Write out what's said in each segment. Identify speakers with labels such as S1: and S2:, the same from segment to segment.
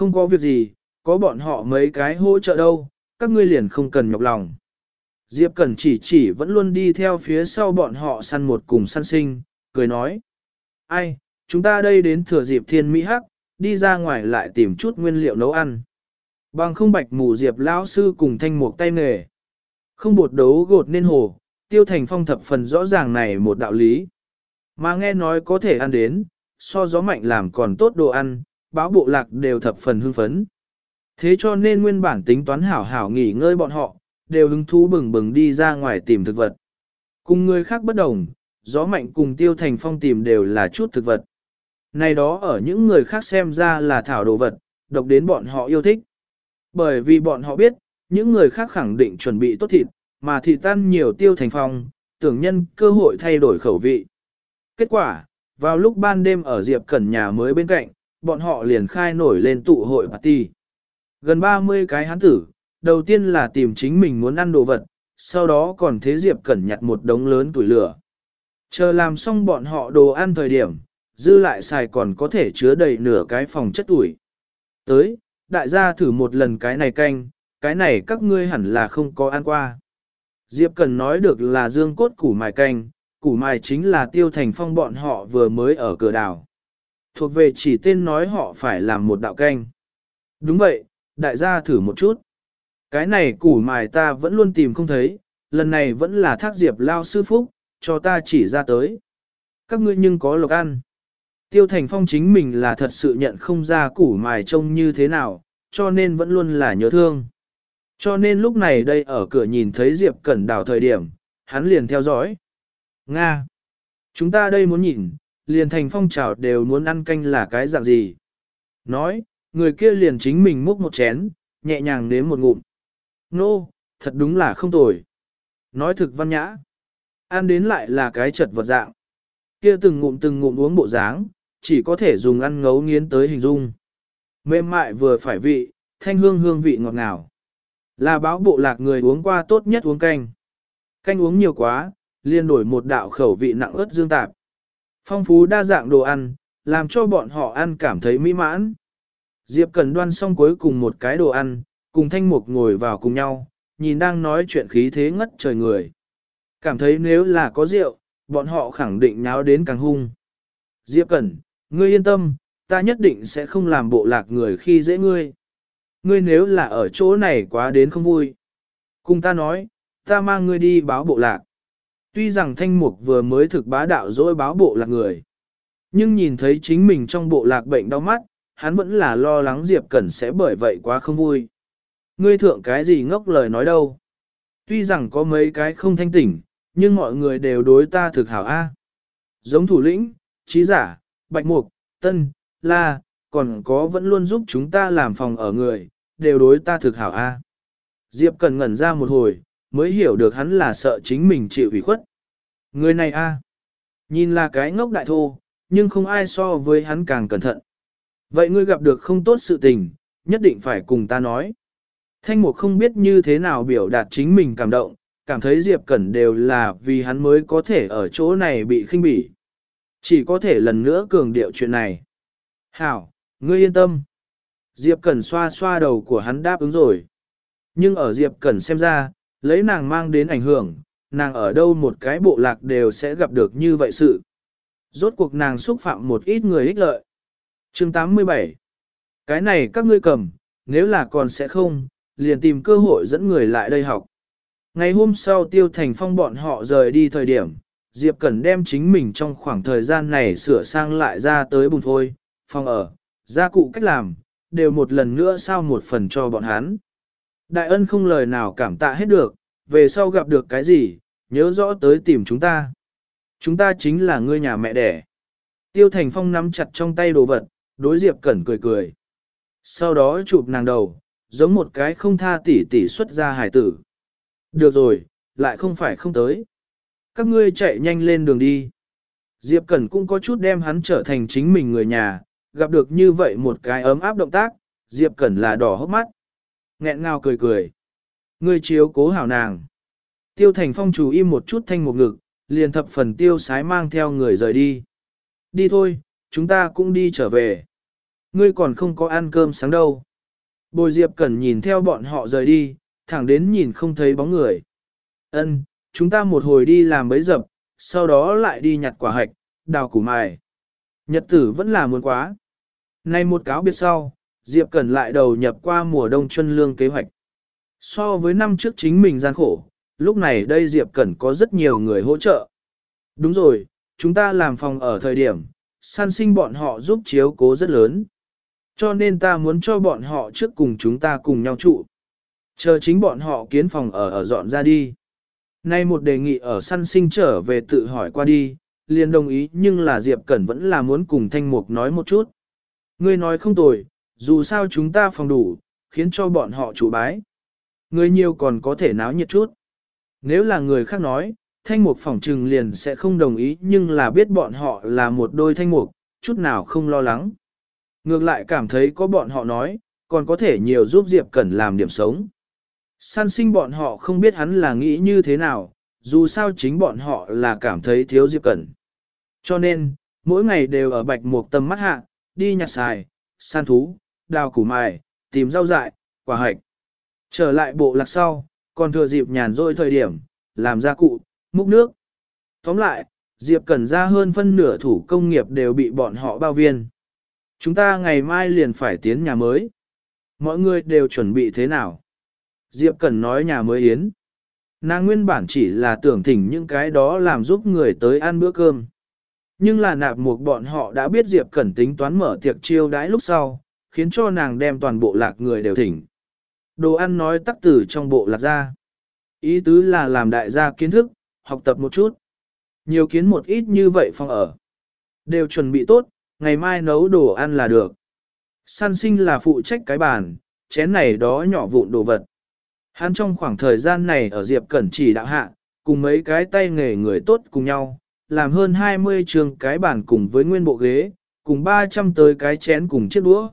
S1: Không có việc gì, có bọn họ mấy cái hỗ trợ đâu, các ngươi liền không cần nhọc lòng. Diệp Cẩn chỉ chỉ vẫn luôn đi theo phía sau bọn họ săn một cùng săn sinh, cười nói. Ai, chúng ta đây đến thừa dịp thiên mỹ hắc, đi ra ngoài lại tìm chút nguyên liệu nấu ăn. Bằng không bạch mù Diệp lão sư cùng thanh mục tay nghề. Không bột đấu gột nên hồ, tiêu thành phong thập phần rõ ràng này một đạo lý. Mà nghe nói có thể ăn đến, so gió mạnh làm còn tốt đồ ăn, báo bộ lạc đều thập phần hưng phấn. Thế cho nên nguyên bản tính toán hảo hảo nghỉ ngơi bọn họ, đều hứng thú bừng bừng đi ra ngoài tìm thực vật. Cùng người khác bất đồng, gió mạnh cùng tiêu thành phong tìm đều là chút thực vật. Này đó ở những người khác xem ra là thảo đồ vật, độc đến bọn họ yêu thích. Bởi vì bọn họ biết, những người khác khẳng định chuẩn bị tốt thịt, mà thịt tan nhiều tiêu thành phong, tưởng nhân cơ hội thay đổi khẩu vị. Kết quả, vào lúc ban đêm ở Diệp Cẩn nhà mới bên cạnh, bọn họ liền khai nổi lên tụ hội party. Gần 30 cái hán tử, đầu tiên là tìm chính mình muốn ăn đồ vật, sau đó còn thế Diệp Cẩn nhặt một đống lớn tuổi lửa. Chờ làm xong bọn họ đồ ăn thời điểm, dư lại xài còn có thể chứa đầy nửa cái phòng chất tuổi. Tới, đại gia thử một lần cái này canh, cái này các ngươi hẳn là không có ăn qua. Diệp Cần nói được là dương cốt củ mài canh, củ mài chính là tiêu thành phong bọn họ vừa mới ở cửa đảo. Thuộc về chỉ tên nói họ phải làm một đạo canh. Đúng vậy, đại gia thử một chút. Cái này củ mài ta vẫn luôn tìm không thấy, lần này vẫn là thác diệp lao sư phúc, cho ta chỉ ra tới. Các ngươi nhưng có lộc ăn. Tiêu Thành Phong chính mình là thật sự nhận không ra củ mài trông như thế nào, cho nên vẫn luôn là nhớ thương. Cho nên lúc này đây ở cửa nhìn thấy Diệp Cẩn đào thời điểm, hắn liền theo dõi. Nga! Chúng ta đây muốn nhìn, liền thành phong trào đều muốn ăn canh là cái dạng gì. Nói, người kia liền chính mình múc một chén, nhẹ nhàng nếm một ngụm. Nô, no, thật đúng là không tồi. Nói thực văn nhã. Ăn đến lại là cái chật vật dạng. Kia từng ngụm từng ngụm uống bộ dáng, chỉ có thể dùng ăn ngấu nghiến tới hình dung. Mềm mại vừa phải vị, thanh hương hương vị ngọt ngào. Là báo bộ lạc người uống qua tốt nhất uống canh. Canh uống nhiều quá, liên đổi một đạo khẩu vị nặng ớt dương tạp. Phong phú đa dạng đồ ăn, làm cho bọn họ ăn cảm thấy mỹ mãn. Diệp Cần đoan xong cuối cùng một cái đồ ăn, cùng Thanh Mục ngồi vào cùng nhau, nhìn đang nói chuyện khí thế ngất trời người. Cảm thấy nếu là có rượu, bọn họ khẳng định nháo đến càng hung. Diệp Cẩn, ngươi yên tâm, ta nhất định sẽ không làm bộ lạc người khi dễ ngươi. Ngươi nếu là ở chỗ này quá đến không vui. Cùng ta nói, ta mang ngươi đi báo bộ lạc. Tuy rằng thanh mục vừa mới thực bá đạo dối báo bộ lạc người. Nhưng nhìn thấy chính mình trong bộ lạc bệnh đau mắt, hắn vẫn là lo lắng Diệp Cẩn sẽ bởi vậy quá không vui. Ngươi thượng cái gì ngốc lời nói đâu. Tuy rằng có mấy cái không thanh tỉnh, nhưng mọi người đều đối ta thực hảo A. Giống thủ lĩnh, trí giả, bạch mục, tân, la, còn có vẫn luôn giúp chúng ta làm phòng ở người, đều đối ta thực hảo A. Diệp cần ngẩn ra một hồi, mới hiểu được hắn là sợ chính mình chịu ủy khuất. Người này A. Nhìn là cái ngốc đại thô, nhưng không ai so với hắn càng cẩn thận. Vậy ngươi gặp được không tốt sự tình, nhất định phải cùng ta nói. Thanh mục không biết như thế nào biểu đạt chính mình cảm động, cảm thấy Diệp Cẩn đều là vì hắn mới có thể ở chỗ này bị khinh bỉ. Chỉ có thể lần nữa cường điệu chuyện này. Hảo, ngươi yên tâm. Diệp Cẩn xoa xoa đầu của hắn đáp ứng rồi. Nhưng ở Diệp Cẩn xem ra, lấy nàng mang đến ảnh hưởng, nàng ở đâu một cái bộ lạc đều sẽ gặp được như vậy sự. Rốt cuộc nàng xúc phạm một ít người ích lợi. chương 87 Cái này các ngươi cầm, nếu là còn sẽ không, liền tìm cơ hội dẫn người lại đây học. Ngày hôm sau Tiêu Thành Phong bọn họ rời đi thời điểm, Diệp Cẩn đem chính mình trong khoảng thời gian này sửa sang lại ra tới bùn phôi, phòng ở, gia cụ cách làm, đều một lần nữa sao một phần cho bọn hắn. Đại ân không lời nào cảm tạ hết được, về sau gặp được cái gì, nhớ rõ tới tìm chúng ta. Chúng ta chính là ngươi nhà mẹ đẻ. Tiêu Thành Phong nắm chặt trong tay đồ vật, đối Diệp Cẩn cười cười. Sau đó chụp nàng đầu, giống một cái không tha tỉ tỉ xuất ra hải tử. Được rồi, lại không phải không tới. Các ngươi chạy nhanh lên đường đi. Diệp Cẩn cũng có chút đem hắn trở thành chính mình người nhà, gặp được như vậy một cái ấm áp động tác, Diệp Cẩn là đỏ hốc mắt nghẹn ngào cười cười. Ngươi chiếu cố hảo nàng. Tiêu Thành Phong chủ im một chút thanh một ngực, liền thập phần tiêu sái mang theo người rời đi. Đi thôi, chúng ta cũng đi trở về. Ngươi còn không có ăn cơm sáng đâu. Bồi Diệp Cẩn nhìn theo bọn họ rời đi, thẳng đến nhìn không thấy bóng người. Ân, chúng ta một hồi đi làm bấy dập, sau đó lại đi nhặt quả hạch, đào củ mài. Nhật tử vẫn là muốn quá. Nay một cáo biệt sau, Diệp Cẩn lại đầu nhập qua mùa đông chân lương kế hoạch. So với năm trước chính mình gian khổ, lúc này đây Diệp Cẩn có rất nhiều người hỗ trợ. Đúng rồi, chúng ta làm phòng ở thời điểm, san sinh bọn họ giúp chiếu cố rất lớn. Cho nên ta muốn cho bọn họ trước cùng chúng ta cùng nhau trụ. Chờ chính bọn họ kiến phòng ở ở dọn ra đi. Nay một đề nghị ở săn sinh trở về tự hỏi qua đi, liền đồng ý nhưng là Diệp Cẩn vẫn là muốn cùng Thanh Mục nói một chút. Ngươi nói không tồi, dù sao chúng ta phòng đủ, khiến cho bọn họ chủ bái. Người nhiều còn có thể náo nhiệt chút. Nếu là người khác nói, Thanh Mục phòng trừng liền sẽ không đồng ý nhưng là biết bọn họ là một đôi Thanh Mục, chút nào không lo lắng. Ngược lại cảm thấy có bọn họ nói, còn có thể nhiều giúp Diệp Cẩn làm điểm sống. Săn sinh bọn họ không biết hắn là nghĩ như thế nào, dù sao chính bọn họ là cảm thấy thiếu Diệp Cẩn. Cho nên, mỗi ngày đều ở bạch mục tầm mắt hạ, đi nhặt xài, săn thú, đào củ mài, tìm rau dại, quả hạch. Trở lại bộ lạc sau, còn thừa dịp nhàn rỗi thời điểm, làm gia cụ, múc nước. Tóm lại, Diệp Cẩn ra hơn phân nửa thủ công nghiệp đều bị bọn họ bao viên. Chúng ta ngày mai liền phải tiến nhà mới. Mọi người đều chuẩn bị thế nào? Diệp Cẩn nói nhà mới yến. Nàng nguyên bản chỉ là tưởng thỉnh những cái đó làm giúp người tới ăn bữa cơm. Nhưng là nạp một bọn họ đã biết Diệp Cẩn tính toán mở tiệc chiêu đãi lúc sau, khiến cho nàng đem toàn bộ lạc người đều thỉnh. Đồ ăn nói tắc tử trong bộ lạc ra. Ý tứ là làm đại gia kiến thức, học tập một chút. Nhiều kiến một ít như vậy phòng ở. Đều chuẩn bị tốt, ngày mai nấu đồ ăn là được. San sinh là phụ trách cái bàn, chén này đó nhỏ vụn đồ vật. Hắn trong khoảng thời gian này ở Diệp Cẩn chỉ đạo hạ, cùng mấy cái tay nghề người tốt cùng nhau, làm hơn 20 trường cái bàn cùng với nguyên bộ ghế, cùng 300 tới cái chén cùng chiếc đũa.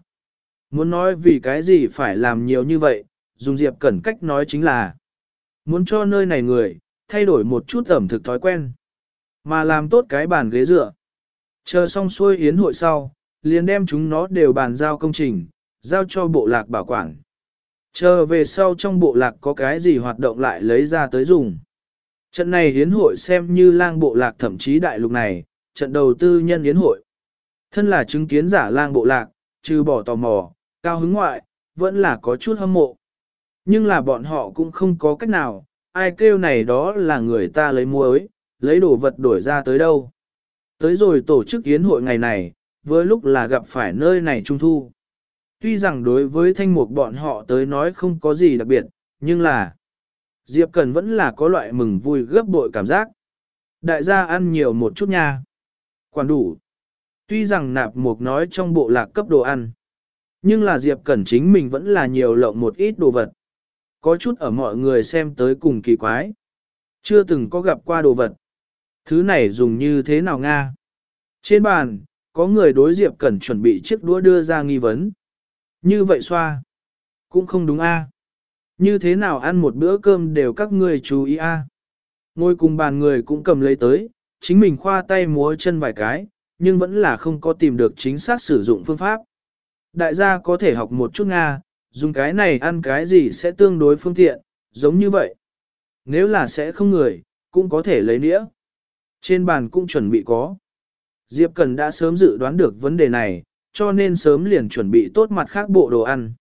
S1: Muốn nói vì cái gì phải làm nhiều như vậy, dùng Diệp Cẩn cách nói chính là muốn cho nơi này người, thay đổi một chút ẩm thực thói quen, mà làm tốt cái bàn ghế dựa. Chờ xong xuôi yến hội sau, liền đem chúng nó đều bàn giao công trình, giao cho bộ lạc bảo quản. Chờ về sau trong bộ lạc có cái gì hoạt động lại lấy ra tới dùng. Trận này hiến hội xem như lang bộ lạc thậm chí đại lục này, trận đầu tư nhân hiến hội. Thân là chứng kiến giả lang bộ lạc, trừ bỏ tò mò, cao hứng ngoại, vẫn là có chút hâm mộ. Nhưng là bọn họ cũng không có cách nào, ai kêu này đó là người ta lấy muối, lấy đồ vật đổi ra tới đâu. Tới rồi tổ chức yến hội ngày này, với lúc là gặp phải nơi này trung thu. Tuy rằng đối với thanh mục bọn họ tới nói không có gì đặc biệt, nhưng là Diệp Cần vẫn là có loại mừng vui gấp bội cảm giác. Đại gia ăn nhiều một chút nha. Quản đủ. Tuy rằng nạp mục nói trong bộ lạc cấp đồ ăn, nhưng là Diệp Cẩn chính mình vẫn là nhiều lộng một ít đồ vật. Có chút ở mọi người xem tới cùng kỳ quái. Chưa từng có gặp qua đồ vật. Thứ này dùng như thế nào Nga? Trên bàn, có người đối Diệp Cẩn chuẩn bị chiếc đũa đưa ra nghi vấn. Như vậy xoa. Cũng không đúng a. Như thế nào ăn một bữa cơm đều các ngươi chú ý a. Ngồi cùng bàn người cũng cầm lấy tới, chính mình khoa tay múa chân vài cái, nhưng vẫn là không có tìm được chính xác sử dụng phương pháp. Đại gia có thể học một chút Nga, dùng cái này ăn cái gì sẽ tương đối phương tiện, giống như vậy. Nếu là sẽ không người, cũng có thể lấy nĩa. Trên bàn cũng chuẩn bị có. Diệp Cần đã sớm dự đoán được vấn đề này, cho nên sớm liền chuẩn bị tốt mặt khác bộ đồ ăn.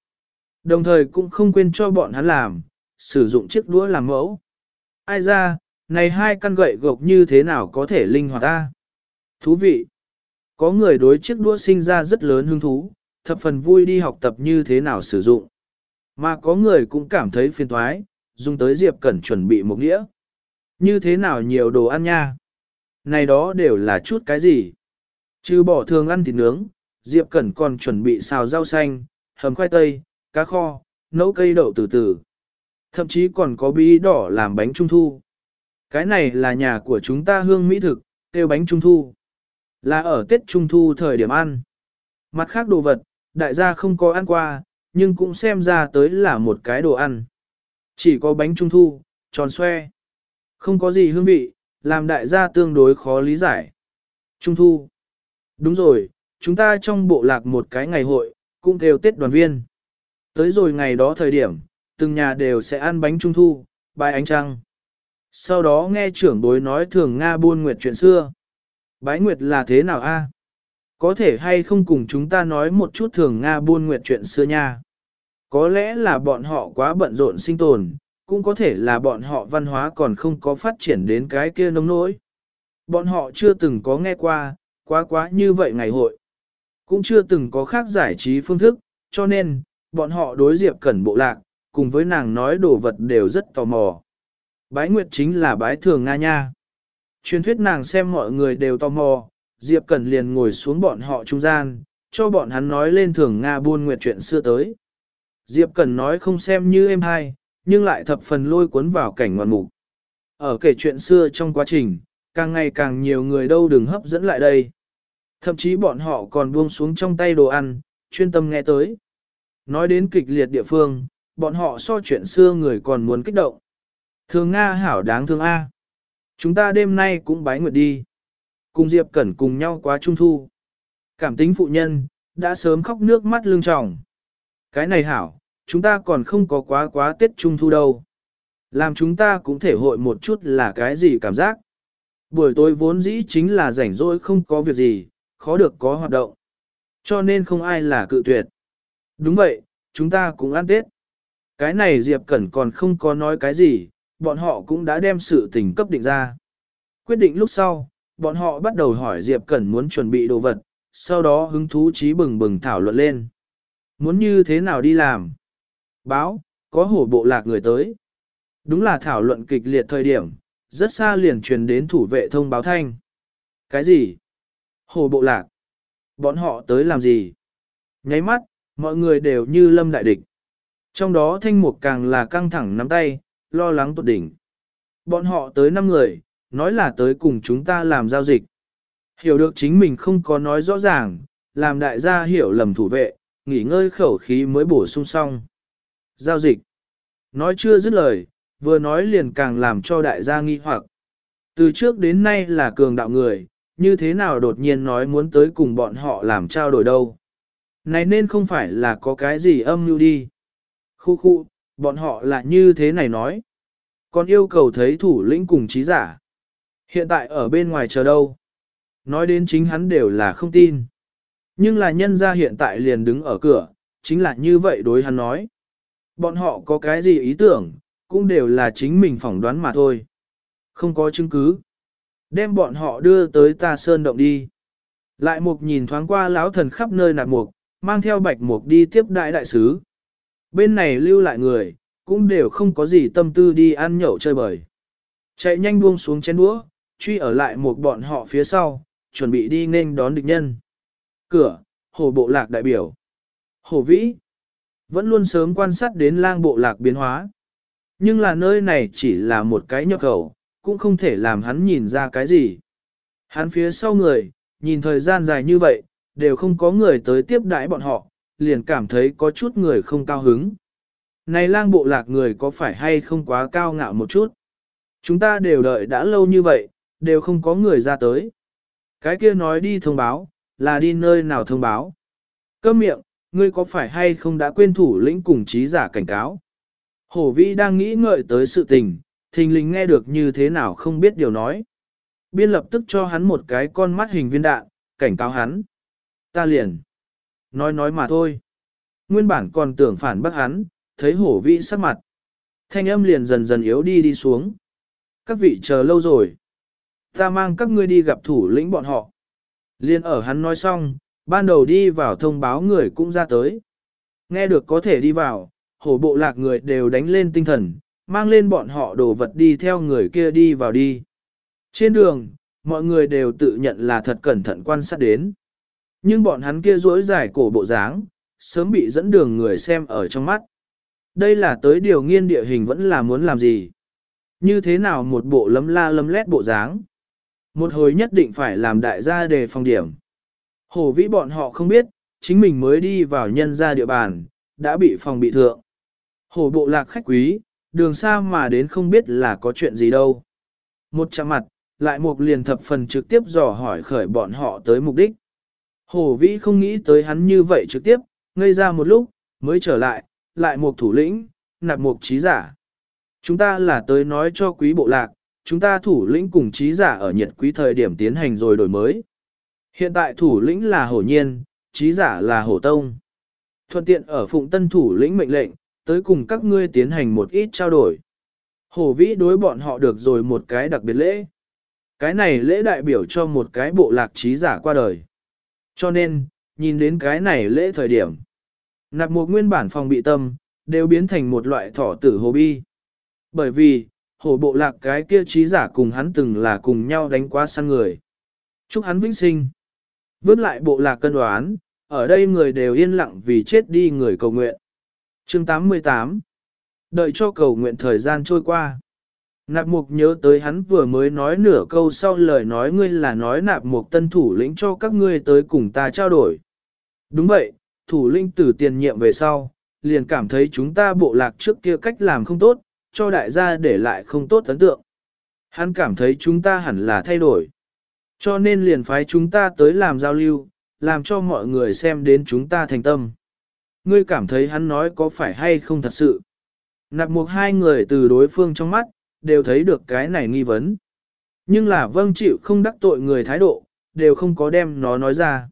S1: Đồng thời cũng không quên cho bọn hắn làm, sử dụng chiếc đũa làm mẫu. Ai ra, này hai căn gậy gộc như thế nào có thể linh hoạt ta? Thú vị! Có người đối chiếc đũa sinh ra rất lớn hứng thú, thập phần vui đi học tập như thế nào sử dụng. Mà có người cũng cảm thấy phiền thoái, dùng tới Diệp Cẩn chuẩn bị một nghĩa. Như thế nào nhiều đồ ăn nha? Này đó đều là chút cái gì? Chứ bỏ thường ăn thịt nướng, Diệp Cẩn còn chuẩn bị xào rau xanh, hầm khoai tây, cá kho, nấu cây đậu từ từ. Thậm chí còn có bí đỏ làm bánh trung thu. Cái này là nhà của chúng ta hương mỹ thực, tiêu bánh trung thu. Là ở Tết Trung Thu thời điểm ăn. Mặt khác đồ vật, đại gia không có ăn qua, nhưng cũng xem ra tới là một cái đồ ăn. Chỉ có bánh trung thu, tròn xoe. Không có gì hương vị, làm đại gia tương đối khó lý giải. Trung thu. Đúng rồi, chúng ta trong bộ lạc một cái ngày hội, cũng đều Tết đoàn viên. Tới rồi ngày đó thời điểm, từng nhà đều sẽ ăn bánh trung thu, bài ánh trăng. Sau đó nghe trưởng bối nói thường Nga buôn nguyệt chuyện xưa. Bái nguyệt là thế nào a? Có thể hay không cùng chúng ta nói một chút thường Nga buôn nguyệt chuyện xưa nha. Có lẽ là bọn họ quá bận rộn sinh tồn, cũng có thể là bọn họ văn hóa còn không có phát triển đến cái kia nông nỗi. Bọn họ chưa từng có nghe qua, quá quá như vậy ngày hội. Cũng chưa từng có khác giải trí phương thức, cho nên, bọn họ đối Diệp Cẩn bộ lạc, cùng với nàng nói đồ vật đều rất tò mò. Bái Nguyệt chính là bái thường Nga nha. Truyền thuyết nàng xem mọi người đều tò mò, Diệp Cẩn liền ngồi xuống bọn họ trung gian, cho bọn hắn nói lên thường Nga buôn Nguyệt chuyện xưa tới. Diệp Cẩn nói không xem như em hay, nhưng lại thập phần lôi cuốn vào cảnh ngoạn mục. Ở kể chuyện xưa trong quá trình, càng ngày càng nhiều người đâu đừng hấp dẫn lại đây. Thậm chí bọn họ còn buông xuống trong tay đồ ăn, chuyên tâm nghe tới. Nói đến kịch liệt địa phương, bọn họ so chuyện xưa người còn muốn kích động. Thường Nga hảo đáng thương A. Chúng ta đêm nay cũng bái nguyệt đi. Cùng Diệp Cẩn cùng nhau quá trung thu. Cảm tính phụ nhân, đã sớm khóc nước mắt lưng tròng. Cái này hảo, chúng ta còn không có quá quá Tết Trung Thu đâu. Làm chúng ta cũng thể hội một chút là cái gì cảm giác. Buổi tối vốn dĩ chính là rảnh rỗi không có việc gì, khó được có hoạt động. Cho nên không ai là cự tuyệt. Đúng vậy, chúng ta cũng ăn Tết. Cái này Diệp Cẩn còn không có nói cái gì, bọn họ cũng đã đem sự tình cấp định ra. Quyết định lúc sau, bọn họ bắt đầu hỏi Diệp Cẩn muốn chuẩn bị đồ vật, sau đó hứng thú trí bừng bừng thảo luận lên. Muốn như thế nào đi làm? Báo, có hổ bộ lạc người tới. Đúng là thảo luận kịch liệt thời điểm, rất xa liền truyền đến thủ vệ thông báo thanh. Cái gì? Hồ bộ lạc. Bọn họ tới làm gì? Nháy mắt, mọi người đều như lâm đại địch. Trong đó thanh mục càng là căng thẳng nắm tay, lo lắng tột đỉnh. Bọn họ tới 5 người, nói là tới cùng chúng ta làm giao dịch. Hiểu được chính mình không có nói rõ ràng, làm đại gia hiểu lầm thủ vệ, nghỉ ngơi khẩu khí mới bổ sung xong. Giao dịch. Nói chưa dứt lời, vừa nói liền càng làm cho đại gia nghi hoặc. Từ trước đến nay là cường đạo người, như thế nào đột nhiên nói muốn tới cùng bọn họ làm trao đổi đâu. Này nên không phải là có cái gì âm mưu đi. Khu khu, bọn họ là như thế này nói. Còn yêu cầu thấy thủ lĩnh cùng trí giả. Hiện tại ở bên ngoài chờ đâu. Nói đến chính hắn đều là không tin. Nhưng là nhân ra hiện tại liền đứng ở cửa, chính là như vậy đối hắn nói. Bọn họ có cái gì ý tưởng, cũng đều là chính mình phỏng đoán mà thôi. Không có chứng cứ. Đem bọn họ đưa tới ta sơn động đi. Lại mục nhìn thoáng qua lão thần khắp nơi nạt mục, mang theo bạch mục đi tiếp đại đại sứ. Bên này lưu lại người, cũng đều không có gì tâm tư đi ăn nhậu chơi bời. Chạy nhanh buông xuống chén đũa, truy ở lại một bọn họ phía sau, chuẩn bị đi nên đón địch nhân. Cửa, hồ bộ lạc đại biểu. Hồ vĩ, vẫn luôn sớm quan sát đến lang bộ lạc biến hóa. Nhưng là nơi này chỉ là một cái nhập khẩu, cũng không thể làm hắn nhìn ra cái gì. Hắn phía sau người, nhìn thời gian dài như vậy, đều không có người tới tiếp đãi bọn họ, liền cảm thấy có chút người không cao hứng. Này lang bộ lạc người có phải hay không quá cao ngạo một chút? Chúng ta đều đợi đã lâu như vậy, đều không có người ra tới. Cái kia nói đi thông báo, là đi nơi nào thông báo. Cơm miệng, ngươi có phải hay không đã quên thủ lĩnh cùng trí giả cảnh cáo? Hổ vĩ đang nghĩ ngợi tới sự tình, thình lình nghe được như thế nào không biết điều nói. Biên lập tức cho hắn một cái con mắt hình viên đạn, cảnh cáo hắn. Ta liền. Nói nói mà thôi. Nguyên bản còn tưởng phản bác hắn, thấy hổ vĩ sắc mặt. Thanh âm liền dần dần yếu đi đi xuống. Các vị chờ lâu rồi. Ta mang các ngươi đi gặp thủ lĩnh bọn họ. Liên ở hắn nói xong, ban đầu đi vào thông báo người cũng ra tới. Nghe được có thể đi vào, hổ bộ lạc người đều đánh lên tinh thần, mang lên bọn họ đồ vật đi theo người kia đi vào đi. Trên đường, mọi người đều tự nhận là thật cẩn thận quan sát đến. Nhưng bọn hắn kia rối dài cổ bộ dáng, sớm bị dẫn đường người xem ở trong mắt. Đây là tới điều nghiên địa hình vẫn là muốn làm gì. Như thế nào một bộ lấm la lấm lét bộ dáng. Một hồi nhất định phải làm đại gia đề phòng điểm. Hổ vĩ bọn họ không biết, chính mình mới đi vào nhân gia địa bàn, đã bị phòng bị thượng. Hổ bộ lạc khách quý, đường xa mà đến không biết là có chuyện gì đâu. Một chạm mặt, lại một liền thập phần trực tiếp dò hỏi khởi bọn họ tới mục đích. Hổ vĩ không nghĩ tới hắn như vậy trực tiếp, ngây ra một lúc, mới trở lại, lại một thủ lĩnh, nạp một trí giả. Chúng ta là tới nói cho quý bộ lạc, chúng ta thủ lĩnh cùng trí giả ở nhiệt quý thời điểm tiến hành rồi đổi mới. Hiện tại thủ lĩnh là hổ nhiên, trí giả là hổ tông. Thuận tiện ở phụng tân thủ lĩnh mệnh lệnh, tới cùng các ngươi tiến hành một ít trao đổi. Hổ vĩ đối bọn họ được rồi một cái đặc biệt lễ. Cái này lễ đại biểu cho một cái bộ lạc trí giả qua đời. Cho nên, nhìn đến cái này lễ thời điểm. Nạp một nguyên bản phòng bị tâm, đều biến thành một loại thỏ tử hồ bi. Bởi vì, hổ bộ lạc cái kia trí giả cùng hắn từng là cùng nhau đánh quá săn người. Chúc hắn vĩnh sinh. Vớt lại bộ lạc cân đoán, ở đây người đều yên lặng vì chết đi người cầu nguyện. Chương 88 Đợi cho cầu nguyện thời gian trôi qua. Nạp mục nhớ tới hắn vừa mới nói nửa câu sau lời nói ngươi là nói nạp mục tân thủ lĩnh cho các ngươi tới cùng ta trao đổi. Đúng vậy, thủ lĩnh từ tiền nhiệm về sau, liền cảm thấy chúng ta bộ lạc trước kia cách làm không tốt, cho đại gia để lại không tốt ấn tượng. Hắn cảm thấy chúng ta hẳn là thay đổi. Cho nên liền phái chúng ta tới làm giao lưu, làm cho mọi người xem đến chúng ta thành tâm. Ngươi cảm thấy hắn nói có phải hay không thật sự. Nạp một hai người từ đối phương trong mắt, đều thấy được cái này nghi vấn. Nhưng là vâng chịu không đắc tội người thái độ, đều không có đem nó nói ra.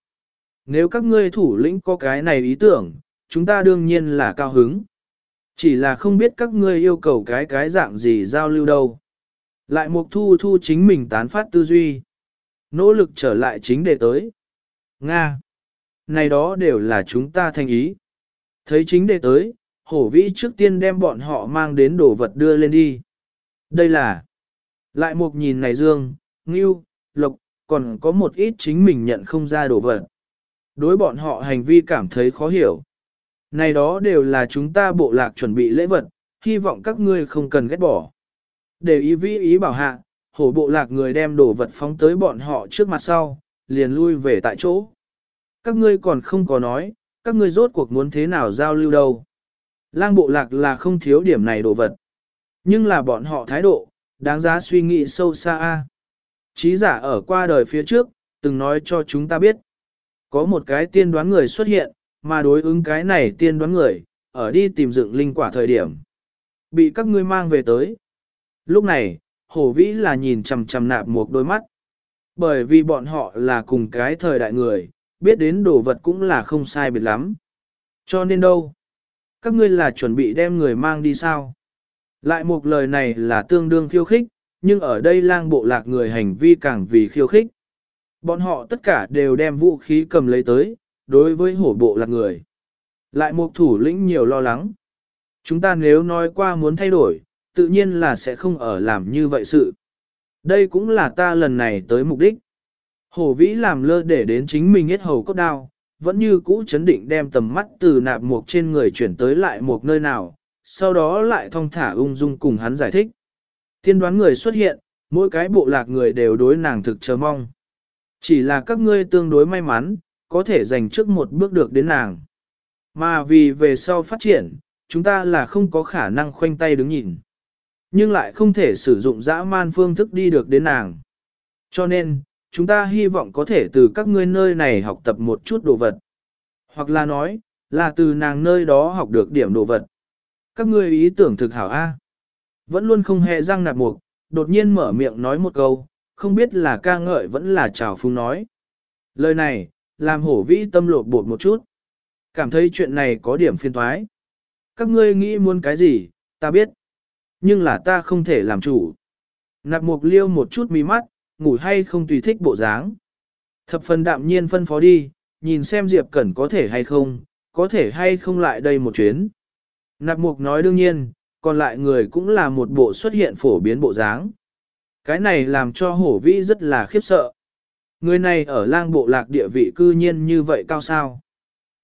S1: Nếu các ngươi thủ lĩnh có cái này ý tưởng, chúng ta đương nhiên là cao hứng. Chỉ là không biết các ngươi yêu cầu cái cái dạng gì giao lưu đâu. Lại mục thu thu chính mình tán phát tư duy. Nỗ lực trở lại chính đề tới. Nga. Này đó đều là chúng ta thành ý. Thấy chính đề tới, hổ vĩ trước tiên đem bọn họ mang đến đồ vật đưa lên đi. Đây là. Lại một nhìn này dương, ngưu, lộc, còn có một ít chính mình nhận không ra đồ vật. Đối bọn họ hành vi cảm thấy khó hiểu. Này đó đều là chúng ta bộ lạc chuẩn bị lễ vật, hy vọng các ngươi không cần ghét bỏ. Để ý vĩ ý bảo hạ, hổ bộ lạc người đem đồ vật phóng tới bọn họ trước mặt sau, liền lui về tại chỗ. Các ngươi còn không có nói, các ngươi rốt cuộc muốn thế nào giao lưu đâu. Lang bộ lạc là không thiếu điểm này đồ vật. Nhưng là bọn họ thái độ, đáng giá suy nghĩ sâu xa. a. Chí giả ở qua đời phía trước, từng nói cho chúng ta biết. Có một cái tiên đoán người xuất hiện, mà đối ứng cái này tiên đoán người, ở đi tìm dựng linh quả thời điểm. Bị các ngươi mang về tới. Lúc này, hổ vĩ là nhìn chằm chằm nạp một đôi mắt. Bởi vì bọn họ là cùng cái thời đại người, biết đến đồ vật cũng là không sai biệt lắm. Cho nên đâu? Các ngươi là chuẩn bị đem người mang đi sao? Lại một lời này là tương đương khiêu khích, nhưng ở đây lang bộ lạc người hành vi càng vì khiêu khích. Bọn họ tất cả đều đem vũ khí cầm lấy tới, đối với hổ bộ lạc người. Lại một thủ lĩnh nhiều lo lắng. Chúng ta nếu nói qua muốn thay đổi, tự nhiên là sẽ không ở làm như vậy sự. Đây cũng là ta lần này tới mục đích. Hổ vĩ làm lơ để đến chính mình hết hầu cốt đao, vẫn như cũ chấn định đem tầm mắt từ nạp mục trên người chuyển tới lại một nơi nào, sau đó lại thong thả ung dung cùng hắn giải thích. Tiên đoán người xuất hiện, mỗi cái bộ lạc người đều đối nàng thực chờ mong. Chỉ là các ngươi tương đối may mắn, có thể giành trước một bước được đến nàng. Mà vì về sau phát triển, chúng ta là không có khả năng khoanh tay đứng nhìn. Nhưng lại không thể sử dụng dã man phương thức đi được đến nàng. Cho nên, chúng ta hy vọng có thể từ các ngươi nơi này học tập một chút đồ vật. Hoặc là nói, là từ nàng nơi đó học được điểm đồ vật. Các ngươi ý tưởng thực hảo A. Vẫn luôn không hề răng nạp mục, đột nhiên mở miệng nói một câu, không biết là ca ngợi vẫn là chào phung nói. Lời này, làm hổ vĩ tâm lột bột một chút. Cảm thấy chuyện này có điểm phiên thoái. Các ngươi nghĩ muốn cái gì, ta biết. Nhưng là ta không thể làm chủ. Nạp mục liêu một chút mí mắt, ngủ hay không tùy thích bộ dáng. Thập phần đạm nhiên phân phó đi, nhìn xem Diệp Cẩn có thể hay không, có thể hay không lại đây một chuyến. Nạp mục nói đương nhiên, còn lại người cũng là một bộ xuất hiện phổ biến bộ dáng. Cái này làm cho hổ vĩ rất là khiếp sợ. Người này ở lang bộ lạc địa vị cư nhiên như vậy cao sao.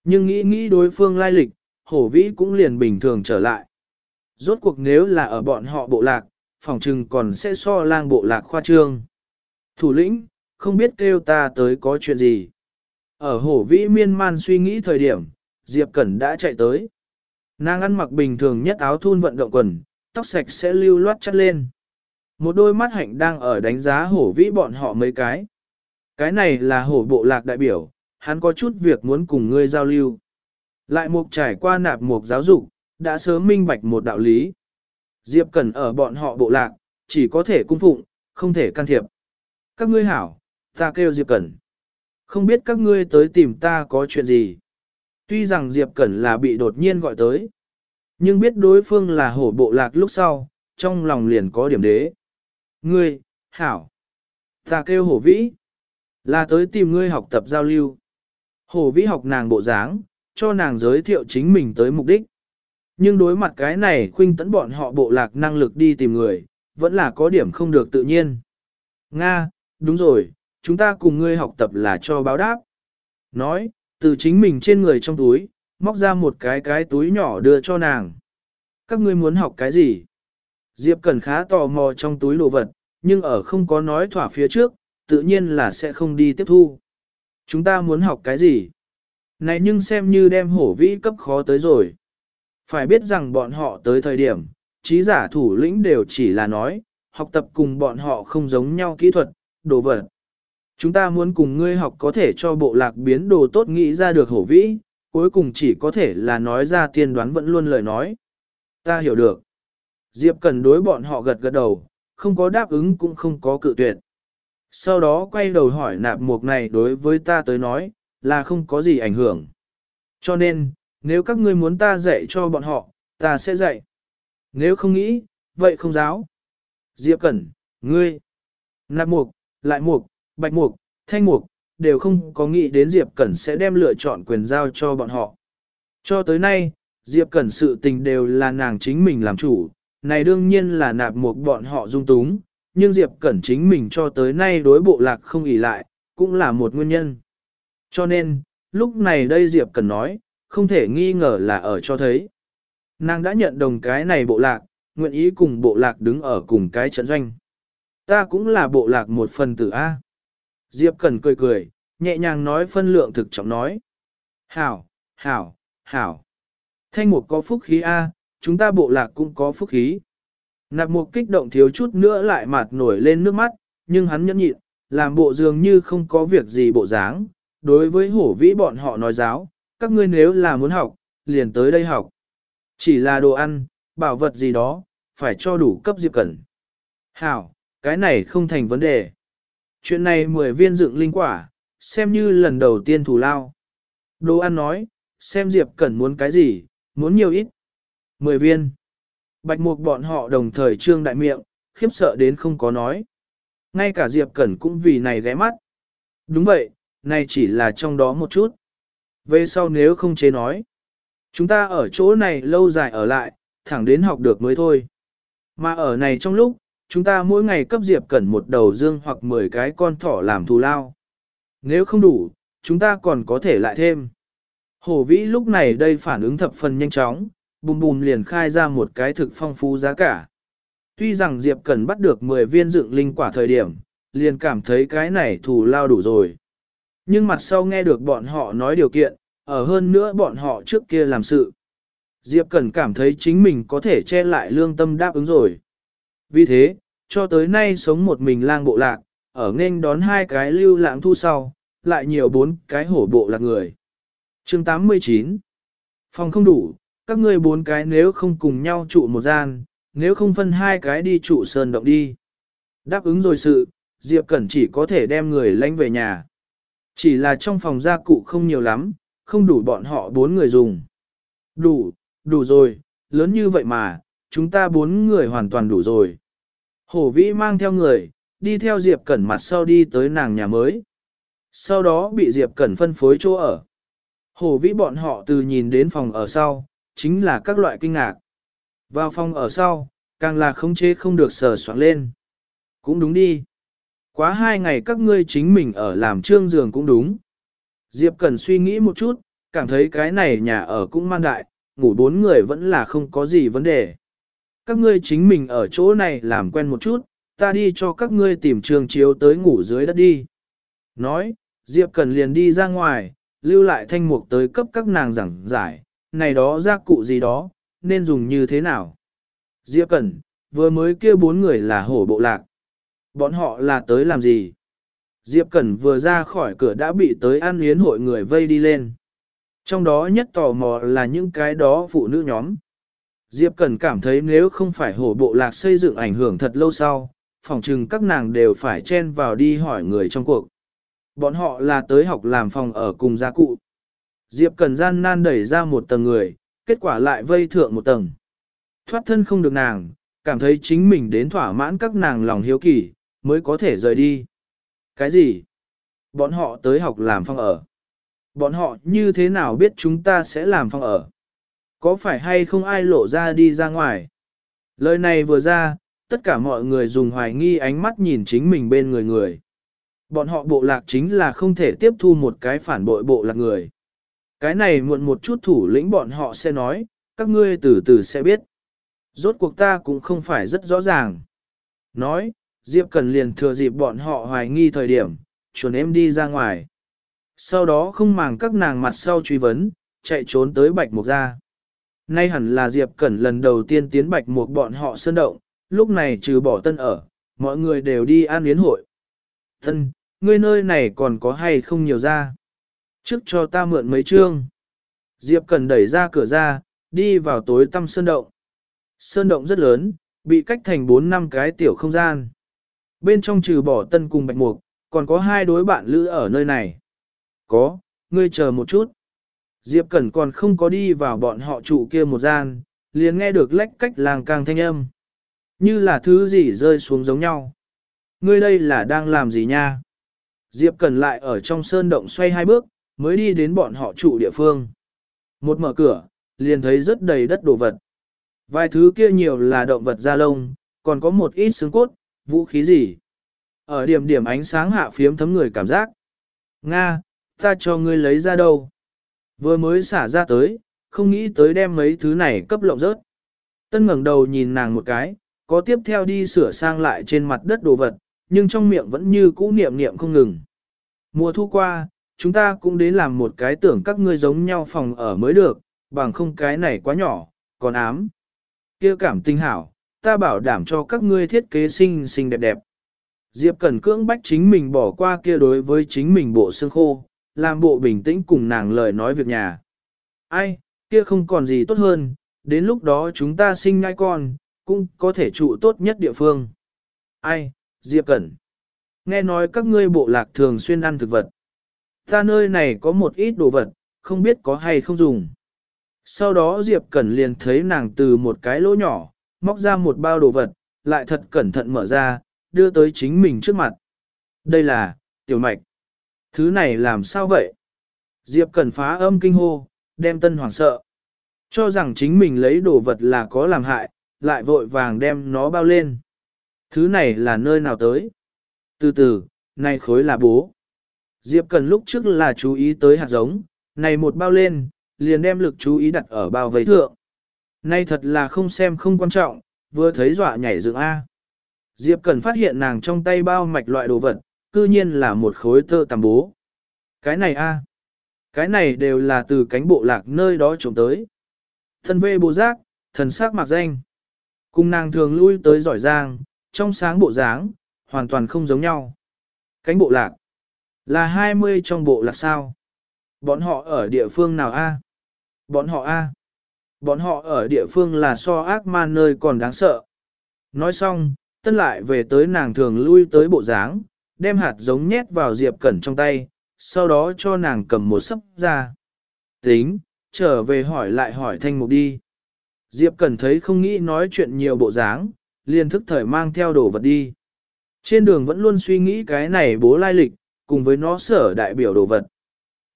S1: Nhưng nghĩ nghĩ đối phương lai lịch, hổ vĩ cũng liền bình thường trở lại. Rốt cuộc nếu là ở bọn họ bộ lạc, phòng trừng còn sẽ so lang bộ lạc khoa trương. Thủ lĩnh, không biết kêu ta tới có chuyện gì. Ở hổ vĩ miên man suy nghĩ thời điểm, Diệp Cẩn đã chạy tới. Nàng ăn mặc bình thường nhất áo thun vận động quần, tóc sạch sẽ lưu loát chắt lên. Một đôi mắt hạnh đang ở đánh giá hổ vĩ bọn họ mấy cái. Cái này là hổ bộ lạc đại biểu, hắn có chút việc muốn cùng ngươi giao lưu. Lại mục trải qua nạp mục giáo dục, đã sớm minh bạch một đạo lý. Diệp Cẩn ở bọn họ bộ lạc, chỉ có thể cung phụng, không thể can thiệp. Các ngươi hảo, ta kêu Diệp Cẩn. Không biết các ngươi tới tìm ta có chuyện gì. Tuy rằng Diệp Cẩn là bị đột nhiên gọi tới, nhưng biết đối phương là hổ bộ lạc lúc sau, trong lòng liền có điểm đế. Ngươi, hảo, ta kêu hổ vĩ, là tới tìm ngươi học tập giao lưu. hồ vĩ học nàng bộ dáng, cho nàng giới thiệu chính mình tới mục đích. Nhưng đối mặt cái này khuynh tấn bọn họ bộ lạc năng lực đi tìm người, vẫn là có điểm không được tự nhiên. Nga, đúng rồi, chúng ta cùng ngươi học tập là cho báo đáp. Nói, từ chính mình trên người trong túi, móc ra một cái cái túi nhỏ đưa cho nàng. Các ngươi muốn học cái gì? Diệp Cẩn khá tò mò trong túi đồ vật, nhưng ở không có nói thỏa phía trước, tự nhiên là sẽ không đi tiếp thu. Chúng ta muốn học cái gì? Này nhưng xem như đem hổ vĩ cấp khó tới rồi. Phải biết rằng bọn họ tới thời điểm, trí giả thủ lĩnh đều chỉ là nói, học tập cùng bọn họ không giống nhau kỹ thuật, đồ vật. Chúng ta muốn cùng ngươi học có thể cho bộ lạc biến đồ tốt nghĩ ra được hổ vĩ, cuối cùng chỉ có thể là nói ra tiên đoán vẫn luôn lời nói. Ta hiểu được. Diệp cần đối bọn họ gật gật đầu, không có đáp ứng cũng không có cự tuyệt. Sau đó quay đầu hỏi nạp mục này đối với ta tới nói, là không có gì ảnh hưởng. Cho nên, nếu các ngươi muốn ta dạy cho bọn họ, ta sẽ dạy. Nếu không nghĩ, vậy không giáo. Diệp Cẩn, ngươi, nạp mục, lại mục, bạch mục, thanh mục, đều không có nghĩ đến Diệp Cẩn sẽ đem lựa chọn quyền giao cho bọn họ. Cho tới nay, Diệp Cẩn sự tình đều là nàng chính mình làm chủ, này đương nhiên là nạp mục bọn họ dung túng, nhưng Diệp Cẩn chính mình cho tới nay đối bộ lạc không ỉ lại, cũng là một nguyên nhân. Cho nên, lúc này đây Diệp Cẩn nói, không thể nghi ngờ là ở cho thấy. Nàng đã nhận đồng cái này bộ lạc, nguyện ý cùng bộ lạc đứng ở cùng cái trận doanh. Ta cũng là bộ lạc một phần tử A. Diệp Cẩn cười cười, nhẹ nhàng nói phân lượng thực trọng nói. Hảo, hảo, hảo. Thanh mục có phúc khí A, chúng ta bộ lạc cũng có phúc khí. Nạp mục kích động thiếu chút nữa lại mặt nổi lên nước mắt, nhưng hắn nhẫn nhịn, làm bộ dường như không có việc gì bộ dáng. Đối với hổ vĩ bọn họ nói giáo, các ngươi nếu là muốn học, liền tới đây học. Chỉ là đồ ăn, bảo vật gì đó, phải cho đủ cấp Diệp Cẩn. Hảo, cái này không thành vấn đề. Chuyện này 10 viên dựng linh quả, xem như lần đầu tiên thủ lao. Đồ ăn nói, xem Diệp Cẩn muốn cái gì, muốn nhiều ít. 10 viên. Bạch mục bọn họ đồng thời trương đại miệng, khiếp sợ đến không có nói. Ngay cả Diệp Cẩn cũng vì này ghé mắt. Đúng vậy, này chỉ là trong đó một chút. Về sau nếu không chế nói, chúng ta ở chỗ này lâu dài ở lại, thẳng đến học được mới thôi. Mà ở này trong lúc, chúng ta mỗi ngày cấp Diệp Cẩn một đầu dương hoặc 10 cái con thỏ làm thù lao. Nếu không đủ, chúng ta còn có thể lại thêm. Hổ vĩ lúc này đây phản ứng thập phần nhanh chóng, bùm bùm liền khai ra một cái thực phong phú giá cả. Tuy rằng Diệp Cẩn bắt được 10 viên dựng linh quả thời điểm, liền cảm thấy cái này thù lao đủ rồi. Nhưng mặt sau nghe được bọn họ nói điều kiện, ở hơn nữa bọn họ trước kia làm sự. Diệp Cẩn cảm thấy chính mình có thể che lại lương tâm đáp ứng rồi. Vì thế, cho tới nay sống một mình lang bộ lạc, ở nghênh đón hai cái lưu lãng thu sau, lại nhiều bốn cái hổ bộ lạc người. chương 89 Phòng không đủ, các ngươi bốn cái nếu không cùng nhau trụ một gian, nếu không phân hai cái đi trụ sơn động đi. Đáp ứng rồi sự, Diệp Cẩn chỉ có thể đem người lánh về nhà. Chỉ là trong phòng gia cụ không nhiều lắm, không đủ bọn họ bốn người dùng. Đủ, đủ rồi, lớn như vậy mà, chúng ta bốn người hoàn toàn đủ rồi. Hổ vĩ mang theo người, đi theo Diệp Cẩn mặt sau đi tới nàng nhà mới. Sau đó bị Diệp Cẩn phân phối chỗ ở. Hổ vĩ bọn họ từ nhìn đến phòng ở sau, chính là các loại kinh ngạc. Vào phòng ở sau, càng là khống chế không được sờ soạn lên. Cũng đúng đi. Quá hai ngày các ngươi chính mình ở làm trương giường cũng đúng. Diệp Cần suy nghĩ một chút, cảm thấy cái này nhà ở cũng man đại, ngủ bốn người vẫn là không có gì vấn đề. Các ngươi chính mình ở chỗ này làm quen một chút, ta đi cho các ngươi tìm trường chiếu tới ngủ dưới đất đi. Nói, Diệp Cần liền đi ra ngoài, lưu lại thanh mục tới cấp các nàng giảng giải, này đó ra cụ gì đó, nên dùng như thế nào. Diệp Cần, vừa mới kia bốn người là hổ bộ lạc. Bọn họ là tới làm gì? Diệp Cẩn vừa ra khỏi cửa đã bị tới ăn yến hội người vây đi lên. Trong đó nhất tò mò là những cái đó phụ nữ nhóm. Diệp Cẩn cảm thấy nếu không phải hổ bộ lạc xây dựng ảnh hưởng thật lâu sau, phòng trừng các nàng đều phải chen vào đi hỏi người trong cuộc. Bọn họ là tới học làm phòng ở cùng gia cụ. Diệp Cần gian nan đẩy ra một tầng người, kết quả lại vây thượng một tầng. Thoát thân không được nàng, cảm thấy chính mình đến thỏa mãn các nàng lòng hiếu kỳ, mới có thể rời đi. Cái gì? Bọn họ tới học làm phong ở. Bọn họ như thế nào biết chúng ta sẽ làm phong ở? Có phải hay không ai lộ ra đi ra ngoài? Lời này vừa ra, tất cả mọi người dùng hoài nghi ánh mắt nhìn chính mình bên người người. Bọn họ bộ lạc chính là không thể tiếp thu một cái phản bội bộ lạc người. Cái này muộn một chút thủ lĩnh bọn họ sẽ nói, các ngươi từ từ sẽ biết. Rốt cuộc ta cũng không phải rất rõ ràng. Nói, Diệp Cần liền thừa dịp bọn họ hoài nghi thời điểm, chuẩn em đi ra ngoài. Sau đó không màng các nàng mặt sau truy vấn, chạy trốn tới Bạch Mục ra. Nay hẳn là Diệp Cẩn lần đầu tiên tiến Bạch Mục bọn họ sơn động, lúc này trừ bỏ tân ở, mọi người đều đi an yến hội. Tân, ngươi nơi này còn có hay không nhiều ra? Trước cho ta mượn mấy chương. Diệp Cẩn đẩy ra cửa ra, đi vào tối tăm sơn động. Sơn động rất lớn, bị cách thành 4 năm cái tiểu không gian. Bên trong trừ bỏ tân cùng bạch mục, còn có hai đối bạn lữ ở nơi này. Có, ngươi chờ một chút. Diệp Cẩn còn không có đi vào bọn họ trụ kia một gian, liền nghe được lách cách làng càng thanh âm. Như là thứ gì rơi xuống giống nhau. Ngươi đây là đang làm gì nha? Diệp Cẩn lại ở trong sơn động xoay hai bước, mới đi đến bọn họ trụ địa phương. Một mở cửa, liền thấy rất đầy đất đồ vật. Vài thứ kia nhiều là động vật da lông, còn có một ít xương cốt, vũ khí gì. Ở điểm điểm ánh sáng hạ phiếm thấm người cảm giác. Nga, ta cho ngươi lấy ra đâu? Vừa mới xả ra tới, không nghĩ tới đem mấy thứ này cấp lộng rớt. Tân ngẩng đầu nhìn nàng một cái, có tiếp theo đi sửa sang lại trên mặt đất đồ vật, nhưng trong miệng vẫn như cũ niệm niệm không ngừng. Mùa thu qua, chúng ta cũng đến làm một cái tưởng các ngươi giống nhau phòng ở mới được, bằng không cái này quá nhỏ, còn ám. kia cảm tinh hảo, ta bảo đảm cho các ngươi thiết kế xinh xinh đẹp đẹp. Diệp Cẩn cưỡng bách chính mình bỏ qua kia đối với chính mình bộ xương khô, làm bộ bình tĩnh cùng nàng lời nói việc nhà. Ai, kia không còn gì tốt hơn, đến lúc đó chúng ta sinh ngai con, cũng có thể trụ tốt nhất địa phương. Ai, Diệp Cẩn. Nghe nói các ngươi bộ lạc thường xuyên ăn thực vật. Ta nơi này có một ít đồ vật, không biết có hay không dùng. Sau đó Diệp Cẩn liền thấy nàng từ một cái lỗ nhỏ, móc ra một bao đồ vật, lại thật cẩn thận mở ra, đưa tới chính mình trước mặt. Đây là, tiểu mạch. Thứ này làm sao vậy? Diệp Cẩn phá âm kinh hô, đem tân hoàng sợ. Cho rằng chính mình lấy đồ vật là có làm hại, lại vội vàng đem nó bao lên. Thứ này là nơi nào tới? Từ từ, này khối là bố. Diệp Cần lúc trước là chú ý tới hạt giống, này một bao lên, liền đem lực chú ý đặt ở bao vây thượng. Nay thật là không xem không quan trọng, vừa thấy dọa nhảy dựng A. Diệp Cần phát hiện nàng trong tay bao mạch loại đồ vật, cư nhiên là một khối tơ tằm bố. Cái này A. Cái này đều là từ cánh bộ lạc nơi đó trộm tới. Thân vê bộ giác, thần sắc mặc danh. Cùng nàng thường lui tới giỏi giang, trong sáng bộ dáng, hoàn toàn không giống nhau. Cánh bộ lạc. Là 20 trong bộ lạc sao? Bọn họ ở địa phương nào a? Bọn họ a? Bọn họ ở địa phương là so ác ma nơi còn đáng sợ. Nói xong, tân lại về tới nàng thường lui tới bộ dáng, đem hạt giống nhét vào Diệp Cẩn trong tay, sau đó cho nàng cầm một sấp ra. Tính, trở về hỏi lại hỏi thanh mục đi. Diệp Cẩn thấy không nghĩ nói chuyện nhiều bộ dáng, liền thức thời mang theo đồ vật đi. Trên đường vẫn luôn suy nghĩ cái này bố lai lịch, cùng với nó sở đại biểu đồ vật.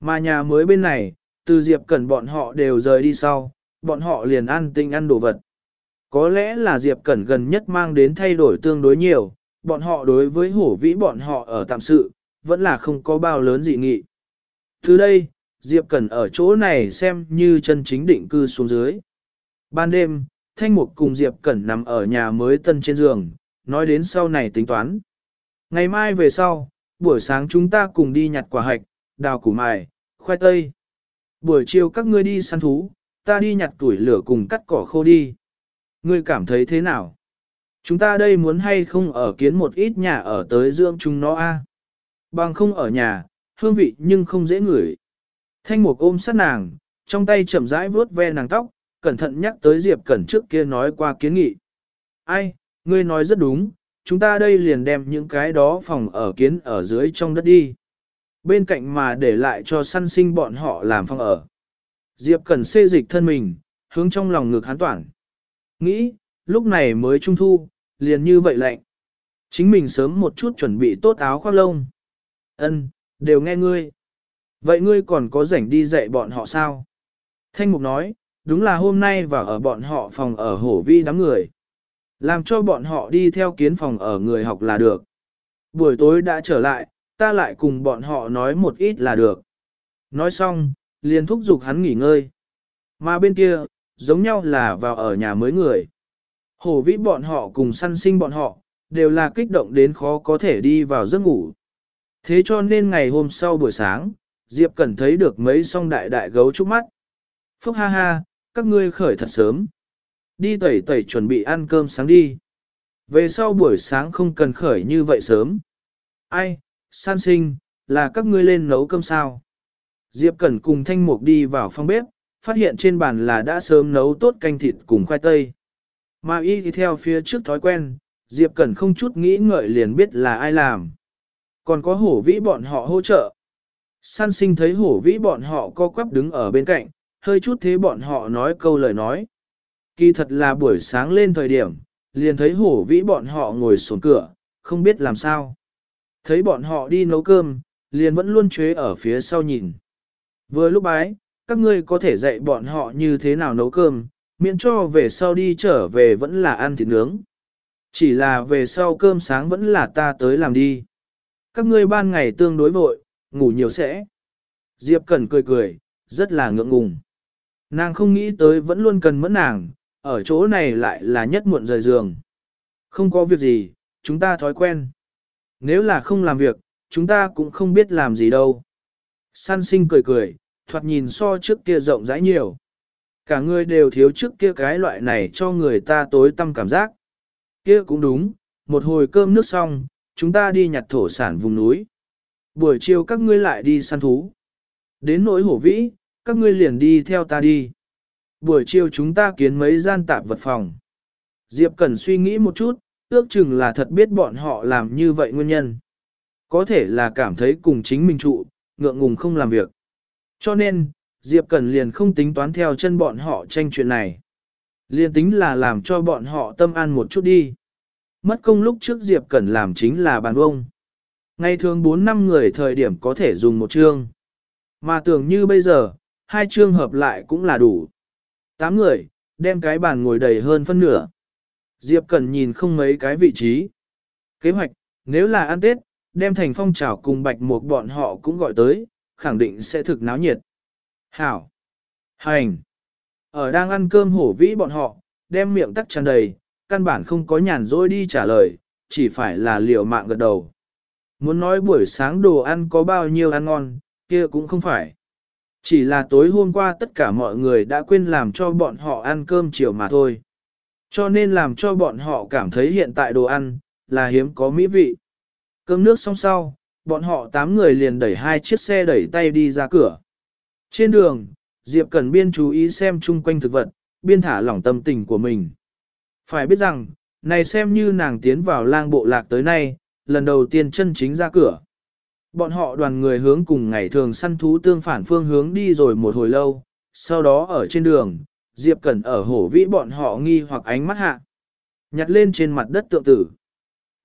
S1: Mà nhà mới bên này, từ Diệp Cẩn bọn họ đều rời đi sau, bọn họ liền ăn tinh ăn đồ vật. Có lẽ là Diệp Cẩn gần nhất mang đến thay đổi tương đối nhiều, bọn họ đối với hổ vĩ bọn họ ở tạm sự, vẫn là không có bao lớn dị nghị. Từ đây, Diệp Cẩn ở chỗ này xem như chân chính định cư xuống dưới. Ban đêm, Thanh Mục cùng Diệp Cẩn nằm ở nhà mới tân trên giường, nói đến sau này tính toán. Ngày mai về sau, buổi sáng chúng ta cùng đi nhặt quả hạch, đào củ mài, khoai tây. Buổi chiều các ngươi đi săn thú, ta đi nhặt tuổi lửa cùng cắt cỏ khô đi. Ngươi cảm thấy thế nào? Chúng ta đây muốn hay không ở kiến một ít nhà ở tới dưỡng chúng nó a? Bằng không ở nhà, hương vị nhưng không dễ ngửi. Thanh mục ôm sát nàng, trong tay chậm rãi vuốt ve nàng tóc, cẩn thận nhắc tới Diệp Cẩn trước kia nói qua kiến nghị. Ai, ngươi nói rất đúng, chúng ta đây liền đem những cái đó phòng ở kiến ở dưới trong đất đi. Bên cạnh mà để lại cho săn sinh bọn họ làm phòng ở. Diệp Cẩn xê dịch thân mình, hướng trong lòng ngực hắn toàn Nghĩ, lúc này mới trung thu, liền như vậy lạnh. Chính mình sớm một chút chuẩn bị tốt áo khoác lông. Ân, đều nghe ngươi. Vậy ngươi còn có rảnh đi dạy bọn họ sao? Thanh Mục nói, đúng là hôm nay vào ở bọn họ phòng ở hổ vi đám người. Làm cho bọn họ đi theo kiến phòng ở người học là được. Buổi tối đã trở lại, ta lại cùng bọn họ nói một ít là được. Nói xong, liền thúc giục hắn nghỉ ngơi. Mà bên kia, giống nhau là vào ở nhà mới người. Hổ vĩ bọn họ cùng săn sinh bọn họ, đều là kích động đến khó có thể đi vào giấc ngủ. Thế cho nên ngày hôm sau buổi sáng, Diệp Cẩn thấy được mấy song đại đại gấu trúc mắt. Phúc ha ha, các ngươi khởi thật sớm. Đi tẩy tẩy chuẩn bị ăn cơm sáng đi. Về sau buổi sáng không cần khởi như vậy sớm. Ai, san sinh, là các ngươi lên nấu cơm sao? Diệp Cẩn cùng Thanh Mục đi vào phòng bếp, phát hiện trên bàn là đã sớm nấu tốt canh thịt cùng khoai tây. Mà y thì theo phía trước thói quen, Diệp Cẩn không chút nghĩ ngợi liền biết là ai làm. Còn có hổ vĩ bọn họ hỗ trợ. San sinh thấy hổ vĩ bọn họ co quắp đứng ở bên cạnh, hơi chút thế bọn họ nói câu lời nói. Kỳ thật là buổi sáng lên thời điểm, liền thấy hổ vĩ bọn họ ngồi sồn cửa, không biết làm sao. Thấy bọn họ đi nấu cơm, liền vẫn luôn chế ở phía sau nhìn. Vừa lúc bái, các ngươi có thể dạy bọn họ như thế nào nấu cơm, miễn cho về sau đi trở về vẫn là ăn thịt nướng. Chỉ là về sau cơm sáng vẫn là ta tới làm đi. Các ngươi ban ngày tương đối vội, ngủ nhiều sẽ. Diệp Cẩn cười cười, rất là ngượng ngùng. Nàng không nghĩ tới vẫn luôn cần mẫn nàng, ở chỗ này lại là nhất muộn rời giường. Không có việc gì, chúng ta thói quen. Nếu là không làm việc, chúng ta cũng không biết làm gì đâu. San sinh cười cười, thoạt nhìn so trước kia rộng rãi nhiều. Cả người đều thiếu trước kia cái loại này cho người ta tối tâm cảm giác. Kia cũng đúng, một hồi cơm nước xong, chúng ta đi nhặt thổ sản vùng núi. Buổi chiều các ngươi lại đi săn thú. Đến nỗi hổ vĩ, các ngươi liền đi theo ta đi. Buổi chiều chúng ta kiến mấy gian tạp vật phòng. Diệp Cần suy nghĩ một chút, ước chừng là thật biết bọn họ làm như vậy nguyên nhân. Có thể là cảm thấy cùng chính mình trụ, ngượng ngùng không làm việc. Cho nên, Diệp Cần liền không tính toán theo chân bọn họ tranh chuyện này. Liền tính là làm cho bọn họ tâm an một chút đi. Mất công lúc trước Diệp Cần làm chính là bàn vông. Ngày thường 4 năm người thời điểm có thể dùng một chương. Mà tưởng như bây giờ, hai chương hợp lại cũng là đủ. Tám người, đem cái bàn ngồi đầy hơn phân nửa. Diệp Cần nhìn không mấy cái vị trí. Kế hoạch, nếu là ăn Tết, đem thành phong trào cùng bạch một bọn họ cũng gọi tới, khẳng định sẽ thực náo nhiệt. Hảo! Hành! Ở đang ăn cơm hổ vĩ bọn họ, đem miệng tắc tràn đầy, căn bản không có nhàn rỗi đi trả lời, chỉ phải là liều mạng gật đầu. Muốn nói buổi sáng đồ ăn có bao nhiêu ăn ngon, kia cũng không phải. Chỉ là tối hôm qua tất cả mọi người đã quên làm cho bọn họ ăn cơm chiều mà thôi. Cho nên làm cho bọn họ cảm thấy hiện tại đồ ăn, là hiếm có mỹ vị. Cơm nước xong sau, bọn họ tám người liền đẩy hai chiếc xe đẩy tay đi ra cửa. Trên đường, Diệp Cần Biên chú ý xem chung quanh thực vật, biên thả lỏng tâm tình của mình. Phải biết rằng, này xem như nàng tiến vào lang bộ lạc tới nay, lần đầu tiên chân chính ra cửa. Bọn họ đoàn người hướng cùng ngày thường săn thú tương phản phương hướng đi rồi một hồi lâu, sau đó ở trên đường, Diệp Cẩn ở hổ vĩ bọn họ nghi hoặc ánh mắt hạ. Nhặt lên trên mặt đất tượng tử.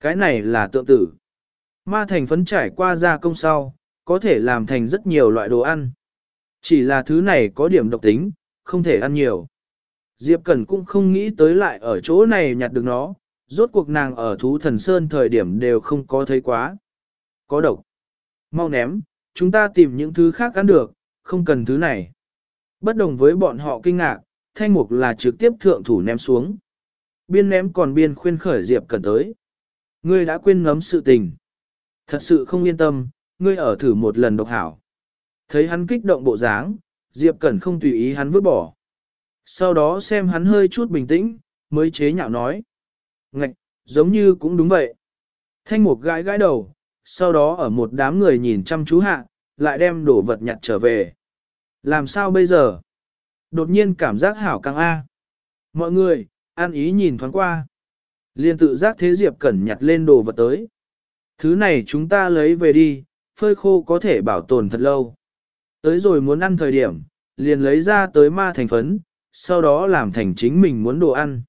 S1: Cái này là tượng tử. Ma thành phấn trải qua gia công sau, có thể làm thành rất nhiều loại đồ ăn. Chỉ là thứ này có điểm độc tính, không thể ăn nhiều. Diệp Cẩn cũng không nghĩ tới lại ở chỗ này nhặt được nó, rốt cuộc nàng ở thú thần sơn thời điểm đều không có thấy quá. Có độc. Mau ném, chúng ta tìm những thứ khác ăn được, không cần thứ này. Bất đồng với bọn họ kinh ngạc, thanh mục là trực tiếp thượng thủ ném xuống. Biên ném còn biên khuyên khởi Diệp Cẩn tới. Ngươi đã quên ngấm sự tình. Thật sự không yên tâm, ngươi ở thử một lần độc hảo. Thấy hắn kích động bộ dáng, Diệp Cẩn không tùy ý hắn vứt bỏ. Sau đó xem hắn hơi chút bình tĩnh, mới chế nhạo nói. Ngạch, giống như cũng đúng vậy. Thanh mục gãi gãi đầu, sau đó ở một đám người nhìn chăm chú hạ, lại đem đồ vật nhặt trở về. Làm sao bây giờ? Đột nhiên cảm giác hảo căng A. Mọi người, an ý nhìn thoáng qua. Liên tự giác thế Diệp Cẩn nhặt lên đồ vật tới. Thứ này chúng ta lấy về đi, phơi khô có thể bảo tồn thật lâu. Tới rồi muốn ăn thời điểm, liền lấy ra tới ma thành phấn, sau đó làm thành chính mình muốn đồ ăn.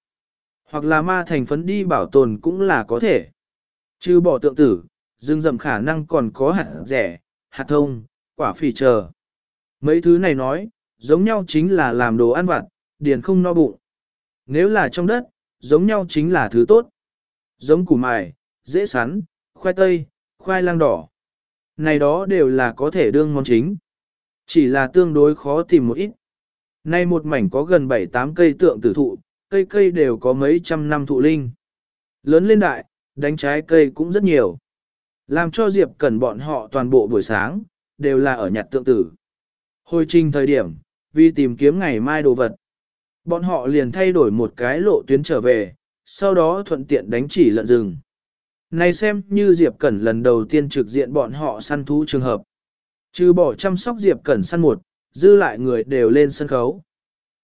S1: Hoặc là ma thành phấn đi bảo tồn cũng là có thể. Chứ bỏ tượng tử, dương rậm khả năng còn có hạt rẻ, hạt thông, quả phì chờ. Mấy thứ này nói, giống nhau chính là làm đồ ăn vặt, điền không no bụng. Nếu là trong đất, giống nhau chính là thứ tốt. Giống củ mài, dễ sắn, khoai tây, khoai lang đỏ. Này đó đều là có thể đương món chính. Chỉ là tương đối khó tìm một ít. Nay một mảnh có gần 7-8 cây tượng tử thụ, cây cây đều có mấy trăm năm thụ linh. Lớn lên đại, đánh trái cây cũng rất nhiều. Làm cho Diệp Cẩn bọn họ toàn bộ buổi sáng, đều là ở nhặt tượng tử. Hồi trình thời điểm, vì tìm kiếm ngày mai đồ vật. Bọn họ liền thay đổi một cái lộ tuyến trở về, sau đó thuận tiện đánh chỉ lợn rừng. Này xem như Diệp Cẩn lần đầu tiên trực diện bọn họ săn thú trường hợp. Trừ bỏ chăm sóc Diệp Cẩn săn một, dư lại người đều lên sân khấu.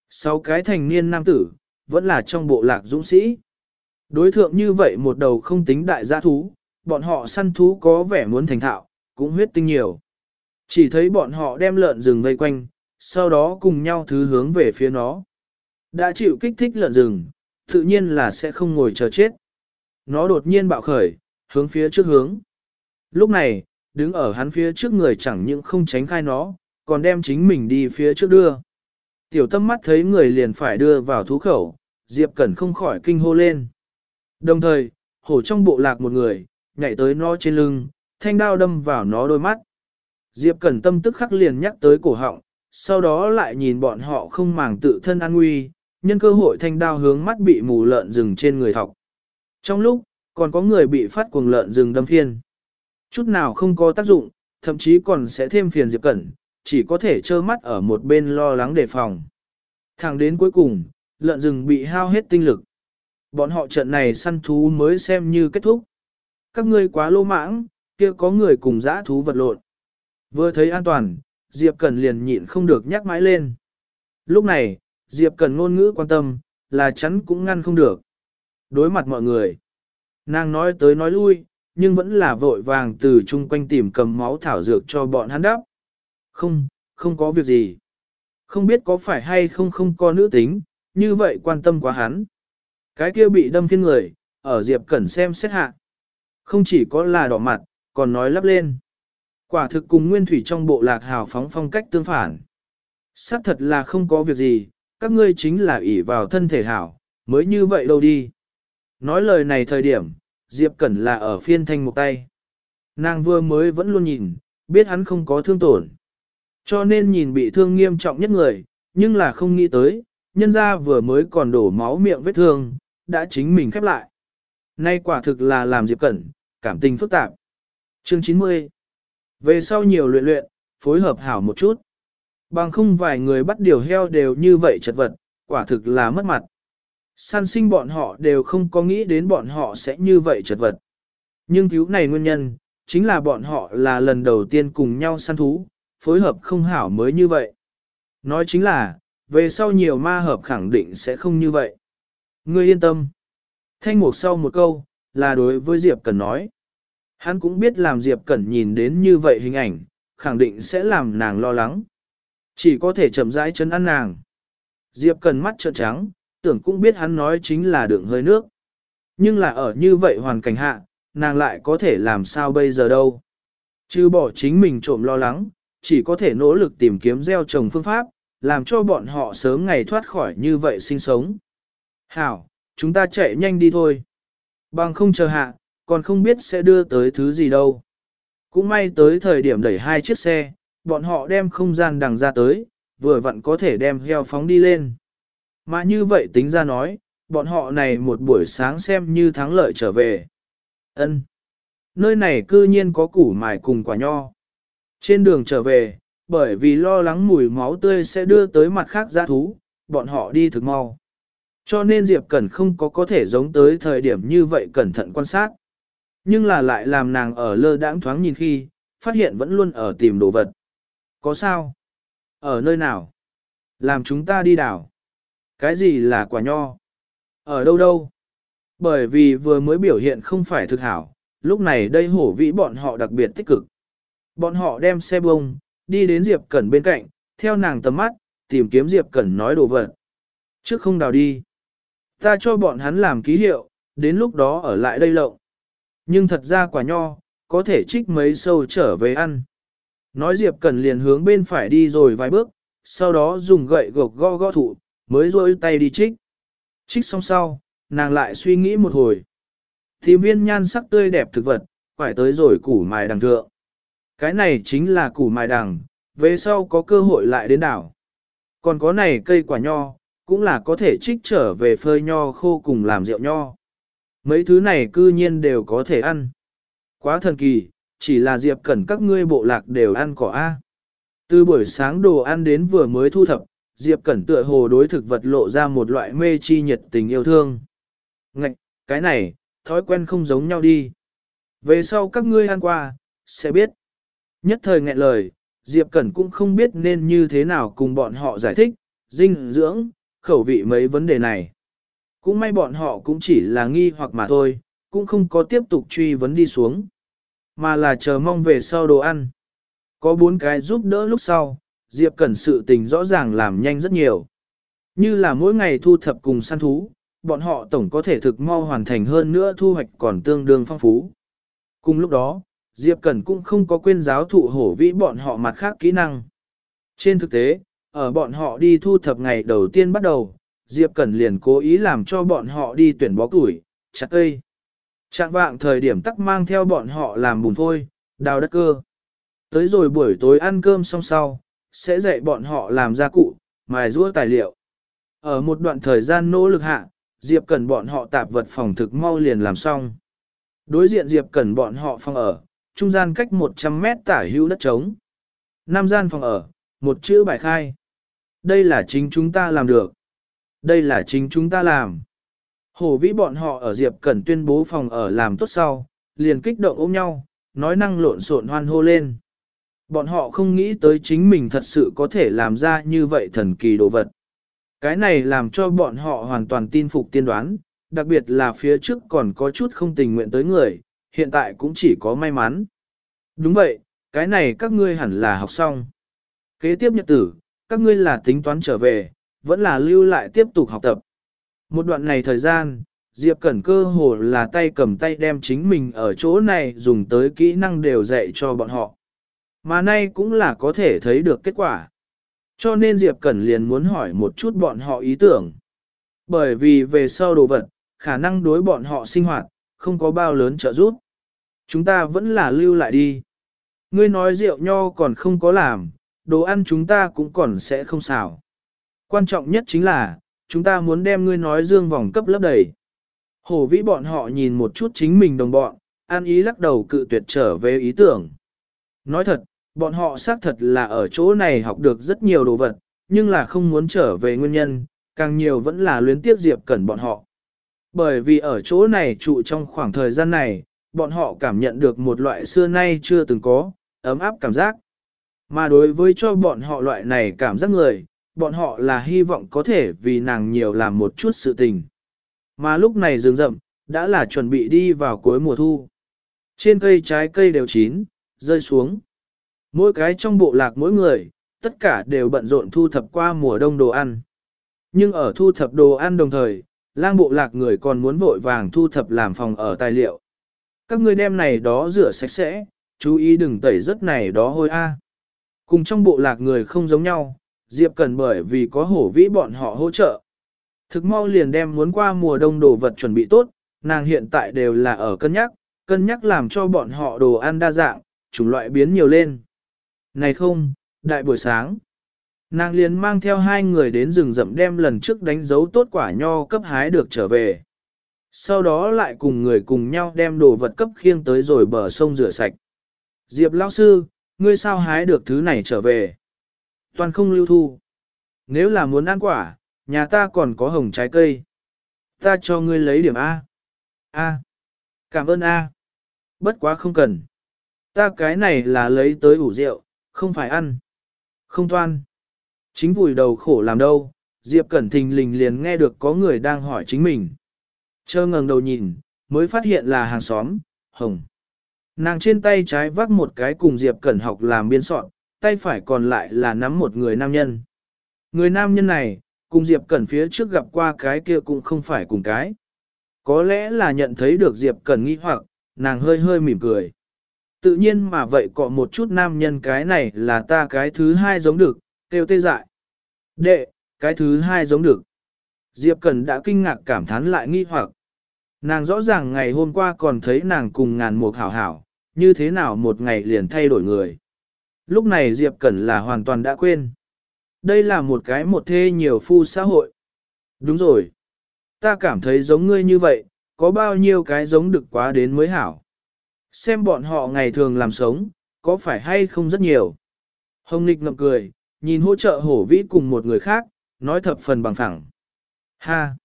S1: Sáu cái thành niên nam tử, vẫn là trong bộ lạc dũng sĩ. Đối thượng như vậy một đầu không tính đại gia thú, bọn họ săn thú có vẻ muốn thành thạo, cũng huyết tinh nhiều. Chỉ thấy bọn họ đem lợn rừng vây quanh, sau đó cùng nhau thứ hướng về phía nó. Đã chịu kích thích lợn rừng, tự nhiên là sẽ không ngồi chờ chết. Nó đột nhiên bạo khởi, hướng phía trước hướng. Lúc này, đứng ở hắn phía trước người chẳng những không tránh khai nó, còn đem chính mình đi phía trước đưa. Tiểu tâm mắt thấy người liền phải đưa vào thú khẩu, Diệp Cẩn không khỏi kinh hô lên. Đồng thời, hổ trong bộ lạc một người, nhảy tới nó trên lưng, thanh đao đâm vào nó đôi mắt. Diệp Cẩn tâm tức khắc liền nhắc tới cổ họng, sau đó lại nhìn bọn họ không màng tự thân an nguy, nhân cơ hội thanh đao hướng mắt bị mù lợn rừng trên người thọc. Trong lúc, còn có người bị phát cuồng lợn rừng đâm phiên. Chút nào không có tác dụng, thậm chí còn sẽ thêm phiền Diệp Cẩn, chỉ có thể trơ mắt ở một bên lo lắng đề phòng. Thẳng đến cuối cùng, lợn rừng bị hao hết tinh lực. Bọn họ trận này săn thú mới xem như kết thúc. Các ngươi quá lô mãng, kia có người cùng dã thú vật lộn. Vừa thấy an toàn, Diệp Cẩn liền nhịn không được nhắc mãi lên. Lúc này, Diệp Cẩn ngôn ngữ quan tâm, là chắn cũng ngăn không được. Đối mặt mọi người, nàng nói tới nói lui, nhưng vẫn là vội vàng từ chung quanh tìm cầm máu thảo dược cho bọn hắn đắp. Không, không có việc gì. Không biết có phải hay không không có nữ tính, như vậy quan tâm quá hắn. Cái kia bị đâm phiên người, ở Diệp Cẩn xem xét hạ. Không chỉ có là đỏ mặt, còn nói lắp lên. Quả thực cùng nguyên thủy trong bộ lạc hào phóng phong cách tương phản. Xác thật là không có việc gì, các ngươi chính là ỷ vào thân thể hảo, mới như vậy đâu đi. Nói lời này thời điểm, Diệp Cẩn là ở phiên thanh một tay. Nàng vừa mới vẫn luôn nhìn, biết hắn không có thương tổn. Cho nên nhìn bị thương nghiêm trọng nhất người, nhưng là không nghĩ tới, nhân ra vừa mới còn đổ máu miệng vết thương, đã chính mình khép lại. Nay quả thực là làm Diệp Cẩn, cảm tình phức tạp. Chương 90 Về sau nhiều luyện luyện, phối hợp hảo một chút. Bằng không vài người bắt điều heo đều như vậy chật vật, quả thực là mất mặt. Săn sinh bọn họ đều không có nghĩ đến bọn họ sẽ như vậy chật vật. Nhưng cứu này nguyên nhân, chính là bọn họ là lần đầu tiên cùng nhau săn thú, phối hợp không hảo mới như vậy. Nói chính là, về sau nhiều ma hợp khẳng định sẽ không như vậy. Ngươi yên tâm. Thanh mục sau một câu, là đối với Diệp Cẩn nói. Hắn cũng biết làm Diệp Cẩn nhìn đến như vậy hình ảnh, khẳng định sẽ làm nàng lo lắng. Chỉ có thể chậm rãi chấn ăn nàng. Diệp Cẩn mắt trợn trắng, tưởng cũng biết hắn nói chính là đường hơi nước. Nhưng là ở như vậy hoàn cảnh hạ, nàng lại có thể làm sao bây giờ đâu. Chứ bỏ chính mình trộm lo lắng, chỉ có thể nỗ lực tìm kiếm gieo trồng phương pháp, làm cho bọn họ sớm ngày thoát khỏi như vậy sinh sống. Hảo, chúng ta chạy nhanh đi thôi. Bằng không chờ hạ, còn không biết sẽ đưa tới thứ gì đâu. Cũng may tới thời điểm đẩy hai chiếc xe, bọn họ đem không gian đằng ra tới, vừa vặn có thể đem heo phóng đi lên. Mà như vậy tính ra nói, bọn họ này một buổi sáng xem như thắng lợi trở về. Ân, Nơi này cư nhiên có củ mài cùng quả nho. Trên đường trở về, bởi vì lo lắng mùi máu tươi sẽ đưa tới mặt khác giã thú, bọn họ đi thực mau. Cho nên Diệp Cẩn không có có thể giống tới thời điểm như vậy cẩn thận quan sát. Nhưng là lại làm nàng ở lơ đãng thoáng nhìn khi, phát hiện vẫn luôn ở tìm đồ vật. Có sao? Ở nơi nào? Làm chúng ta đi đảo. Cái gì là quả nho? Ở đâu đâu? Bởi vì vừa mới biểu hiện không phải thực hảo, lúc này đây hổ vĩ bọn họ đặc biệt tích cực. Bọn họ đem xe bông, đi đến Diệp Cẩn bên cạnh, theo nàng tầm mắt, tìm kiếm Diệp Cẩn nói đồ vật. Trước không đào đi. Ta cho bọn hắn làm ký hiệu, đến lúc đó ở lại đây lộng. Nhưng thật ra quả nho, có thể trích mấy sâu trở về ăn. Nói Diệp Cẩn liền hướng bên phải đi rồi vài bước, sau đó dùng gậy gộc go go thụ, mới rôi tay đi trích. Trích xong sau, nàng lại suy nghĩ một hồi. Tìm viên nhan sắc tươi đẹp thực vật, phải tới rồi củ mài đằng thượng. Cái này chính là củ mài đằng, về sau có cơ hội lại đến đảo. Còn có này cây quả nho, cũng là có thể trích trở về phơi nho khô cùng làm rượu nho. Mấy thứ này cư nhiên đều có thể ăn. Quá thần kỳ, chỉ là Diệp Cẩn các ngươi bộ lạc đều ăn cỏ A. Từ buổi sáng đồ ăn đến vừa mới thu thập, Diệp Cẩn tựa hồ đối thực vật lộ ra một loại mê chi nhiệt tình yêu thương. Ngạch, cái này, thói quen không giống nhau đi. Về sau các ngươi ăn qua, sẽ biết. Nhất thời nghẹn lời, Diệp Cẩn cũng không biết nên như thế nào cùng bọn họ giải thích, dinh dưỡng, khẩu vị mấy vấn đề này. Cũng may bọn họ cũng chỉ là nghi hoặc mà thôi, cũng không có tiếp tục truy vấn đi xuống, mà là chờ mong về sau đồ ăn. Có bốn cái giúp đỡ lúc sau, Diệp Cẩn sự tình rõ ràng làm nhanh rất nhiều. Như là mỗi ngày thu thập cùng săn thú, bọn họ tổng có thể thực mau hoàn thành hơn nữa thu hoạch còn tương đương phong phú. Cùng lúc đó, Diệp Cẩn cũng không có quên giáo thụ hổ vĩ bọn họ mặt khác kỹ năng. Trên thực tế, ở bọn họ đi thu thập ngày đầu tiên bắt đầu, Diệp Cẩn liền cố ý làm cho bọn họ đi tuyển bó củi, chặt cây. Trạng vạng thời điểm tắc mang theo bọn họ làm bùn phôi, đào đất cơ. Tới rồi buổi tối ăn cơm xong sau, sẽ dạy bọn họ làm gia cụ, mài rũa tài liệu. Ở một đoạn thời gian nỗ lực hạ, Diệp Cẩn bọn họ tạp vật phòng thực mau liền làm xong. Đối diện Diệp Cẩn bọn họ phòng ở, trung gian cách 100 mét tả hữu đất trống. Nam gian phòng ở, một chữ bài khai. Đây là chính chúng ta làm được. Đây là chính chúng ta làm. Hồ vĩ bọn họ ở Diệp Cẩn tuyên bố phòng ở làm tốt sau, liền kích động ôm nhau, nói năng lộn xộn hoan hô lên. Bọn họ không nghĩ tới chính mình thật sự có thể làm ra như vậy thần kỳ đồ vật. Cái này làm cho bọn họ hoàn toàn tin phục tiên đoán, đặc biệt là phía trước còn có chút không tình nguyện tới người, hiện tại cũng chỉ có may mắn. Đúng vậy, cái này các ngươi hẳn là học xong. Kế tiếp nhật tử, các ngươi là tính toán trở về, vẫn là lưu lại tiếp tục học tập. Một đoạn này thời gian, Diệp Cẩn cơ hồ là tay cầm tay đem chính mình ở chỗ này dùng tới kỹ năng đều dạy cho bọn họ. Mà nay cũng là có thể thấy được kết quả. Cho nên Diệp Cẩn liền muốn hỏi một chút bọn họ ý tưởng. Bởi vì về sau đồ vật, khả năng đối bọn họ sinh hoạt, không có bao lớn trợ giúp. Chúng ta vẫn là lưu lại đi. Ngươi nói rượu nho còn không có làm, đồ ăn chúng ta cũng còn sẽ không xào. Quan trọng nhất chính là, chúng ta muốn đem ngươi nói dương vòng cấp lớp đầy. Hồ vĩ bọn họ nhìn một chút chính mình đồng bọn, an ý lắc đầu cự tuyệt trở về ý tưởng. Nói thật, bọn họ xác thật là ở chỗ này học được rất nhiều đồ vật, nhưng là không muốn trở về nguyên nhân, càng nhiều vẫn là luyến tiếp Diệp Cẩn bọn họ. Bởi vì ở chỗ này trụ trong khoảng thời gian này, bọn họ cảm nhận được một loại xưa nay chưa từng có, ấm áp cảm giác. Mà đối với cho bọn họ loại này cảm giác người, bọn họ là hy vọng có thể vì nàng nhiều làm một chút sự tình. Mà lúc này rừng rậm, đã là chuẩn bị đi vào cuối mùa thu. Trên cây trái cây đều chín, rơi xuống. Mỗi cái trong bộ lạc mỗi người, tất cả đều bận rộn thu thập qua mùa đông đồ ăn. Nhưng ở thu thập đồ ăn đồng thời, lang bộ lạc người còn muốn vội vàng thu thập làm phòng ở tài liệu. Các ngươi đem này đó rửa sạch sẽ, chú ý đừng tẩy rất này đó hôi a. Cùng trong bộ lạc người không giống nhau, Diệp Cần bởi vì có hổ vĩ bọn họ hỗ trợ. Thực mau liền đem muốn qua mùa đông đồ vật chuẩn bị tốt, nàng hiện tại đều là ở cân nhắc, cân nhắc làm cho bọn họ đồ ăn đa dạng, chủng loại biến nhiều lên. Này không, đại buổi sáng. Nàng liền mang theo hai người đến rừng rậm đem lần trước đánh dấu tốt quả nho cấp hái được trở về. Sau đó lại cùng người cùng nhau đem đồ vật cấp khiêng tới rồi bờ sông rửa sạch. Diệp lão sư, ngươi sao hái được thứ này trở về? Toàn không lưu thu. Nếu là muốn ăn quả, nhà ta còn có hồng trái cây. Ta cho ngươi lấy điểm A. A. Cảm ơn A. Bất quá không cần. Ta cái này là lấy tới ủ rượu, không phải ăn. Không toan. Chính vùi đầu khổ làm đâu, Diệp Cẩn thình lình liền nghe được có người đang hỏi chính mình. Chơ ngẩng đầu nhìn, mới phát hiện là hàng xóm, Hồng. Nàng trên tay trái vác một cái cùng Diệp Cẩn học làm biên soạn, tay phải còn lại là nắm một người nam nhân. Người nam nhân này, cùng Diệp Cẩn phía trước gặp qua cái kia cũng không phải cùng cái. Có lẽ là nhận thấy được Diệp Cẩn nghi hoặc, nàng hơi hơi mỉm cười. Tự nhiên mà vậy cọ một chút nam nhân cái này là ta cái thứ hai giống được, kêu tê dại. Đệ, cái thứ hai giống được. Diệp Cẩn đã kinh ngạc cảm thán lại nghi hoặc. Nàng rõ ràng ngày hôm qua còn thấy nàng cùng ngàn mục hảo hảo, như thế nào một ngày liền thay đổi người. Lúc này Diệp Cẩn là hoàn toàn đã quên. Đây là một cái một thê nhiều phu xã hội. Đúng rồi. Ta cảm thấy giống ngươi như vậy, có bao nhiêu cái giống được quá đến mới hảo. Xem bọn họ ngày thường làm sống, có phải hay không rất nhiều. Hồng Nịch ngậm cười, nhìn hỗ trợ hổ vĩ cùng một người khác, nói thập phần bằng phẳng. Ha!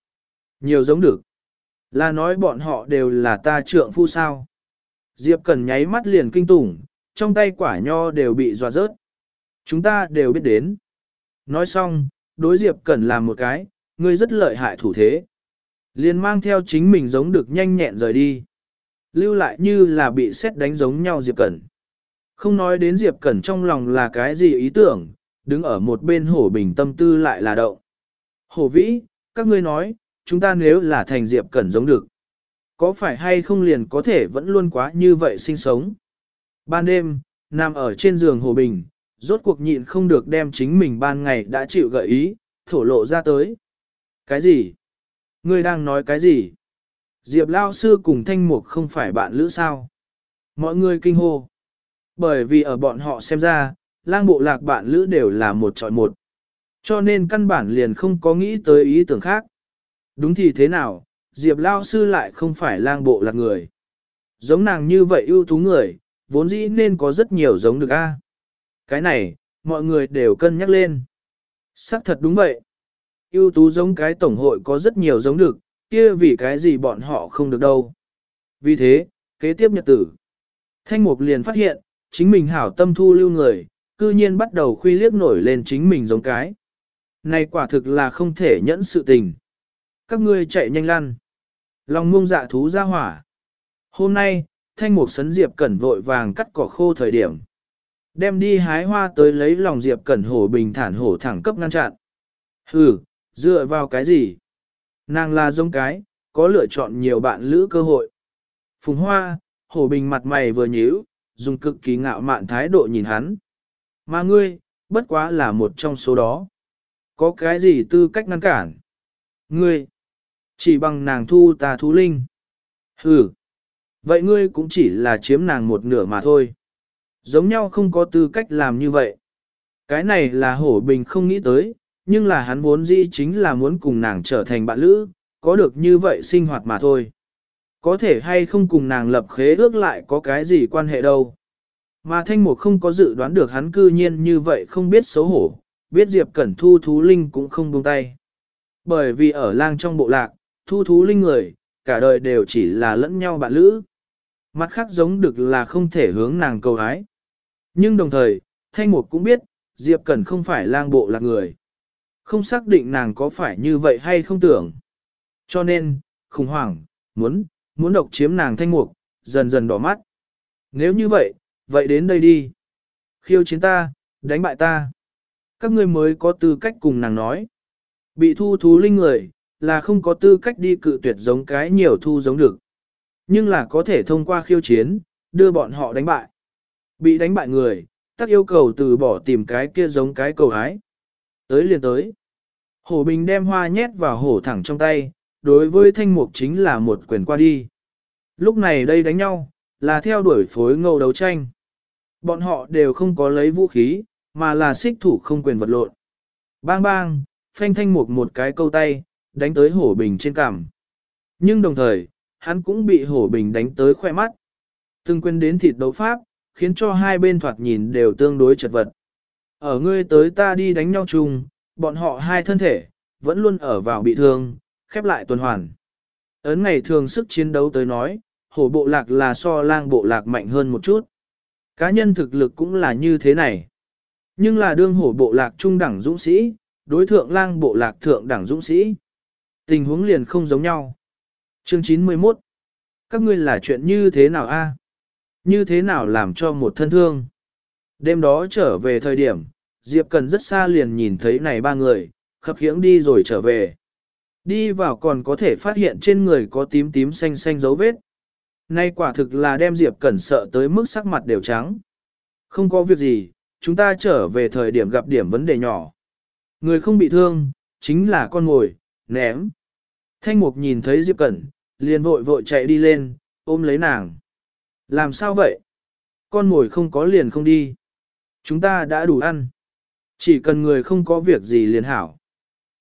S1: Nhiều giống được. Là nói bọn họ đều là ta trượng phu sao. Diệp Cần nháy mắt liền kinh tủng, trong tay quả nho đều bị dọa rớt. Chúng ta đều biết đến. Nói xong, đối Diệp Cẩn làm một cái, ngươi rất lợi hại thủ thế. Liền mang theo chính mình giống được nhanh nhẹn rời đi. Lưu lại như là bị xét đánh giống nhau Diệp Cẩn. Không nói đến Diệp Cẩn trong lòng là cái gì ý tưởng, đứng ở một bên hổ bình tâm tư lại là đậu. Hổ vĩ, các ngươi nói, chúng ta nếu là thành Diệp Cẩn giống được. Có phải hay không liền có thể vẫn luôn quá như vậy sinh sống? Ban đêm, nằm ở trên giường Hồ Bình, rốt cuộc nhịn không được đem chính mình ban ngày đã chịu gợi ý, thổ lộ ra tới. Cái gì? Ngươi đang nói cái gì? Diệp Lao Sư cùng Thanh Mục không phải bạn lữ sao? Mọi người kinh hô. Bởi vì ở bọn họ xem ra, lang bộ lạc bạn lữ đều là một trọi một. Cho nên căn bản liền không có nghĩ tới ý tưởng khác. Đúng thì thế nào, Diệp Lao Sư lại không phải lang bộ là người. Giống nàng như vậy ưu tú người, vốn dĩ nên có rất nhiều giống được a. Cái này, mọi người đều cân nhắc lên. Sắc thật đúng vậy. ưu tú giống cái tổng hội có rất nhiều giống được, kia vì cái gì bọn họ không được đâu. Vì thế, kế tiếp nhật tử. Thanh Mục liền phát hiện, chính mình hảo tâm thu lưu người, cư nhiên bắt đầu khuy liếc nổi lên chính mình giống cái. Này quả thực là không thể nhẫn sự tình. Các ngươi chạy nhanh lăn. Lòng ngông dạ thú ra hỏa. Hôm nay, thanh mục sấn Diệp Cẩn vội vàng cắt cỏ khô thời điểm. Đem đi hái hoa tới lấy lòng Diệp Cẩn hổ bình thản hổ thẳng cấp ngăn chặn. Hừ, dựa vào cái gì? Nàng là giống cái, có lựa chọn nhiều bạn lữ cơ hội. Phùng hoa, hổ bình mặt mày vừa nhíu, dùng cực kỳ ngạo mạn thái độ nhìn hắn. Mà ngươi, bất quá là một trong số đó. Có cái gì tư cách ngăn cản? Ngươi, chỉ bằng nàng thu ta thú linh. Hừ, vậy ngươi cũng chỉ là chiếm nàng một nửa mà thôi. Giống nhau không có tư cách làm như vậy. Cái này là hổ bình không nghĩ tới, nhưng là hắn vốn dĩ chính là muốn cùng nàng trở thành bạn lữ, có được như vậy sinh hoạt mà thôi. Có thể hay không cùng nàng lập khế ước lại có cái gì quan hệ đâu. Mà thanh mục không có dự đoán được hắn cư nhiên như vậy không biết xấu hổ, biết Diệp Cẩn thu thú linh cũng không buông tay. Bởi vì ở lang trong bộ lạc, thu thú linh người, cả đời đều chỉ là lẫn nhau bạn lữ. Mặt khác giống được là không thể hướng nàng cầu hái. Nhưng đồng thời, Thanh Mục cũng biết, Diệp Cẩn không phải lang bộ là người. Không xác định nàng có phải như vậy hay không tưởng. Cho nên, khủng hoảng, muốn, muốn độc chiếm nàng Thanh Mục, dần dần đỏ mắt. Nếu như vậy, vậy đến đây đi. Khiêu chiến ta, đánh bại ta. Các ngươi mới có tư cách cùng nàng nói. Bị thu thú linh người, là không có tư cách đi cự tuyệt giống cái nhiều thu giống được. Nhưng là có thể thông qua khiêu chiến, đưa bọn họ đánh bại. Bị đánh bại người, tắc yêu cầu từ bỏ tìm cái kia giống cái cầu hái. Tới liền tới. Hổ Bình đem hoa nhét vào hổ thẳng trong tay, đối với thanh mục chính là một quyền qua đi. Lúc này đây đánh nhau, là theo đuổi phối ngầu đấu tranh. Bọn họ đều không có lấy vũ khí, mà là xích thủ không quyền vật lộn. Bang bang, phanh thanh mục một cái câu tay, đánh tới hổ bình trên cằm. Nhưng đồng thời, hắn cũng bị hổ bình đánh tới khoe mắt. Từng quên đến thịt đấu pháp, khiến cho hai bên thoạt nhìn đều tương đối chật vật. Ở ngươi tới ta đi đánh nhau chung, bọn họ hai thân thể, vẫn luôn ở vào bị thương, khép lại tuần hoàn. Ấn ngày thường sức chiến đấu tới nói, hổ bộ lạc là so lang bộ lạc mạnh hơn một chút. Cá nhân thực lực cũng là như thế này. Nhưng là đương hổ bộ lạc trung đẳng dũng sĩ, đối thượng lang bộ lạc thượng đẳng dũng sĩ. Tình huống liền không giống nhau. Chương 91 Các ngươi là chuyện như thế nào a? Như thế nào làm cho một thân thương? Đêm đó trở về thời điểm, Diệp Cần rất xa liền nhìn thấy này ba người, khập khiễng đi rồi trở về. Đi vào còn có thể phát hiện trên người có tím tím xanh xanh dấu vết. Nay quả thực là đem Diệp Cẩn sợ tới mức sắc mặt đều trắng. Không có việc gì, chúng ta trở về thời điểm gặp điểm vấn đề nhỏ. Người không bị thương, chính là con ngồi, ném. Thanh Mục nhìn thấy Diệp Cẩn, liền vội vội chạy đi lên, ôm lấy nàng. Làm sao vậy? Con mồi không có liền không đi. Chúng ta đã đủ ăn. Chỉ cần người không có việc gì liền hảo.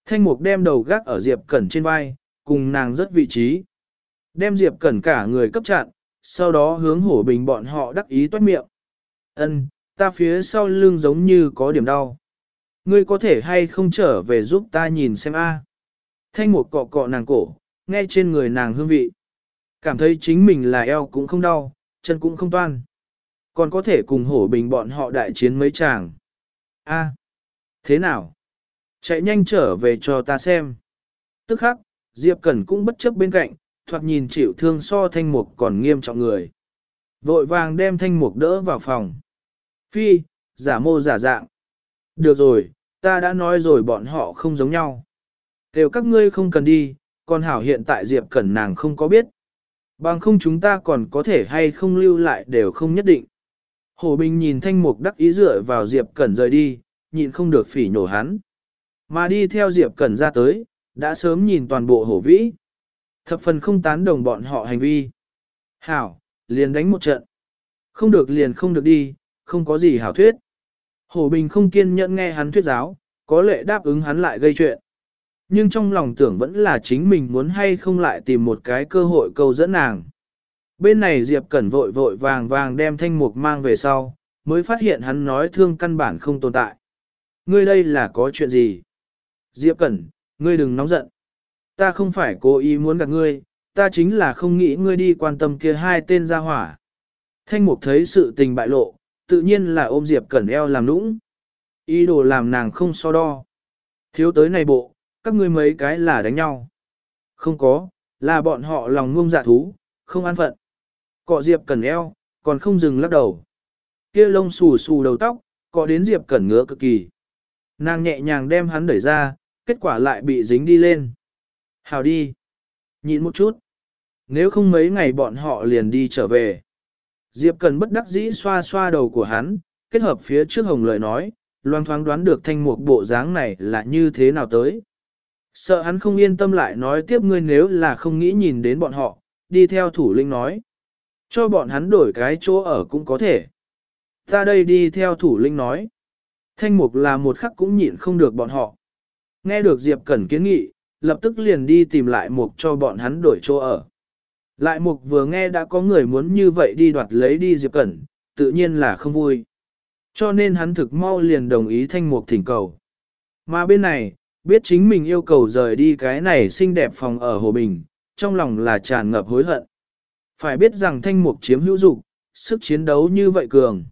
S1: Thanh Mục đem đầu gác ở Diệp Cẩn trên vai, cùng nàng rất vị trí. Đem Diệp Cẩn cả người cấp chặn, sau đó hướng hổ bình bọn họ đắc ý toát miệng. Ân, ta phía sau lưng giống như có điểm đau. Ngươi có thể hay không trở về giúp ta nhìn xem a? Thanh Mục cọ cọ nàng cổ, nghe trên người nàng hương vị. Cảm thấy chính mình là eo cũng không đau, chân cũng không toan. Còn có thể cùng hổ bình bọn họ đại chiến mấy chàng. A, thế nào? Chạy nhanh trở về cho ta xem. Tức khắc, Diệp Cẩn cũng bất chấp bên cạnh, thoạt nhìn chịu thương so thanh mục còn nghiêm trọng người. Vội vàng đem thanh mục đỡ vào phòng. Phi, giả mô giả dạng. Được rồi, ta đã nói rồi bọn họ không giống nhau. Đều các ngươi không cần đi, còn hảo hiện tại Diệp Cẩn nàng không có biết. Bằng không chúng ta còn có thể hay không lưu lại đều không nhất định. Hồ Bình nhìn thanh mục đắc ý dựa vào Diệp Cẩn rời đi, nhịn không được phỉ nhổ hắn. Mà đi theo Diệp Cẩn ra tới, đã sớm nhìn toàn bộ hổ vĩ. Thập phần không tán đồng bọn họ hành vi. Hảo, liền đánh một trận. Không được liền không được đi, không có gì hảo thuyết. Hổ Bình không kiên nhẫn nghe hắn thuyết giáo, có lệ đáp ứng hắn lại gây chuyện. Nhưng trong lòng tưởng vẫn là chính mình muốn hay không lại tìm một cái cơ hội câu dẫn nàng. Bên này Diệp Cẩn vội vội vàng vàng đem thanh mục mang về sau, mới phát hiện hắn nói thương căn bản không tồn tại. Ngươi đây là có chuyện gì? Diệp Cẩn, ngươi đừng nóng giận. Ta không phải cố ý muốn gặp ngươi, ta chính là không nghĩ ngươi đi quan tâm kia hai tên gia hỏa. Thanh mục thấy sự tình bại lộ, tự nhiên là ôm Diệp Cẩn eo làm nũng. Ý đồ làm nàng không so đo. Thiếu tới này bộ, các ngươi mấy cái là đánh nhau. Không có, là bọn họ lòng ngông dạ thú, không an phận. Cọ Diệp Cẩn eo, còn không dừng lắc đầu. Kia lông xù xù đầu tóc, cọ đến Diệp Cẩn ngứa cực kỳ. Nàng nhẹ nhàng đem hắn đẩy ra, kết quả lại bị dính đi lên. Hào đi. Nhịn một chút. Nếu không mấy ngày bọn họ liền đi trở về. Diệp Cần bất đắc dĩ xoa xoa đầu của hắn, kết hợp phía trước hồng lời nói, loang thoáng đoán được thanh mục bộ dáng này là như thế nào tới. Sợ hắn không yên tâm lại nói tiếp ngươi nếu là không nghĩ nhìn đến bọn họ, đi theo thủ linh nói. Cho bọn hắn đổi cái chỗ ở cũng có thể. Ta đây đi theo thủ linh nói. Thanh mục là một khắc cũng nhịn không được bọn họ. Nghe được Diệp Cẩn kiến nghị, lập tức liền đi tìm lại mục cho bọn hắn đổi chỗ ở. Lại mục vừa nghe đã có người muốn như vậy đi đoạt lấy đi Diệp Cẩn, tự nhiên là không vui. Cho nên hắn thực mau liền đồng ý thanh mục thỉnh cầu. Mà bên này, biết chính mình yêu cầu rời đi cái này xinh đẹp phòng ở Hồ Bình, trong lòng là tràn ngập hối hận. Phải biết rằng thanh mục chiếm hữu dục, sức chiến đấu như vậy cường.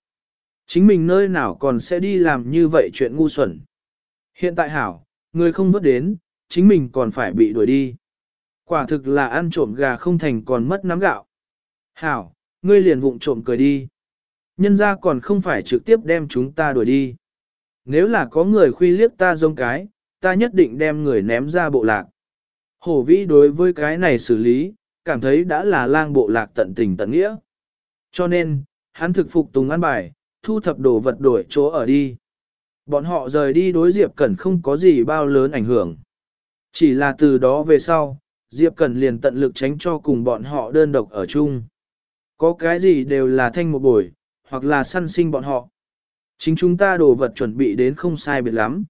S1: Chính mình nơi nào còn sẽ đi làm như vậy chuyện ngu xuẩn. Hiện tại hảo, người không vớt đến, chính mình còn phải bị đuổi đi. Quả thực là ăn trộm gà không thành còn mất nắm gạo. Hảo, ngươi liền vụng trộm cười đi. Nhân ra còn không phải trực tiếp đem chúng ta đuổi đi. Nếu là có người khuy liếc ta giống cái, ta nhất định đem người ném ra bộ lạc. Hổ vĩ đối với cái này xử lý, cảm thấy đã là lang bộ lạc tận tình tận nghĩa. Cho nên, hắn thực phục tùng ăn bài, thu thập đồ vật đổi chỗ ở đi. Bọn họ rời đi đối Diệp Cẩn không có gì bao lớn ảnh hưởng. Chỉ là từ đó về sau, Diệp Cẩn liền tận lực tránh cho cùng bọn họ đơn độc ở chung. Có cái gì đều là thanh một buổi, hoặc là săn sinh bọn họ. Chính chúng ta đồ vật chuẩn bị đến không sai biệt lắm.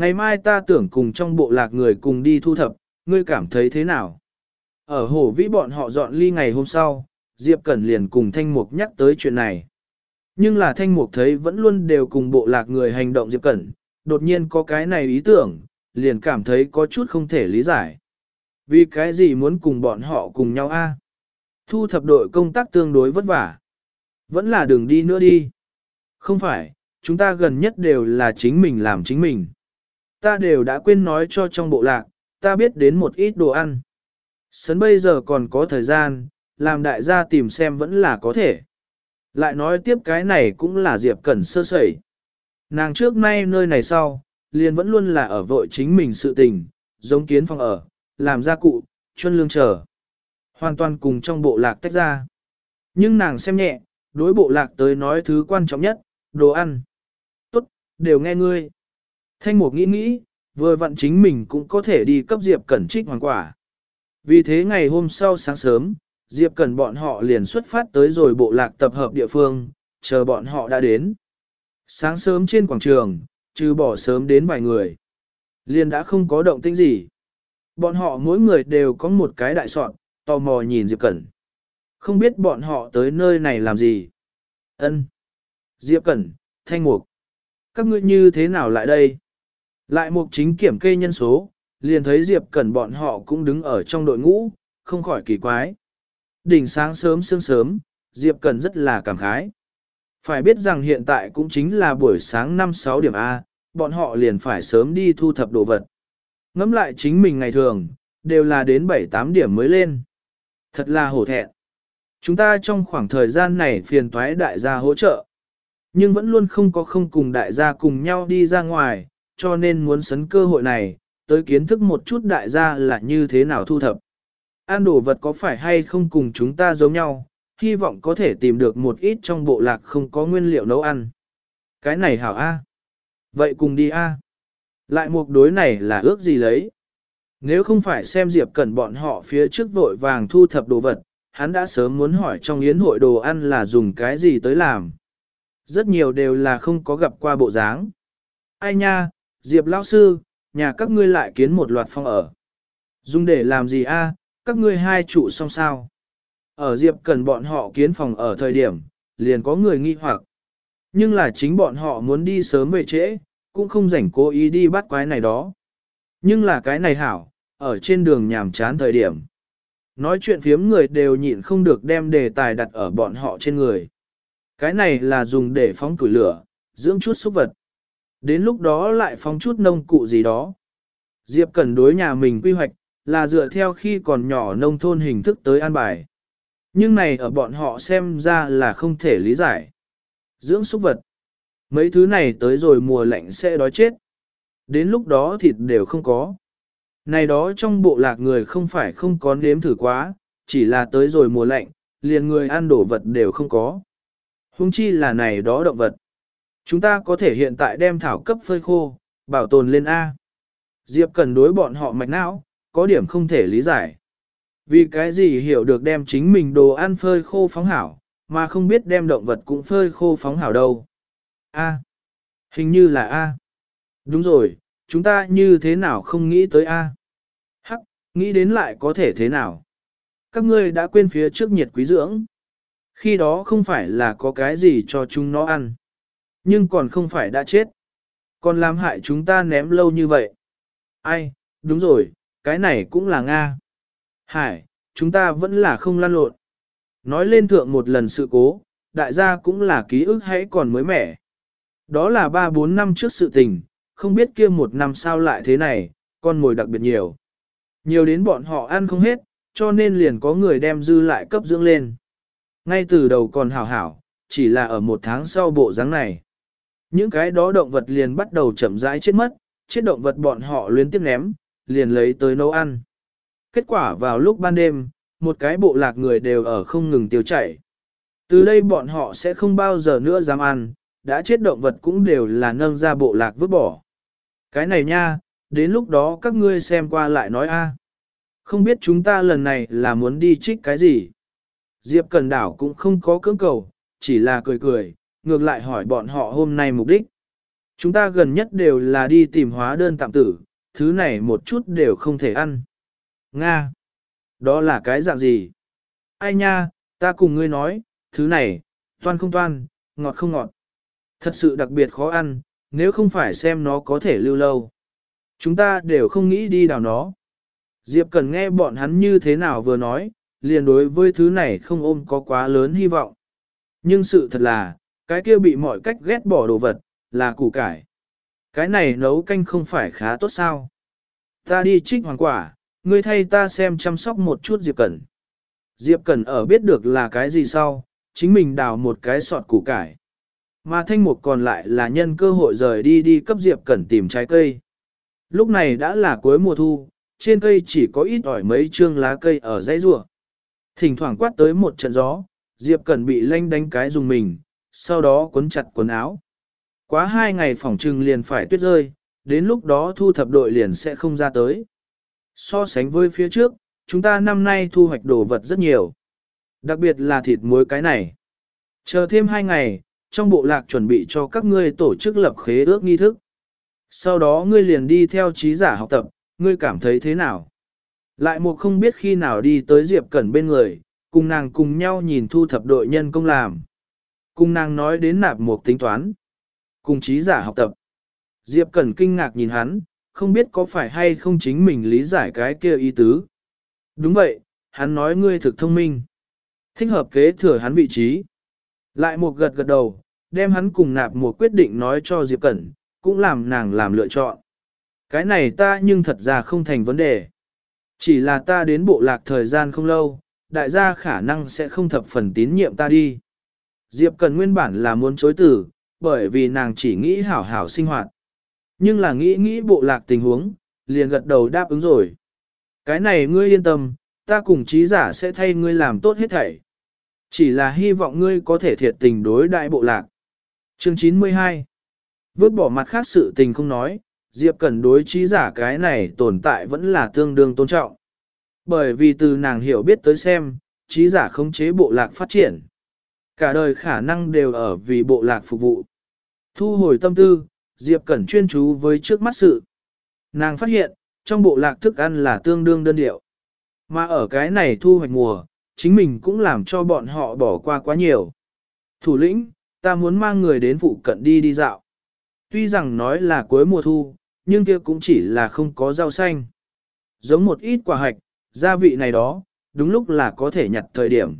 S1: Ngày mai ta tưởng cùng trong bộ lạc người cùng đi thu thập, ngươi cảm thấy thế nào? Ở hồ vĩ bọn họ dọn ly ngày hôm sau, Diệp Cẩn liền cùng Thanh Mục nhắc tới chuyện này. Nhưng là Thanh Mục thấy vẫn luôn đều cùng bộ lạc người hành động Diệp Cẩn, đột nhiên có cái này ý tưởng, liền cảm thấy có chút không thể lý giải. Vì cái gì muốn cùng bọn họ cùng nhau a? Thu thập đội công tác tương đối vất vả. Vẫn là đường đi nữa đi. Không phải, chúng ta gần nhất đều là chính mình làm chính mình. Ta đều đã quên nói cho trong bộ lạc, ta biết đến một ít đồ ăn. Sấn bây giờ còn có thời gian, làm đại gia tìm xem vẫn là có thể. Lại nói tiếp cái này cũng là Diệp Cẩn sơ sẩy. Nàng trước nay nơi này sau, liền vẫn luôn là ở vội chính mình sự tình, giống kiến phòng ở, làm gia cụ, chuân lương trở. Hoàn toàn cùng trong bộ lạc tách ra. Nhưng nàng xem nhẹ, đối bộ lạc tới nói thứ quan trọng nhất, đồ ăn. Tốt, đều nghe ngươi. Thanh mục nghĩ nghĩ, vừa vặn chính mình cũng có thể đi cấp Diệp Cẩn trích hoàng quả. Vì thế ngày hôm sau sáng sớm, Diệp Cẩn bọn họ liền xuất phát tới rồi bộ lạc tập hợp địa phương, chờ bọn họ đã đến. Sáng sớm trên quảng trường, trừ bỏ sớm đến vài người. Liền đã không có động tĩnh gì. Bọn họ mỗi người đều có một cái đại soạn, tò mò nhìn Diệp Cẩn. Không biết bọn họ tới nơi này làm gì. Ân. Diệp Cẩn, Thanh Mục. Các ngươi như thế nào lại đây? Lại mục chính kiểm kê nhân số, liền thấy Diệp Cẩn bọn họ cũng đứng ở trong đội ngũ, không khỏi kỳ quái. Đỉnh sáng sớm sương sớm, Diệp Cẩn rất là cảm khái. Phải biết rằng hiện tại cũng chính là buổi sáng 5-6 điểm A, bọn họ liền phải sớm đi thu thập đồ vật. Ngắm lại chính mình ngày thường, đều là đến 7-8 điểm mới lên. Thật là hổ thẹn. Chúng ta trong khoảng thời gian này phiền toái đại gia hỗ trợ. Nhưng vẫn luôn không có không cùng đại gia cùng nhau đi ra ngoài, cho nên muốn sấn cơ hội này, tới kiến thức một chút đại gia là như thế nào thu thập. An đồ vật có phải hay không cùng chúng ta giống nhau, hy vọng có thể tìm được một ít trong bộ lạc không có nguyên liệu nấu ăn. Cái này hảo A. Vậy cùng đi A. Lại một đối này là ước gì lấy. Nếu không phải xem Diệp Cẩn bọn họ phía trước vội vàng thu thập đồ vật, hắn đã sớm muốn hỏi trong yến hội đồ ăn là dùng cái gì tới làm. Rất nhiều đều là không có gặp qua bộ dáng. Ai nha, Diệp lão sư, nhà các ngươi lại kiến một loạt phòng ở. Dùng để làm gì a? các ngươi hai trụ xong sao? Ở Diệp cần bọn họ kiến phòng ở thời điểm, liền có người nghi hoặc. Nhưng là chính bọn họ muốn đi sớm về trễ, cũng không rảnh cố ý đi bắt quái này đó. Nhưng là cái này hảo, ở trên đường nhàm chán thời điểm. Nói chuyện phiếm người đều nhịn không được đem đề tài đặt ở bọn họ trên người. Cái này là dùng để phóng củi lửa, dưỡng chút xúc vật. Đến lúc đó lại phóng chút nông cụ gì đó. Diệp cần đối nhà mình quy hoạch, là dựa theo khi còn nhỏ nông thôn hình thức tới an bài. Nhưng này ở bọn họ xem ra là không thể lý giải. Dưỡng súc vật. Mấy thứ này tới rồi mùa lạnh sẽ đói chết. Đến lúc đó thịt đều không có. Này đó trong bộ lạc người không phải không có nếm thử quá, chỉ là tới rồi mùa lạnh, liền người ăn đổ vật đều không có. Hùng chi là này đó động vật. Chúng ta có thể hiện tại đem thảo cấp phơi khô, bảo tồn lên A. Diệp cần đối bọn họ mạch não, có điểm không thể lý giải. Vì cái gì hiểu được đem chính mình đồ ăn phơi khô phóng hảo, mà không biết đem động vật cũng phơi khô phóng hảo đâu. A. Hình như là A. Đúng rồi, chúng ta như thế nào không nghĩ tới A. Hắc, nghĩ đến lại có thể thế nào. Các ngươi đã quên phía trước nhiệt quý dưỡng. Khi đó không phải là có cái gì cho chúng nó ăn. Nhưng còn không phải đã chết. Còn làm hại chúng ta ném lâu như vậy. Ai, đúng rồi, cái này cũng là Nga. Hải, chúng ta vẫn là không lăn lộn. Nói lên thượng một lần sự cố, đại gia cũng là ký ức hãy còn mới mẻ. Đó là 3-4 năm trước sự tình, không biết kia một năm sao lại thế này, con mồi đặc biệt nhiều. Nhiều đến bọn họ ăn không hết, cho nên liền có người đem dư lại cấp dưỡng lên. Ngay từ đầu còn hảo hảo, chỉ là ở một tháng sau bộ dáng này. Những cái đó động vật liền bắt đầu chậm rãi chết mất, chết động vật bọn họ luyến tiếp ném, liền lấy tới nấu ăn. Kết quả vào lúc ban đêm, một cái bộ lạc người đều ở không ngừng tiêu chảy. Từ đây bọn họ sẽ không bao giờ nữa dám ăn, đã chết động vật cũng đều là nâng ra bộ lạc vứt bỏ. Cái này nha, đến lúc đó các ngươi xem qua lại nói a. Không biết chúng ta lần này là muốn đi trích cái gì. Diệp Cần Đảo cũng không có cưỡng cầu, chỉ là cười cười, ngược lại hỏi bọn họ hôm nay mục đích. Chúng ta gần nhất đều là đi tìm hóa đơn tạm tử, thứ này một chút đều không thể ăn. Nga! Đó là cái dạng gì? Ai nha, ta cùng ngươi nói, thứ này, toan không toan, ngọt không ngọt. Thật sự đặc biệt khó ăn, nếu không phải xem nó có thể lưu lâu. Chúng ta đều không nghĩ đi đào nó. Diệp cần nghe bọn hắn như thế nào vừa nói, liền đối với thứ này không ôm có quá lớn hy vọng. Nhưng sự thật là, cái kia bị mọi cách ghét bỏ đồ vật, là củ cải. Cái này nấu canh không phải khá tốt sao. Ta đi trích hoàng quả, ngươi thay ta xem chăm sóc một chút Diệp Cẩn. Diệp Cẩn ở biết được là cái gì sau, chính mình đào một cái sọt củ cải. Mà thanh mục còn lại là nhân cơ hội rời đi đi cấp Diệp Cẩn tìm trái cây. Lúc này đã là cuối mùa thu, trên cây chỉ có ít ỏi mấy chương lá cây ở dãy rùa. Thỉnh thoảng quát tới một trận gió, Diệp Cẩn bị lanh đánh cái dùng mình, sau đó cuốn chặt quần áo. Quá hai ngày phòng trừng liền phải tuyết rơi, đến lúc đó thu thập đội liền sẽ không ra tới. So sánh với phía trước, chúng ta năm nay thu hoạch đồ vật rất nhiều. Đặc biệt là thịt muối cái này. Chờ thêm hai ngày, trong bộ lạc chuẩn bị cho các ngươi tổ chức lập khế ước nghi thức. Sau đó ngươi liền đi theo trí giả học tập, ngươi cảm thấy thế nào? Lại một không biết khi nào đi tới Diệp Cẩn bên người, cùng nàng cùng nhau nhìn thu thập đội nhân công làm. Cùng nàng nói đến nạp một tính toán. Cùng trí giả học tập. Diệp Cẩn kinh ngạc nhìn hắn, không biết có phải hay không chính mình lý giải cái kia ý tứ. Đúng vậy, hắn nói ngươi thực thông minh. Thích hợp kế thừa hắn vị trí. Lại một gật gật đầu, đem hắn cùng nạp một quyết định nói cho Diệp Cẩn, cũng làm nàng làm lựa chọn. Cái này ta nhưng thật ra không thành vấn đề. Chỉ là ta đến bộ lạc thời gian không lâu, đại gia khả năng sẽ không thập phần tín nhiệm ta đi. Diệp Cần nguyên bản là muốn chối từ, bởi vì nàng chỉ nghĩ hảo hảo sinh hoạt. Nhưng là nghĩ nghĩ bộ lạc tình huống, liền gật đầu đáp ứng rồi. Cái này ngươi yên tâm, ta cùng trí giả sẽ thay ngươi làm tốt hết thảy. Chỉ là hy vọng ngươi có thể thiệt tình đối đại bộ lạc. Chương 92 Vứt bỏ mặt khác sự tình không nói, Diệp Cẩn đối trí giả cái này tồn tại vẫn là tương đương tôn trọng. Bởi vì từ nàng hiểu biết tới xem, trí giả khống chế bộ lạc phát triển. Cả đời khả năng đều ở vì bộ lạc phục vụ. Thu hồi tâm tư, Diệp Cẩn chuyên chú với trước mắt sự. Nàng phát hiện, trong bộ lạc thức ăn là tương đương đơn điệu. Mà ở cái này thu hoạch mùa, chính mình cũng làm cho bọn họ bỏ qua quá nhiều. Thủ lĩnh, ta muốn mang người đến phụ cận đi đi dạo. Tuy rằng nói là cuối mùa thu, nhưng kia cũng chỉ là không có rau xanh. Giống một ít quả hạch, gia vị này đó, đúng lúc là có thể nhặt thời điểm.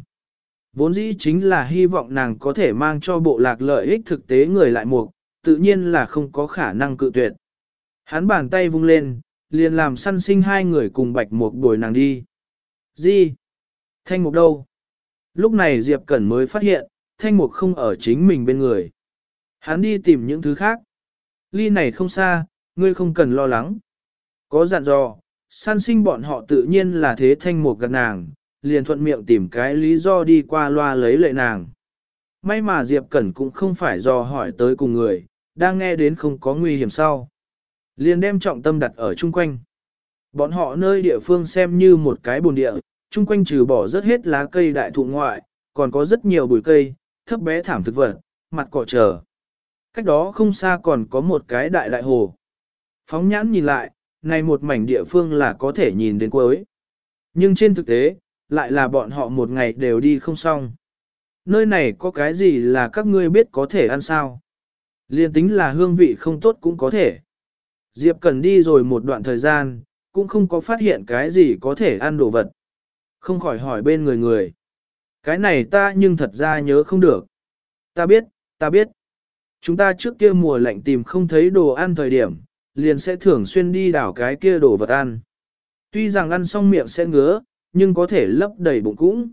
S1: Vốn dĩ chính là hy vọng nàng có thể mang cho bộ lạc lợi ích thực tế người lại mục, tự nhiên là không có khả năng cự tuyệt. Hắn bàn tay vung lên, liền làm săn sinh hai người cùng bạch mục đuổi nàng đi. Gì? Thanh mục đâu? Lúc này Diệp Cẩn mới phát hiện, thanh mục không ở chính mình bên người. Hắn đi tìm những thứ khác. Ly này không xa, ngươi không cần lo lắng. Có dặn dò, săn sinh bọn họ tự nhiên là thế thanh mục gần nàng, liền thuận miệng tìm cái lý do đi qua loa lấy lệ nàng. May mà Diệp Cẩn cũng không phải do hỏi tới cùng người, đang nghe đến không có nguy hiểm sau. Liền đem trọng tâm đặt ở chung quanh. Bọn họ nơi địa phương xem như một cái bồn địa, chung quanh trừ bỏ rất hết lá cây đại thụ ngoại, còn có rất nhiều bụi cây, thấp bé thảm thực vật, mặt cỏ trở. Cách đó không xa còn có một cái đại đại hồ. Phóng nhãn nhìn lại, này một mảnh địa phương là có thể nhìn đến cuối. Nhưng trên thực tế, lại là bọn họ một ngày đều đi không xong. Nơi này có cái gì là các ngươi biết có thể ăn sao? Liên tính là hương vị không tốt cũng có thể. Diệp Cần đi rồi một đoạn thời gian, cũng không có phát hiện cái gì có thể ăn đồ vật. Không khỏi hỏi bên người người. Cái này ta nhưng thật ra nhớ không được. Ta biết, ta biết. Chúng ta trước kia mùa lạnh tìm không thấy đồ ăn thời điểm, liền sẽ thường xuyên đi đảo cái kia đồ vật ăn. Tuy rằng ăn xong miệng sẽ ngứa, nhưng có thể lấp đầy bụng cũng.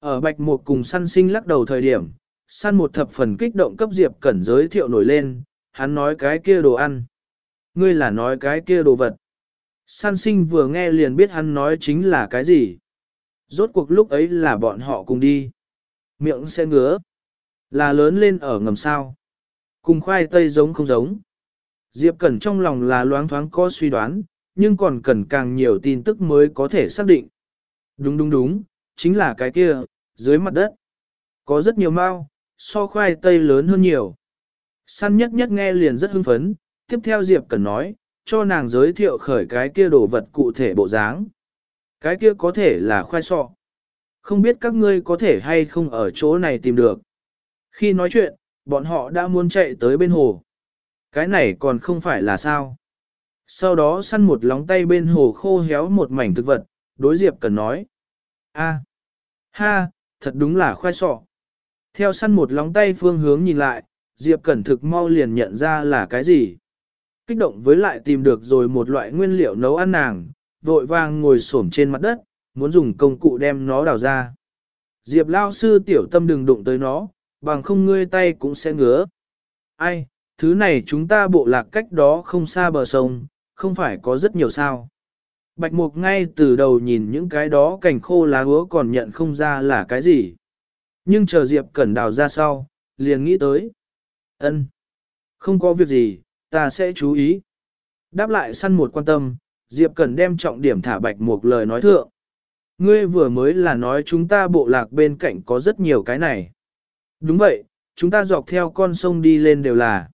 S1: Ở bạch một cùng săn sinh lắc đầu thời điểm, săn một thập phần kích động cấp Diệp Cẩn giới thiệu nổi lên, hắn nói cái kia đồ ăn. Ngươi là nói cái kia đồ vật. Săn sinh vừa nghe liền biết hắn nói chính là cái gì. Rốt cuộc lúc ấy là bọn họ cùng đi. Miệng sẽ ngứa. Là lớn lên ở ngầm sao. Cùng khoai tây giống không giống. Diệp Cẩn trong lòng là loáng thoáng có suy đoán, nhưng còn cần càng nhiều tin tức mới có thể xác định. Đúng đúng đúng, chính là cái kia, dưới mặt đất. Có rất nhiều mao, so khoai tây lớn hơn nhiều. Săn nhất nhất nghe liền rất hưng phấn, tiếp theo Diệp Cẩn nói, cho nàng giới thiệu khởi cái kia đồ vật cụ thể bộ dáng. Cái kia có thể là khoai sọ. Không biết các ngươi có thể hay không ở chỗ này tìm được. Khi nói chuyện, bọn họ đã muốn chạy tới bên hồ. Cái này còn không phải là sao. Sau đó săn một lóng tay bên hồ khô héo một mảnh thực vật, đối Diệp Cần nói. a Ha, thật đúng là khoai sọ. Theo săn một lóng tay phương hướng nhìn lại, Diệp Cẩn thực mau liền nhận ra là cái gì. Kích động với lại tìm được rồi một loại nguyên liệu nấu ăn nàng, vội vàng ngồi xổm trên mặt đất, muốn dùng công cụ đem nó đào ra. Diệp lao sư tiểu tâm đừng đụng tới nó, bằng không ngươi tay cũng sẽ ngứa. Ai, thứ này chúng ta bộ lạc cách đó không xa bờ sông, không phải có rất nhiều sao. Bạch mục ngay từ đầu nhìn những cái đó cành khô lá úa còn nhận không ra là cái gì. Nhưng chờ Diệp Cẩn đào ra sau, liền nghĩ tới. ân, Không có việc gì, ta sẽ chú ý. Đáp lại săn một quan tâm, Diệp Cẩn đem trọng điểm thả bạch Mục lời nói thượng. Ngươi vừa mới là nói chúng ta bộ lạc bên cạnh có rất nhiều cái này. Đúng vậy, chúng ta dọc theo con sông đi lên đều là.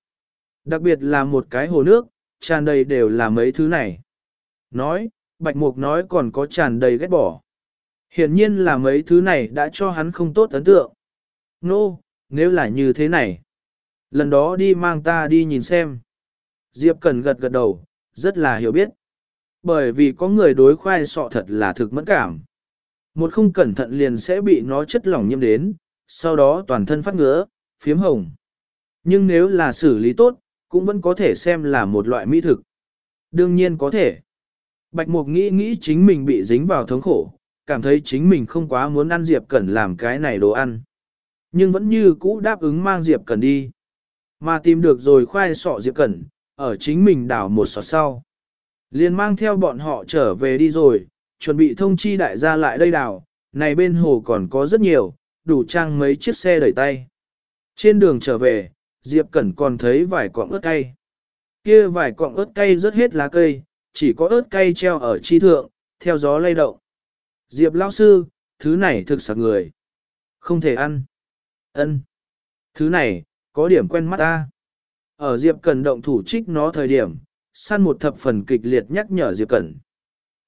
S1: Đặc biệt là một cái hồ nước, tràn đầy đều là mấy thứ này. Nói, Bạch Mục nói còn có tràn đầy ghét bỏ. Hiển nhiên là mấy thứ này đã cho hắn không tốt ấn tượng. Nô, no, nếu là như thế này. Lần đó đi mang ta đi nhìn xem. Diệp Cần gật gật đầu, rất là hiểu biết. Bởi vì có người đối khoai sọ thật là thực mẫn cảm. Một không cẩn thận liền sẽ bị nó chất lỏng nhiễm đến, sau đó toàn thân phát ngứa, phiếm hồng. Nhưng nếu là xử lý tốt, cũng vẫn có thể xem là một loại mỹ thực. Đương nhiên có thể. Bạch Mục nghĩ nghĩ chính mình bị dính vào thống khổ, cảm thấy chính mình không quá muốn ăn Diệp Cẩn làm cái này đồ ăn. Nhưng vẫn như cũ đáp ứng mang Diệp Cẩn đi. Mà tìm được rồi khoai sọ Diệp Cẩn, ở chính mình đảo một sọ sau. Liền mang theo bọn họ trở về đi rồi, chuẩn bị thông chi đại gia lại đây đảo, này bên hồ còn có rất nhiều, đủ trang mấy chiếc xe đẩy tay. Trên đường trở về, Diệp Cẩn còn thấy vài cọng ớt cay. Kia vài cọng ớt cay rớt hết lá cây, chỉ có ớt cay treo ở chi thượng, theo gió lay động. Diệp lão sư, thứ này thực sạc người. Không thể ăn. Ân. Thứ này, có điểm quen mắt ta. Ở Diệp Cẩn động thủ trích nó thời điểm, săn một thập phần kịch liệt nhắc nhở Diệp Cẩn.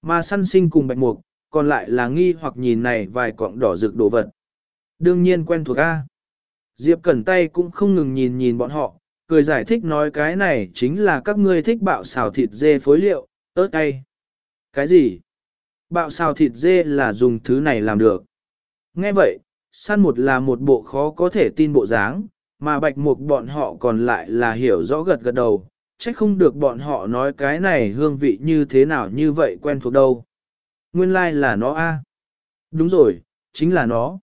S1: Mà săn sinh cùng bạch mục, còn lại là nghi hoặc nhìn này vài cọng đỏ rực đồ vật. Đương nhiên quen thuộc A. Diệp Cẩn tay cũng không ngừng nhìn nhìn bọn họ, cười giải thích nói cái này chính là các ngươi thích bạo xào thịt dê phối liệu, ớt cay. Cái gì? Bạo xào thịt dê là dùng thứ này làm được. Nghe vậy, săn một là một bộ khó có thể tin bộ dáng, mà bạch mục bọn họ còn lại là hiểu rõ gật gật đầu, trách không được bọn họ nói cái này hương vị như thế nào như vậy quen thuộc đâu. Nguyên lai like là nó a. Đúng rồi, chính là nó.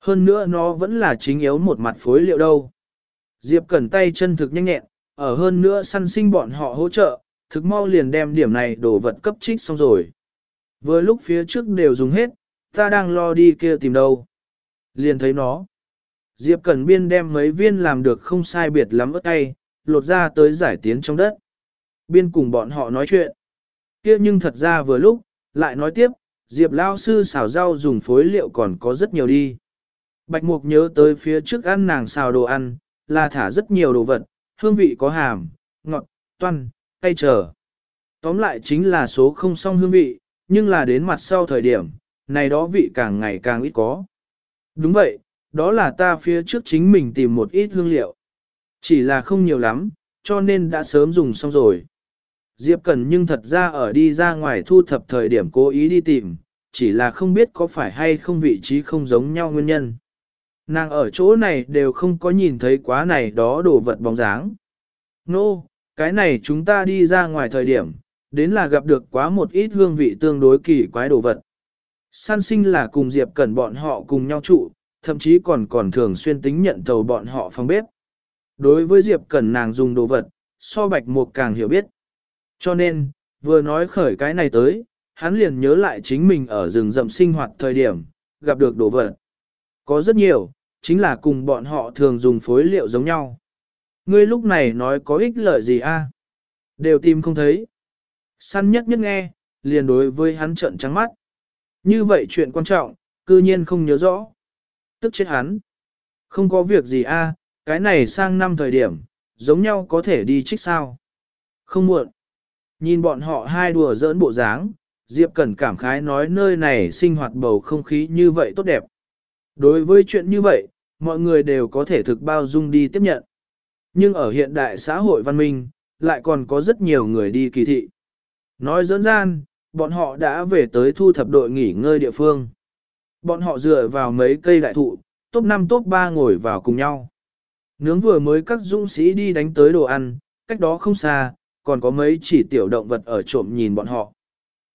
S1: Hơn nữa nó vẫn là chính yếu một mặt phối liệu đâu. Diệp cẩn tay chân thực nhanh nhẹn, ở hơn nữa săn sinh bọn họ hỗ trợ, thực mau liền đem điểm này đổ vật cấp trích xong rồi. Vừa lúc phía trước đều dùng hết, ta đang lo đi kia tìm đâu. Liền thấy nó. Diệp Cẩn Biên đem mấy viên làm được không sai biệt lắm ớt tay, lột ra tới giải tiến trong đất. Biên cùng bọn họ nói chuyện. kia nhưng thật ra vừa lúc, lại nói tiếp, Diệp Lao sư xào rau dùng phối liệu còn có rất nhiều đi. Bạch Mục nhớ tới phía trước ăn nàng xào đồ ăn, là thả rất nhiều đồ vật, hương vị có hàm, ngọt, toan, cay trở. Tóm lại chính là số không song hương vị, nhưng là đến mặt sau thời điểm, này đó vị càng ngày càng ít có. Đúng vậy, đó là ta phía trước chính mình tìm một ít hương liệu. Chỉ là không nhiều lắm, cho nên đã sớm dùng xong rồi. Diệp Cần nhưng thật ra ở đi ra ngoài thu thập thời điểm cố ý đi tìm, chỉ là không biết có phải hay không vị trí không giống nhau nguyên nhân. Nàng ở chỗ này đều không có nhìn thấy quá này đó đồ vật bóng dáng. Nô, no, cái này chúng ta đi ra ngoài thời điểm, đến là gặp được quá một ít hương vị tương đối kỳ quái đồ vật. San sinh là cùng Diệp Cẩn bọn họ cùng nhau trụ, thậm chí còn còn thường xuyên tính nhận tàu bọn họ phòng bếp. Đối với Diệp Cẩn nàng dùng đồ vật, so bạch một càng hiểu biết. Cho nên, vừa nói khởi cái này tới, hắn liền nhớ lại chính mình ở rừng rậm sinh hoạt thời điểm, gặp được đồ vật. Có rất nhiều, chính là cùng bọn họ thường dùng phối liệu giống nhau. Ngươi lúc này nói có ích lợi gì a? Đều tìm không thấy. Săn nhất nhất nghe, liền đối với hắn trợn trắng mắt. Như vậy chuyện quan trọng, cư nhiên không nhớ rõ. Tức chết hắn. Không có việc gì a, cái này sang năm thời điểm, giống nhau có thể đi trích sao. Không muộn. Nhìn bọn họ hai đùa giỡn bộ dáng, Diệp Cẩn cảm khái nói nơi này sinh hoạt bầu không khí như vậy tốt đẹp. Đối với chuyện như vậy, mọi người đều có thể thực bao dung đi tiếp nhận. Nhưng ở hiện đại xã hội văn minh, lại còn có rất nhiều người đi kỳ thị. Nói dẫn gian, bọn họ đã về tới thu thập đội nghỉ ngơi địa phương. Bọn họ dựa vào mấy cây đại thụ, top 5 top 3 ngồi vào cùng nhau. Nướng vừa mới các dũng sĩ đi đánh tới đồ ăn, cách đó không xa, còn có mấy chỉ tiểu động vật ở trộm nhìn bọn họ.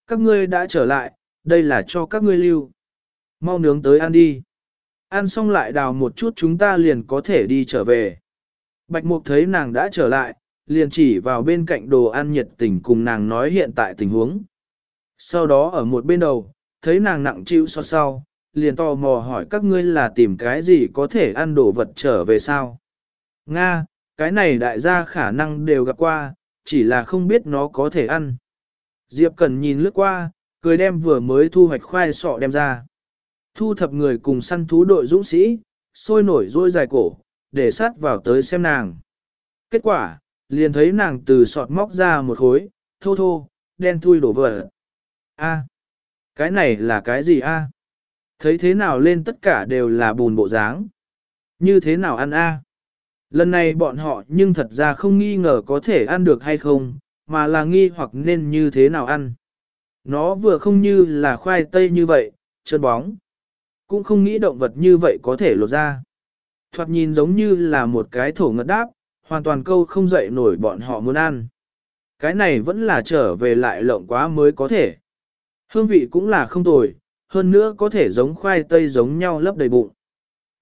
S1: Các ngươi đã trở lại, đây là cho các ngươi lưu. Mau nướng tới ăn đi. Ăn xong lại đào một chút chúng ta liền có thể đi trở về. Bạch Mục thấy nàng đã trở lại, liền chỉ vào bên cạnh đồ ăn nhiệt tình cùng nàng nói hiện tại tình huống. Sau đó ở một bên đầu, thấy nàng nặng chịu so sau, liền tò mò hỏi các ngươi là tìm cái gì có thể ăn đồ vật trở về sao. Nga, cái này đại gia khả năng đều gặp qua, chỉ là không biết nó có thể ăn. Diệp Cần nhìn lướt qua, cười đem vừa mới thu hoạch khoai sọ đem ra. Thu thập người cùng săn thú đội dũng sĩ, sôi nổi rôi dài cổ, để sát vào tới xem nàng. Kết quả, liền thấy nàng từ sọt móc ra một khối, thô thô, đen thui đổ vỡ. A, cái này là cái gì a? Thấy thế nào lên tất cả đều là bùn bộ dáng. Như thế nào ăn a? Lần này bọn họ nhưng thật ra không nghi ngờ có thể ăn được hay không, mà là nghi hoặc nên như thế nào ăn. Nó vừa không như là khoai tây như vậy, trơn bóng. Cũng không nghĩ động vật như vậy có thể lột ra. Thoạt nhìn giống như là một cái thổ ngất đáp, hoàn toàn câu không dậy nổi bọn họ muốn ăn. Cái này vẫn là trở về lại lộng quá mới có thể. Hương vị cũng là không tồi, hơn nữa có thể giống khoai tây giống nhau lấp đầy bụng.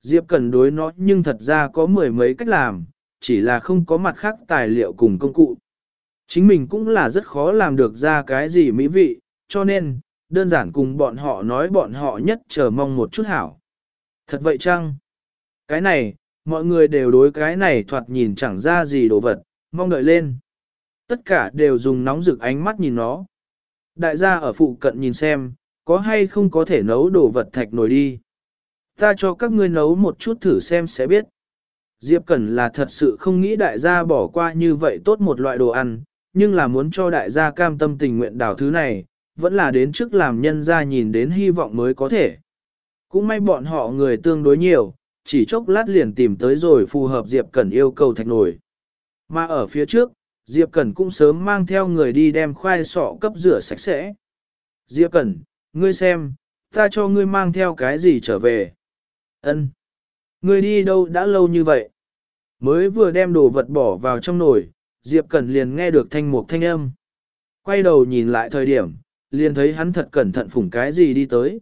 S1: Diệp cần đối nó nhưng thật ra có mười mấy cách làm, chỉ là không có mặt khác tài liệu cùng công cụ. Chính mình cũng là rất khó làm được ra cái gì mỹ vị, cho nên, đơn giản cùng bọn họ nói bọn họ nhất chờ mong một chút hảo. Thật vậy chăng? Cái này, mọi người đều đối cái này thoạt nhìn chẳng ra gì đồ vật, mong đợi lên. Tất cả đều dùng nóng rực ánh mắt nhìn nó. Đại gia ở phụ cận nhìn xem, có hay không có thể nấu đồ vật thạch nổi đi. Ta cho các ngươi nấu một chút thử xem sẽ biết. Diệp Cẩn là thật sự không nghĩ đại gia bỏ qua như vậy tốt một loại đồ ăn, nhưng là muốn cho đại gia cam tâm tình nguyện đào thứ này, vẫn là đến trước làm nhân gia nhìn đến hy vọng mới có thể. Cũng may bọn họ người tương đối nhiều, chỉ chốc lát liền tìm tới rồi phù hợp Diệp Cẩn yêu cầu thạch nổi. Mà ở phía trước, Diệp Cẩn cũng sớm mang theo người đi đem khoai sọ cấp rửa sạch sẽ. Diệp Cẩn, ngươi xem, ta cho ngươi mang theo cái gì trở về. Ân, Ngươi đi đâu đã lâu như vậy? Mới vừa đem đồ vật bỏ vào trong nồi, Diệp Cẩn liền nghe được thanh mục thanh âm. Quay đầu nhìn lại thời điểm, liền thấy hắn thật cẩn thận phủng cái gì đi tới.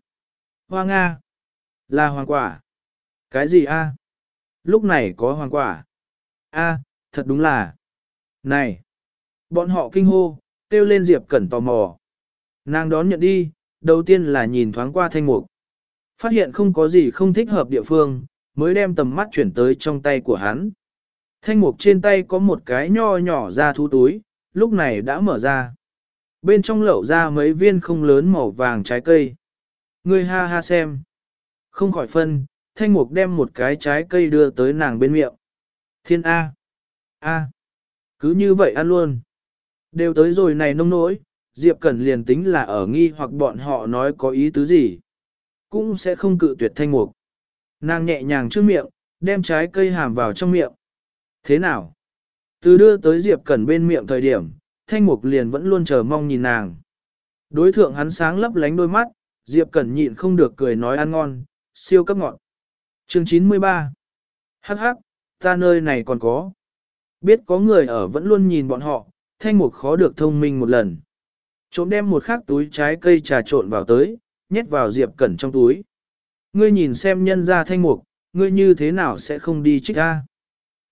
S1: Hoa Nga! Là hoàng quả! Cái gì a? Lúc này có hoàng quả. A, thật đúng là. Này! Bọn họ kinh hô, kêu lên Diệp Cẩn tò mò. Nàng đón nhận đi, đầu tiên là nhìn thoáng qua thanh mục. Phát hiện không có gì không thích hợp địa phương, mới đem tầm mắt chuyển tới trong tay của hắn. Thanh mục trên tay có một cái nho nhỏ ra thú túi, lúc này đã mở ra. Bên trong lẩu ra mấy viên không lớn màu vàng trái cây. Ngươi ha ha xem. Không khỏi phân, thanh mục đem một cái trái cây đưa tới nàng bên miệng. Thiên A. A. Cứ như vậy ăn luôn. Đều tới rồi này nông nỗi, Diệp Cẩn liền tính là ở nghi hoặc bọn họ nói có ý tứ gì. Cũng sẽ không cự tuyệt thanh mục. Nàng nhẹ nhàng trước miệng, đem trái cây hàm vào trong miệng. Thế nào? Từ đưa tới Diệp Cẩn bên miệng thời điểm, thanh mục liền vẫn luôn chờ mong nhìn nàng. Đối thượng hắn sáng lấp lánh đôi mắt, Diệp Cẩn nhịn không được cười nói ăn ngon, siêu cấp ngọt. Chương 93 Hắc hắc, ta nơi này còn có. Biết có người ở vẫn luôn nhìn bọn họ, thanh mục khó được thông minh một lần. Trộm đem một khắc túi trái cây trà trộn vào tới, nhét vào Diệp Cẩn trong túi. Ngươi nhìn xem nhân ra thanh mục, ngươi như thế nào sẽ không đi trích ra.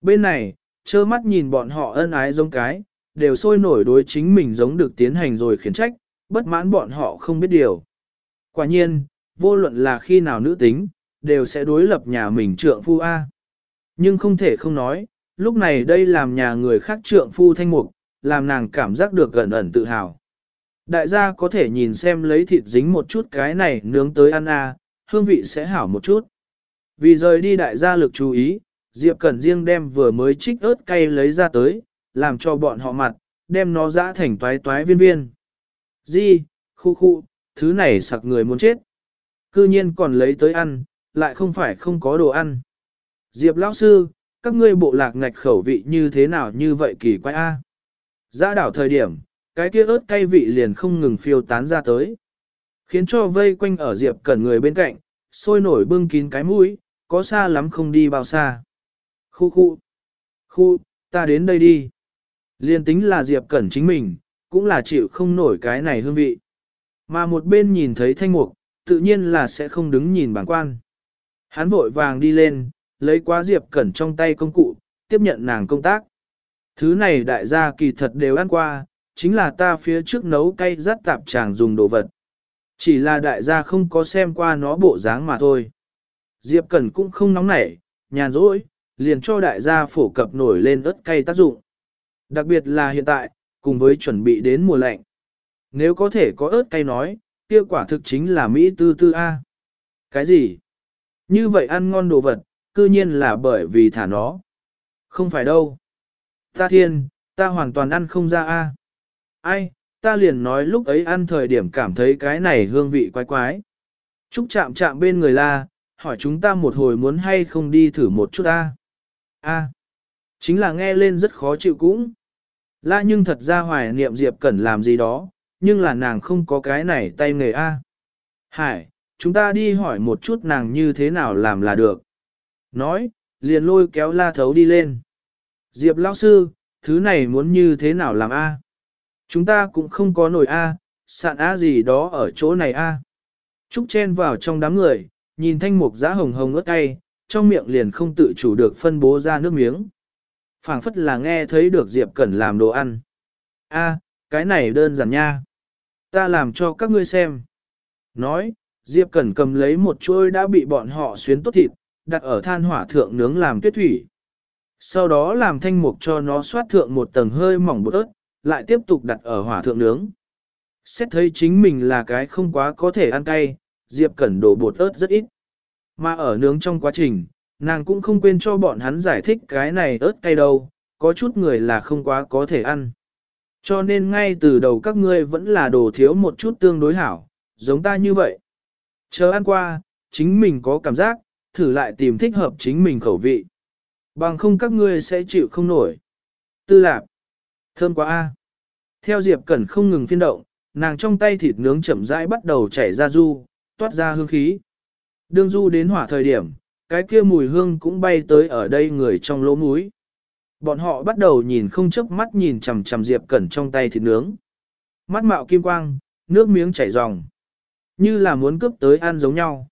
S1: Bên này, trơ mắt nhìn bọn họ ân ái giống cái, đều sôi nổi đối chính mình giống được tiến hành rồi khiển trách, bất mãn bọn họ không biết điều. Quả nhiên, vô luận là khi nào nữ tính, đều sẽ đối lập nhà mình trượng phu A. Nhưng không thể không nói, lúc này đây làm nhà người khác trượng phu thanh mục, làm nàng cảm giác được gần ẩn tự hào. Đại gia có thể nhìn xem lấy thịt dính một chút cái này nướng tới ăn A, hương vị sẽ hảo một chút. Vì rời đi đại gia lực chú ý, Diệp Cẩn riêng đem vừa mới trích ớt cay lấy ra tới, làm cho bọn họ mặt, đem nó dã thành toái toái viên viên. Di, khu khu, thứ này sặc người muốn chết. Cư nhiên còn lấy tới ăn, lại không phải không có đồ ăn. Diệp lão sư, các ngươi bộ lạc ngạch khẩu vị như thế nào như vậy kỳ quái a? Ra đảo thời điểm, cái kia ớt cay vị liền không ngừng phiêu tán ra tới. Khiến cho vây quanh ở Diệp Cẩn người bên cạnh, sôi nổi bưng kín cái mũi, có xa lắm không đi bao xa. Khu khu, khu, ta đến đây đi. Liên tính là Diệp Cẩn chính mình, cũng là chịu không nổi cái này hương vị. Mà một bên nhìn thấy thanh mục, tự nhiên là sẽ không đứng nhìn bản quan. Hắn vội vàng đi lên, lấy quá Diệp Cẩn trong tay công cụ, tiếp nhận nàng công tác. Thứ này đại gia kỳ thật đều ăn qua, chính là ta phía trước nấu cay rất tạp chàng dùng đồ vật. Chỉ là đại gia không có xem qua nó bộ dáng mà thôi. Diệp Cẩn cũng không nóng nảy, nhàn rỗi, liền cho đại gia phổ cập nổi lên ớt cay tác dụng. Đặc biệt là hiện tại, cùng với chuẩn bị đến mùa lạnh. Nếu có thể có ớt cay nói, kia quả thực chính là Mỹ tư tư A. Cái gì? Như vậy ăn ngon đồ vật, cư nhiên là bởi vì thả nó. Không phải đâu. Ta thiên, ta hoàn toàn ăn không ra A. Ai, ta liền nói lúc ấy ăn thời điểm cảm thấy cái này hương vị quái quái. Trúc chạm chạm bên người la, hỏi chúng ta một hồi muốn hay không đi thử một chút A. A. Chính là nghe lên rất khó chịu cũng. La nhưng thật ra hoài niệm Diệp Cẩn làm gì đó, nhưng là nàng không có cái này tay nghề A. Hải, chúng ta đi hỏi một chút nàng như thế nào làm là được. Nói, liền lôi kéo la thấu đi lên. Diệp lão sư, thứ này muốn như thế nào làm A? Chúng ta cũng không có nổi A, sạn A gì đó ở chỗ này A. Trúc chen vào trong đám người, nhìn thanh mục giá hồng hồng ớt cay, trong miệng liền không tự chủ được phân bố ra nước miếng. phảng phất là nghe thấy được Diệp Cẩn làm đồ ăn. A, cái này đơn giản nha. Ta làm cho các ngươi xem. Nói, Diệp Cẩn cầm lấy một chuôi đã bị bọn họ xuyến tốt thịt, đặt ở than hỏa thượng nướng làm tuyết thủy. Sau đó làm thanh mục cho nó xoát thượng một tầng hơi mỏng bột ớt, lại tiếp tục đặt ở hỏa thượng nướng. Xét thấy chính mình là cái không quá có thể ăn cay, Diệp Cẩn đổ bột ớt rất ít. Mà ở nướng trong quá trình, nàng cũng không quên cho bọn hắn giải thích cái này ớt cay đâu, có chút người là không quá có thể ăn. Cho nên ngay từ đầu các ngươi vẫn là đồ thiếu một chút tương đối hảo, giống ta như vậy. Chờ ăn qua, chính mình có cảm giác, thử lại tìm thích hợp chính mình khẩu vị. Bằng không các ngươi sẽ chịu không nổi. Tư lạc. Thơm quá a. Theo Diệp Cẩn không ngừng phiên động, nàng trong tay thịt nướng chậm rãi bắt đầu chảy ra du, toát ra hương khí. Đương du đến hỏa thời điểm, cái kia mùi hương cũng bay tới ở đây người trong lỗ mũi. Bọn họ bắt đầu nhìn không chớp mắt nhìn chằm chằm Diệp Cẩn trong tay thịt nướng. Mắt mạo kim quang, nước miếng chảy ròng. Như là muốn cướp tới ăn giống nhau.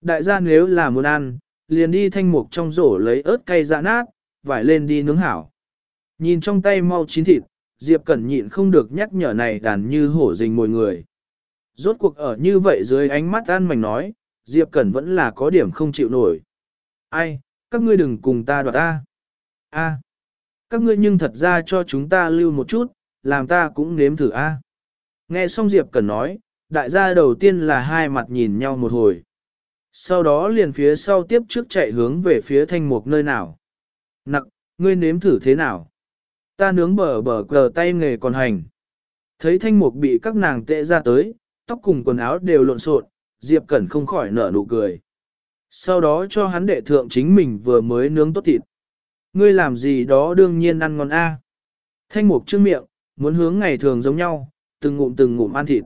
S1: Đại gia nếu là muốn ăn, liền đi thanh mục trong rổ lấy ớt cay dã nát, vải lên đi nướng hảo. Nhìn trong tay mau chín thịt, Diệp Cẩn nhịn không được nhắc nhở này đàn như hổ rình mồi người. Rốt cuộc ở như vậy dưới ánh mắt ăn mảnh nói, Diệp Cẩn vẫn là có điểm không chịu nổi. Ai, các ngươi đừng cùng ta đoạt ta. A, các ngươi nhưng thật ra cho chúng ta lưu một chút, làm ta cũng nếm thử a. Nghe xong Diệp Cẩn nói, đại gia đầu tiên là hai mặt nhìn nhau một hồi. Sau đó liền phía sau tiếp trước chạy hướng về phía thanh mục nơi nào. Nặc, ngươi nếm thử thế nào? Ta nướng bờ bờ cờ tay nghề còn hành. Thấy thanh mục bị các nàng tệ ra tới, tóc cùng quần áo đều lộn xộn, Diệp Cẩn không khỏi nở nụ cười. Sau đó cho hắn đệ thượng chính mình vừa mới nướng tốt thịt. Ngươi làm gì đó đương nhiên ăn ngon A. Thanh mục trương miệng, muốn hướng ngày thường giống nhau, từng ngụm từng ngụm ăn thịt.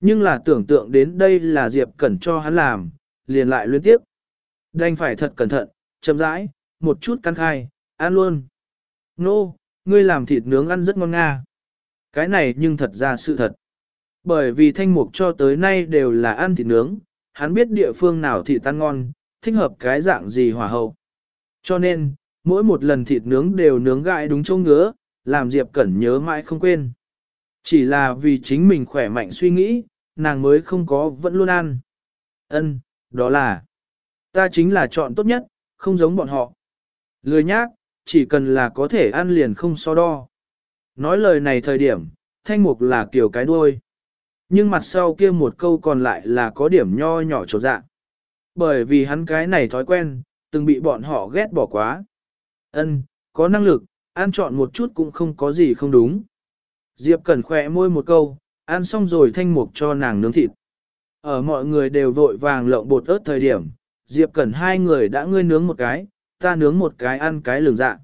S1: Nhưng là tưởng tượng đến đây là Diệp Cẩn cho hắn làm, liền lại liên tiếp. Đành phải thật cẩn thận, chậm rãi, một chút căn khai, ăn luôn. Nô, ngươi làm thịt nướng ăn rất ngon nga. Cái này nhưng thật ra sự thật. Bởi vì thanh mục cho tới nay đều là ăn thịt nướng, hắn biết địa phương nào thịt ăn ngon, thích hợp cái dạng gì hòa hậu. Cho nên, mỗi một lần thịt nướng đều nướng gại đúng chỗ ngứa, làm Diệp Cẩn nhớ mãi không quên. Chỉ là vì chính mình khỏe mạnh suy nghĩ, nàng mới không có vẫn luôn ăn. Ân, đó là, ta chính là chọn tốt nhất, không giống bọn họ. Lười nhác, chỉ cần là có thể ăn liền không so đo. Nói lời này thời điểm, thanh mục là kiểu cái đuôi. Nhưng mặt sau kia một câu còn lại là có điểm nho nhỏ trột dạng Bởi vì hắn cái này thói quen, từng bị bọn họ ghét bỏ quá. Ân, có năng lực, ăn chọn một chút cũng không có gì không đúng. Diệp Cẩn khỏe môi một câu, ăn xong rồi thanh mục cho nàng nướng thịt. Ở mọi người đều vội vàng lộng bột ớt thời điểm, Diệp Cẩn hai người đã ngươi nướng một cái, ta nướng một cái ăn cái lường dạ.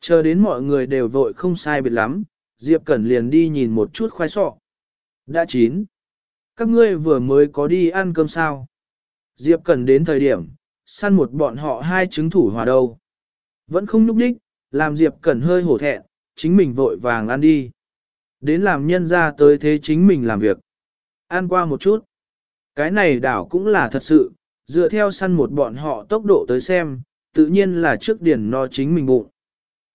S1: Chờ đến mọi người đều vội không sai biệt lắm, Diệp Cẩn liền đi nhìn một chút khoai sọ. Đã chín. Các ngươi vừa mới có đi ăn cơm sao? Diệp Cần đến thời điểm, săn một bọn họ hai chứng thủ hòa đầu. Vẫn không nhúc đích, làm Diệp Cần hơi hổ thẹn, chính mình vội vàng ăn đi. Đến làm nhân ra tới thế chính mình làm việc. Ăn qua một chút. Cái này đảo cũng là thật sự, dựa theo săn một bọn họ tốc độ tới xem, tự nhiên là trước điển no chính mình bụng.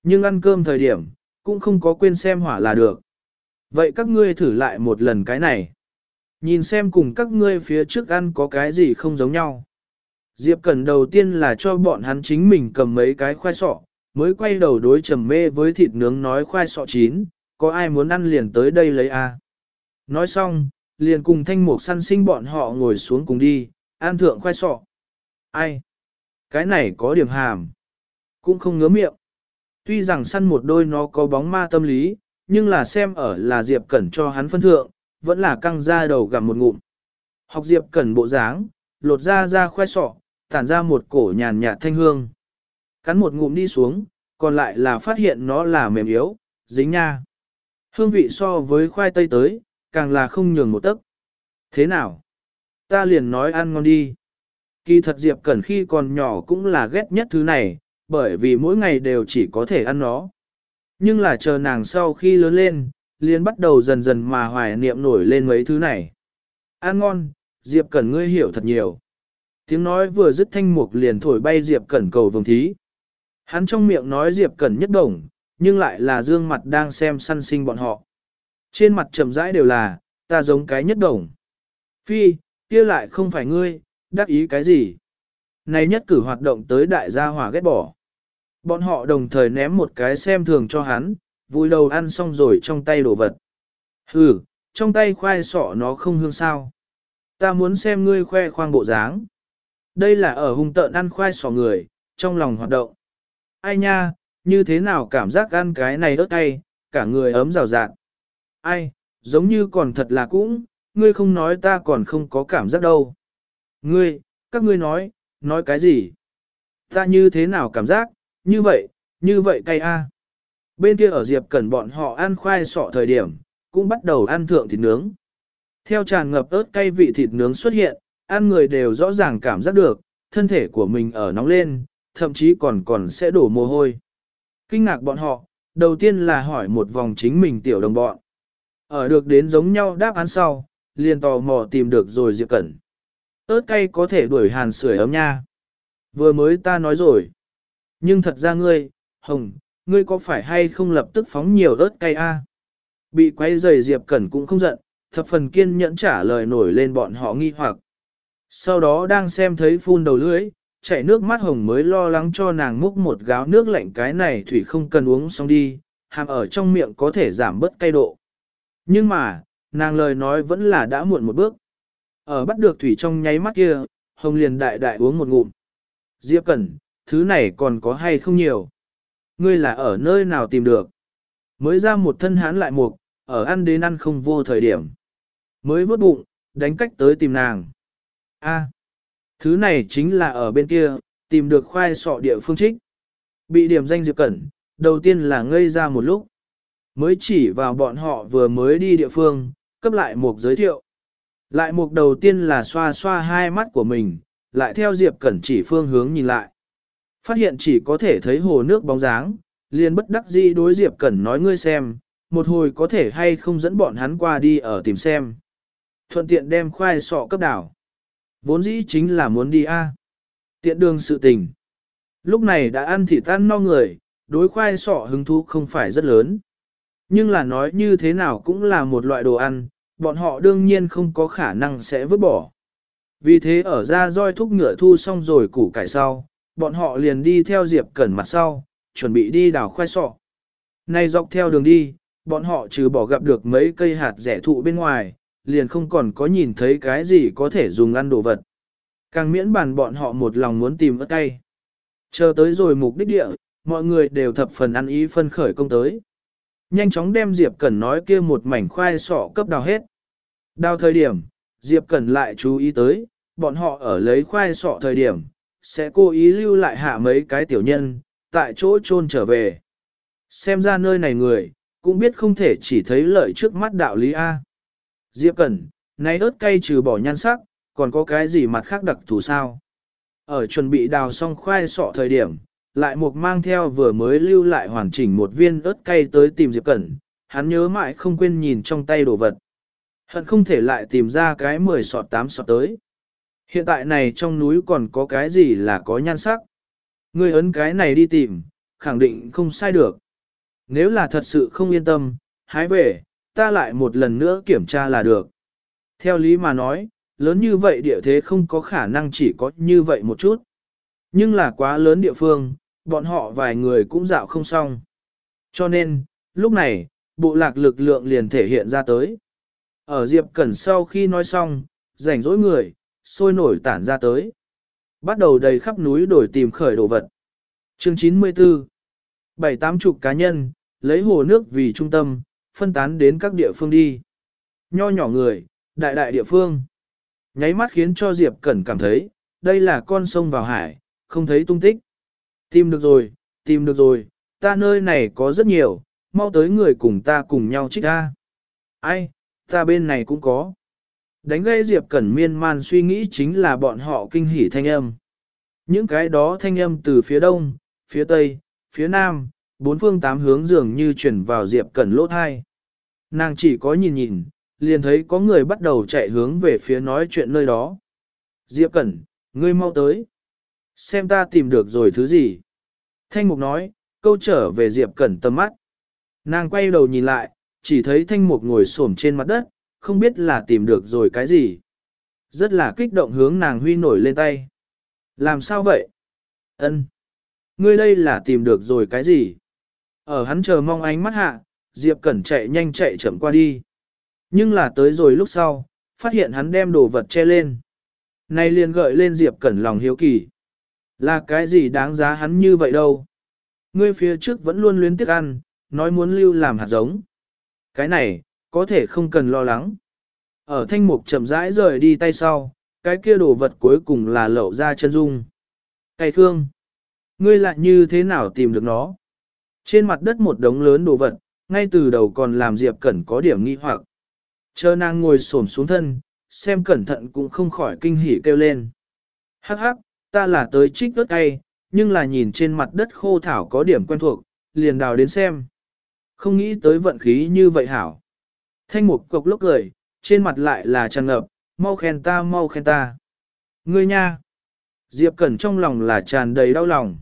S1: Nhưng ăn cơm thời điểm, cũng không có quên xem hỏa là được. Vậy các ngươi thử lại một lần cái này. Nhìn xem cùng các ngươi phía trước ăn có cái gì không giống nhau. Diệp Cẩn đầu tiên là cho bọn hắn chính mình cầm mấy cái khoai sọ, mới quay đầu đối trầm mê với thịt nướng nói khoai sọ chín, có ai muốn ăn liền tới đây lấy a. Nói xong, liền cùng thanh mục săn sinh bọn họ ngồi xuống cùng đi, an thượng khoai sọ. Ai? Cái này có điểm hàm. Cũng không ngứa miệng. Tuy rằng săn một đôi nó có bóng ma tâm lý, nhưng là xem ở là Diệp Cẩn cho hắn phân thượng, vẫn là căng ra đầu gặm một ngụm. Học Diệp Cẩn bộ dáng, lột ra ra khoai sọ, tản ra một cổ nhàn nhạt thanh hương. Cắn một ngụm đi xuống, còn lại là phát hiện nó là mềm yếu, dính nha. Hương vị so với khoai tây tới, càng là không nhường một tấc. Thế nào? Ta liền nói ăn ngon đi. Kỳ thật Diệp Cẩn khi còn nhỏ cũng là ghét nhất thứ này, bởi vì mỗi ngày đều chỉ có thể ăn nó. Nhưng là chờ nàng sau khi lớn lên, liền bắt đầu dần dần mà hoài niệm nổi lên mấy thứ này. Ăn ngon, Diệp Cẩn ngươi hiểu thật nhiều. Tiếng nói vừa dứt thanh mục liền thổi bay Diệp Cẩn cầu vồng thí. Hắn trong miệng nói Diệp Cẩn nhất đồng, nhưng lại là dương mặt đang xem săn sinh bọn họ. Trên mặt trầm rãi đều là, ta giống cái nhất đồng. Phi, kia lại không phải ngươi, đắc ý cái gì. Này nhất cử hoạt động tới đại gia hỏa ghét bỏ. Bọn họ đồng thời ném một cái xem thường cho hắn, vui đầu ăn xong rồi trong tay đổ vật. Hừ, trong tay khoai sọ nó không hương sao. Ta muốn xem ngươi khoe khoang bộ dáng. Đây là ở hung tợn ăn khoai sọ người, trong lòng hoạt động. Ai nha, như thế nào cảm giác ăn cái này ớt cay, cả người ấm rào rạt. Ai, giống như còn thật là cũng, ngươi không nói ta còn không có cảm giác đâu. Ngươi, các ngươi nói, nói cái gì? Ta như thế nào cảm giác, như vậy, như vậy cay a. Bên kia ở Diệp Cẩn bọn họ ăn khoai sọ thời điểm, cũng bắt đầu ăn thượng thịt nướng. Theo tràn ngập ớt cay vị thịt nướng xuất hiện, ăn người đều rõ ràng cảm giác được, thân thể của mình ở nóng lên, thậm chí còn còn sẽ đổ mồ hôi. Kinh ngạc bọn họ, đầu tiên là hỏi một vòng chính mình tiểu đồng bọn. Ở được đến giống nhau đáp án sau, liền tò mò tìm được rồi Diệp Cẩn. ớt cay có thể đuổi hàn sưởi ấm nha. Vừa mới ta nói rồi. Nhưng thật ra ngươi, Hồng, ngươi có phải hay không lập tức phóng nhiều ớt cay a? Bị quay rầy Diệp Cẩn cũng không giận, thập phần kiên nhẫn trả lời nổi lên bọn họ nghi hoặc. Sau đó đang xem thấy phun đầu lưỡi, chảy nước mắt hồng mới lo lắng cho nàng múc một gáo nước lạnh cái này thủy không cần uống xong đi, hàm ở trong miệng có thể giảm bớt cay độ. Nhưng mà, nàng lời nói vẫn là đã muộn một bước. Ở bắt được thủy trong nháy mắt kia, hồng liền đại đại uống một ngụm. Diệp Cẩn, thứ này còn có hay không nhiều? Ngươi là ở nơi nào tìm được? Mới ra một thân hán lại mục, ở ăn đến ăn không vô thời điểm. Mới vớt bụng, đánh cách tới tìm nàng. A, thứ này chính là ở bên kia, tìm được khoai sọ địa phương trích. Bị điểm danh Diệp Cẩn, đầu tiên là ngây ra một lúc. Mới chỉ vào bọn họ vừa mới đi địa phương, cấp lại một giới thiệu. Lại một đầu tiên là xoa xoa hai mắt của mình, lại theo Diệp Cẩn chỉ phương hướng nhìn lại. Phát hiện chỉ có thể thấy hồ nước bóng dáng, liền bất đắc dĩ đối Diệp Cẩn nói ngươi xem, một hồi có thể hay không dẫn bọn hắn qua đi ở tìm xem. Thuận tiện đem khoai sọ cấp đảo. Vốn dĩ chính là muốn đi a. Tiện đường sự tình. Lúc này đã ăn thịt tan no người, đối khoai sọ hứng thú không phải rất lớn. Nhưng là nói như thế nào cũng là một loại đồ ăn, bọn họ đương nhiên không có khả năng sẽ vứt bỏ. Vì thế ở ra roi thúc ngựa thu xong rồi củ cải sau, bọn họ liền đi theo Diệp Cẩn mặt sau, chuẩn bị đi đào khoai sọ. Này dọc theo đường đi, bọn họ trừ bỏ gặp được mấy cây hạt rẻ thụ bên ngoài, liền không còn có nhìn thấy cái gì có thể dùng ăn đồ vật. Càng miễn bàn bọn họ một lòng muốn tìm ớt cay. Chờ tới rồi mục đích địa, mọi người đều thập phần ăn ý phân khởi công tới. Nhanh chóng đem Diệp Cẩn nói kia một mảnh khoai sọ cấp đào hết. Đào thời điểm, Diệp Cẩn lại chú ý tới, bọn họ ở lấy khoai sọ thời điểm, sẽ cố ý lưu lại hạ mấy cái tiểu nhân, tại chỗ chôn trở về. Xem ra nơi này người, cũng biết không thể chỉ thấy lợi trước mắt đạo lý A. Diệp Cẩn, này ớt cay trừ bỏ nhan sắc, còn có cái gì mặt khác đặc thù sao? Ở chuẩn bị đào xong khoai sọ thời điểm, lại một mang theo vừa mới lưu lại hoàn chỉnh một viên ớt cay tới tìm Diệp Cẩn, hắn nhớ mãi không quên nhìn trong tay đồ vật. Hận không thể lại tìm ra cái 10 sọt 8 sọt tới. Hiện tại này trong núi còn có cái gì là có nhan sắc. Ngươi ấn cái này đi tìm, khẳng định không sai được. Nếu là thật sự không yên tâm, hái về, ta lại một lần nữa kiểm tra là được. Theo lý mà nói, lớn như vậy địa thế không có khả năng chỉ có như vậy một chút. Nhưng là quá lớn địa phương, bọn họ vài người cũng dạo không xong. Cho nên, lúc này, bộ lạc lực lượng liền thể hiện ra tới. Ở Diệp Cẩn sau khi nói xong, rảnh rỗi người, sôi nổi tản ra tới. Bắt đầu đầy khắp núi đổi tìm khởi đồ vật. Chương 94 Bảy tám chục cá nhân, lấy hồ nước vì trung tâm, phân tán đến các địa phương đi. Nho nhỏ người, đại đại địa phương. Nháy mắt khiến cho Diệp Cẩn cảm thấy, đây là con sông vào hải, không thấy tung tích. Tìm được rồi, tìm được rồi, ta nơi này có rất nhiều, mau tới người cùng ta cùng nhau trích ra. Ai, ta bên này cũng có. Đánh gây Diệp Cẩn miên man suy nghĩ chính là bọn họ kinh hỉ thanh âm. Những cái đó thanh âm từ phía đông, phía tây, phía nam, bốn phương tám hướng dường như chuyển vào Diệp Cẩn lỗ thai. Nàng chỉ có nhìn nhìn, liền thấy có người bắt đầu chạy hướng về phía nói chuyện nơi đó. Diệp Cẩn, ngươi mau tới. Xem ta tìm được rồi thứ gì. Thanh Mục nói, câu trở về Diệp Cẩn tầm mắt. Nàng quay đầu nhìn lại, chỉ thấy Thanh Mục ngồi xổm trên mặt đất, không biết là tìm được rồi cái gì. Rất là kích động hướng nàng huy nổi lên tay. Làm sao vậy? Ân, Ngươi đây là tìm được rồi cái gì? Ở hắn chờ mong ánh mắt hạ, Diệp Cẩn chạy nhanh chạy chậm qua đi. Nhưng là tới rồi lúc sau, phát hiện hắn đem đồ vật che lên. Này liền gợi lên Diệp Cẩn lòng hiếu kỳ. Là cái gì đáng giá hắn như vậy đâu? Ngươi phía trước vẫn luôn luyến tiếc ăn, nói muốn lưu làm hạt giống. Cái này, có thể không cần lo lắng. Ở thanh mục chậm rãi rời đi tay sau, cái kia đồ vật cuối cùng là lậu ra chân dung. Cây khương, ngươi lại như thế nào tìm được nó? Trên mặt đất một đống lớn đồ vật, ngay từ đầu còn làm Diệp Cẩn có điểm nghi hoặc. Chờ nàng ngồi xổm xuống thân, xem cẩn thận cũng không khỏi kinh hỉ kêu lên. Hắc hắc, ta là tới trích ớt cay, nhưng là nhìn trên mặt đất khô thảo có điểm quen thuộc, liền đào đến xem. Không nghĩ tới vận khí như vậy hảo. Thanh mục cục lốc cười, trên mặt lại là tràn ngập, mau khen ta mau khen ta. Ngươi nha! Diệp Cẩn trong lòng là tràn đầy đau lòng.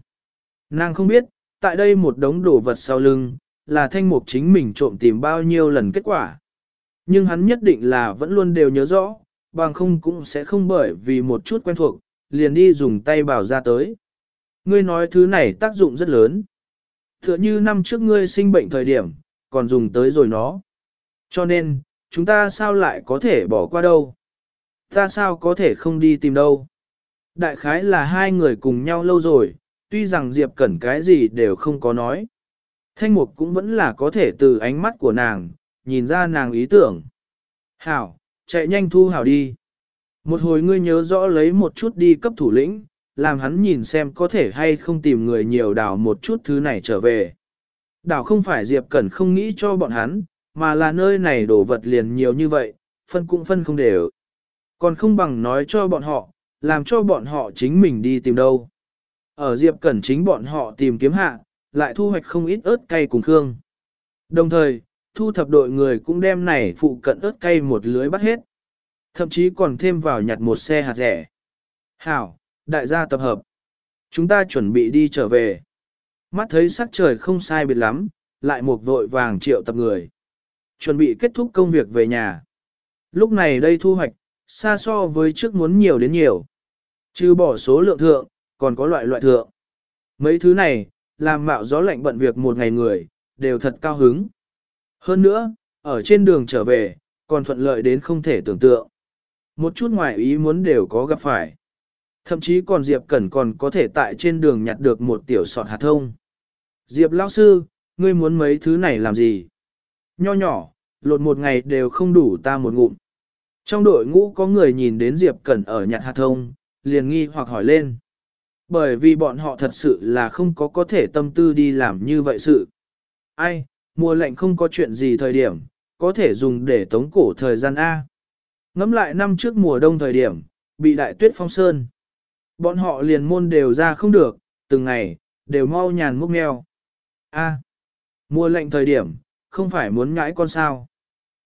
S1: Nàng không biết, tại đây một đống đồ vật sau lưng, là thanh mục chính mình trộm tìm bao nhiêu lần kết quả. Nhưng hắn nhất định là vẫn luôn đều nhớ rõ, bằng không cũng sẽ không bởi vì một chút quen thuộc, liền đi dùng tay bảo ra tới. Ngươi nói thứ này tác dụng rất lớn. Tựa như năm trước ngươi sinh bệnh thời điểm, còn dùng tới rồi nó. Cho nên, chúng ta sao lại có thể bỏ qua đâu? Ta sao có thể không đi tìm đâu? Đại khái là hai người cùng nhau lâu rồi, tuy rằng Diệp Cẩn cái gì đều không có nói. Thanh Mục cũng vẫn là có thể từ ánh mắt của nàng, nhìn ra nàng ý tưởng. Hảo, chạy nhanh thu hảo đi. Một hồi ngươi nhớ rõ lấy một chút đi cấp thủ lĩnh, làm hắn nhìn xem có thể hay không tìm người nhiều đảo một chút thứ này trở về. Đảo không phải Diệp Cẩn không nghĩ cho bọn hắn, mà là nơi này đổ vật liền nhiều như vậy, phân cũng phân không đều. Còn không bằng nói cho bọn họ, làm cho bọn họ chính mình đi tìm đâu. Ở Diệp Cẩn chính bọn họ tìm kiếm hạ, lại thu hoạch không ít ớt cay cùng khương. Đồng thời, thu thập đội người cũng đem này phụ cận ớt cay một lưới bắt hết. Thậm chí còn thêm vào nhặt một xe hạt rẻ. Hảo, đại gia tập hợp. Chúng ta chuẩn bị đi trở về. Mắt thấy sắc trời không sai biệt lắm, lại một vội vàng triệu tập người. Chuẩn bị kết thúc công việc về nhà. Lúc này đây thu hoạch, xa so với trước muốn nhiều đến nhiều. Trừ bỏ số lượng thượng, còn có loại loại thượng. Mấy thứ này, làm mạo gió lạnh bận việc một ngày người, đều thật cao hứng. Hơn nữa, ở trên đường trở về, còn thuận lợi đến không thể tưởng tượng. Một chút ngoài ý muốn đều có gặp phải. Thậm chí còn Diệp Cẩn còn có thể tại trên đường nhặt được một tiểu sọt hạt thông. Diệp lão sư, ngươi muốn mấy thứ này làm gì? Nho nhỏ, lột một ngày đều không đủ ta một ngụm. Trong đội ngũ có người nhìn đến Diệp Cẩn ở nhặt hạt thông, liền nghi hoặc hỏi lên. Bởi vì bọn họ thật sự là không có có thể tâm tư đi làm như vậy sự. Ai, mùa lạnh không có chuyện gì thời điểm, có thể dùng để tống cổ thời gian A. Ngắm lại năm trước mùa đông thời điểm, bị đại tuyết phong sơn. Bọn họ liền môn đều ra không được, từng ngày, đều mau nhàn múc mèo. A, mùa lạnh thời điểm, không phải muốn nhãi con sao.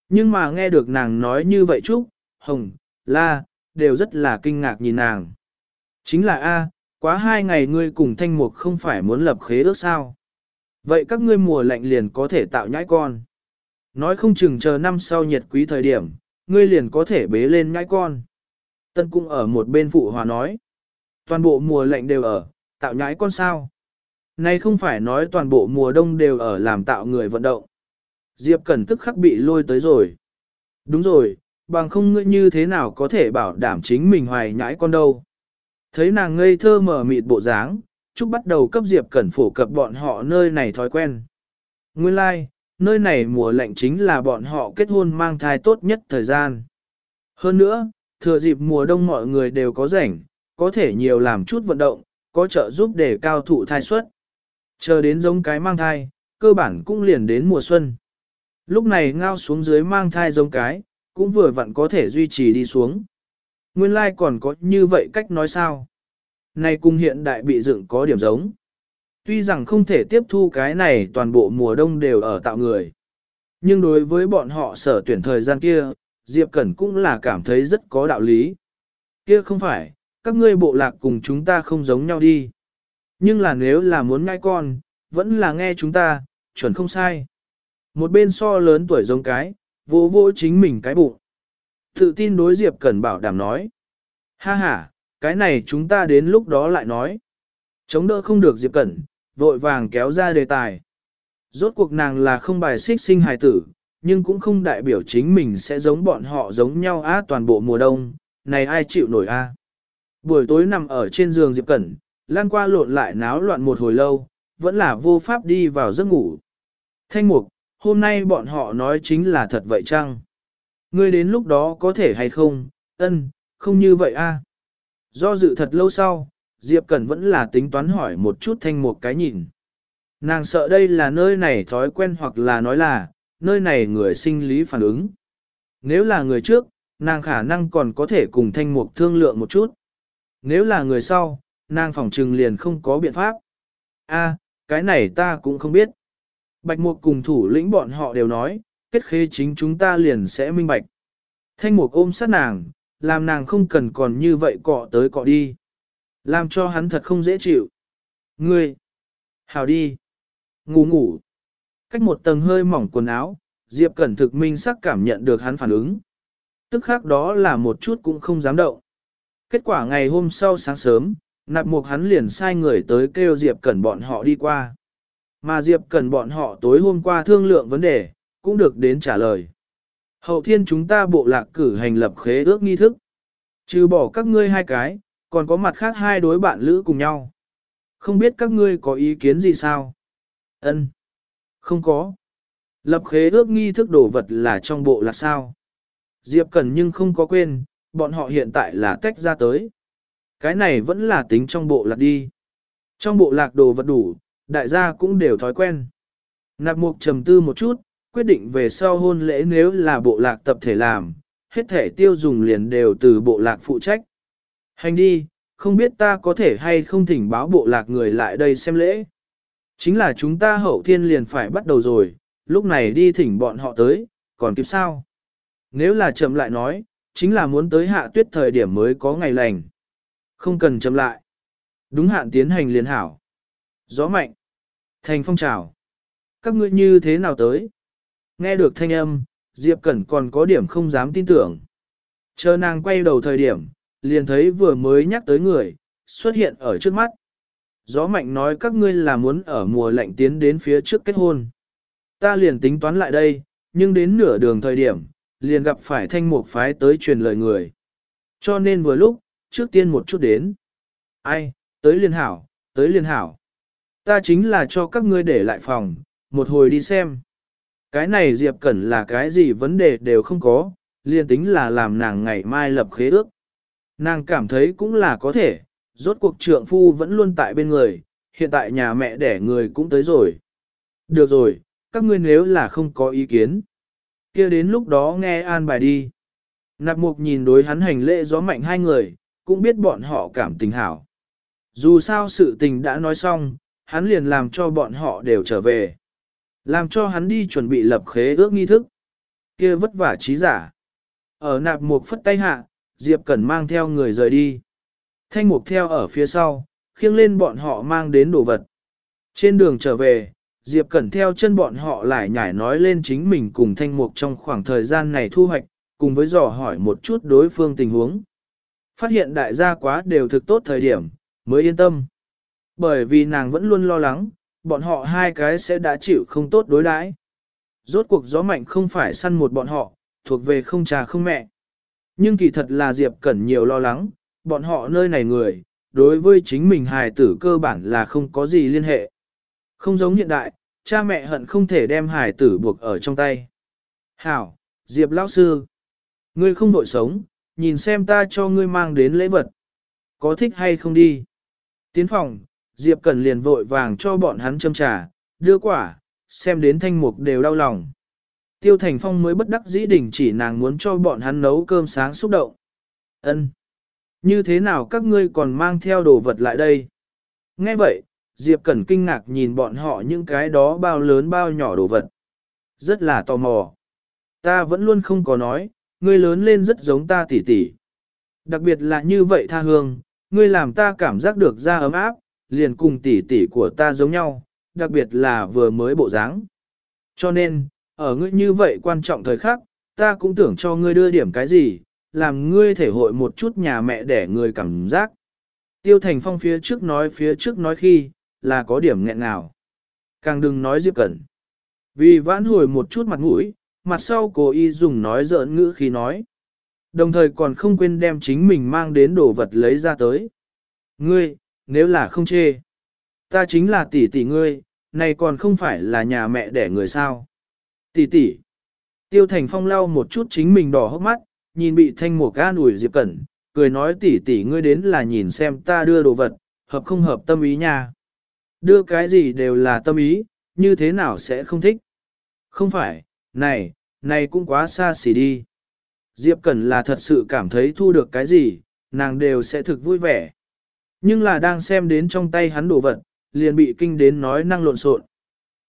S1: Nhưng mà nghe được nàng nói như vậy chút, Hồng, La, đều rất là kinh ngạc nhìn nàng. Chính là A, quá hai ngày ngươi cùng thanh mục không phải muốn lập khế ước sao. Vậy các ngươi mùa lạnh liền có thể tạo nhãi con. Nói không chừng chờ năm sau nhiệt quý thời điểm, ngươi liền có thể bế lên nhãi con. Tân cung ở một bên phụ hòa nói. Toàn bộ mùa lạnh đều ở, tạo nhãi con sao. Nay không phải nói toàn bộ mùa đông đều ở làm tạo người vận động. Diệp Cẩn tức khắc bị lôi tới rồi. Đúng rồi, bằng không ngươi như thế nào có thể bảo đảm chính mình hoài nhãi con đâu. Thấy nàng ngây thơ mở mịt bộ dáng, Trúc bắt đầu cấp Diệp Cẩn phổ cập bọn họ nơi này thói quen. Nguyên lai, like, nơi này mùa lạnh chính là bọn họ kết hôn mang thai tốt nhất thời gian. Hơn nữa, thừa dịp mùa đông mọi người đều có rảnh, có thể nhiều làm chút vận động, có trợ giúp để cao thụ thai suất. Chờ đến giống cái mang thai, cơ bản cũng liền đến mùa xuân. Lúc này ngao xuống dưới mang thai giống cái, cũng vừa vặn có thể duy trì đi xuống. Nguyên lai like còn có như vậy cách nói sao? Này cùng hiện đại bị dựng có điểm giống. Tuy rằng không thể tiếp thu cái này toàn bộ mùa đông đều ở tạo người. Nhưng đối với bọn họ sở tuyển thời gian kia, Diệp Cẩn cũng là cảm thấy rất có đạo lý. Kia không phải, các ngươi bộ lạc cùng chúng ta không giống nhau đi. Nhưng là nếu là muốn ngai con, vẫn là nghe chúng ta, chuẩn không sai. Một bên so lớn tuổi giống cái, vô vô chính mình cái bụng. Tự tin đối Diệp Cẩn bảo đảm nói. Ha ha, cái này chúng ta đến lúc đó lại nói. Chống đỡ không được Diệp Cẩn, vội vàng kéo ra đề tài. Rốt cuộc nàng là không bài xích sinh hài tử, nhưng cũng không đại biểu chính mình sẽ giống bọn họ giống nhau á toàn bộ mùa đông, này ai chịu nổi a? Buổi tối nằm ở trên giường Diệp Cẩn, lan qua lộn lại náo loạn một hồi lâu, vẫn là vô pháp đi vào giấc ngủ. Thanh mục, hôm nay bọn họ nói chính là thật vậy chăng? Ngươi đến lúc đó có thể hay không? Ân, không như vậy a. Do dự thật lâu sau, Diệp Cẩn vẫn là tính toán hỏi một chút thanh một cái nhìn. Nàng sợ đây là nơi này thói quen hoặc là nói là, nơi này người sinh lý phản ứng. Nếu là người trước, nàng khả năng còn có thể cùng thanh mục thương lượng một chút. Nếu là người sau, nàng phỏng trừng liền không có biện pháp. A, cái này ta cũng không biết. Bạch mục cùng thủ lĩnh bọn họ đều nói, kết khế chính chúng ta liền sẽ minh bạch. Thanh mục ôm sát nàng, làm nàng không cần còn như vậy cọ tới cọ đi. Làm cho hắn thật không dễ chịu. Ngươi! Hào đi! Ngủ ngủ! Cách một tầng hơi mỏng quần áo, Diệp Cẩn thực minh sắc cảm nhận được hắn phản ứng. Tức khác đó là một chút cũng không dám động. Kết quả ngày hôm sau sáng sớm, nạp mục hắn liền sai người tới kêu Diệp Cẩn bọn họ đi qua. Mà Diệp Cẩn bọn họ tối hôm qua thương lượng vấn đề, cũng được đến trả lời. Hậu thiên chúng ta bộ lạc cử hành lập khế ước nghi thức. Trừ bỏ các ngươi hai cái, còn có mặt khác hai đối bạn lữ cùng nhau. Không biết các ngươi có ý kiến gì sao? Ân, Không có. Lập khế ước nghi thức đồ vật là trong bộ lạc sao? Diệp Cần nhưng không có quên, bọn họ hiện tại là tách ra tới. Cái này vẫn là tính trong bộ lạc đi. Trong bộ lạc đồ vật đủ, đại gia cũng đều thói quen. Nạp mục trầm tư một chút, quyết định về sau hôn lễ nếu là bộ lạc tập thể làm, hết thể tiêu dùng liền đều từ bộ lạc phụ trách. Hành đi, không biết ta có thể hay không thỉnh báo bộ lạc người lại đây xem lễ. Chính là chúng ta hậu thiên liền phải bắt đầu rồi, lúc này đi thỉnh bọn họ tới, còn kịp sao? Nếu là chậm lại nói, chính là muốn tới hạ tuyết thời điểm mới có ngày lành. Không cần chậm lại. Đúng hạn tiến hành liền hảo. Gió mạnh. Thành phong trào. Các ngươi như thế nào tới? Nghe được thanh âm, Diệp Cẩn còn có điểm không dám tin tưởng. Chờ nàng quay đầu thời điểm, liền thấy vừa mới nhắc tới người, xuất hiện ở trước mắt. Gió mạnh nói các ngươi là muốn ở mùa lạnh tiến đến phía trước kết hôn. Ta liền tính toán lại đây, nhưng đến nửa đường thời điểm, liền gặp phải thanh mục phái tới truyền lời người. Cho nên vừa lúc, trước tiên một chút đến. Ai, tới liên hảo, tới liên hảo. Ta chính là cho các ngươi để lại phòng, một hồi đi xem. Cái này Diệp Cẩn là cái gì vấn đề đều không có, liền tính là làm nàng ngày mai lập khế ước. Nàng cảm thấy cũng là có thể, rốt cuộc trượng phu vẫn luôn tại bên người, hiện tại nhà mẹ đẻ người cũng tới rồi. Được rồi, các ngươi nếu là không có ý kiến, kia đến lúc đó nghe an bài đi. Nạp mục nhìn đối hắn hành lễ gió mạnh hai người, cũng biết bọn họ cảm tình hảo. Dù sao sự tình đã nói xong, hắn liền làm cho bọn họ đều trở về. Làm cho hắn đi chuẩn bị lập khế ước nghi thức. kia vất vả trí giả. Ở nạp mục phất tay hạ, Diệp Cẩn mang theo người rời đi. Thanh mục theo ở phía sau, khiêng lên bọn họ mang đến đồ vật. Trên đường trở về, Diệp Cẩn theo chân bọn họ lại nhảy nói lên chính mình cùng thanh mục trong khoảng thời gian này thu hoạch, cùng với dò hỏi một chút đối phương tình huống. Phát hiện đại gia quá đều thực tốt thời điểm, mới yên tâm. Bởi vì nàng vẫn luôn lo lắng, bọn họ hai cái sẽ đã chịu không tốt đối đãi. Rốt cuộc gió mạnh không phải săn một bọn họ, thuộc về không cha không mẹ. Nhưng kỳ thật là Diệp Cẩn nhiều lo lắng, bọn họ nơi này người, đối với chính mình hài tử cơ bản là không có gì liên hệ. Không giống hiện đại, cha mẹ hận không thể đem hài tử buộc ở trong tay. Hảo, Diệp lão sư, ngươi không đội sống, nhìn xem ta cho ngươi mang đến lễ vật. Có thích hay không đi? Tiến phòng, Diệp Cẩn liền vội vàng cho bọn hắn châm trà, đưa quả, xem đến thanh mục đều đau lòng. Tiêu Thành Phong mới bất đắc dĩ đỉnh chỉ nàng muốn cho bọn hắn nấu cơm sáng xúc động. Ân, Như thế nào các ngươi còn mang theo đồ vật lại đây? Nghe vậy, Diệp Cẩn kinh ngạc nhìn bọn họ những cái đó bao lớn bao nhỏ đồ vật. Rất là tò mò. Ta vẫn luôn không có nói, ngươi lớn lên rất giống ta tỉ tỉ. Đặc biệt là như vậy tha hương, ngươi làm ta cảm giác được da ấm áp, liền cùng tỷ tỷ của ta giống nhau, đặc biệt là vừa mới bộ dáng. Cho nên, ở ngươi như vậy quan trọng thời khắc, ta cũng tưởng cho ngươi đưa điểm cái gì, làm ngươi thể hội một chút nhà mẹ để người cảm giác. Tiêu Thành Phong phía trước nói phía trước nói khi, là có điểm nghẹn nào. Càng đừng nói Diệp Cẩn. Vì vãn hồi một chút mặt mũi, mặt sau cô y dùng nói giỡn ngữ khi nói. Đồng thời còn không quên đem chính mình mang đến đồ vật lấy ra tới. Ngươi, nếu là không chê, ta chính là tỷ tỷ ngươi, này còn không phải là nhà mẹ đẻ người sao. Tỷ tỷ. Tiêu Thành Phong lau một chút chính mình đỏ hốc mắt, nhìn bị thanh mùa ca ủi Diệp Cẩn, cười nói tỷ tỷ ngươi đến là nhìn xem ta đưa đồ vật, hợp không hợp tâm ý nha. Đưa cái gì đều là tâm ý, như thế nào sẽ không thích. Không phải, này, này cũng quá xa xỉ đi. Diệp Cẩn là thật sự cảm thấy thu được cái gì, nàng đều sẽ thực vui vẻ. Nhưng là đang xem đến trong tay hắn đồ vật, liền bị kinh đến nói năng lộn xộn.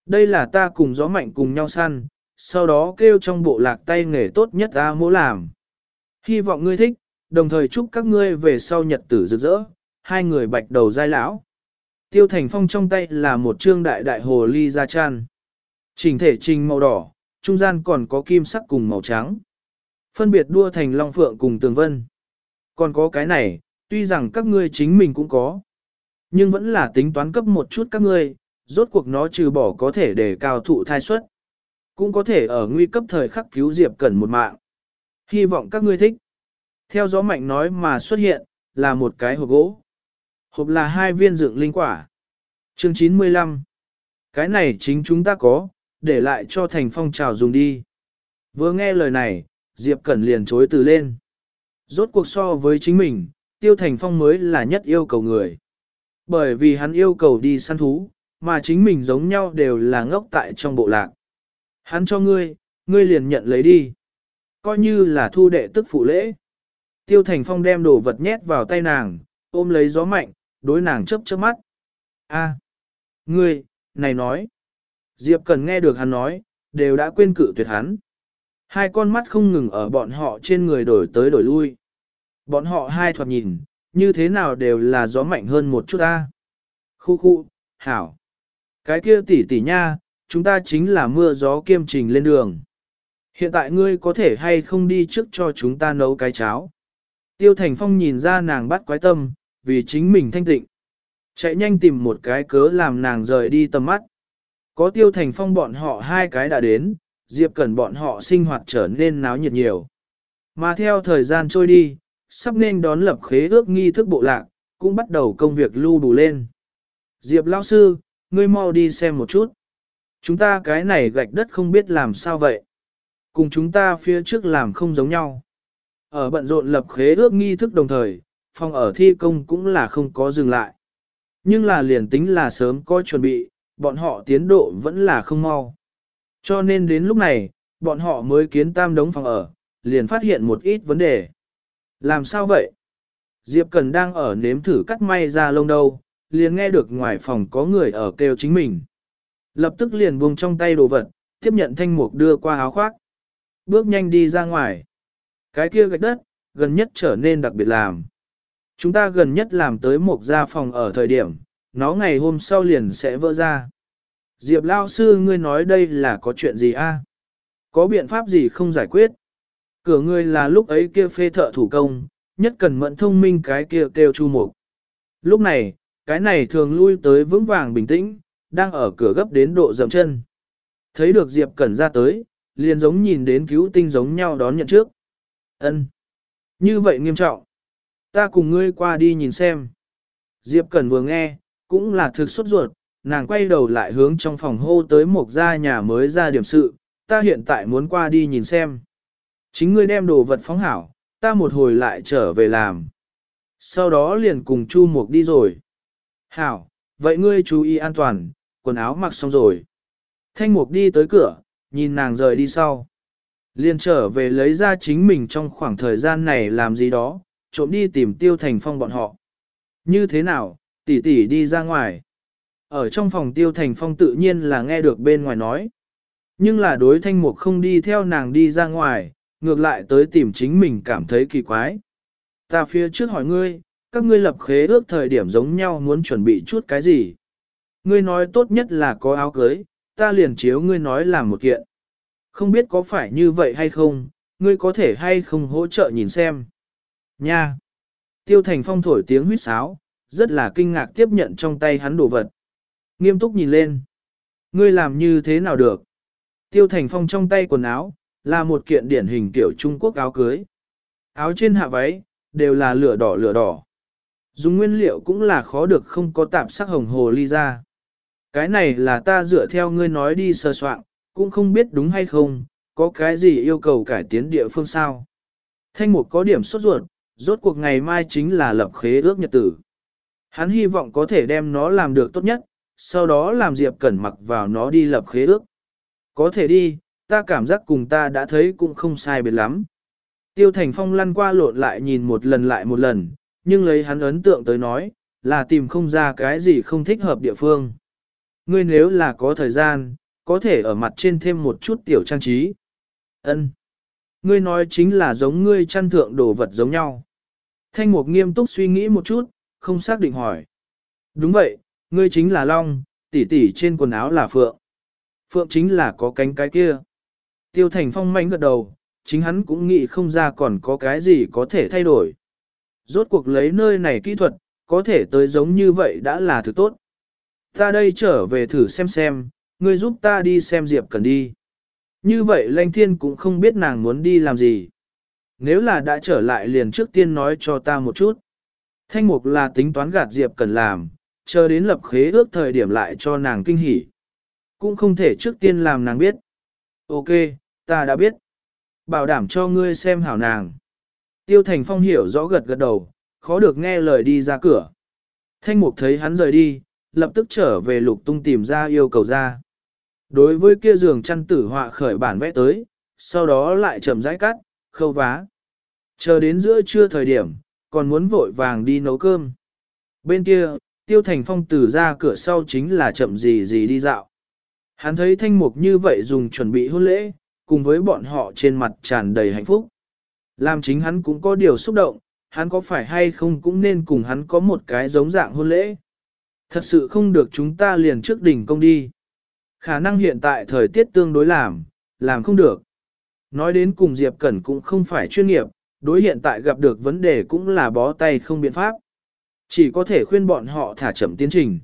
S1: Đây là ta cùng gió mạnh cùng nhau săn, sau đó kêu trong bộ lạc tay nghề tốt nhất ta mỗ làm. Hy vọng ngươi thích, đồng thời chúc các ngươi về sau nhật tử rực rỡ, hai người bạch đầu dai lão. Tiêu Thành Phong trong tay là một trương đại đại hồ ly da chan. Trình thể trình màu đỏ, trung gian còn có kim sắc cùng màu trắng. Phân biệt đua thành Long Phượng cùng Tường Vân. Còn có cái này, tuy rằng các ngươi chính mình cũng có. Nhưng vẫn là tính toán cấp một chút các ngươi, rốt cuộc nó trừ bỏ có thể để cao thụ thai suất. Cũng có thể ở nguy cấp thời khắc cứu Diệp Cẩn một mạng. Hy vọng các ngươi thích. Theo gió mạnh nói mà xuất hiện, là một cái hộp gỗ. Hộp là hai viên dựng linh quả. Chương 95 Cái này chính chúng ta có, để lại cho thành phong trào dùng đi. Vừa nghe lời này, Diệp Cẩn liền chối từ lên. Rốt cuộc so với chính mình, Tiêu Thành Phong mới là nhất yêu cầu người. Bởi vì hắn yêu cầu đi săn thú, mà chính mình giống nhau đều là ngốc tại trong bộ lạc. Hắn cho ngươi, ngươi liền nhận lấy đi. Coi như là thu đệ tức phụ lễ. Tiêu Thành Phong đem đồ vật nhét vào tay nàng, ôm lấy gió mạnh, đối nàng chớp chớp mắt. A, ngươi, này nói. Diệp Cần nghe được hắn nói, đều đã quên cự tuyệt hắn. Hai con mắt không ngừng ở bọn họ trên người đổi tới đổi lui. Bọn họ hai thoạt nhìn, như thế nào đều là gió mạnh hơn một chút ta. Khu khu, hảo. Cái kia tỷ tỷ nha, chúng ta chính là mưa gió kiêm trình lên đường. Hiện tại ngươi có thể hay không đi trước cho chúng ta nấu cái cháo. Tiêu Thành Phong nhìn ra nàng bắt quái tâm, vì chính mình thanh tịnh. Chạy nhanh tìm một cái cớ làm nàng rời đi tầm mắt. Có Tiêu Thành Phong bọn họ hai cái đã đến, Diệp Cẩn bọn họ sinh hoạt trở nên náo nhiệt nhiều. Mà theo thời gian trôi đi, sắp nên đón lập khế ước nghi thức bộ lạc, cũng bắt đầu công việc lưu đủ lên. Diệp lão sư, ngươi mau đi xem một chút. Chúng ta cái này gạch đất không biết làm sao vậy. Cùng chúng ta phía trước làm không giống nhau. Ở bận rộn lập khế ước nghi thức đồng thời, phòng ở thi công cũng là không có dừng lại. Nhưng là liền tính là sớm có chuẩn bị, bọn họ tiến độ vẫn là không mau. Cho nên đến lúc này, bọn họ mới kiến tam đống phòng ở, liền phát hiện một ít vấn đề. Làm sao vậy? Diệp Cần đang ở nếm thử cắt may ra lông đâu, liền nghe được ngoài phòng có người ở kêu chính mình. Lập tức liền buông trong tay đồ vật, tiếp nhận thanh mục đưa qua áo khoác. Bước nhanh đi ra ngoài. Cái kia gạch đất, gần nhất trở nên đặc biệt làm. Chúng ta gần nhất làm tới một gia phòng ở thời điểm, nó ngày hôm sau liền sẽ vỡ ra. Diệp Lao Sư ngươi nói đây là có chuyện gì a? Có biện pháp gì không giải quyết? Cửa ngươi là lúc ấy kia phê thợ thủ công, nhất cần mẫn thông minh cái kia kêu chu mục. Lúc này, cái này thường lui tới vững vàng bình tĩnh, đang ở cửa gấp đến độ dầm chân. Thấy được Diệp Cẩn ra tới, liền giống nhìn đến cứu tinh giống nhau đón nhận trước. Ân, Như vậy nghiêm trọng. Ta cùng ngươi qua đi nhìn xem. Diệp Cẩn vừa nghe, cũng là thực xuất ruột, nàng quay đầu lại hướng trong phòng hô tới một gia nhà mới ra điểm sự, ta hiện tại muốn qua đi nhìn xem. Chính ngươi đem đồ vật phóng hảo, ta một hồi lại trở về làm. Sau đó liền cùng Chu Mục đi rồi. Hảo, vậy ngươi chú ý an toàn, quần áo mặc xong rồi. Thanh Mục đi tới cửa, nhìn nàng rời đi sau. Liền trở về lấy ra chính mình trong khoảng thời gian này làm gì đó, trộm đi tìm tiêu thành phong bọn họ. Như thế nào, tỷ tỷ đi ra ngoài. Ở trong phòng tiêu thành phong tự nhiên là nghe được bên ngoài nói. Nhưng là đối thanh mục không đi theo nàng đi ra ngoài, ngược lại tới tìm chính mình cảm thấy kỳ quái. Ta phía trước hỏi ngươi, các ngươi lập khế ước thời điểm giống nhau muốn chuẩn bị chút cái gì? Ngươi nói tốt nhất là có áo cưới, ta liền chiếu ngươi nói làm một kiện. Không biết có phải như vậy hay không, ngươi có thể hay không hỗ trợ nhìn xem. Nha! Tiêu Thành Phong thổi tiếng huýt sáo, rất là kinh ngạc tiếp nhận trong tay hắn đồ vật. Nghiêm túc nhìn lên. Ngươi làm như thế nào được? Tiêu Thành Phong trong tay quần áo, là một kiện điển hình kiểu Trung Quốc áo cưới. Áo trên hạ váy, đều là lửa đỏ lửa đỏ. Dùng nguyên liệu cũng là khó được không có tạp sắc hồng hồ ly ra. Cái này là ta dựa theo ngươi nói đi sơ soạn, cũng không biết đúng hay không, có cái gì yêu cầu cải tiến địa phương sao. Thanh mục có điểm sốt ruột, rốt cuộc ngày mai chính là lập khế ước nhật tử. Hắn hy vọng có thể đem nó làm được tốt nhất, sau đó làm Diệp Cẩn mặc vào nó đi lập khế ước. Có thể đi, ta cảm giác cùng ta đã thấy cũng không sai biệt lắm. Tiêu Thành Phong lăn qua lộn lại nhìn một lần lại một lần, nhưng lấy hắn ấn tượng tới nói, là tìm không ra cái gì không thích hợp địa phương. Ngươi nếu là có thời gian, có thể ở mặt trên thêm một chút tiểu trang trí. Ân. Ngươi nói chính là giống ngươi chăn thượng đồ vật giống nhau. Thanh Mục nghiêm túc suy nghĩ một chút, không xác định hỏi. Đúng vậy, ngươi chính là Long, tỷ tỷ trên quần áo là Phượng. Phượng chính là có cánh cái kia. Tiêu Thành Phong manh gật đầu, chính hắn cũng nghĩ không ra còn có cái gì có thể thay đổi. Rốt cuộc lấy nơi này kỹ thuật, có thể tới giống như vậy đã là thứ tốt. Ta đây trở về thử xem xem, ngươi giúp ta đi xem Diệp Cần đi. Như vậy Lanh Thiên cũng không biết nàng muốn đi làm gì. Nếu là đã trở lại liền trước tiên nói cho ta một chút. Thanh mục là tính toán gạt Diệp Cần làm, chờ đến lập khế ước thời điểm lại cho nàng kinh hỉ. Cũng không thể trước tiên làm nàng biết. Ok, ta đã biết. Bảo đảm cho ngươi xem hảo nàng. Tiêu Thành Phong hiểu rõ gật gật đầu, khó được nghe lời đi ra cửa. Thanh mục thấy hắn rời đi, lập tức trở về lục tung tìm ra yêu cầu ra. Đối với kia giường chăn tử họa khởi bản vẽ tới, sau đó lại chậm rãi cắt, khâu vá. Chờ đến giữa trưa thời điểm, còn muốn vội vàng đi nấu cơm. Bên kia, tiêu thành phong từ ra cửa sau chính là chậm gì gì đi dạo. Hắn thấy thanh mục như vậy dùng chuẩn bị hôn lễ, cùng với bọn họ trên mặt tràn đầy hạnh phúc. Làm chính hắn cũng có điều xúc động, hắn có phải hay không cũng nên cùng hắn có một cái giống dạng hôn lễ. Thật sự không được chúng ta liền trước đỉnh công đi. Khả năng hiện tại thời tiết tương đối làm, làm không được. Nói đến cùng Diệp Cẩn cũng không phải chuyên nghiệp, đối hiện tại gặp được vấn đề cũng là bó tay không biện pháp. Chỉ có thể khuyên bọn họ thả chậm tiến trình.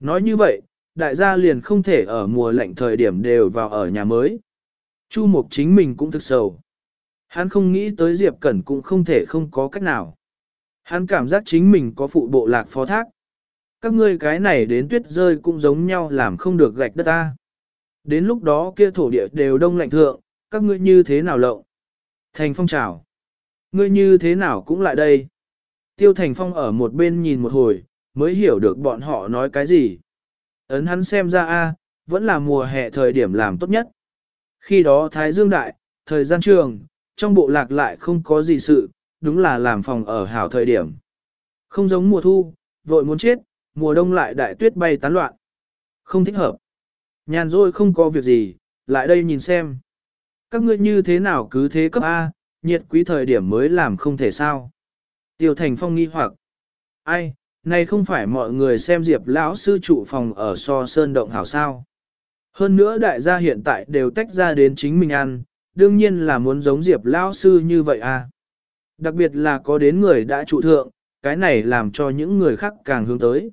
S1: Nói như vậy, đại gia liền không thể ở mùa lạnh thời điểm đều vào ở nhà mới. Chu Mục chính mình cũng thực sầu. Hắn không nghĩ tới Diệp Cẩn cũng không thể không có cách nào. Hắn cảm giác chính mình có phụ bộ lạc phó thác. Các ngươi cái này đến tuyết rơi cũng giống nhau làm không được gạch đất ta. Đến lúc đó kia thổ địa đều đông lạnh thượng, các ngươi như thế nào lộng? Thành Phong chào. Ngươi như thế nào cũng lại đây. Tiêu Thành Phong ở một bên nhìn một hồi, mới hiểu được bọn họ nói cái gì. Ấn hắn xem ra a, vẫn là mùa hè thời điểm làm tốt nhất. Khi đó Thái Dương Đại, thời gian trường, trong bộ lạc lại không có gì sự, đúng là làm phòng ở hảo thời điểm. Không giống mùa thu, vội muốn chết, mùa đông lại đại tuyết bay tán loạn. Không thích hợp. Nhàn rồi không có việc gì, lại đây nhìn xem. Các ngươi như thế nào cứ thế cấp A, nhiệt quý thời điểm mới làm không thể sao. Tiêu Thành Phong nghi hoặc. Ai, này không phải mọi người xem Diệp lão sư trụ phòng ở so sơn động hảo sao. Hơn nữa đại gia hiện tại đều tách ra đến chính mình ăn, đương nhiên là muốn giống Diệp lão sư như vậy à. Đặc biệt là có đến người đã trụ thượng, cái này làm cho những người khác càng hướng tới.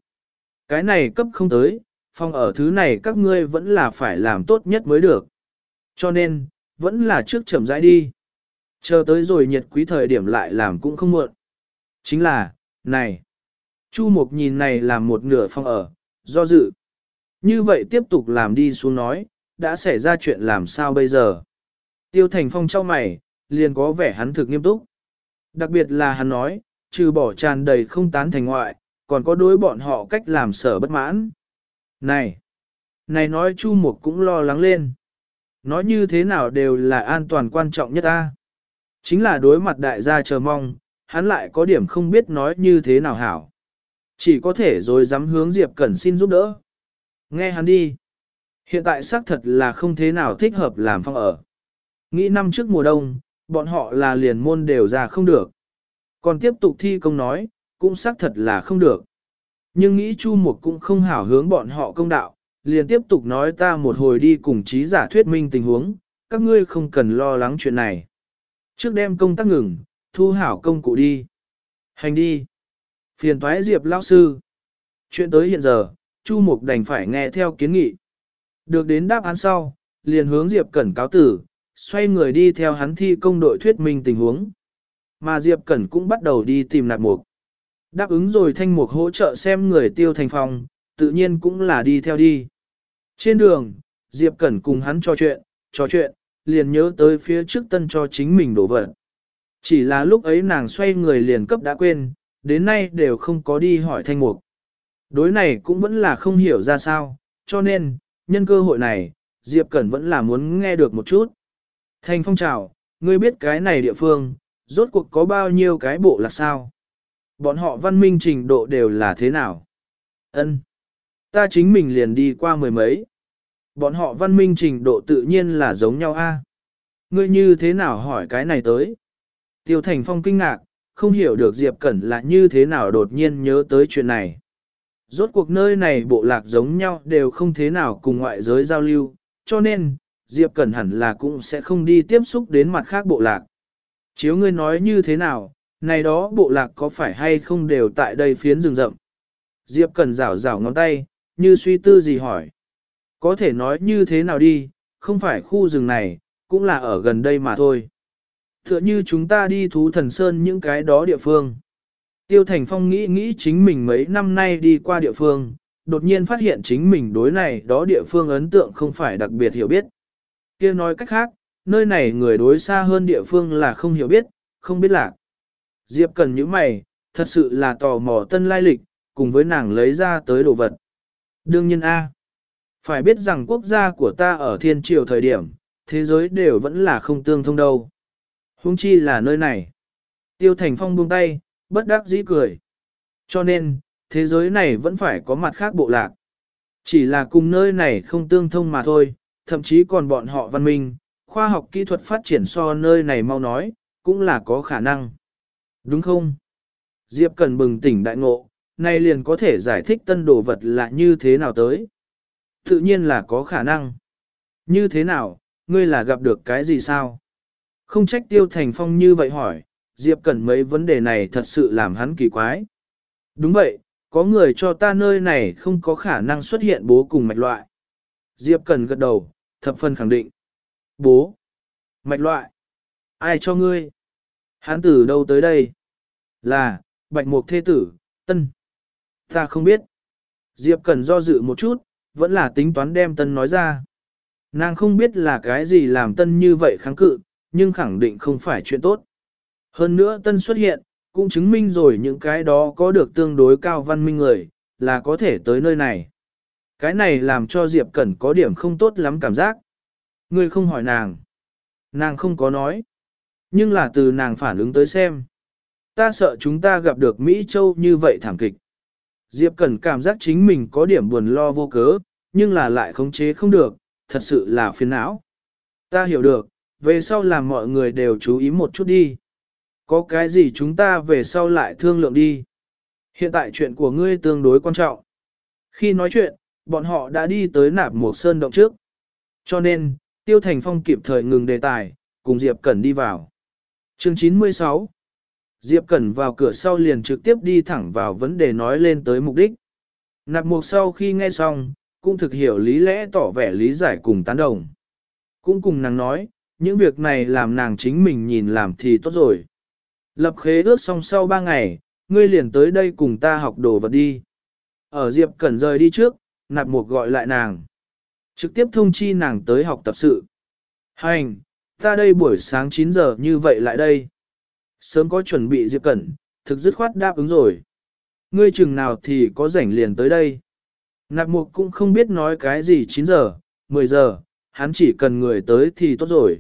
S1: Cái này cấp không tới, phòng ở thứ này các ngươi vẫn là phải làm tốt nhất mới được. Cho nên, vẫn là trước chậm rãi đi. Chờ tới rồi nhiệt quý thời điểm lại làm cũng không muộn. Chính là, này, Chu mộc nhìn này làm một nửa phòng ở, do dự. Như vậy tiếp tục làm đi xuống nói, đã xảy ra chuyện làm sao bây giờ. Tiêu Thành Phong trao mày, liền có vẻ hắn thực nghiêm túc. Đặc biệt là hắn nói, trừ bỏ tràn đầy không tán thành ngoại, còn có đối bọn họ cách làm sở bất mãn. Này! Này nói Chu Mục cũng lo lắng lên. Nói như thế nào đều là an toàn quan trọng nhất ta. Chính là đối mặt đại gia chờ mong, hắn lại có điểm không biết nói như thế nào hảo. Chỉ có thể rồi dám hướng Diệp Cẩn xin giúp đỡ. Nghe hắn đi. Hiện tại xác thật là không thế nào thích hợp làm phong ở. Nghĩ năm trước mùa đông, bọn họ là liền môn đều ra không được. Còn tiếp tục thi công nói, cũng xác thật là không được. Nhưng nghĩ Chu Mục cũng không hảo hướng bọn họ công đạo, liền tiếp tục nói ta một hồi đi cùng trí giả thuyết minh tình huống, các ngươi không cần lo lắng chuyện này. Trước đem công tác ngừng, thu hảo công cụ đi. Hành đi. Phiền toái Diệp lão sư. Chuyện tới hiện giờ, Chu Mục đành phải nghe theo kiến nghị. Được đến đáp án sau, liền hướng Diệp Cẩn cáo tử, xoay người đi theo hắn thi công đội thuyết minh tình huống. Mà Diệp Cẩn cũng bắt đầu đi tìm nạp mục. Đáp ứng rồi thanh mục hỗ trợ xem người tiêu thành phòng, tự nhiên cũng là đi theo đi. Trên đường, Diệp Cẩn cùng hắn trò chuyện, trò chuyện, liền nhớ tới phía trước tân cho chính mình đổ vật. Chỉ là lúc ấy nàng xoay người liền cấp đã quên, đến nay đều không có đi hỏi thanh mục. Đối này cũng vẫn là không hiểu ra sao, cho nên, nhân cơ hội này, Diệp Cẩn vẫn là muốn nghe được một chút. Thanh phong trào, ngươi biết cái này địa phương, rốt cuộc có bao nhiêu cái bộ là sao? Bọn họ văn minh trình độ đều là thế nào? Ân, Ta chính mình liền đi qua mười mấy. Bọn họ văn minh trình độ tự nhiên là giống nhau a. Ngươi như thế nào hỏi cái này tới? Tiêu Thành Phong kinh ngạc, không hiểu được Diệp Cẩn là như thế nào đột nhiên nhớ tới chuyện này. Rốt cuộc nơi này bộ lạc giống nhau đều không thế nào cùng ngoại giới giao lưu, cho nên, Diệp Cẩn hẳn là cũng sẽ không đi tiếp xúc đến mặt khác bộ lạc. Chiếu ngươi nói như thế nào, này đó bộ lạc có phải hay không đều tại đây phiến rừng rậm. Diệp Cẩn rảo rảo ngón tay, như suy tư gì hỏi. Có thể nói như thế nào đi, không phải khu rừng này, cũng là ở gần đây mà thôi. Tựa như chúng ta đi thú thần sơn những cái đó địa phương. Tiêu Thành Phong nghĩ nghĩ chính mình mấy năm nay đi qua địa phương, đột nhiên phát hiện chính mình đối này đó địa phương ấn tượng không phải đặc biệt hiểu biết. kia nói cách khác, nơi này người đối xa hơn địa phương là không hiểu biết, không biết lạc. Diệp cần những mày, thật sự là tò mò tân lai lịch, cùng với nàng lấy ra tới đồ vật. Đương nhiên A. Phải biết rằng quốc gia của ta ở thiên triều thời điểm, thế giới đều vẫn là không tương thông đâu. Hung chi là nơi này. Tiêu Thành Phong buông tay, bất đắc dĩ cười. Cho nên, thế giới này vẫn phải có mặt khác bộ lạc. Chỉ là cùng nơi này không tương thông mà thôi, thậm chí còn bọn họ văn minh, khoa học kỹ thuật phát triển so nơi này mau nói, cũng là có khả năng. Đúng không? Diệp cần bừng tỉnh đại ngộ, nay liền có thể giải thích tân đồ vật là như thế nào tới. Tự nhiên là có khả năng. Như thế nào, ngươi là gặp được cái gì sao? Không trách tiêu thành phong như vậy hỏi, Diệp Cẩn mấy vấn đề này thật sự làm hắn kỳ quái. Đúng vậy, có người cho ta nơi này không có khả năng xuất hiện bố cùng mạch loại. Diệp Cẩn gật đầu, thập phần khẳng định. Bố. Mạch loại. Ai cho ngươi? Hắn từ đâu tới đây? Là, bạch mục Thê tử, tân. Ta không biết. Diệp Cẩn do dự một chút, vẫn là tính toán đem tân nói ra. Nàng không biết là cái gì làm tân như vậy kháng cự, nhưng khẳng định không phải chuyện tốt. Hơn nữa tân xuất hiện, cũng chứng minh rồi những cái đó có được tương đối cao văn minh người, là có thể tới nơi này. Cái này làm cho Diệp Cẩn có điểm không tốt lắm cảm giác. Ngươi không hỏi nàng. Nàng không có nói. Nhưng là từ nàng phản ứng tới xem. Ta sợ chúng ta gặp được Mỹ Châu như vậy thảm kịch. Diệp Cẩn cảm giác chính mình có điểm buồn lo vô cớ, nhưng là lại khống chế không được, thật sự là phiền não. Ta hiểu được, về sau làm mọi người đều chú ý một chút đi. Có cái gì chúng ta về sau lại thương lượng đi. Hiện tại chuyện của ngươi tương đối quan trọng. Khi nói chuyện, bọn họ đã đi tới nạp một sơn động trước. Cho nên, Tiêu Thành Phong kịp thời ngừng đề tài, cùng Diệp Cẩn đi vào. Chương 96 Diệp Cẩn vào cửa sau liền trực tiếp đi thẳng vào vấn đề nói lên tới mục đích. Nạp mục sau khi nghe xong, cũng thực hiểu lý lẽ tỏ vẻ lý giải cùng tán đồng. Cũng cùng nàng nói, những việc này làm nàng chính mình nhìn làm thì tốt rồi. Lập khế ước xong sau ba ngày, ngươi liền tới đây cùng ta học đồ vật đi. Ở Diệp Cẩn rời đi trước, nạp mục gọi lại nàng. Trực tiếp thông chi nàng tới học tập sự. Hành, ta đây buổi sáng 9 giờ như vậy lại đây. Sớm có chuẩn bị Diệp Cẩn, thực dứt khoát đáp ứng rồi. Ngươi chừng nào thì có rảnh liền tới đây. Nạp mục cũng không biết nói cái gì 9 giờ, 10 giờ, hắn chỉ cần người tới thì tốt rồi.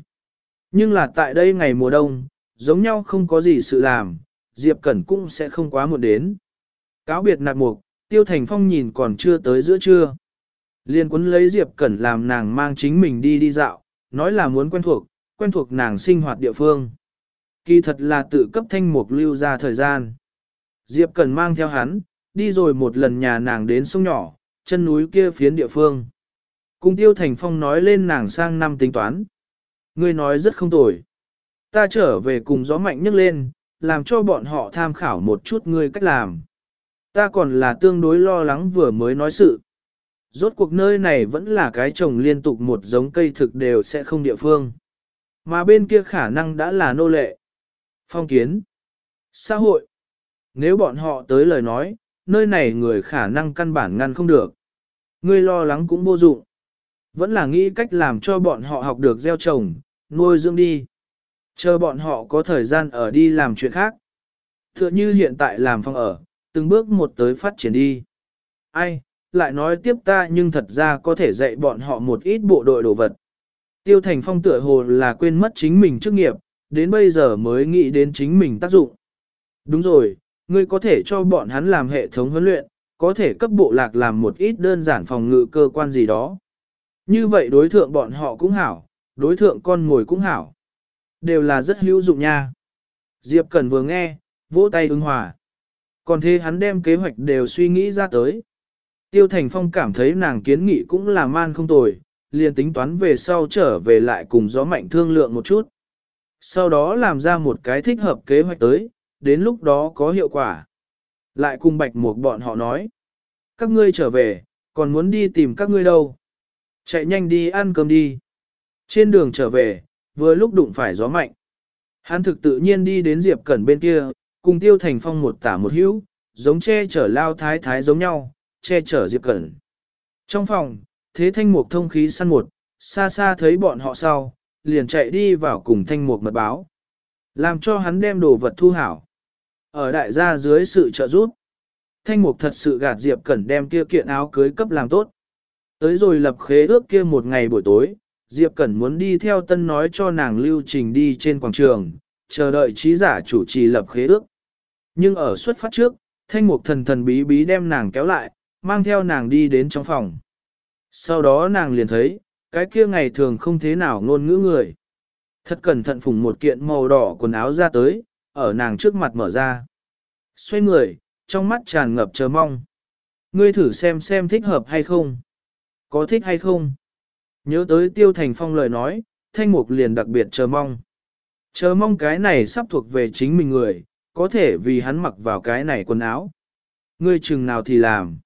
S1: Nhưng là tại đây ngày mùa đông, giống nhau không có gì sự làm, Diệp Cẩn cũng sẽ không quá muộn đến. Cáo biệt nạp mục, Tiêu Thành Phong nhìn còn chưa tới giữa trưa. Liên quấn lấy Diệp Cẩn làm nàng mang chính mình đi đi dạo, nói là muốn quen thuộc, quen thuộc nàng sinh hoạt địa phương. Kỳ thật là tự cấp thanh mục lưu ra thời gian. Diệp Cẩn mang theo hắn, đi rồi một lần nhà nàng đến sông nhỏ, chân núi kia phiến địa phương. Cùng Tiêu Thành Phong nói lên nàng sang năm tính toán. Ngươi nói rất không tồi. Ta trở về cùng gió mạnh nhấc lên, làm cho bọn họ tham khảo một chút ngươi cách làm. Ta còn là tương đối lo lắng vừa mới nói sự. Rốt cuộc nơi này vẫn là cái trồng liên tục một giống cây thực đều sẽ không địa phương. Mà bên kia khả năng đã là nô lệ. Phong kiến. Xã hội. Nếu bọn họ tới lời nói, nơi này người khả năng căn bản ngăn không được. Ngươi lo lắng cũng vô dụng. Vẫn là nghĩ cách làm cho bọn họ học được gieo trồng, nuôi dưỡng đi. Chờ bọn họ có thời gian ở đi làm chuyện khác. Thựa như hiện tại làm phòng ở, từng bước một tới phát triển đi. Ai, lại nói tiếp ta nhưng thật ra có thể dạy bọn họ một ít bộ đội đồ vật. Tiêu Thành Phong tựa hồ là quên mất chính mình chức nghiệp, đến bây giờ mới nghĩ đến chính mình tác dụng. Đúng rồi, ngươi có thể cho bọn hắn làm hệ thống huấn luyện, có thể cấp bộ lạc làm một ít đơn giản phòng ngự cơ quan gì đó. Như vậy đối thượng bọn họ cũng hảo, đối thượng con ngồi cũng hảo. Đều là rất hữu dụng nha. Diệp Cẩn vừa nghe, vỗ tay ứng hòa. Còn thế hắn đem kế hoạch đều suy nghĩ ra tới. Tiêu Thành Phong cảm thấy nàng kiến nghị cũng là man không tồi, liền tính toán về sau trở về lại cùng gió mạnh thương lượng một chút. Sau đó làm ra một cái thích hợp kế hoạch tới, đến lúc đó có hiệu quả. Lại cùng bạch một bọn họ nói. Các ngươi trở về, còn muốn đi tìm các ngươi đâu. Chạy nhanh đi ăn cơm đi. Trên đường trở về, vừa lúc đụng phải gió mạnh. Hắn thực tự nhiên đi đến Diệp Cẩn bên kia, cùng tiêu thành phong một tả một hữu, giống che chở lao thái thái giống nhau, che chở Diệp Cẩn. Trong phòng, thế thanh mục thông khí săn một, xa xa thấy bọn họ sau, liền chạy đi vào cùng thanh mục mật báo. Làm cho hắn đem đồ vật thu hảo. Ở đại gia dưới sự trợ giúp, thanh mục thật sự gạt Diệp Cẩn đem kia kiện áo cưới cấp làm tốt. Tới rồi lập khế ước kia một ngày buổi tối, Diệp Cẩn muốn đi theo tân nói cho nàng lưu trình đi trên quảng trường, chờ đợi trí giả chủ trì lập khế ước. Nhưng ở xuất phát trước, thanh mục thần thần bí bí đem nàng kéo lại, mang theo nàng đi đến trong phòng. Sau đó nàng liền thấy, cái kia ngày thường không thế nào ngôn ngữ người. Thật cẩn thận phùng một kiện màu đỏ quần áo ra tới, ở nàng trước mặt mở ra. Xoay người, trong mắt tràn ngập chờ mong. Ngươi thử xem xem thích hợp hay không. Có thích hay không? Nhớ tới tiêu thành phong lời nói, thanh mục liền đặc biệt chờ mong. Chờ mong cái này sắp thuộc về chính mình người, có thể vì hắn mặc vào cái này quần áo. Ngươi chừng nào thì làm.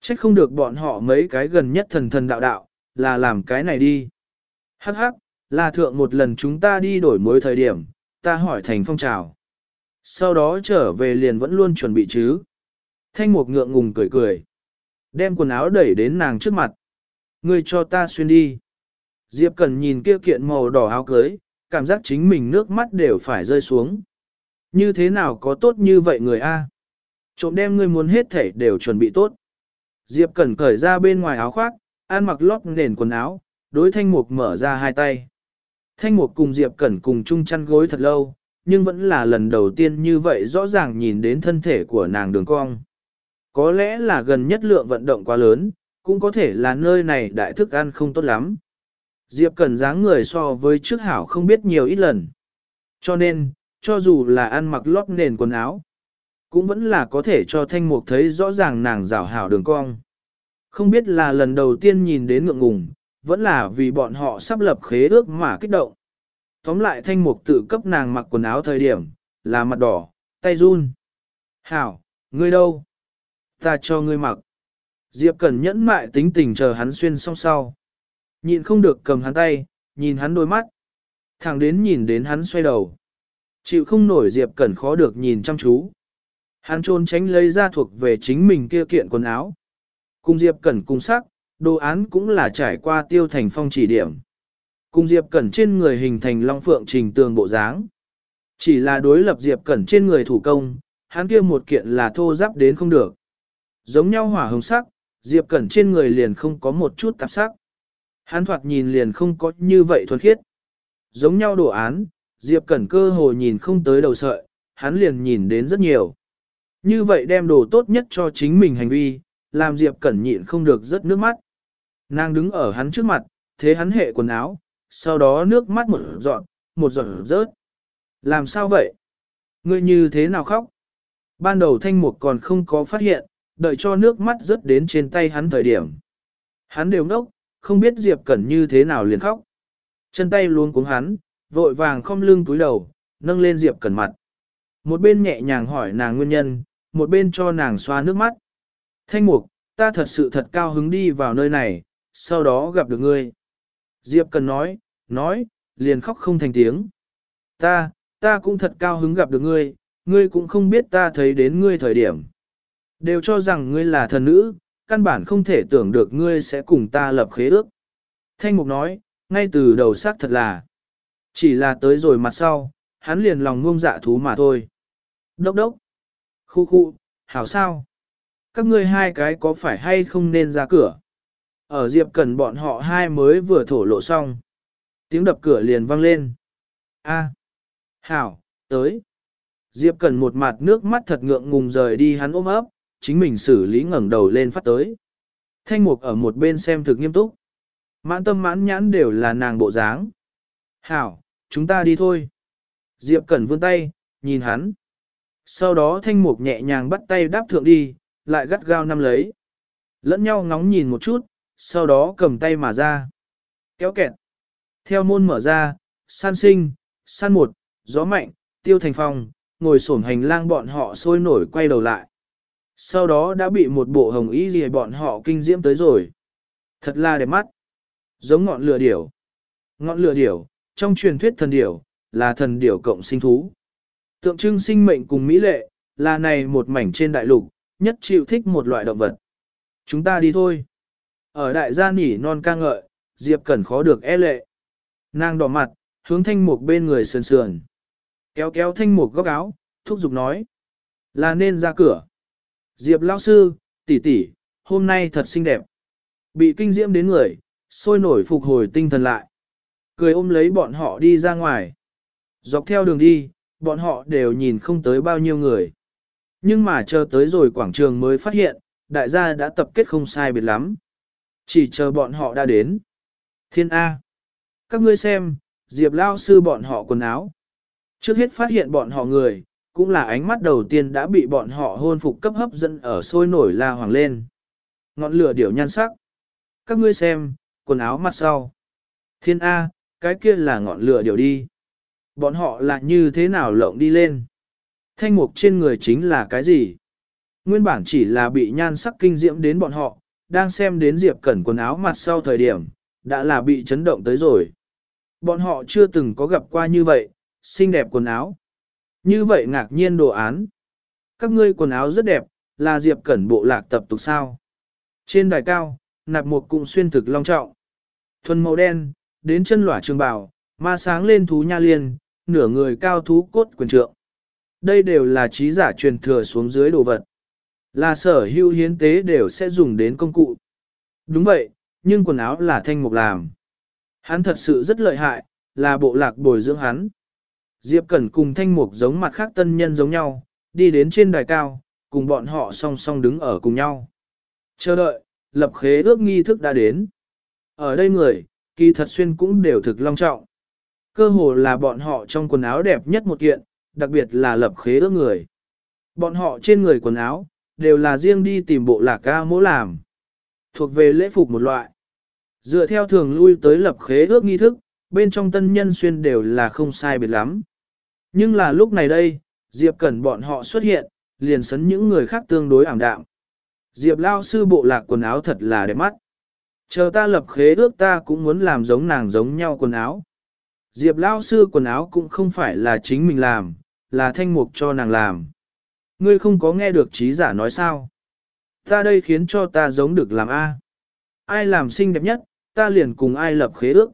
S1: Trách không được bọn họ mấy cái gần nhất thần thần đạo đạo, là làm cái này đi. Hắc hắc, là thượng một lần chúng ta đi đổi mối thời điểm, ta hỏi thành phong trào. Sau đó trở về liền vẫn luôn chuẩn bị chứ. Thanh mục ngượng ngùng cười cười. Đem quần áo đẩy đến nàng trước mặt. Ngươi cho ta xuyên đi. Diệp Cần nhìn kia kiện màu đỏ áo cưới, cảm giác chính mình nước mắt đều phải rơi xuống. Như thế nào có tốt như vậy người A? Trộm đem ngươi muốn hết thể đều chuẩn bị tốt. Diệp Cẩn cởi ra bên ngoài áo khoác, ăn mặc lót nền quần áo, đối thanh mục mở ra hai tay. Thanh mục cùng Diệp Cẩn cùng chung chăn gối thật lâu, nhưng vẫn là lần đầu tiên như vậy rõ ràng nhìn đến thân thể của nàng đường cong. Có lẽ là gần nhất lượng vận động quá lớn, cũng có thể là nơi này đại thức ăn không tốt lắm. Diệp Cẩn dáng người so với trước hảo không biết nhiều ít lần. Cho nên, cho dù là ăn mặc lót nền quần áo, cũng vẫn là có thể cho thanh mục thấy rõ ràng nàng rảo hảo đường cong. Không biết là lần đầu tiên nhìn đến ngượng ngùng, vẫn là vì bọn họ sắp lập khế ước mà kích động. Tóm lại thanh mục tự cấp nàng mặc quần áo thời điểm, là mặt đỏ, tay run. Hảo, ngươi đâu? Ta cho ngươi mặc. Diệp Cẩn nhẫn mại tính tình chờ hắn xuyên xong sau. Nhịn không được cầm hắn tay, nhìn hắn đôi mắt. Thẳng đến nhìn đến hắn xoay đầu. Chịu không nổi Diệp Cẩn khó được nhìn chăm chú. Hắn trôn tránh lấy ra thuộc về chính mình kia kiện quần áo. Cùng Diệp Cẩn cùng sắc, đồ án cũng là trải qua tiêu thành phong chỉ điểm. Cùng Diệp Cẩn trên người hình thành long phượng trình tường bộ dáng. Chỉ là đối lập Diệp Cẩn trên người thủ công, hắn kia một kiện là thô giáp đến không được. Giống nhau hỏa hồng sắc, Diệp Cẩn trên người liền không có một chút tạp sắc. Hắn thoạt nhìn liền không có như vậy thuần khiết. Giống nhau đồ án, Diệp Cẩn cơ hồ nhìn không tới đầu sợi, hắn liền nhìn đến rất nhiều. Như vậy đem đồ tốt nhất cho chính mình hành vi, làm Diệp Cẩn nhịn không được rất nước mắt. Nàng đứng ở hắn trước mặt, thế hắn hệ quần áo, sau đó nước mắt một giọt, một giọt rớt. Làm sao vậy? Ngươi như thế nào khóc? Ban đầu thanh mục còn không có phát hiện, đợi cho nước mắt rớt đến trên tay hắn thời điểm. Hắn đều ngốc, không biết Diệp Cẩn như thế nào liền khóc. Chân tay luôn cuống hắn, vội vàng không lưng túi đầu, nâng lên Diệp Cẩn mặt. Một bên nhẹ nhàng hỏi nàng nguyên nhân, một bên cho nàng xoa nước mắt. Thanh mục, ta thật sự thật cao hứng đi vào nơi này, sau đó gặp được ngươi. Diệp Cần nói, nói, liền khóc không thành tiếng. Ta, ta cũng thật cao hứng gặp được ngươi, ngươi cũng không biết ta thấy đến ngươi thời điểm. Đều cho rằng ngươi là thần nữ, căn bản không thể tưởng được ngươi sẽ cùng ta lập khế ước. Thanh Mục nói, ngay từ đầu xác thật là. Chỉ là tới rồi mặt sau, hắn liền lòng ngông dạ thú mà thôi. Đốc đốc. Khu khu, hảo sao? Các ngươi hai cái có phải hay không nên ra cửa? Ở Diệp Cần bọn họ hai mới vừa thổ lộ xong. Tiếng đập cửa liền vang lên. A, Hảo, tới. Diệp Cần một mặt nước mắt thật ngượng ngùng rời đi hắn ôm ấp, chính mình xử lý ngẩng đầu lên phát tới. Thanh mục ở một bên xem thực nghiêm túc. Mãn tâm mãn nhãn đều là nàng bộ dáng. Hảo, chúng ta đi thôi. Diệp Cẩn vươn tay, nhìn hắn. Sau đó thanh mục nhẹ nhàng bắt tay đáp thượng đi, lại gắt gao nắm lấy. Lẫn nhau ngóng nhìn một chút, sau đó cầm tay mà ra. Kéo kẹt. Theo môn mở ra, san sinh, san một, gió mạnh, tiêu thành phong, ngồi sổn hành lang bọn họ sôi nổi quay đầu lại. Sau đó đã bị một bộ hồng y gì bọn họ kinh diễm tới rồi. Thật là đẹp mắt. Giống ngọn lửa điểu. Ngọn lửa điểu, trong truyền thuyết thần điểu, là thần điểu cộng sinh thú. Tượng trưng sinh mệnh cùng mỹ lệ, là này một mảnh trên đại lục, nhất chịu thích một loại động vật. Chúng ta đi thôi. Ở đại gia nỉ non ca ngợi, Diệp Cẩn khó được e lệ. Nàng đỏ mặt, hướng thanh mục bên người sườn sườn. Kéo kéo thanh mục góc áo, thúc giục nói. Là nên ra cửa. Diệp lao sư, tỷ tỷ, hôm nay thật xinh đẹp. Bị kinh diễm đến người, sôi nổi phục hồi tinh thần lại. Cười ôm lấy bọn họ đi ra ngoài. Dọc theo đường đi, bọn họ đều nhìn không tới bao nhiêu người. Nhưng mà chờ tới rồi quảng trường mới phát hiện, đại gia đã tập kết không sai biệt lắm. Chỉ chờ bọn họ đã đến. Thiên A. Các ngươi xem, Diệp Lao sư bọn họ quần áo. Trước hết phát hiện bọn họ người, cũng là ánh mắt đầu tiên đã bị bọn họ hôn phục cấp hấp dẫn ở sôi nổi la hoàng lên. Ngọn lửa điểu nhan sắc. Các ngươi xem, quần áo mặt sau. Thiên A, cái kia là ngọn lửa điểu đi. Bọn họ là như thế nào lộng đi lên? Thanh mục trên người chính là cái gì? Nguyên bản chỉ là bị nhan sắc kinh diễm đến bọn họ, đang xem đến Diệp Cẩn quần áo mặt sau thời điểm, đã là bị chấn động tới rồi. Bọn họ chưa từng có gặp qua như vậy, xinh đẹp quần áo. Như vậy ngạc nhiên đồ án. Các ngươi quần áo rất đẹp, là Diệp Cẩn bộ lạc tập tục sao. Trên đài cao, nạp một cụm xuyên thực long trọng. Thuần màu đen, đến chân lỏa trường bào, ma sáng lên thú nha liên, nửa người cao thú cốt quyền trượng. Đây đều là trí giả truyền thừa xuống dưới đồ vật. Là sở hữu hiến tế đều sẽ dùng đến công cụ. Đúng vậy, nhưng quần áo là thanh mục làm. Hắn thật sự rất lợi hại, là bộ lạc bồi dưỡng hắn. Diệp Cẩn cùng thanh mục giống mặt khác tân nhân giống nhau, đi đến trên đài cao, cùng bọn họ song song đứng ở cùng nhau. Chờ đợi, lập khế ước nghi thức đã đến. Ở đây người, kỳ thật xuyên cũng đều thực long trọng. Cơ hồ là bọn họ trong quần áo đẹp nhất một kiện, đặc biệt là lập khế ước người. Bọn họ trên người quần áo, đều là riêng đi tìm bộ lạc ca mỗ làm. Thuộc về lễ phục một loại. Dựa theo thường lui tới lập khế ước nghi thức, bên trong tân nhân xuyên đều là không sai biệt lắm. Nhưng là lúc này đây, Diệp Cẩn bọn họ xuất hiện, liền sấn những người khác tương đối ảm đạm. Diệp Lao sư bộ lạc quần áo thật là đẹp mắt. Chờ ta lập khế ước ta cũng muốn làm giống nàng giống nhau quần áo. Diệp Lao sư quần áo cũng không phải là chính mình làm, là thanh mục cho nàng làm. Ngươi không có nghe được trí giả nói sao? Ta đây khiến cho ta giống được làm A. Ai làm xinh đẹp nhất, ta liền cùng ai lập khế ước.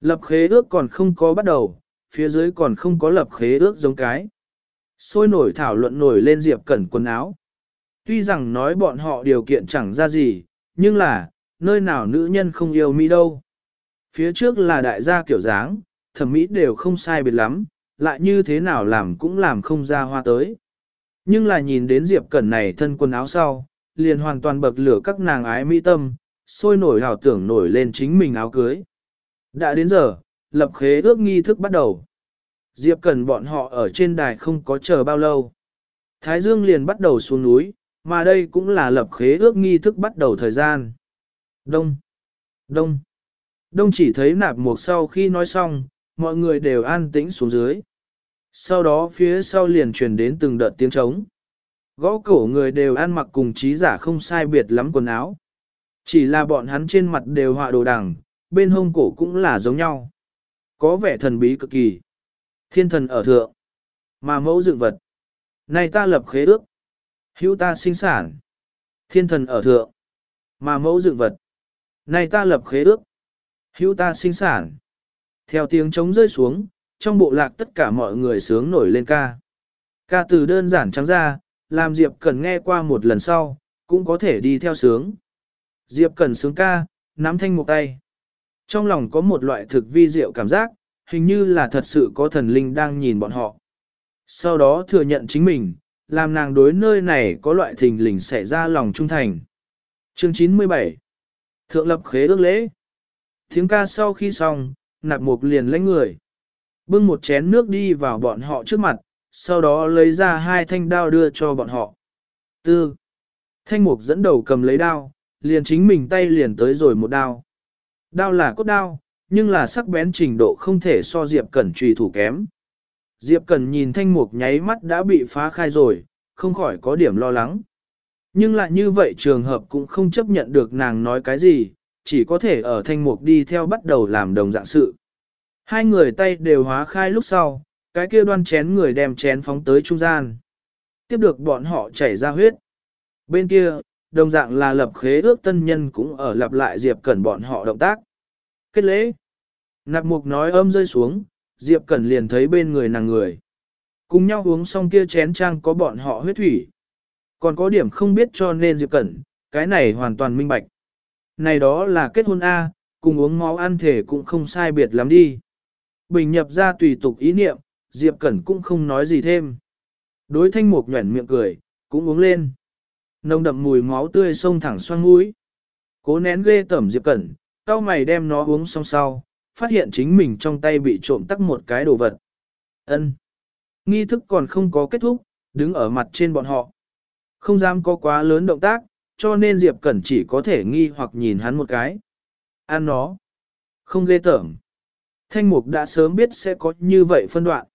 S1: Lập khế ước còn không có bắt đầu, phía dưới còn không có lập khế ước giống cái. Sôi nổi thảo luận nổi lên Diệp Cẩn quần áo. Tuy rằng nói bọn họ điều kiện chẳng ra gì, nhưng là, nơi nào nữ nhân không yêu Mỹ đâu. Phía trước là đại gia kiểu dáng, thẩm mỹ đều không sai biệt lắm, lại như thế nào làm cũng làm không ra hoa tới. Nhưng là nhìn đến Diệp Cẩn này thân quần áo sau, liền hoàn toàn bậc lửa các nàng ái mỹ tâm, sôi nổi hào tưởng nổi lên chính mình áo cưới. Đã đến giờ, lập khế ước nghi thức bắt đầu. Diệp Cẩn bọn họ ở trên đài không có chờ bao lâu. Thái Dương liền bắt đầu xuống núi, mà đây cũng là lập khế ước nghi thức bắt đầu thời gian. Đông, đông, đông chỉ thấy nạp mục sau khi nói xong, mọi người đều an tĩnh xuống dưới. Sau đó phía sau liền truyền đến từng đợt tiếng trống. Gõ cổ người đều ăn mặc cùng trí giả không sai biệt lắm quần áo. Chỉ là bọn hắn trên mặt đều họa đồ đằng, bên hông cổ cũng là giống nhau. Có vẻ thần bí cực kỳ. Thiên thần ở thượng. Mà mẫu dựng vật. Này ta lập khế ước. Hữu ta sinh sản. Thiên thần ở thượng. Mà mẫu dựng vật. Này ta lập khế ước. Hữu ta sinh sản. Theo tiếng trống rơi xuống, trong bộ lạc tất cả mọi người sướng nổi lên ca. Ca từ đơn giản trắng ra, làm Diệp Cần nghe qua một lần sau, cũng có thể đi theo sướng. Diệp Cần sướng ca, nắm thanh một tay. Trong lòng có một loại thực vi diệu cảm giác, hình như là thật sự có thần linh đang nhìn bọn họ. Sau đó thừa nhận chính mình, làm nàng đối nơi này có loại thình lình xảy ra lòng trung thành. Chương 97 Thượng lập khế ước lễ Tiếng ca sau khi xong, nạp mục liền lãnh người. Bưng một chén nước đi vào bọn họ trước mặt, sau đó lấy ra hai thanh đao đưa cho bọn họ. Tư. Thanh mục dẫn đầu cầm lấy đao, liền chính mình tay liền tới rồi một đao. Đao là cốt đao, nhưng là sắc bén trình độ không thể so Diệp Cẩn trùy thủ kém. Diệp Cẩn nhìn thanh mục nháy mắt đã bị phá khai rồi, không khỏi có điểm lo lắng. Nhưng lại như vậy trường hợp cũng không chấp nhận được nàng nói cái gì, chỉ có thể ở thanh mục đi theo bắt đầu làm đồng dạng sự. Hai người tay đều hóa khai lúc sau, cái kia đoan chén người đem chén phóng tới trung gian. Tiếp được bọn họ chảy ra huyết. Bên kia, đồng dạng là lập khế ước tân nhân cũng ở lặp lại Diệp Cẩn bọn họ động tác. Kết lễ. Nạp mục nói âm rơi xuống, Diệp Cẩn liền thấy bên người nàng người. Cùng nhau uống xong kia chén trang có bọn họ huyết thủy. Còn có điểm không biết cho nên Diệp Cẩn, cái này hoàn toàn minh bạch. Này đó là kết hôn A, cùng uống máu ăn thể cũng không sai biệt lắm đi. Bình nhập ra tùy tục ý niệm, Diệp Cẩn cũng không nói gì thêm. Đối thanh mục nhuẩn miệng cười, cũng uống lên. Nồng đậm mùi máu tươi sông thẳng xoang mũi. Cố nén ghê tẩm Diệp Cẩn, cao mày đem nó uống xong sau, phát hiện chính mình trong tay bị trộm tắc một cái đồ vật. Ân. Nghi thức còn không có kết thúc, đứng ở mặt trên bọn họ. Không dám có quá lớn động tác, cho nên Diệp Cẩn chỉ có thể nghi hoặc nhìn hắn một cái. Ăn nó. Không ghê tởm. Thanh mục đã sớm biết sẽ có như vậy phân đoạn.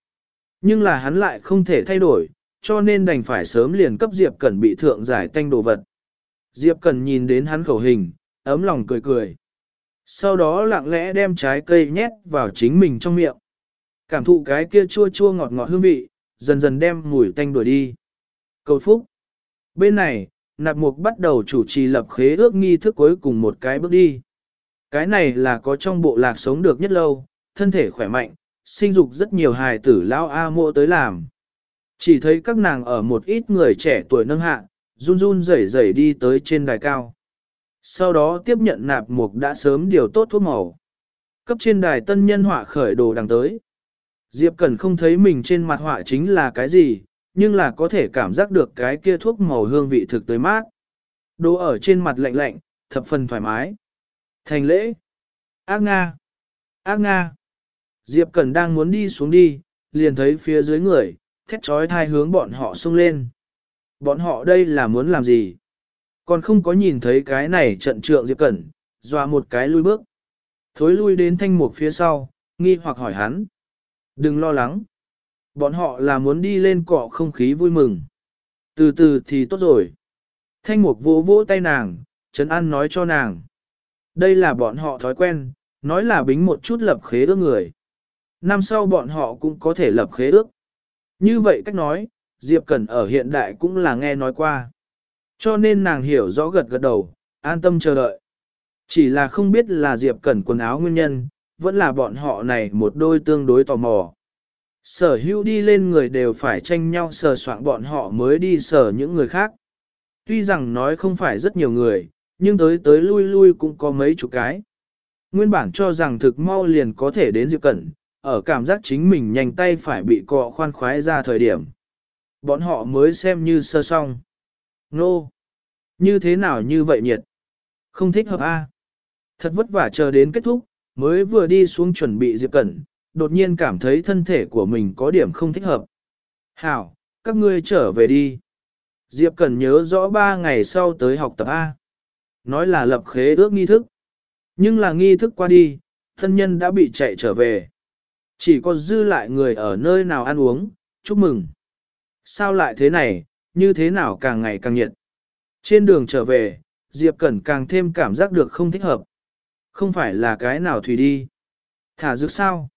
S1: Nhưng là hắn lại không thể thay đổi, cho nên đành phải sớm liền cấp Diệp Cẩn bị thượng giải tanh đồ vật. Diệp Cẩn nhìn đến hắn khẩu hình, ấm lòng cười cười. Sau đó lặng lẽ đem trái cây nhét vào chính mình trong miệng. Cảm thụ cái kia chua chua ngọt ngọt hương vị, dần dần đem mùi tanh đuổi đi. Cầu phúc. Bên này, nạp mục bắt đầu chủ trì lập khế ước nghi thức cuối cùng một cái bước đi. Cái này là có trong bộ lạc sống được nhất lâu, thân thể khỏe mạnh, sinh dục rất nhiều hài tử lao A mộ tới làm. Chỉ thấy các nàng ở một ít người trẻ tuổi nâng hạ, run run rẩy rẩy đi tới trên đài cao. Sau đó tiếp nhận nạp mục đã sớm điều tốt thuốc màu. Cấp trên đài tân nhân họa khởi đồ đằng tới. Diệp Cẩn không thấy mình trên mặt họa chính là cái gì, nhưng là có thể cảm giác được cái kia thuốc màu hương vị thực tới mát. Đồ ở trên mặt lạnh lạnh, thập phần thoải mái. Thành lễ. Ác Nga. Ác Nga. Diệp Cẩn đang muốn đi xuống đi, liền thấy phía dưới người, thét trói thai hướng bọn họ xông lên. Bọn họ đây là muốn làm gì? Còn không có nhìn thấy cái này trận trượng Diệp Cẩn, dọa một cái lui bước. Thối lui đến thanh mục phía sau, nghi hoặc hỏi hắn. Đừng lo lắng. Bọn họ là muốn đi lên cọ không khí vui mừng. Từ từ thì tốt rồi. Thanh mục vỗ vỗ tay nàng, Trấn An nói cho nàng. Đây là bọn họ thói quen, nói là bính một chút lập khế ước người. Năm sau bọn họ cũng có thể lập khế ước. Như vậy cách nói, Diệp Cẩn ở hiện đại cũng là nghe nói qua. Cho nên nàng hiểu rõ gật gật đầu, an tâm chờ đợi. Chỉ là không biết là Diệp Cẩn quần áo nguyên nhân, vẫn là bọn họ này một đôi tương đối tò mò. Sở hữu đi lên người đều phải tranh nhau sờ soạn bọn họ mới đi sờ những người khác. Tuy rằng nói không phải rất nhiều người, nhưng tới tới lui lui cũng có mấy chục cái. Nguyên bản cho rằng thực mau liền có thể đến Diệp Cẩn, ở cảm giác chính mình nhanh tay phải bị cọ khoan khoái ra thời điểm. Bọn họ mới xem như sơ song. Nô! Như thế nào như vậy nhiệt? Không thích hợp a Thật vất vả chờ đến kết thúc, mới vừa đi xuống chuẩn bị Diệp Cẩn, đột nhiên cảm thấy thân thể của mình có điểm không thích hợp. Hảo, các ngươi trở về đi. Diệp Cẩn nhớ rõ ba ngày sau tới học tập A. Nói là lập khế ước nghi thức. Nhưng là nghi thức qua đi, thân nhân đã bị chạy trở về. Chỉ có dư lại người ở nơi nào ăn uống, chúc mừng. Sao lại thế này, như thế nào càng ngày càng nhiệt. Trên đường trở về, Diệp Cẩn càng thêm cảm giác được không thích hợp. Không phải là cái nào thủy đi. Thả dược sao?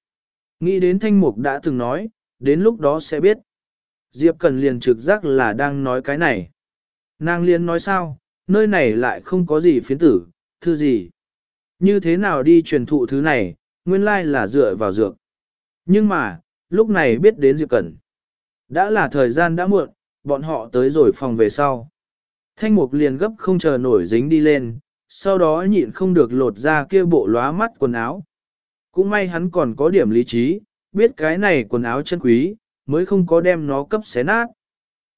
S1: Nghĩ đến thanh mục đã từng nói, đến lúc đó sẽ biết. Diệp Cẩn liền trực giác là đang nói cái này. Nàng liền nói sao, nơi này lại không có gì phiến tử, thư gì. Như thế nào đi truyền thụ thứ này, nguyên lai là dựa vào dược. Nhưng mà, lúc này biết đến Diệp Cẩn. Đã là thời gian đã muộn, bọn họ tới rồi phòng về sau. Thanh mục liền gấp không chờ nổi dính đi lên, sau đó nhịn không được lột ra kia bộ lóa mắt quần áo. Cũng may hắn còn có điểm lý trí, biết cái này quần áo chân quý, mới không có đem nó cấp xé nát.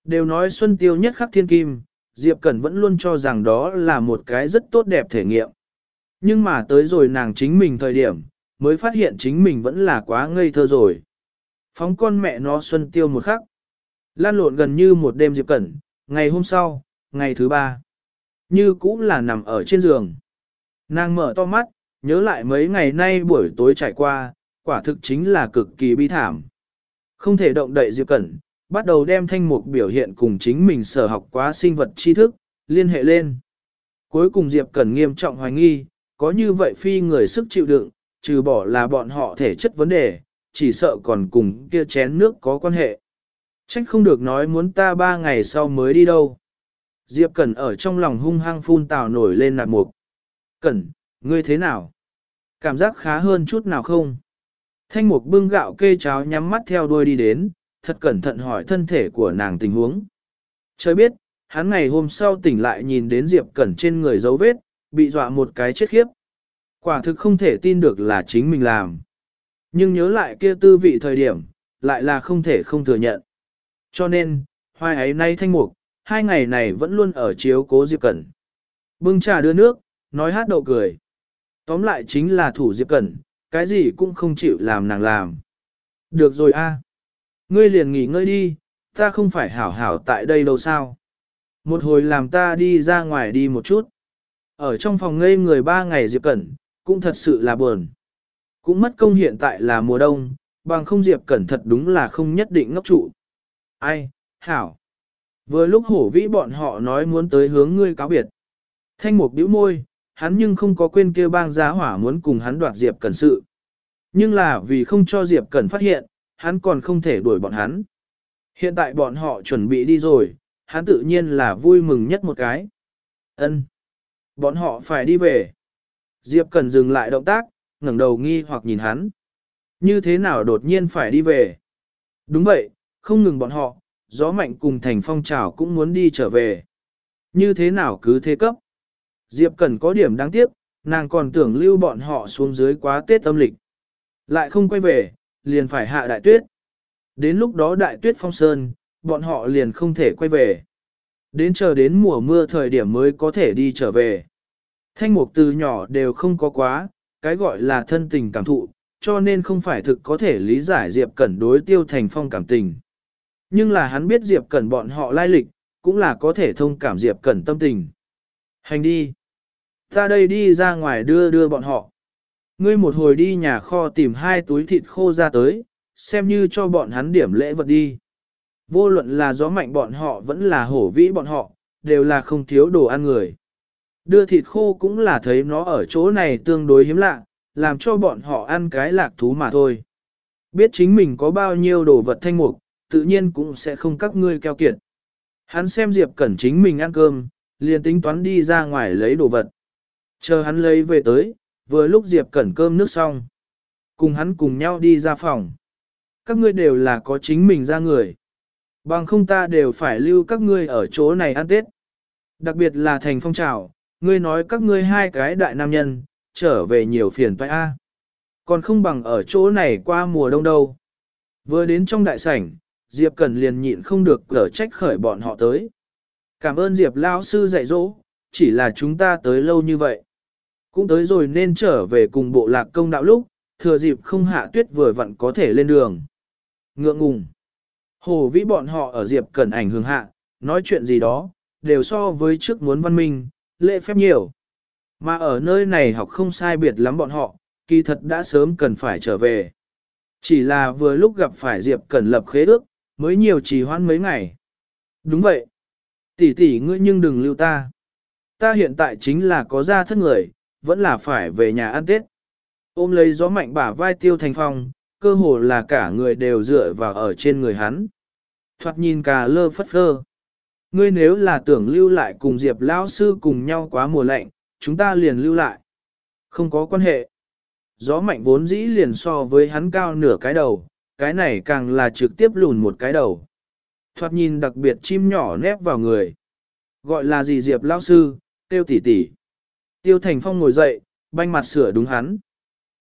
S1: Đều nói Xuân Tiêu nhất khắc thiên kim, Diệp Cẩn vẫn luôn cho rằng đó là một cái rất tốt đẹp thể nghiệm. Nhưng mà tới rồi nàng chính mình thời điểm, mới phát hiện chính mình vẫn là quá ngây thơ rồi. Phóng con mẹ nó Xuân Tiêu một khắc. Lan lộn gần như một đêm Diệp Cẩn, ngày hôm sau, ngày thứ ba. Như cũng là nằm ở trên giường. Nàng mở to mắt, nhớ lại mấy ngày nay buổi tối trải qua, quả thực chính là cực kỳ bi thảm. Không thể động đậy Diệp Cẩn, bắt đầu đem thanh mục biểu hiện cùng chính mình sở học quá sinh vật tri thức, liên hệ lên. Cuối cùng Diệp Cẩn nghiêm trọng hoài nghi, có như vậy phi người sức chịu đựng, trừ bỏ là bọn họ thể chất vấn đề, chỉ sợ còn cùng kia chén nước có quan hệ. Trách không được nói muốn ta ba ngày sau mới đi đâu. Diệp Cẩn ở trong lòng hung hăng phun tào nổi lên nạt mục. Cẩn, ngươi thế nào? Cảm giác khá hơn chút nào không? Thanh mục bưng gạo kê cháo nhắm mắt theo đuôi đi đến, thật cẩn thận hỏi thân thể của nàng tình huống. Trời biết, hắn ngày hôm sau tỉnh lại nhìn đến Diệp Cẩn trên người dấu vết, bị dọa một cái chết khiếp. Quả thực không thể tin được là chính mình làm. Nhưng nhớ lại kia tư vị thời điểm, lại là không thể không thừa nhận. Cho nên, hoài ấy nay thanh mục, hai ngày này vẫn luôn ở chiếu cố Diệp Cẩn. Bưng trà đưa nước, nói hát đậu cười. Tóm lại chính là thủ Diệp Cẩn, cái gì cũng không chịu làm nàng làm. Được rồi a, Ngươi liền nghỉ ngơi đi, ta không phải hảo hảo tại đây đâu sao. Một hồi làm ta đi ra ngoài đi một chút. Ở trong phòng ngây người ba ngày Diệp Cẩn, cũng thật sự là buồn. Cũng mất công hiện tại là mùa đông, bằng không Diệp Cẩn thật đúng là không nhất định ngốc trụ. Ai, hảo. Vừa lúc hổ vĩ bọn họ nói muốn tới hướng ngươi cáo biệt. Thanh mục bĩu môi, hắn nhưng không có quên kêu bang giá hỏa muốn cùng hắn đoạt Diệp Cẩn sự. Nhưng là vì không cho Diệp Cẩn phát hiện, hắn còn không thể đuổi bọn hắn. Hiện tại bọn họ chuẩn bị đi rồi, hắn tự nhiên là vui mừng nhất một cái. Ân, Bọn họ phải đi về. Diệp Cẩn dừng lại động tác, ngẩng đầu nghi hoặc nhìn hắn. Như thế nào đột nhiên phải đi về? Đúng vậy, không ngừng bọn họ, gió mạnh cùng thành phong trào cũng muốn đi trở về. Như thế nào cứ thế cấp? Diệp Cẩn có điểm đáng tiếc, nàng còn tưởng lưu bọn họ xuống dưới quá Tết âm lịch. Lại không quay về, liền phải hạ đại tuyết. Đến lúc đó đại tuyết phong sơn, bọn họ liền không thể quay về. Đến chờ đến mùa mưa thời điểm mới có thể đi trở về. Thanh mục từ nhỏ đều không có quá, cái gọi là thân tình cảm thụ, cho nên không phải thực có thể lý giải Diệp Cẩn đối tiêu thành phong cảm tình. Nhưng là hắn biết Diệp Cẩn bọn họ lai lịch, cũng là có thể thông cảm Diệp Cẩn tâm tình. Hành đi. Ta đây đi ra ngoài đưa đưa bọn họ. Ngươi một hồi đi nhà kho tìm hai túi thịt khô ra tới, xem như cho bọn hắn điểm lễ vật đi. Vô luận là gió mạnh bọn họ vẫn là hổ vĩ bọn họ, đều là không thiếu đồ ăn người. Đưa thịt khô cũng là thấy nó ở chỗ này tương đối hiếm lạ, làm cho bọn họ ăn cái lạc thú mà thôi. Biết chính mình có bao nhiêu đồ vật thanh mục, tự nhiên cũng sẽ không các ngươi keo kiệt. Hắn xem Diệp Cẩn chính mình ăn cơm, liền tính toán đi ra ngoài lấy đồ vật. Chờ hắn lấy về tới, vừa lúc Diệp Cẩn cơm nước xong. Cùng hắn cùng nhau đi ra phòng. Các ngươi đều là có chính mình ra người. Bằng không ta đều phải lưu các ngươi ở chỗ này ăn Tết. Đặc biệt là thành phong trào, ngươi nói các ngươi hai cái đại nam nhân, trở về nhiều phiền toái a. Còn không bằng ở chỗ này qua mùa đông đâu. Vừa đến trong đại sảnh, Diệp Cẩn liền nhịn không được cở trách khởi bọn họ tới. Cảm ơn Diệp Lão sư dạy dỗ, chỉ là chúng ta tới lâu như vậy. Cũng tới rồi nên trở về cùng bộ lạc công đạo lúc, thừa dịp không hạ tuyết vừa vặn có thể lên đường. Ngượng ngùng. Hồ vĩ bọn họ ở Diệp Cẩn ảnh hưởng hạ, nói chuyện gì đó, đều so với trước muốn văn minh, lễ phép nhiều. Mà ở nơi này học không sai biệt lắm bọn họ, kỳ thật đã sớm cần phải trở về. Chỉ là vừa lúc gặp phải Diệp Cẩn lập khế ước, mới nhiều trì hoãn mấy ngày. Đúng vậy. Tỷ tỷ ngươi nhưng đừng lưu ta. Ta hiện tại chính là có gia thất người, vẫn là phải về nhà ăn Tết. Ôm lấy gió mạnh bả vai tiêu thành phong, cơ hồ là cả người đều dựa vào ở trên người hắn. Thoạt nhìn cả lơ phất phơ. Ngươi nếu là tưởng lưu lại cùng Diệp Lão sư cùng nhau quá mùa lạnh, chúng ta liền lưu lại. Không có quan hệ. Gió mạnh vốn dĩ liền so với hắn cao nửa cái đầu, cái này càng là trực tiếp lùn một cái đầu. Thoạt nhìn đặc biệt chim nhỏ nép vào người. Gọi là gì Diệp Lão sư, tiêu tỷ tỷ. Tiêu Thành Phong ngồi dậy, banh mặt sửa đúng hắn.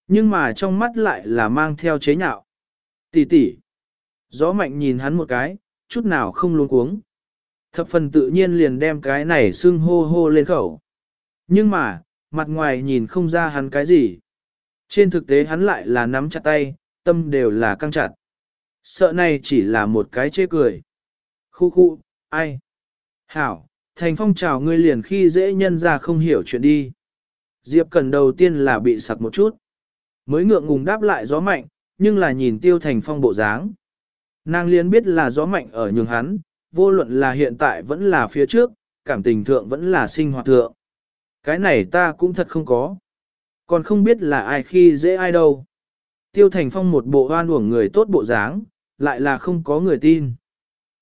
S1: Nhưng mà trong mắt lại là mang theo chế nhạo. Tỷ tỷ. Gió mạnh nhìn hắn một cái, chút nào không luống cuống. Thập phần tự nhiên liền đem cái này xưng hô hô lên khẩu. Nhưng mà, mặt ngoài nhìn không ra hắn cái gì. Trên thực tế hắn lại là nắm chặt tay, tâm đều là căng chặt. Sợ này chỉ là một cái chê cười. Khu khu, ai? Hảo, thành phong chào ngươi liền khi dễ nhân ra không hiểu chuyện đi. Diệp Cần đầu tiên là bị sặc một chút. Mới ngượng ngùng đáp lại gió mạnh, nhưng là nhìn tiêu thành phong bộ dáng. Nàng liền biết là gió mạnh ở nhường hắn, vô luận là hiện tại vẫn là phía trước, cảm tình thượng vẫn là sinh hoạt thượng. Cái này ta cũng thật không có. Còn không biết là ai khi dễ ai đâu. Tiêu Thành Phong một bộ hoan uổng người tốt bộ dáng, lại là không có người tin.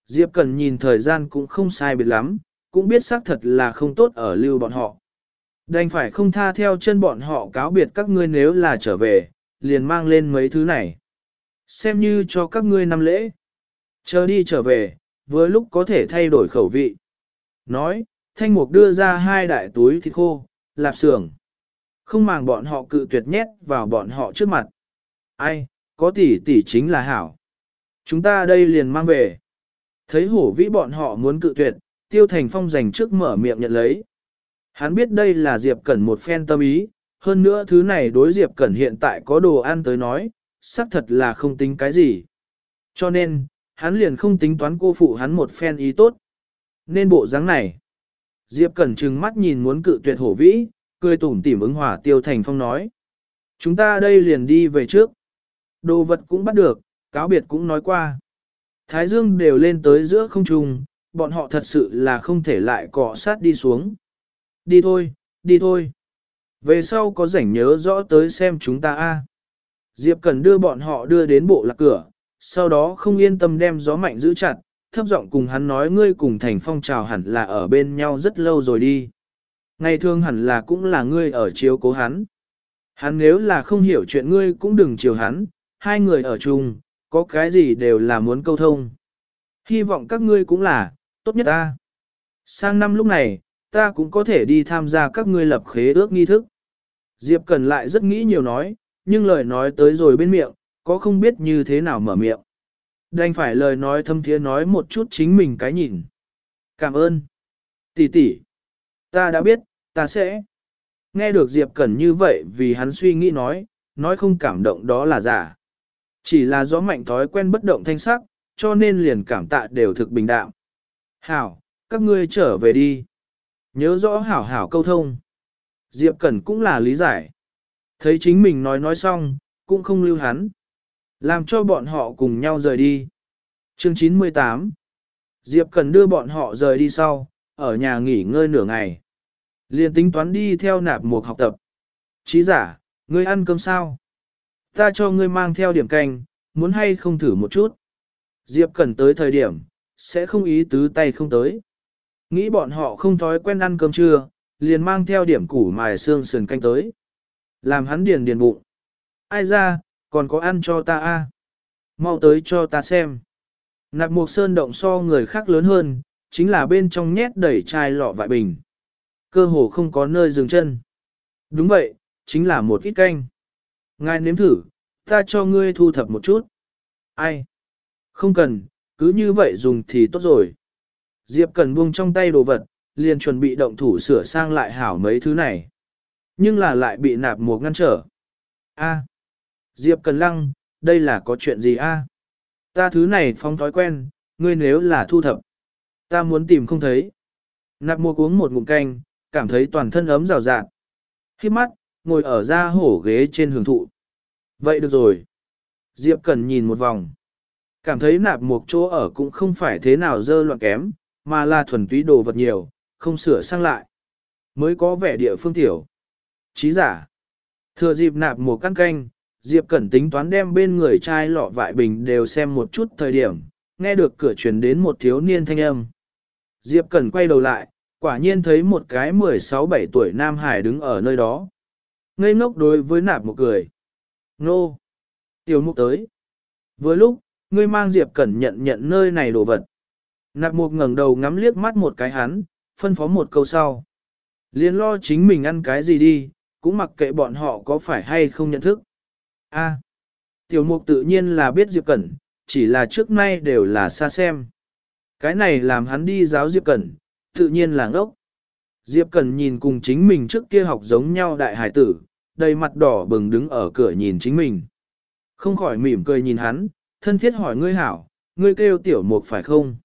S1: Diệp Cần nhìn thời gian cũng không sai biệt lắm, cũng biết xác thật là không tốt ở lưu bọn họ. Đành phải không tha theo chân bọn họ cáo biệt các ngươi nếu là trở về, liền mang lên mấy thứ này. Xem như cho các ngươi năm lễ. Chờ đi trở về, vừa lúc có thể thay đổi khẩu vị. Nói, thanh mục đưa ra hai đại túi thịt khô, lạp xưởng. Không màng bọn họ cự tuyệt nhét vào bọn họ trước mặt. Ai, có tỷ tỷ chính là hảo. Chúng ta đây liền mang về. Thấy hổ vĩ bọn họ muốn cự tuyệt, tiêu thành phong dành trước mở miệng nhận lấy. Hắn biết đây là Diệp Cẩn một phen tâm ý, hơn nữa thứ này đối Diệp Cẩn hiện tại có đồ ăn tới nói, xác thật là không tính cái gì. Cho nên, hắn liền không tính toán cô phụ hắn một phen ý tốt. Nên bộ dáng này. Diệp Cẩn trừng mắt nhìn muốn cự tuyệt hổ vĩ, cười tủm tỉm ứng hỏa tiêu thành phong nói. Chúng ta đây liền đi về trước. Đồ vật cũng bắt được, cáo biệt cũng nói qua. Thái dương đều lên tới giữa không trung, bọn họ thật sự là không thể lại cọ sát đi xuống. Đi thôi, đi thôi. Về sau có rảnh nhớ rõ tới xem chúng ta a. Diệp Cẩn đưa bọn họ đưa đến bộ lạc cửa, sau đó không yên tâm đem gió mạnh giữ chặt, thấp giọng cùng hắn nói ngươi cùng thành phong trào hẳn là ở bên nhau rất lâu rồi đi. Ngày thường hẳn là cũng là ngươi ở chiếu cố hắn. Hắn nếu là không hiểu chuyện ngươi cũng đừng chiều hắn, hai người ở chung, có cái gì đều là muốn câu thông. Hy vọng các ngươi cũng là, tốt nhất ta. Sang năm lúc này, ta cũng có thể đi tham gia các ngươi lập khế ước nghi thức. Diệp Cần lại rất nghĩ nhiều nói, nhưng lời nói tới rồi bên miệng, có không biết như thế nào mở miệng. Đành phải lời nói thâm thiế nói một chút chính mình cái nhìn. Cảm ơn. Tỷ tỷ, ta đã biết, ta sẽ. Nghe được Diệp Cẩn như vậy vì hắn suy nghĩ nói, nói không cảm động đó là giả. Chỉ là gió mạnh thói quen bất động thanh sắc, cho nên liền cảm tạ đều thực bình đạm. Hảo, các ngươi trở về đi. Nhớ rõ hảo hảo câu thông. Diệp Cẩn cũng là lý giải. Thấy chính mình nói nói xong, cũng không lưu hắn. Làm cho bọn họ cùng nhau rời đi. Chương 98 Diệp Cần đưa bọn họ rời đi sau, ở nhà nghỉ ngơi nửa ngày. Liền tính toán đi theo nạp mục học tập. Chí giả, ngươi ăn cơm sao? Ta cho ngươi mang theo điểm canh, muốn hay không thử một chút. Diệp Cần tới thời điểm, sẽ không ý tứ tay không tới. Nghĩ bọn họ không thói quen ăn cơm trưa, liền mang theo điểm củ mài xương sườn canh tới. Làm hắn điền điền bụng. Ai ra, còn có ăn cho ta a? Mau tới cho ta xem. Nạp một sơn động so người khác lớn hơn, chính là bên trong nhét đầy chai lọ vại bình. Cơ hồ không có nơi dừng chân. Đúng vậy, chính là một ít canh. Ngài nếm thử, ta cho ngươi thu thập một chút. Ai? Không cần, cứ như vậy dùng thì tốt rồi. Diệp cần buông trong tay đồ vật, liền chuẩn bị động thủ sửa sang lại hảo mấy thứ này. Nhưng là lại bị nạp một ngăn trở. A. Diệp cần lăng, đây là có chuyện gì a? Ta thứ này phong thói quen, ngươi nếu là thu thập. Ta muốn tìm không thấy. Nạp mua uống một ngụm canh, cảm thấy toàn thân ấm rào rạt. Khi mắt, ngồi ở ra hổ ghế trên hưởng thụ. Vậy được rồi. Diệp Cần nhìn một vòng. Cảm thấy nạp một chỗ ở cũng không phải thế nào dơ loạn kém, mà là thuần túy đồ vật nhiều, không sửa sang lại. Mới có vẻ địa phương tiểu. Chí giả. Thừa dịp nạp một căn canh, Diệp Cẩn tính toán đem bên người trai lọ vại bình đều xem một chút thời điểm, nghe được cửa truyền đến một thiếu niên thanh âm. Diệp Cẩn quay đầu lại, quả nhiên thấy một cái 16-17 tuổi Nam Hải đứng ở nơi đó. Ngây ngốc đối với nạp một cười. Nô! Tiểu mục tới. Vừa lúc, ngươi mang Diệp Cẩn nhận nhận nơi này đồ vật. Nạp mục ngẩng đầu ngắm liếc mắt một cái hắn, phân phó một câu sau. Liên lo chính mình ăn cái gì đi, cũng mặc kệ bọn họ có phải hay không nhận thức. A. tiểu mục tự nhiên là biết Diệp Cẩn, chỉ là trước nay đều là xa xem. Cái này làm hắn đi giáo Diệp Cẩn, tự nhiên là ngốc. Diệp Cẩn nhìn cùng chính mình trước kia học giống nhau đại hải tử, đầy mặt đỏ bừng đứng ở cửa nhìn chính mình. Không khỏi mỉm cười nhìn hắn, thân thiết hỏi ngươi hảo, ngươi kêu tiểu mục phải không?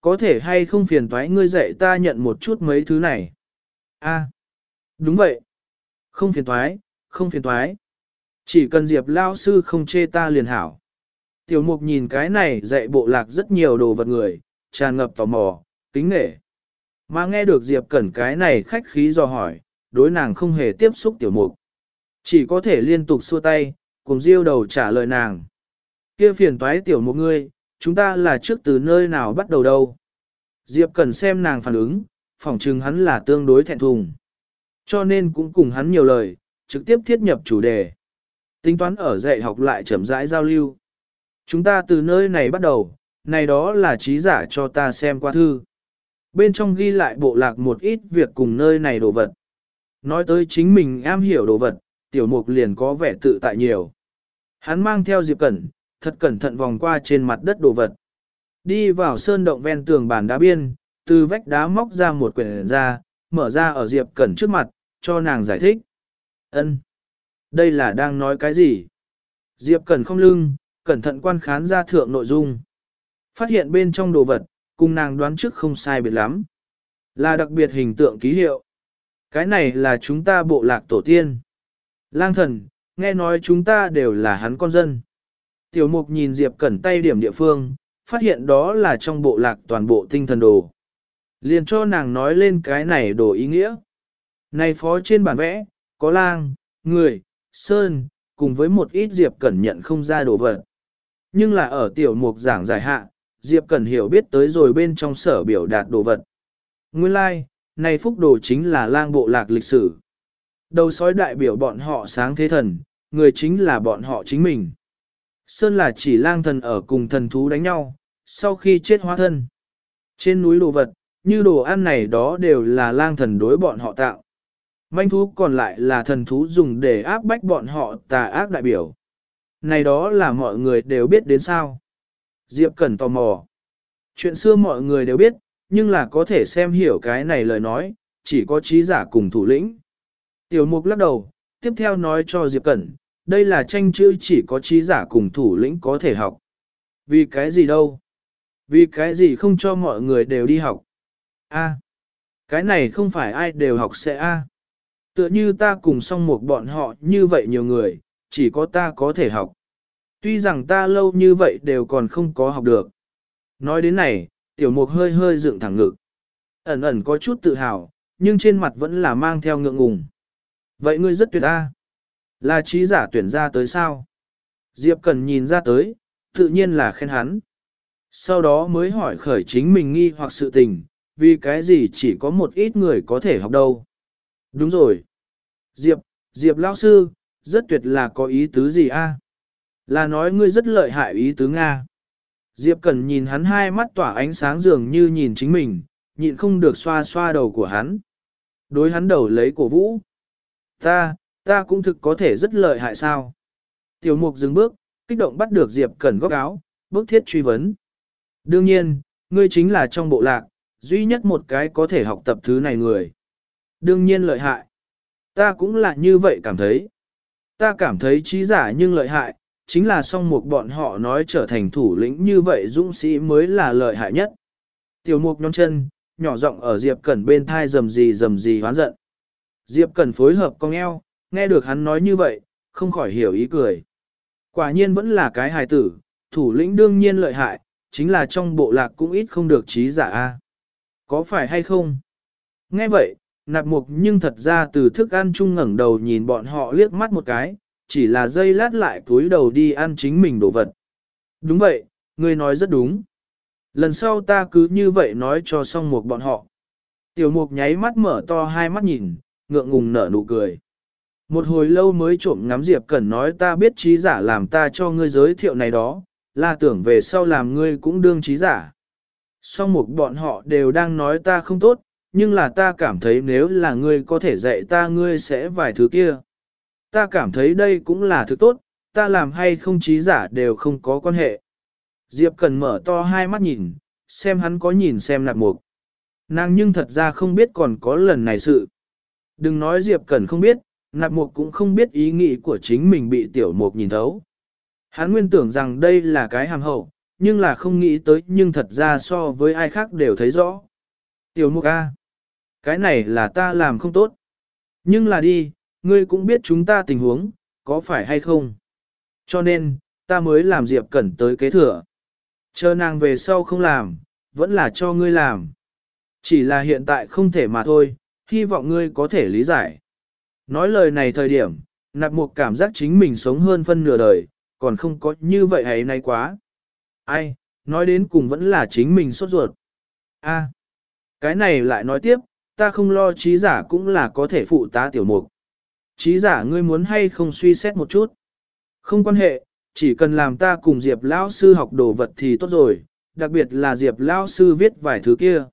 S1: Có thể hay không phiền toái ngươi dạy ta nhận một chút mấy thứ này? A, đúng vậy. Không phiền toái, không phiền toái. Chỉ cần Diệp lao sư không chê ta liền hảo. Tiểu mục nhìn cái này dạy bộ lạc rất nhiều đồ vật người, tràn ngập tò mò, kính nghệ. Mà nghe được Diệp Cẩn cái này khách khí do hỏi, đối nàng không hề tiếp xúc tiểu mục. Chỉ có thể liên tục xua tay, cùng diêu đầu trả lời nàng. kia phiền toái tiểu Mục ngươi, chúng ta là trước từ nơi nào bắt đầu đâu. Diệp Cẩn xem nàng phản ứng, phỏng chừng hắn là tương đối thẹn thùng. Cho nên cũng cùng hắn nhiều lời, trực tiếp thiết nhập chủ đề. Tính toán ở dạy học lại chậm rãi giao lưu. Chúng ta từ nơi này bắt đầu, này đó là trí giả cho ta xem qua thư. Bên trong ghi lại bộ lạc một ít việc cùng nơi này đồ vật. Nói tới chính mình am hiểu đồ vật, tiểu mục liền có vẻ tự tại nhiều. Hắn mang theo Diệp Cẩn, thật cẩn thận vòng qua trên mặt đất đồ vật. Đi vào sơn động ven tường bàn đá biên, từ vách đá móc ra một quyển ra, mở ra ở Diệp Cẩn trước mặt, cho nàng giải thích. Ân, đây là đang nói cái gì? Diệp Cẩn không lưng, cẩn thận quan khán ra thượng nội dung. Phát hiện bên trong đồ vật, cùng nàng đoán trước không sai biệt lắm. Là đặc biệt hình tượng ký hiệu. Cái này là chúng ta bộ lạc tổ tiên. Lang thần, nghe nói chúng ta đều là hắn con dân. Tiểu mục nhìn Diệp Cẩn tay điểm địa phương, phát hiện đó là trong bộ lạc toàn bộ tinh thần đồ. Liền cho nàng nói lên cái này đồ ý nghĩa. Này phó trên bản vẽ, có lang, người, sơn, cùng với một ít Diệp Cẩn nhận không ra đồ vật. Nhưng là ở tiểu mục giảng giải hạ, Diệp Cẩn hiểu biết tới rồi bên trong sở biểu đạt đồ vật. Nguyên lai, like, này phúc đồ chính là lang bộ lạc lịch sử. Đầu sói đại biểu bọn họ sáng thế thần, người chính là bọn họ chính mình. Sơn là chỉ lang thần ở cùng thần thú đánh nhau, sau khi chết hóa thân. Trên núi đồ vật, như đồ ăn này đó đều là lang thần đối bọn họ tạo. Manh thú còn lại là thần thú dùng để áp bách bọn họ tà ác đại biểu. này đó là mọi người đều biết đến sao. Diệp Cẩn tò mò. Chuyện xưa mọi người đều biết, nhưng là có thể xem hiểu cái này lời nói, chỉ có trí giả cùng thủ lĩnh. Tiểu mục lắc đầu, tiếp theo nói cho Diệp Cẩn, đây là tranh chữ chỉ có trí giả cùng thủ lĩnh có thể học. Vì cái gì đâu? Vì cái gì không cho mọi người đều đi học? A, cái này không phải ai đều học sẽ A. Tựa như ta cùng song một bọn họ như vậy nhiều người, chỉ có ta có thể học. Tuy rằng ta lâu như vậy đều còn không có học được. Nói đến này, tiểu mục hơi hơi dựng thẳng ngực. Ẩn ẩn có chút tự hào, nhưng trên mặt vẫn là mang theo ngượng ngùng. Vậy ngươi rất tuyệt a. Là trí giả tuyển ra tới sao? Diệp Cần nhìn ra tới, tự nhiên là khen hắn. Sau đó mới hỏi khởi chính mình nghi hoặc sự tình, vì cái gì chỉ có một ít người có thể học đâu. Đúng rồi. Diệp, Diệp lão sư, rất tuyệt là có ý tứ gì a? Là nói ngươi rất lợi hại ý tứ Nga. Diệp Cần nhìn hắn hai mắt tỏa ánh sáng dường như nhìn chính mình, nhịn không được xoa xoa đầu của hắn. Đối hắn đầu lấy cổ vũ. Ta, ta cũng thực có thể rất lợi hại sao. Tiểu mục dừng bước, kích động bắt được Diệp Cẩn góc áo, bước thiết truy vấn. Đương nhiên, ngươi chính là trong bộ lạc, duy nhất một cái có thể học tập thứ này người. Đương nhiên lợi hại. Ta cũng là như vậy cảm thấy. Ta cảm thấy trí giả nhưng lợi hại, chính là song một bọn họ nói trở thành thủ lĩnh như vậy dũng sĩ mới là lợi hại nhất. Tiểu mục nhóm chân, nhỏ giọng ở Diệp Cẩn bên thai rầm gì rầm gì hoán giận. Diệp Cẩn phối hợp con eo, nghe được hắn nói như vậy, không khỏi hiểu ý cười. Quả nhiên vẫn là cái hài tử, thủ lĩnh đương nhiên lợi hại, chính là trong bộ lạc cũng ít không được trí giả a. Có phải hay không? Nghe vậy, nạp mục nhưng thật ra từ thức ăn chung ngẩng đầu nhìn bọn họ liếc mắt một cái, chỉ là dây lát lại cúi đầu đi ăn chính mình đồ vật. Đúng vậy, ngươi nói rất đúng. Lần sau ta cứ như vậy nói cho xong một bọn họ. Tiểu mục nháy mắt mở to hai mắt nhìn, ngượng ngùng nở nụ cười. Một hồi lâu mới trộm ngắm Diệp Cẩn nói ta biết trí giả làm ta cho ngươi giới thiệu này đó, là tưởng về sau làm ngươi cũng đương trí giả. Song một bọn họ đều đang nói ta không tốt, nhưng là ta cảm thấy nếu là ngươi có thể dạy ta ngươi sẽ vài thứ kia. Ta cảm thấy đây cũng là thứ tốt, ta làm hay không trí giả đều không có quan hệ. Diệp Cần mở to hai mắt nhìn, xem hắn có nhìn xem nạp mục. Nàng nhưng thật ra không biết còn có lần này sự. Đừng nói Diệp Cần không biết, nạp mục cũng không biết ý nghĩ của chính mình bị tiểu mục nhìn thấu. Hắn nguyên tưởng rằng đây là cái hàm hậu, nhưng là không nghĩ tới nhưng thật ra so với ai khác đều thấy rõ. Tiểu mục A. Cái này là ta làm không tốt. Nhưng là đi, ngươi cũng biết chúng ta tình huống, có phải hay không? Cho nên, ta mới làm Diệp Cẩn tới kế thừa. Chờ nàng về sau không làm, vẫn là cho ngươi làm. Chỉ là hiện tại không thể mà thôi, hy vọng ngươi có thể lý giải. Nói lời này thời điểm, nạp một cảm giác chính mình sống hơn phân nửa đời, còn không có như vậy hay nay quá. Ai, nói đến cùng vẫn là chính mình sốt ruột. A, cái này lại nói tiếp, ta không lo trí giả cũng là có thể phụ tá tiểu mục. Trí giả ngươi muốn hay không suy xét một chút. Không quan hệ, chỉ cần làm ta cùng Diệp Lão sư học đồ vật thì tốt rồi, đặc biệt là Diệp Lão sư viết vài thứ kia.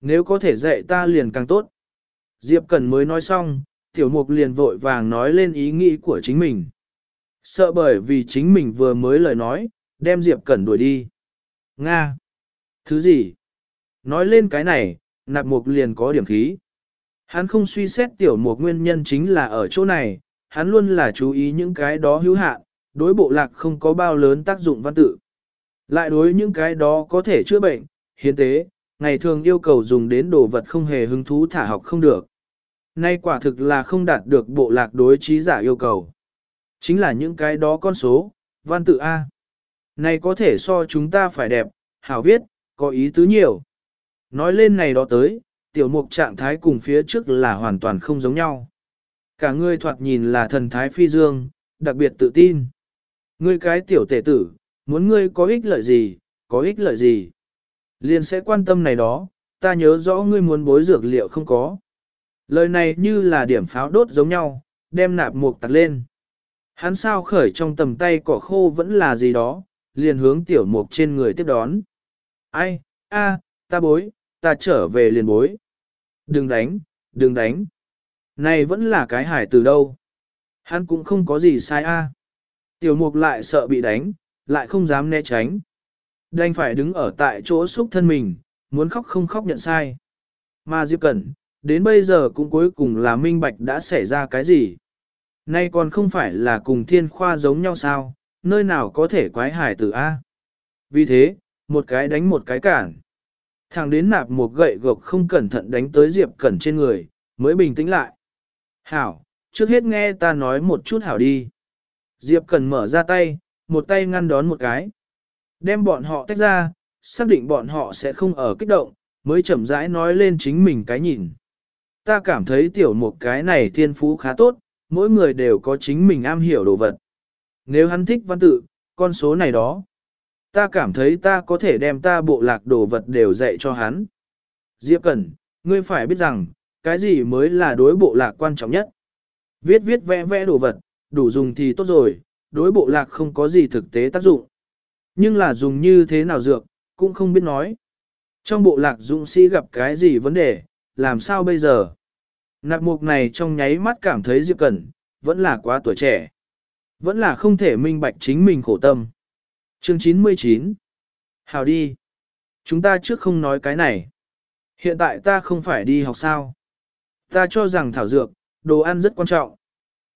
S1: Nếu có thể dạy ta liền càng tốt. Diệp Cần mới nói xong, tiểu mục liền vội vàng nói lên ý nghĩ của chính mình. Sợ bởi vì chính mình vừa mới lời nói, đem Diệp Cẩn đuổi đi. Nga! Thứ gì? Nói lên cái này, nạp mục liền có điểm khí. Hắn không suy xét tiểu mục nguyên nhân chính là ở chỗ này, hắn luôn là chú ý những cái đó hữu hạn, đối bộ lạc không có bao lớn tác dụng văn tự. Lại đối những cái đó có thể chữa bệnh, hiến tế, ngày thường yêu cầu dùng đến đồ vật không hề hứng thú thả học không được. Nay quả thực là không đạt được bộ lạc đối trí giả yêu cầu. Chính là những cái đó con số, văn tự A. Này có thể so chúng ta phải đẹp, hảo viết, có ý tứ nhiều. Nói lên này đó tới, tiểu mục trạng thái cùng phía trước là hoàn toàn không giống nhau. Cả người thoạt nhìn là thần thái phi dương, đặc biệt tự tin. Ngươi cái tiểu tể tử, muốn ngươi có ích lợi gì, có ích lợi gì. Liền sẽ quan tâm này đó, ta nhớ rõ ngươi muốn bối dược liệu không có. Lời này như là điểm pháo đốt giống nhau, đem nạp mục tặc lên. Hắn sao khởi trong tầm tay cỏ khô vẫn là gì đó, liền hướng tiểu mục trên người tiếp đón. Ai, a, ta bối, ta trở về liền bối. Đừng đánh, đừng đánh. Này vẫn là cái hải từ đâu. Hắn cũng không có gì sai a. Tiểu mục lại sợ bị đánh, lại không dám né tránh. Đành phải đứng ở tại chỗ xúc thân mình, muốn khóc không khóc nhận sai. Mà Diệp Cẩn, đến bây giờ cũng cuối cùng là minh bạch đã xảy ra cái gì. Nay còn không phải là cùng thiên khoa giống nhau sao, nơi nào có thể quái hải tử A. Vì thế, một cái đánh một cái cản. Thằng đến nạp một gậy gộc không cẩn thận đánh tới Diệp Cẩn trên người, mới bình tĩnh lại. Hảo, trước hết nghe ta nói một chút hảo đi. Diệp Cẩn mở ra tay, một tay ngăn đón một cái. Đem bọn họ tách ra, xác định bọn họ sẽ không ở kích động, mới chậm rãi nói lên chính mình cái nhìn. Ta cảm thấy tiểu một cái này thiên phú khá tốt, mỗi người đều có chính mình am hiểu đồ vật. Nếu hắn thích văn tự, con số này đó, ta cảm thấy ta có thể đem ta bộ lạc đồ vật đều dạy cho hắn. Diệp Cẩn, ngươi phải biết rằng, cái gì mới là đối bộ lạc quan trọng nhất. Viết viết vẽ vẽ đồ vật, đủ dùng thì tốt rồi, đối bộ lạc không có gì thực tế tác dụng. Nhưng là dùng như thế nào dược, cũng không biết nói. Trong bộ lạc dũng sĩ gặp cái gì vấn đề, làm sao bây giờ? Nạp mục này trong nháy mắt cảm thấy Diệp Cẩn, vẫn là quá tuổi trẻ. Vẫn là không thể minh bạch chính mình khổ tâm. Chương 99 Hào đi. Chúng ta trước không nói cái này. Hiện tại ta không phải đi học sao. Ta cho rằng thảo dược, đồ ăn rất quan trọng.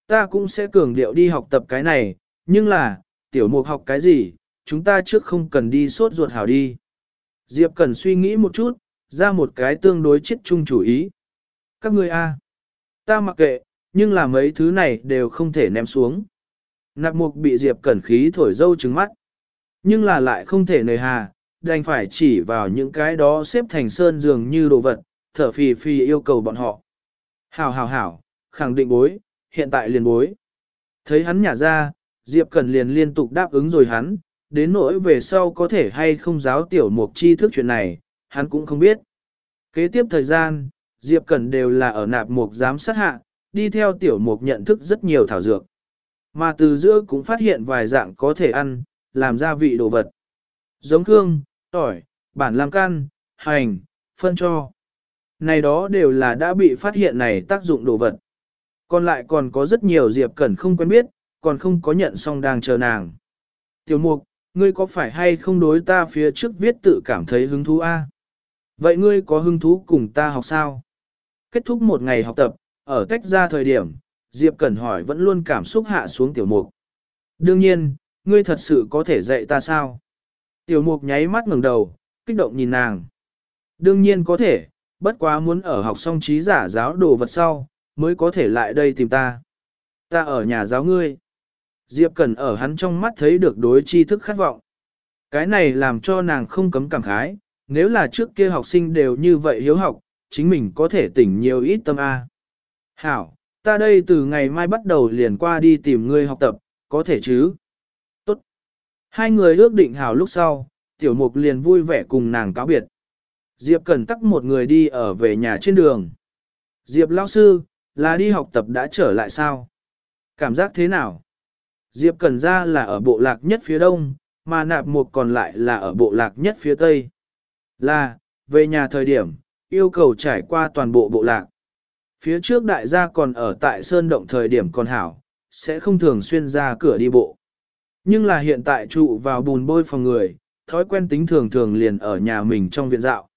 S1: Ta cũng sẽ cường điệu đi học tập cái này, nhưng là, tiểu mục học cái gì, chúng ta trước không cần đi sốt ruột hảo đi. Diệp cần suy nghĩ một chút, ra một cái tương đối chết chung chủ ý. Các ngươi a, ta mặc kệ, nhưng là mấy thứ này đều không thể ném xuống. Nạp mục bị Diệp cẩn khí thổi dâu trứng mắt. Nhưng là lại không thể nời hà, đành phải chỉ vào những cái đó xếp thành sơn dường như đồ vật, thở phì phì yêu cầu bọn họ. Hảo hảo hảo, khẳng định bối, hiện tại liền bối. Thấy hắn nhả ra, Diệp Cẩn liền liên tục đáp ứng rồi hắn, đến nỗi về sau có thể hay không giáo tiểu mục chi thức chuyện này, hắn cũng không biết. Kế tiếp thời gian, Diệp Cẩn đều là ở nạp mục giám sát hạ, đi theo tiểu mục nhận thức rất nhiều thảo dược. Mà từ giữa cũng phát hiện vài dạng có thể ăn, làm gia vị đồ vật. Giống hương, tỏi, bản làm can, hành, phân cho. Này đó đều là đã bị phát hiện này tác dụng đồ vật. Còn lại còn có rất nhiều Diệp Cẩn không quen biết, còn không có nhận xong đang chờ nàng. Tiểu mục, ngươi có phải hay không đối ta phía trước viết tự cảm thấy hứng thú a? Vậy ngươi có hứng thú cùng ta học sao? Kết thúc một ngày học tập, ở tách ra thời điểm, Diệp Cẩn hỏi vẫn luôn cảm xúc hạ xuống tiểu mục. Đương nhiên, ngươi thật sự có thể dạy ta sao? Tiểu mục nháy mắt ngẩng đầu, kích động nhìn nàng. Đương nhiên có thể, bất quá muốn ở học xong trí giả giáo đồ vật sau, mới có thể lại đây tìm ta. Ta ở nhà giáo ngươi. Diệp Cẩn ở hắn trong mắt thấy được đối tri thức khát vọng. Cái này làm cho nàng không cấm cảm khái, nếu là trước kia học sinh đều như vậy hiếu học, chính mình có thể tỉnh nhiều ít tâm A. Hảo, ta đây từ ngày mai bắt đầu liền qua đi tìm ngươi học tập, có thể chứ? Hai người ước định hào lúc sau, tiểu mục liền vui vẻ cùng nàng cáo biệt. Diệp Cẩn tắc một người đi ở về nhà trên đường. Diệp lao sư, là đi học tập đã trở lại sao? Cảm giác thế nào? Diệp Cần ra là ở bộ lạc nhất phía đông, mà nạp mục còn lại là ở bộ lạc nhất phía tây. Là, về nhà thời điểm, yêu cầu trải qua toàn bộ bộ lạc. Phía trước đại gia còn ở tại Sơn Động thời điểm còn hảo, sẽ không thường xuyên ra cửa đi bộ. Nhưng là hiện tại trụ vào bùn bôi phòng người, thói quen tính thường thường liền ở nhà mình trong viện dạo.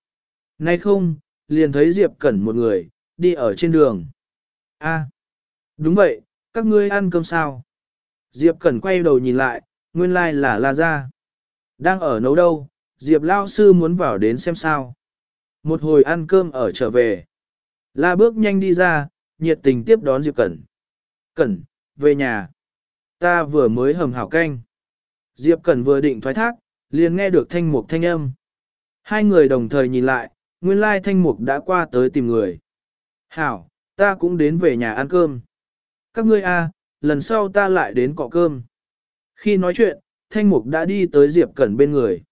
S1: Nay không, liền thấy Diệp Cẩn một người, đi ở trên đường. A, đúng vậy, các ngươi ăn cơm sao? Diệp Cẩn quay đầu nhìn lại, nguyên lai like là La Gia. Đang ở nấu đâu, Diệp Lao Sư muốn vào đến xem sao. Một hồi ăn cơm ở trở về. La bước nhanh đi ra, nhiệt tình tiếp đón Diệp Cẩn. Cẩn, về nhà. Ta vừa mới hầm hảo canh. Diệp Cẩn vừa định thoái thác, liền nghe được thanh mục thanh âm. Hai người đồng thời nhìn lại, nguyên lai thanh mục đã qua tới tìm người. Hảo, ta cũng đến về nhà ăn cơm. Các ngươi a, lần sau ta lại đến cọ cơm. Khi nói chuyện, thanh mục đã đi tới Diệp Cẩn bên người.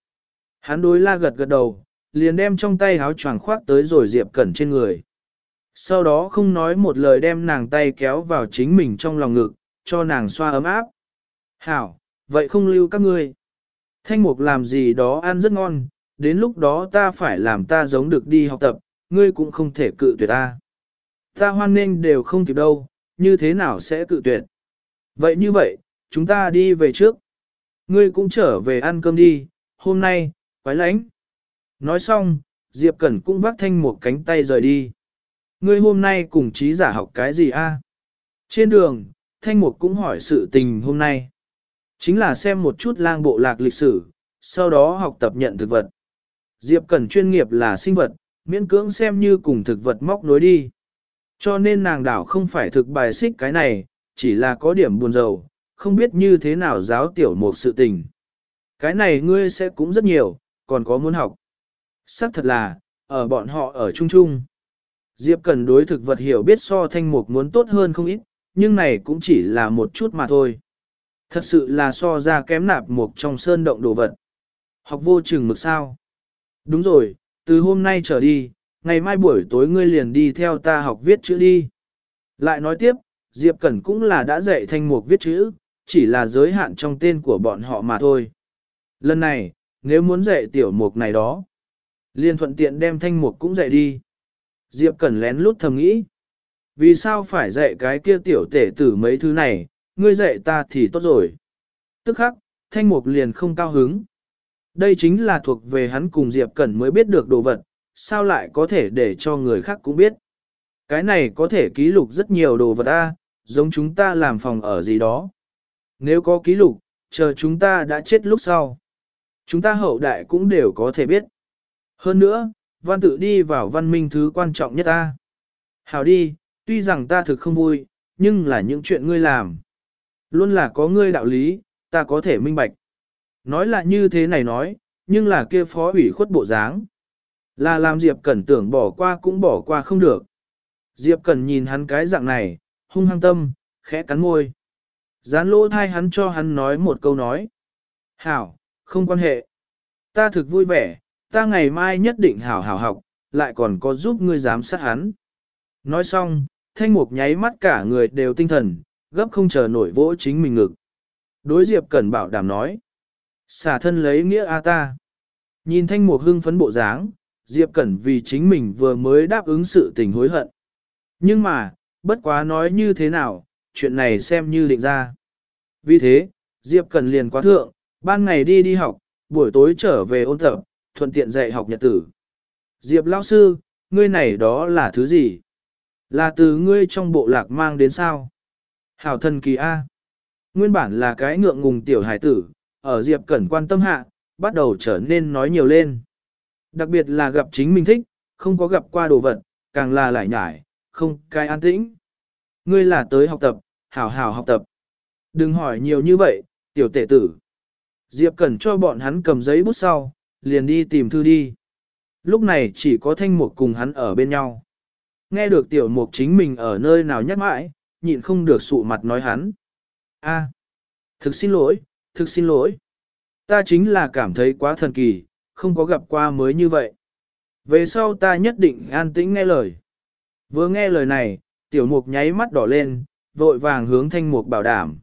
S1: Hắn đối la gật gật đầu, liền đem trong tay áo choàng khoác tới rồi Diệp Cẩn trên người. Sau đó không nói một lời đem nàng tay kéo vào chính mình trong lòng ngực, cho nàng xoa ấm áp. Hảo, vậy không lưu các ngươi. Thanh mục làm gì đó ăn rất ngon, đến lúc đó ta phải làm ta giống được đi học tập, ngươi cũng không thể cự tuyệt ta. Ta hoan nghênh đều không kịp đâu, như thế nào sẽ cự tuyệt. Vậy như vậy, chúng ta đi về trước. Ngươi cũng trở về ăn cơm đi, hôm nay, quái lánh. Nói xong, Diệp Cẩn cũng vác thanh một cánh tay rời đi. Ngươi hôm nay cùng trí giả học cái gì a? Trên đường, thanh mục cũng hỏi sự tình hôm nay. Chính là xem một chút lang bộ lạc lịch sử, sau đó học tập nhận thực vật. Diệp Cẩn chuyên nghiệp là sinh vật, miễn cưỡng xem như cùng thực vật móc nối đi. Cho nên nàng đảo không phải thực bài xích cái này, chỉ là có điểm buồn rầu, không biết như thế nào giáo tiểu một sự tình. Cái này ngươi sẽ cũng rất nhiều, còn có muốn học. Sắc thật là, ở bọn họ ở chung chung. Diệp Cần đối thực vật hiểu biết so thanh mục muốn tốt hơn không ít, nhưng này cũng chỉ là một chút mà thôi. Thật sự là so ra kém nạp mục trong sơn động đồ vật. Học vô chừng mực sao. Đúng rồi, từ hôm nay trở đi, ngày mai buổi tối ngươi liền đi theo ta học viết chữ đi. Lại nói tiếp, Diệp Cẩn cũng là đã dạy thanh mục viết chữ, chỉ là giới hạn trong tên của bọn họ mà thôi. Lần này, nếu muốn dạy tiểu mục này đó, liền thuận tiện đem thanh mục cũng dạy đi. Diệp Cẩn lén lút thầm nghĩ. Vì sao phải dạy cái kia tiểu tể tử mấy thứ này, ngươi dạy ta thì tốt rồi. Tức khắc, thanh mục liền không cao hứng. Đây chính là thuộc về hắn cùng Diệp Cẩn mới biết được đồ vật, sao lại có thể để cho người khác cũng biết. Cái này có thể ký lục rất nhiều đồ vật a, giống chúng ta làm phòng ở gì đó. Nếu có ký lục, chờ chúng ta đã chết lúc sau. Chúng ta hậu đại cũng đều có thể biết. Hơn nữa, văn tự đi vào văn minh thứ quan trọng nhất ta. Hảo đi, tuy rằng ta thực không vui, nhưng là những chuyện ngươi làm. Luôn là có ngươi đạo lý, ta có thể minh bạch. Nói là như thế này nói, nhưng là kia phó ủy khuất bộ dáng. Là làm Diệp Cẩn tưởng bỏ qua cũng bỏ qua không được. Diệp Cẩn nhìn hắn cái dạng này, hung hăng tâm, khẽ cắn môi. Gián lỗ thai hắn cho hắn nói một câu nói. Hảo, không quan hệ. Ta thực vui vẻ, ta ngày mai nhất định hảo hảo học, lại còn có giúp ngươi giám sát hắn. Nói xong, thanh mục nháy mắt cả người đều tinh thần, gấp không chờ nổi vỗ chính mình ngực. Đối Diệp Cẩn bảo đảm nói. Xả thân lấy nghĩa A ta. Nhìn thanh mục hưng phấn bộ dáng, Diệp Cẩn vì chính mình vừa mới đáp ứng sự tình hối hận. Nhưng mà, bất quá nói như thế nào, chuyện này xem như định ra. Vì thế, Diệp Cẩn liền quá thượng, ban ngày đi đi học, buổi tối trở về ôn tập, thuận tiện dạy học nhật tử. Diệp lão sư, ngươi này đó là thứ gì? Là từ ngươi trong bộ lạc mang đến sao? Hảo thần kỳ A. Nguyên bản là cái ngượng ngùng tiểu hải tử, ở Diệp Cẩn quan tâm hạ, bắt đầu trở nên nói nhiều lên. Đặc biệt là gặp chính mình thích, không có gặp qua đồ vật, càng là lại nhải, không cai an tĩnh. Ngươi là tới học tập, hảo hảo học tập. Đừng hỏi nhiều như vậy, tiểu tể tử. Diệp Cẩn cho bọn hắn cầm giấy bút sau, liền đi tìm thư đi. Lúc này chỉ có thanh mục cùng hắn ở bên nhau. Nghe được tiểu mục chính mình ở nơi nào nhắc mãi, nhịn không được sụ mặt nói hắn. a thực xin lỗi, thực xin lỗi. Ta chính là cảm thấy quá thần kỳ, không có gặp qua mới như vậy. Về sau ta nhất định an tĩnh nghe lời. Vừa nghe lời này, tiểu mục nháy mắt đỏ lên, vội vàng hướng thanh mục bảo đảm.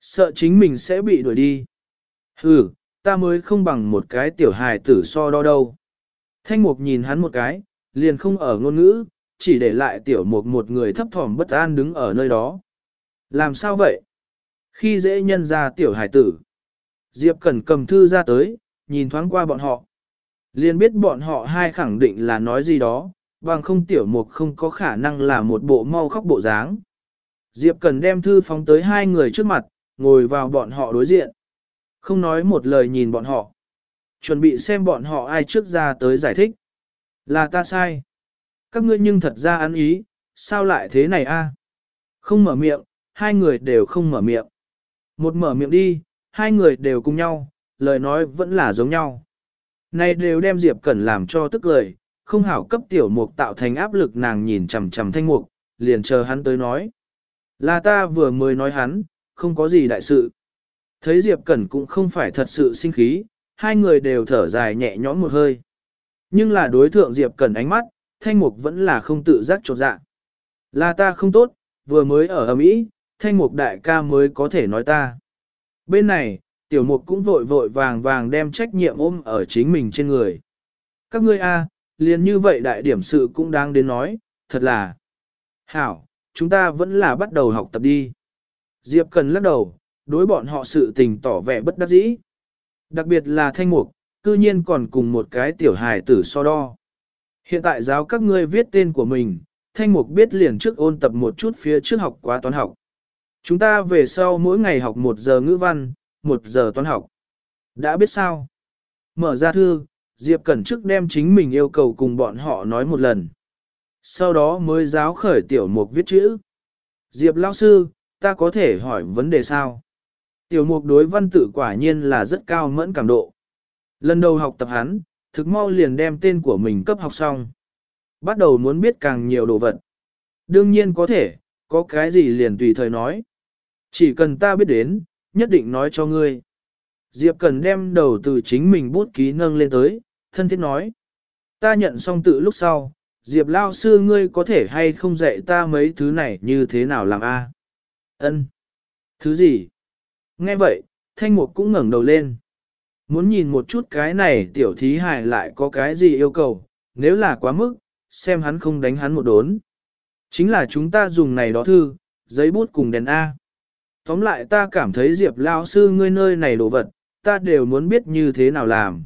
S1: Sợ chính mình sẽ bị đuổi đi. Ừ, ta mới không bằng một cái tiểu hài tử so đo đâu. Thanh mục nhìn hắn một cái, liền không ở ngôn ngữ, chỉ để lại tiểu mục một người thấp thỏm bất an đứng ở nơi đó. Làm sao vậy? Khi dễ nhân ra tiểu hải tử, Diệp Cẩn cầm thư ra tới, nhìn thoáng qua bọn họ. Liền biết bọn họ hai khẳng định là nói gì đó, bằng không tiểu mục không có khả năng là một bộ mau khóc bộ dáng. Diệp Cẩn đem thư phóng tới hai người trước mặt, ngồi vào bọn họ đối diện. Không nói một lời nhìn bọn họ. Chuẩn bị xem bọn họ ai trước ra tới giải thích. Là ta sai. Các ngươi nhưng thật ra ăn ý, sao lại thế này a? Không mở miệng, hai người đều không mở miệng. Một mở miệng đi, hai người đều cùng nhau, lời nói vẫn là giống nhau. Này đều đem Diệp Cẩn làm cho tức lời, không hảo cấp tiểu mục tạo thành áp lực nàng nhìn chằm chằm thanh mục, liền chờ hắn tới nói. Là ta vừa mới nói hắn, không có gì đại sự. Thấy Diệp Cẩn cũng không phải thật sự sinh khí, hai người đều thở dài nhẹ nhõm một hơi. Nhưng là đối thượng Diệp Cẩn ánh mắt, thanh mục vẫn là không tự giác trột dạ. Là ta không tốt, vừa mới ở ầm ĩ, thanh mục đại ca mới có thể nói ta. Bên này, tiểu mục cũng vội vội vàng vàng đem trách nhiệm ôm ở chính mình trên người. Các ngươi a, liền như vậy đại điểm sự cũng đang đến nói, thật là. Hảo, chúng ta vẫn là bắt đầu học tập đi. Diệp cần lắc đầu, đối bọn họ sự tình tỏ vẻ bất đắc dĩ. Đặc biệt là thanh mục, cư nhiên còn cùng một cái tiểu hài tử so đo. Hiện tại giáo các ngươi viết tên của mình, thanh mục biết liền trước ôn tập một chút phía trước học quá toán học. Chúng ta về sau mỗi ngày học một giờ ngữ văn, một giờ toán học. Đã biết sao? Mở ra thư, Diệp Cẩn trước đem chính mình yêu cầu cùng bọn họ nói một lần. Sau đó mới giáo khởi tiểu mục viết chữ. Diệp lão sư, ta có thể hỏi vấn đề sao? Tiểu mục đối văn tự quả nhiên là rất cao mẫn cảm độ. Lần đầu học tập hắn, thực mau liền đem tên của mình cấp học xong. Bắt đầu muốn biết càng nhiều đồ vật. Đương nhiên có thể, có cái gì liền tùy thời nói. Chỉ cần ta biết đến, nhất định nói cho ngươi. Diệp cần đem đầu từ chính mình bút ký nâng lên tới, thân thiết nói. Ta nhận xong tự lúc sau, Diệp lao sư ngươi có thể hay không dạy ta mấy thứ này như thế nào làm a? Ân. Thứ gì? Nghe vậy, thanh mục cũng ngẩng đầu lên. Muốn nhìn một chút cái này tiểu thí hài lại có cái gì yêu cầu, nếu là quá mức, xem hắn không đánh hắn một đốn. Chính là chúng ta dùng này đó thư, giấy bút cùng đèn A. Tóm lại ta cảm thấy Diệp lao sư ngươi nơi này đồ vật, ta đều muốn biết như thế nào làm.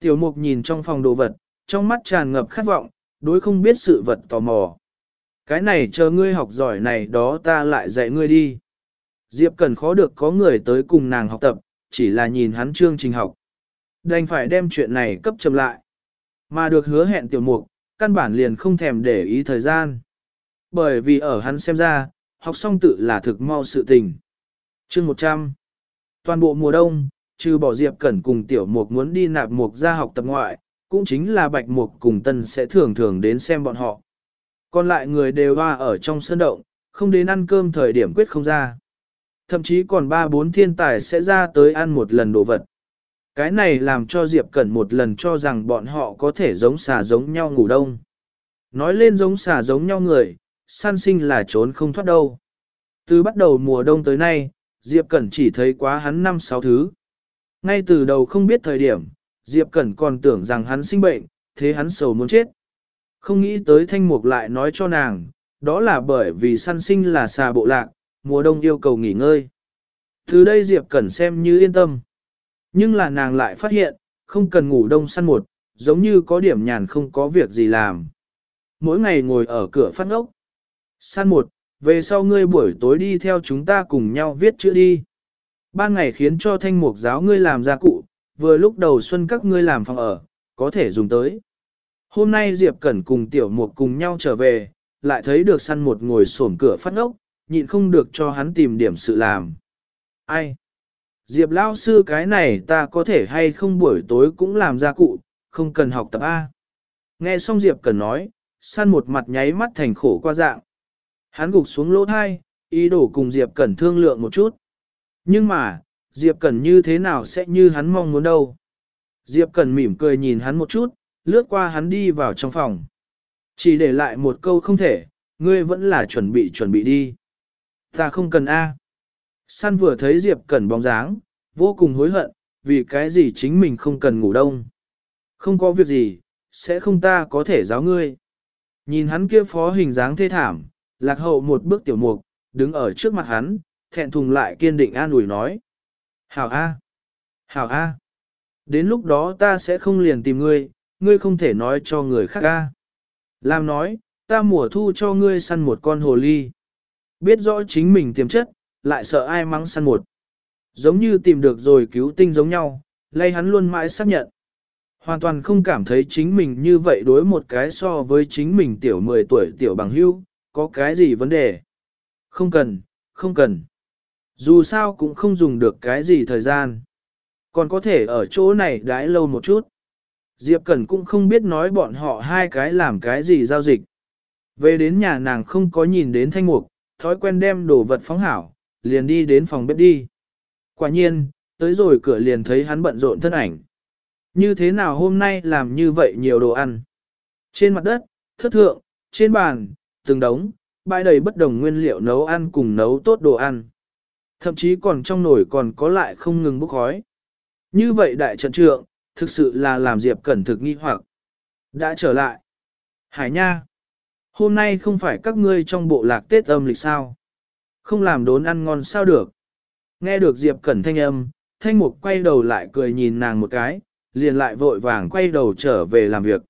S1: Tiểu mục nhìn trong phòng đồ vật, trong mắt tràn ngập khát vọng, đối không biết sự vật tò mò. Cái này chờ ngươi học giỏi này đó ta lại dạy ngươi đi. Diệp cần khó được có người tới cùng nàng học tập, chỉ là nhìn hắn chương trình học. Đành phải đem chuyện này cấp chậm lại. Mà được hứa hẹn tiểu mục, căn bản liền không thèm để ý thời gian. Bởi vì ở hắn xem ra, học xong tự là thực mau sự tình. Chương 100 Toàn bộ mùa đông, trừ bỏ Diệp Cẩn cùng tiểu mục muốn đi nạp mục ra học tập ngoại, cũng chính là bạch mục cùng tân sẽ thường thường đến xem bọn họ. Còn lại người đều hoa ở trong sân động, không đến ăn cơm thời điểm quyết không ra. Thậm chí còn ba bốn thiên tài sẽ ra tới ăn một lần đồ vật. Cái này làm cho Diệp Cẩn một lần cho rằng bọn họ có thể giống xà giống nhau ngủ đông. Nói lên giống xà giống nhau người, San sinh là trốn không thoát đâu. Từ bắt đầu mùa đông tới nay, Diệp Cẩn chỉ thấy quá hắn năm sáu thứ. Ngay từ đầu không biết thời điểm, Diệp Cẩn còn tưởng rằng hắn sinh bệnh, thế hắn sầu muốn chết. Không nghĩ tới thanh mục lại nói cho nàng, đó là bởi vì săn sinh là xà bộ lạc, mùa đông yêu cầu nghỉ ngơi. Từ đây Diệp Cẩn xem như yên tâm. Nhưng là nàng lại phát hiện, không cần ngủ đông săn một, giống như có điểm nhàn không có việc gì làm. Mỗi ngày ngồi ở cửa phát ngốc. Săn một, về sau ngươi buổi tối đi theo chúng ta cùng nhau viết chữ đi. Ban ngày khiến cho thanh mục giáo ngươi làm gia cụ, vừa lúc đầu xuân các ngươi làm phòng ở, có thể dùng tới. Hôm nay Diệp Cẩn cùng tiểu mục cùng nhau trở về, lại thấy được săn một ngồi sổm cửa phát ngốc, nhịn không được cho hắn tìm điểm sự làm. Ai? Diệp lao sư cái này ta có thể hay không buổi tối cũng làm gia cụ, không cần học tập A. Nghe xong Diệp Cần nói, săn một mặt nháy mắt thành khổ qua dạng. Hắn gục xuống lỗ thai, ý đồ cùng Diệp Cẩn thương lượng một chút. Nhưng mà, Diệp Cẩn như thế nào sẽ như hắn mong muốn đâu. Diệp Cẩn mỉm cười nhìn hắn một chút, lướt qua hắn đi vào trong phòng. Chỉ để lại một câu không thể, ngươi vẫn là chuẩn bị chuẩn bị đi. Ta không cần A. À. Săn vừa thấy Diệp Cẩn bóng dáng, vô cùng hối hận, vì cái gì chính mình không cần ngủ đông. Không có việc gì, sẽ không ta có thể giáo ngươi. Nhìn hắn kia phó hình dáng thê thảm, lạc hậu một bước tiểu mục, đứng ở trước mặt hắn, thẹn thùng lại kiên định an ủi nói. Hảo A. Hảo A. Đến lúc đó ta sẽ không liền tìm ngươi, ngươi không thể nói cho người khác A. Làm nói, ta mùa thu cho ngươi săn một con hồ ly. Biết rõ chính mình tiềm chất, lại sợ ai mắng săn một. Giống như tìm được rồi cứu tinh giống nhau, lay hắn luôn mãi xác nhận. Hoàn toàn không cảm thấy chính mình như vậy đối một cái so với chính mình tiểu 10 tuổi tiểu bằng hưu, có cái gì vấn đề. Không cần, không cần. Dù sao cũng không dùng được cái gì thời gian. Còn có thể ở chỗ này đãi lâu một chút. Diệp Cẩn cũng không biết nói bọn họ hai cái làm cái gì giao dịch. Về đến nhà nàng không có nhìn đến thanh mục, thói quen đem đồ vật phóng hảo, liền đi đến phòng bếp đi. Quả nhiên, tới rồi cửa liền thấy hắn bận rộn thân ảnh. Như thế nào hôm nay làm như vậy nhiều đồ ăn? Trên mặt đất, thất thượng, trên bàn, từng đống, bãi đầy bất đồng nguyên liệu nấu ăn cùng nấu tốt đồ ăn. Thậm chí còn trong nồi còn có lại không ngừng bốc khói. Như vậy đại trận trượng, thực sự là làm Diệp Cẩn thực nghi hoặc. Đã trở lại. Hải Nha. Hôm nay không phải các ngươi trong bộ lạc Tết âm lịch sao? Không làm đốn ăn ngon sao được? Nghe được Diệp Cẩn thanh âm, thanh mục quay đầu lại cười nhìn nàng một cái, liền lại vội vàng quay đầu trở về làm việc.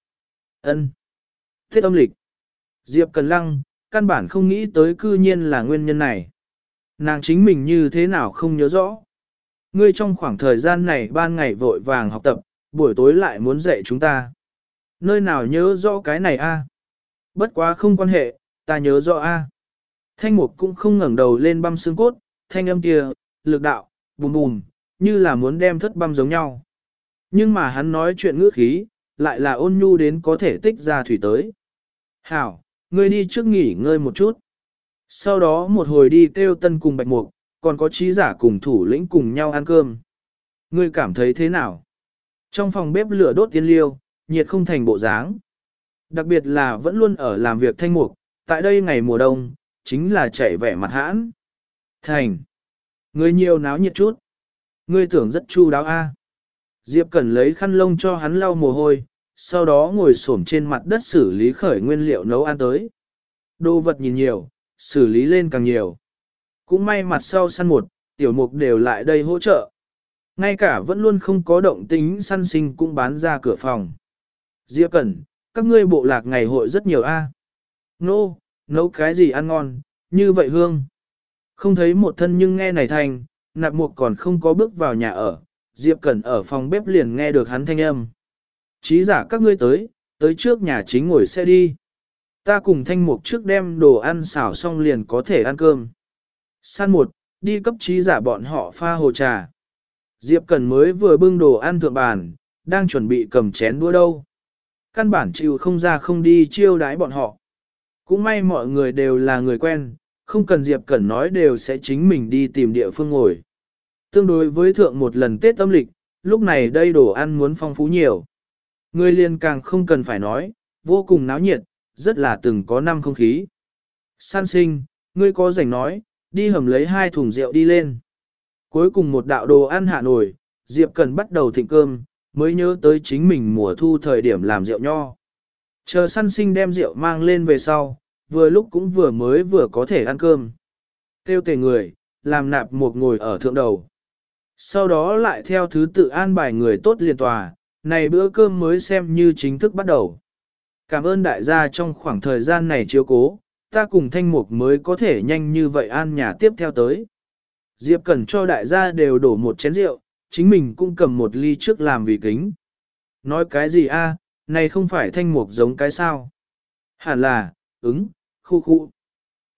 S1: Ân. Tết âm lịch. Diệp Cẩn lăng, căn bản không nghĩ tới cư nhiên là nguyên nhân này. Nàng chính mình như thế nào không nhớ rõ. Ngươi trong khoảng thời gian này ban ngày vội vàng học tập, buổi tối lại muốn dạy chúng ta. Nơi nào nhớ rõ cái này a? Bất quá không quan hệ, ta nhớ rõ a. Thanh mục cũng không ngẩng đầu lên băm xương cốt, thanh âm kia, lực đạo, bùm bùm, như là muốn đem thất băm giống nhau. Nhưng mà hắn nói chuyện ngữ khí, lại là ôn nhu đến có thể tích ra thủy tới. Hảo, ngươi đi trước nghỉ ngơi một chút. Sau đó một hồi đi kêu tân cùng bạch mục, còn có trí giả cùng thủ lĩnh cùng nhau ăn cơm. Ngươi cảm thấy thế nào? Trong phòng bếp lửa đốt tiên liêu, nhiệt không thành bộ dáng. Đặc biệt là vẫn luôn ở làm việc thanh mục, tại đây ngày mùa đông, chính là chảy vẻ mặt hãn. Thành. người nhiều náo nhiệt chút. Ngươi tưởng rất chu đáo a. Diệp Cẩn lấy khăn lông cho hắn lau mồ hôi, sau đó ngồi xổm trên mặt đất xử lý khởi nguyên liệu nấu ăn tới. Đồ vật nhìn nhiều, xử lý lên càng nhiều. Cũng may mặt sau săn một, tiểu mục đều lại đây hỗ trợ. Ngay cả vẫn luôn không có động tính săn sinh cũng bán ra cửa phòng. Diệp Cẩn, các ngươi bộ lạc ngày hội rất nhiều a. Nô, no, nấu cái gì ăn ngon, như vậy hương. Không thấy một thân nhưng nghe này thành, nạp mục còn không có bước vào nhà ở, Diệp Cẩn ở phòng bếp liền nghe được hắn thanh âm. Chí giả các ngươi tới, tới trước nhà chính ngồi xe đi. Ta cùng thanh mục trước đem đồ ăn xào xong liền có thể ăn cơm. San một, đi cấp trí giả bọn họ pha hồ trà. Diệp Cẩn mới vừa bưng đồ ăn thượng bàn, đang chuẩn bị cầm chén đũa đâu. Căn bản chịu không ra không đi chiêu đái bọn họ. Cũng may mọi người đều là người quen, không cần Diệp Cẩn nói đều sẽ chính mình đi tìm địa phương ngồi. Tương đối với thượng một lần Tết âm lịch, lúc này đây đồ ăn muốn phong phú nhiều. Người liền càng không cần phải nói, vô cùng náo nhiệt, rất là từng có năm không khí. San sinh, ngươi có rảnh nói, đi hầm lấy hai thùng rượu đi lên. Cuối cùng một đạo đồ ăn hạ nổi, Diệp Cần bắt đầu thịnh cơm, mới nhớ tới chính mình mùa thu thời điểm làm rượu nho. Chờ săn sinh đem rượu mang lên về sau, vừa lúc cũng vừa mới vừa có thể ăn cơm. Tiêu tề người, làm nạp một ngồi ở thượng đầu. Sau đó lại theo thứ tự an bài người tốt liền tòa, này bữa cơm mới xem như chính thức bắt đầu. Cảm ơn đại gia trong khoảng thời gian này chiếu cố, ta cùng thanh mục mới có thể nhanh như vậy an nhà tiếp theo tới. Diệp cần cho đại gia đều đổ một chén rượu, chính mình cũng cầm một ly trước làm vì kính. Nói cái gì a? này không phải thanh mục giống cái sao? Hẳn là, ứng, khu khu.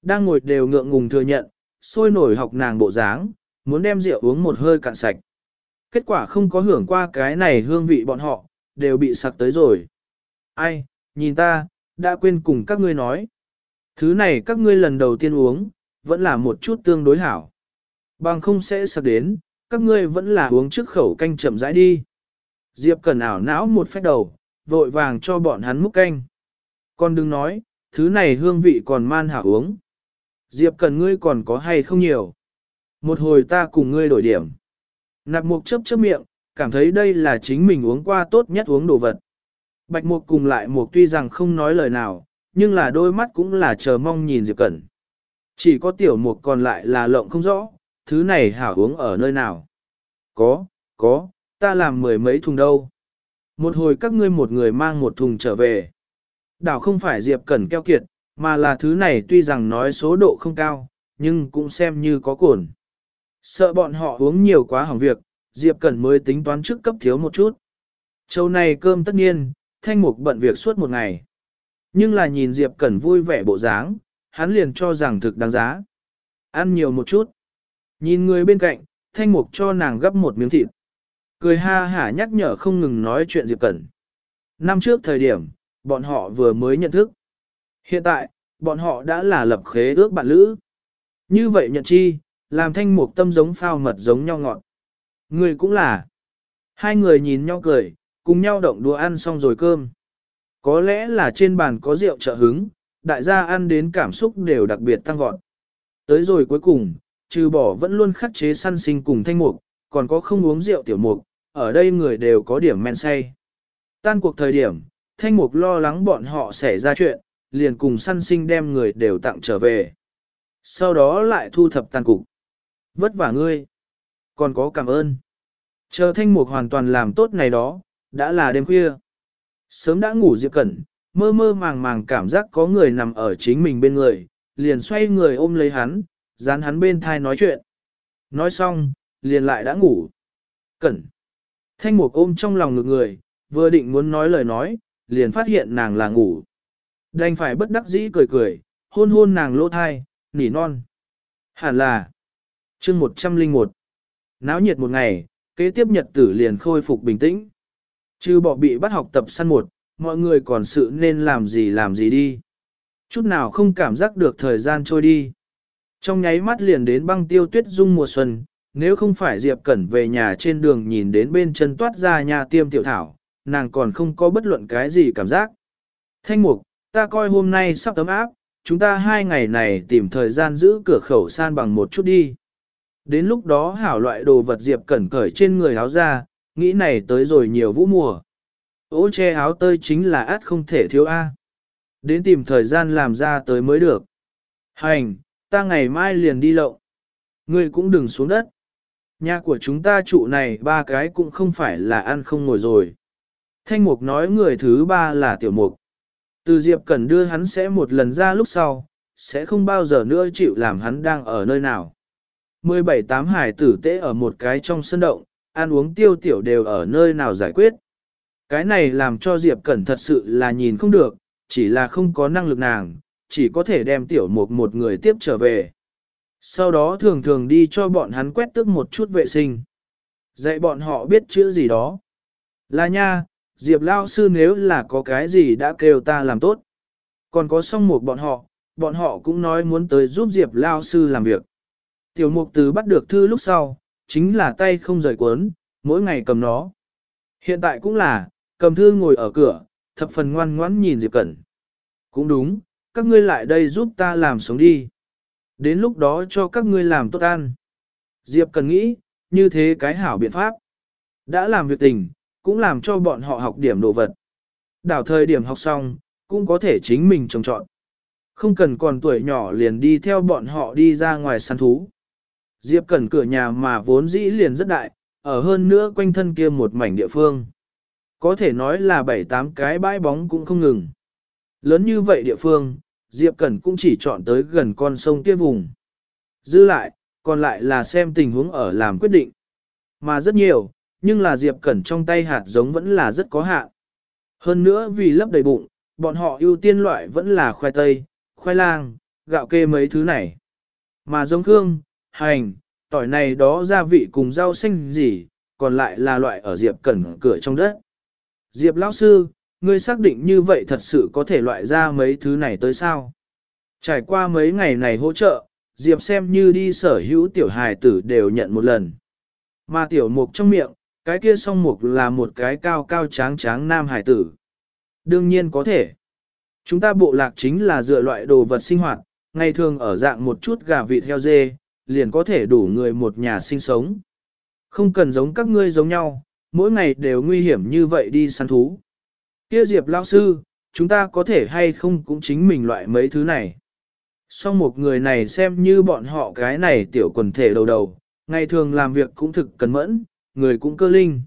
S1: Đang ngồi đều ngượng ngùng thừa nhận, sôi nổi học nàng bộ dáng, muốn đem rượu uống một hơi cạn sạch. Kết quả không có hưởng qua cái này hương vị bọn họ, đều bị sặc tới rồi. Ai, nhìn ta, đã quên cùng các ngươi nói. Thứ này các ngươi lần đầu tiên uống, vẫn là một chút tương đối hảo. Bằng không sẽ sặc đến, các ngươi vẫn là uống trước khẩu canh chậm rãi đi. Diệp cần ảo não một phép đầu, vội vàng cho bọn hắn múc canh. Con đừng nói, thứ này hương vị còn man hảo uống. Diệp cần ngươi còn có hay không nhiều. Một hồi ta cùng ngươi đổi điểm. Nạp mục chấp chấp miệng, cảm thấy đây là chính mình uống qua tốt nhất uống đồ vật. Bạch mục cùng lại mục tuy rằng không nói lời nào, nhưng là đôi mắt cũng là chờ mong nhìn Diệp Cẩn. Chỉ có tiểu mục còn lại là lộng không rõ, thứ này hảo uống ở nơi nào. Có, có, ta làm mười mấy thùng đâu. Một hồi các ngươi một người mang một thùng trở về. Đảo không phải Diệp Cẩn keo kiệt, mà là thứ này tuy rằng nói số độ không cao, nhưng cũng xem như có cồn. Sợ bọn họ uống nhiều quá hỏng việc, Diệp Cẩn mới tính toán trước cấp thiếu một chút. Châu này cơm tất nhiên, thanh mục bận việc suốt một ngày. Nhưng là nhìn Diệp Cẩn vui vẻ bộ dáng, hắn liền cho rằng thực đáng giá. Ăn nhiều một chút. Nhìn người bên cạnh, thanh mục cho nàng gấp một miếng thịt. Cười ha hả nhắc nhở không ngừng nói chuyện Diệp Cẩn. Năm trước thời điểm, bọn họ vừa mới nhận thức. Hiện tại, bọn họ đã là lập khế ước bạn lữ. Như vậy nhận chi, làm thanh mục tâm giống phao mật giống nhau ngọt. Người cũng là. Hai người nhìn nhau cười, cùng nhau động đùa ăn xong rồi cơm. Có lẽ là trên bàn có rượu trợ hứng, đại gia ăn đến cảm xúc đều đặc biệt tăng vọt. Tới rồi cuối cùng, trừ bỏ vẫn luôn khắc chế săn sinh cùng thanh mục, còn có không uống rượu tiểu mục, ở đây người đều có điểm men say. Tan cuộc thời điểm, thanh mục lo lắng bọn họ sẽ ra chuyện, liền cùng săn sinh đem người đều tặng trở về. Sau đó lại thu thập tan cục. Vất vả ngươi. Còn có cảm ơn. Chờ thanh mục hoàn toàn làm tốt này đó, đã là đêm khuya. Sớm đã ngủ Diệp Cẩn, mơ mơ màng màng cảm giác có người nằm ở chính mình bên người, liền xoay người ôm lấy hắn, dán hắn bên thai nói chuyện. Nói xong, liền lại đã ngủ. Cẩn. Thanh mục ôm trong lòng ngực người, vừa định muốn nói lời nói, liền phát hiện nàng là ngủ. Đành phải bất đắc dĩ cười cười, hôn hôn nàng lỗ thai, nỉ non. Hẳn là chương 101. Náo nhiệt một ngày, kế tiếp nhật tử liền khôi phục bình tĩnh. Chứ bỏ bị bắt học tập săn một, mọi người còn sự nên làm gì làm gì đi. Chút nào không cảm giác được thời gian trôi đi. Trong nháy mắt liền đến băng tiêu tuyết dung mùa xuân, nếu không phải Diệp Cẩn về nhà trên đường nhìn đến bên chân toát ra nhà tiêm tiểu thảo, nàng còn không có bất luận cái gì cảm giác. Thanh mục, ta coi hôm nay sắp tấm áp, chúng ta hai ngày này tìm thời gian giữ cửa khẩu san bằng một chút đi. Đến lúc đó hảo loại đồ vật Diệp Cẩn cởi trên người áo ra, nghĩ này tới rồi nhiều vũ mùa. Ô che áo tơi chính là át không thể thiếu A. Đến tìm thời gian làm ra tới mới được. Hành, ta ngày mai liền đi lộng, Ngươi cũng đừng xuống đất. Nhà của chúng ta trụ này ba cái cũng không phải là ăn không ngồi rồi. Thanh mục nói người thứ ba là tiểu mục. Từ Diệp Cẩn đưa hắn sẽ một lần ra lúc sau, sẽ không bao giờ nữa chịu làm hắn đang ở nơi nào. 17 tám hải tử tế ở một cái trong sân động, ăn uống tiêu tiểu đều ở nơi nào giải quyết. Cái này làm cho Diệp Cẩn thật sự là nhìn không được, chỉ là không có năng lực nàng, chỉ có thể đem tiểu mục một người tiếp trở về. Sau đó thường thường đi cho bọn hắn quét tước một chút vệ sinh. Dạy bọn họ biết chữ gì đó. Là nha, Diệp Lao Sư nếu là có cái gì đã kêu ta làm tốt. Còn có xong một bọn họ, bọn họ cũng nói muốn tới giúp Diệp Lao Sư làm việc. Tiểu mục từ bắt được thư lúc sau, chính là tay không rời cuốn, mỗi ngày cầm nó. Hiện tại cũng là, cầm thư ngồi ở cửa, thập phần ngoan ngoãn nhìn Diệp Cẩn. Cũng đúng, các ngươi lại đây giúp ta làm sống đi. Đến lúc đó cho các ngươi làm tốt ăn. Diệp cần nghĩ, như thế cái hảo biện pháp. Đã làm việc tình, cũng làm cho bọn họ học điểm đồ vật. Đảo thời điểm học xong, cũng có thể chính mình trồng trọn. Không cần còn tuổi nhỏ liền đi theo bọn họ đi ra ngoài săn thú. Diệp Cẩn cửa nhà mà vốn dĩ liền rất đại, ở hơn nữa quanh thân kia một mảnh địa phương. Có thể nói là bảy tám cái bãi bóng cũng không ngừng. Lớn như vậy địa phương, Diệp Cẩn cũng chỉ chọn tới gần con sông kia vùng. Dư lại, còn lại là xem tình huống ở làm quyết định. Mà rất nhiều, nhưng là Diệp Cẩn trong tay hạt giống vẫn là rất có hạn. Hơn nữa vì lấp đầy bụng, bọn họ ưu tiên loại vẫn là khoai tây, khoai lang, gạo kê mấy thứ này. Mà giống hương, hành, tỏi này đó gia vị cùng rau xanh gì, còn lại là loại ở Diệp Cẩn cửa trong đất. Diệp lão sư, ngươi xác định như vậy thật sự có thể loại ra mấy thứ này tới sao? Trải qua mấy ngày này hỗ trợ, Diệp xem như đi sở hữu tiểu hài tử đều nhận một lần. Mà tiểu mục trong miệng, cái kia song mục là một cái cao cao tráng tráng nam hải tử. Đương nhiên có thể. Chúng ta bộ lạc chính là dựa loại đồ vật sinh hoạt, ngày thường ở dạng một chút gà vịt heo dê, liền có thể đủ người một nhà sinh sống. Không cần giống các ngươi giống nhau, mỗi ngày đều nguy hiểm như vậy đi săn thú. Kia Diệp lão sư, chúng ta có thể hay không cũng chính mình loại mấy thứ này. Song một người này xem như bọn họ cái này tiểu quần thể đầu đầu, ngày thường làm việc cũng thực cẩn mẫn, người cũng cơ linh.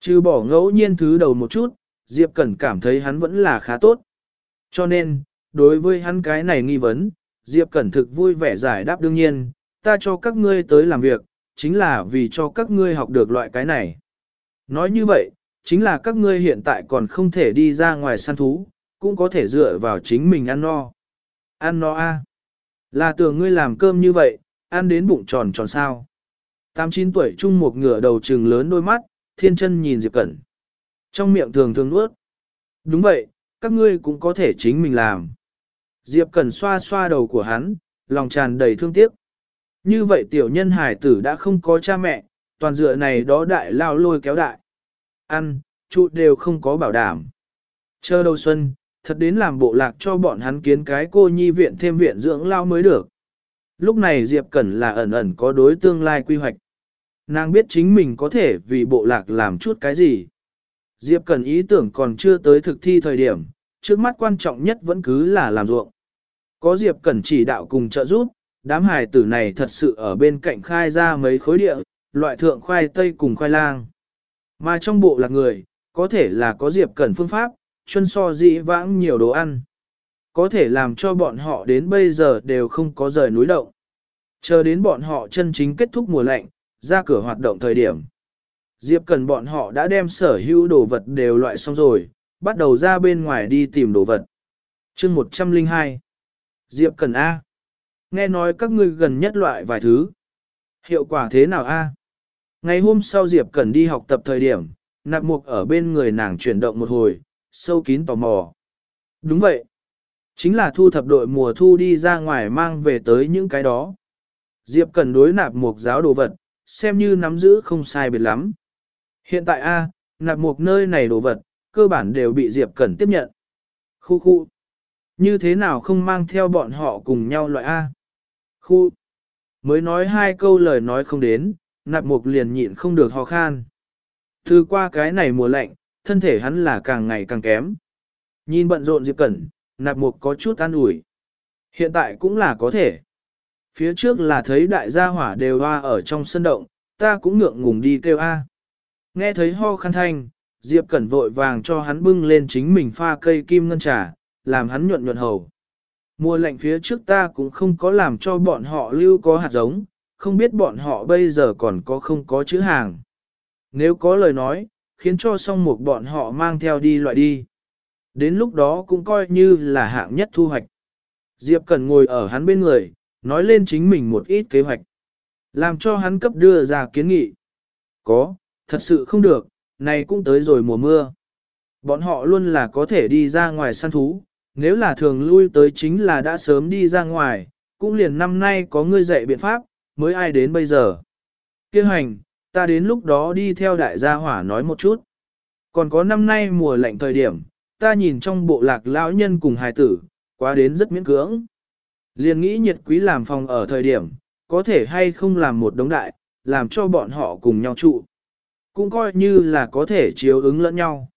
S1: Trừ bỏ ngẫu nhiên thứ đầu một chút, Diệp Cẩn cảm thấy hắn vẫn là khá tốt. Cho nên, đối với hắn cái này nghi vấn, Diệp Cẩn thực vui vẻ giải đáp đương nhiên, ta cho các ngươi tới làm việc, chính là vì cho các ngươi học được loại cái này. Nói như vậy, chính là các ngươi hiện tại còn không thể đi ra ngoài săn thú, cũng có thể dựa vào chính mình ăn no. Ăn no a Là tưởng ngươi làm cơm như vậy, ăn đến bụng tròn tròn sao. Tám chín tuổi chung một ngửa đầu trừng lớn đôi mắt, thiên chân nhìn Diệp Cẩn. Trong miệng thường thường nuốt. Đúng vậy, các ngươi cũng có thể chính mình làm. Diệp Cẩn xoa xoa đầu của hắn, lòng tràn đầy thương tiếc. Như vậy tiểu nhân hải tử đã không có cha mẹ, toàn dựa này đó đại lao lôi kéo đại. Ăn, trụ đều không có bảo đảm. Chờ đầu xuân, thật đến làm bộ lạc cho bọn hắn kiến cái cô nhi viện thêm viện dưỡng lao mới được. Lúc này Diệp Cẩn là ẩn ẩn có đối tương lai quy hoạch. Nàng biết chính mình có thể vì bộ lạc làm chút cái gì. Diệp Cẩn ý tưởng còn chưa tới thực thi thời điểm, trước mắt quan trọng nhất vẫn cứ là làm ruộng. Có Diệp Cẩn chỉ đạo cùng trợ giúp, đám hài tử này thật sự ở bên cạnh khai ra mấy khối địa, loại thượng khoai tây cùng khoai lang. Mà trong bộ lạc người, có thể là có Diệp Cẩn phương pháp, chuyên so dĩ vãng nhiều đồ ăn. Có thể làm cho bọn họ đến bây giờ đều không có rời núi động. Chờ đến bọn họ chân chính kết thúc mùa lạnh, ra cửa hoạt động thời điểm. Diệp Cần bọn họ đã đem sở hữu đồ vật đều loại xong rồi, bắt đầu ra bên ngoài đi tìm đồ vật. chương 102 Diệp Cần A. Nghe nói các ngươi gần nhất loại vài thứ. Hiệu quả thế nào A? Ngày hôm sau Diệp Cần đi học tập thời điểm, nạp mục ở bên người nàng chuyển động một hồi, sâu kín tò mò. Đúng vậy. Chính là thu thập đội mùa thu đi ra ngoài mang về tới những cái đó. Diệp Cần đối nạp mục giáo đồ vật, xem như nắm giữ không sai biệt lắm. Hiện tại A, nạp mục nơi này đồ vật, cơ bản đều bị Diệp Cẩn tiếp nhận. Khu khu. Như thế nào không mang theo bọn họ cùng nhau loại A? Khu. Mới nói hai câu lời nói không đến, nạp mục liền nhịn không được ho khan. Thứ qua cái này mùa lạnh, thân thể hắn là càng ngày càng kém. Nhìn bận rộn Diệp Cẩn, nạp mục có chút an ủi. Hiện tại cũng là có thể. Phía trước là thấy đại gia hỏa đều hoa ở trong sân động, ta cũng ngượng ngùng đi kêu A. Nghe thấy ho khăn thanh, Diệp Cẩn vội vàng cho hắn bưng lên chính mình pha cây kim ngân trà, làm hắn nhuận nhuận hầu. Mùa lạnh phía trước ta cũng không có làm cho bọn họ lưu có hạt giống, không biết bọn họ bây giờ còn có không có chữ hàng. Nếu có lời nói, khiến cho song một bọn họ mang theo đi loại đi. Đến lúc đó cũng coi như là hạng nhất thu hoạch. Diệp Cẩn ngồi ở hắn bên người, nói lên chính mình một ít kế hoạch. Làm cho hắn cấp đưa ra kiến nghị. Có, thật sự không được, này cũng tới rồi mùa mưa. Bọn họ luôn là có thể đi ra ngoài săn thú, nếu là thường lui tới chính là đã sớm đi ra ngoài, cũng liền năm nay có ngươi dạy biện pháp, mới ai đến bây giờ. Kêu hành, ta đến lúc đó đi theo đại gia hỏa nói một chút. Còn có năm nay mùa lạnh thời điểm, ta nhìn trong bộ lạc lão nhân cùng hài tử, quá đến rất miễn cưỡng. Liền nghĩ nhiệt quý làm phòng ở thời điểm, có thể hay không làm một đống đại, làm cho bọn họ cùng nhau trụ. Cũng coi như là có thể chiếu ứng lẫn nhau.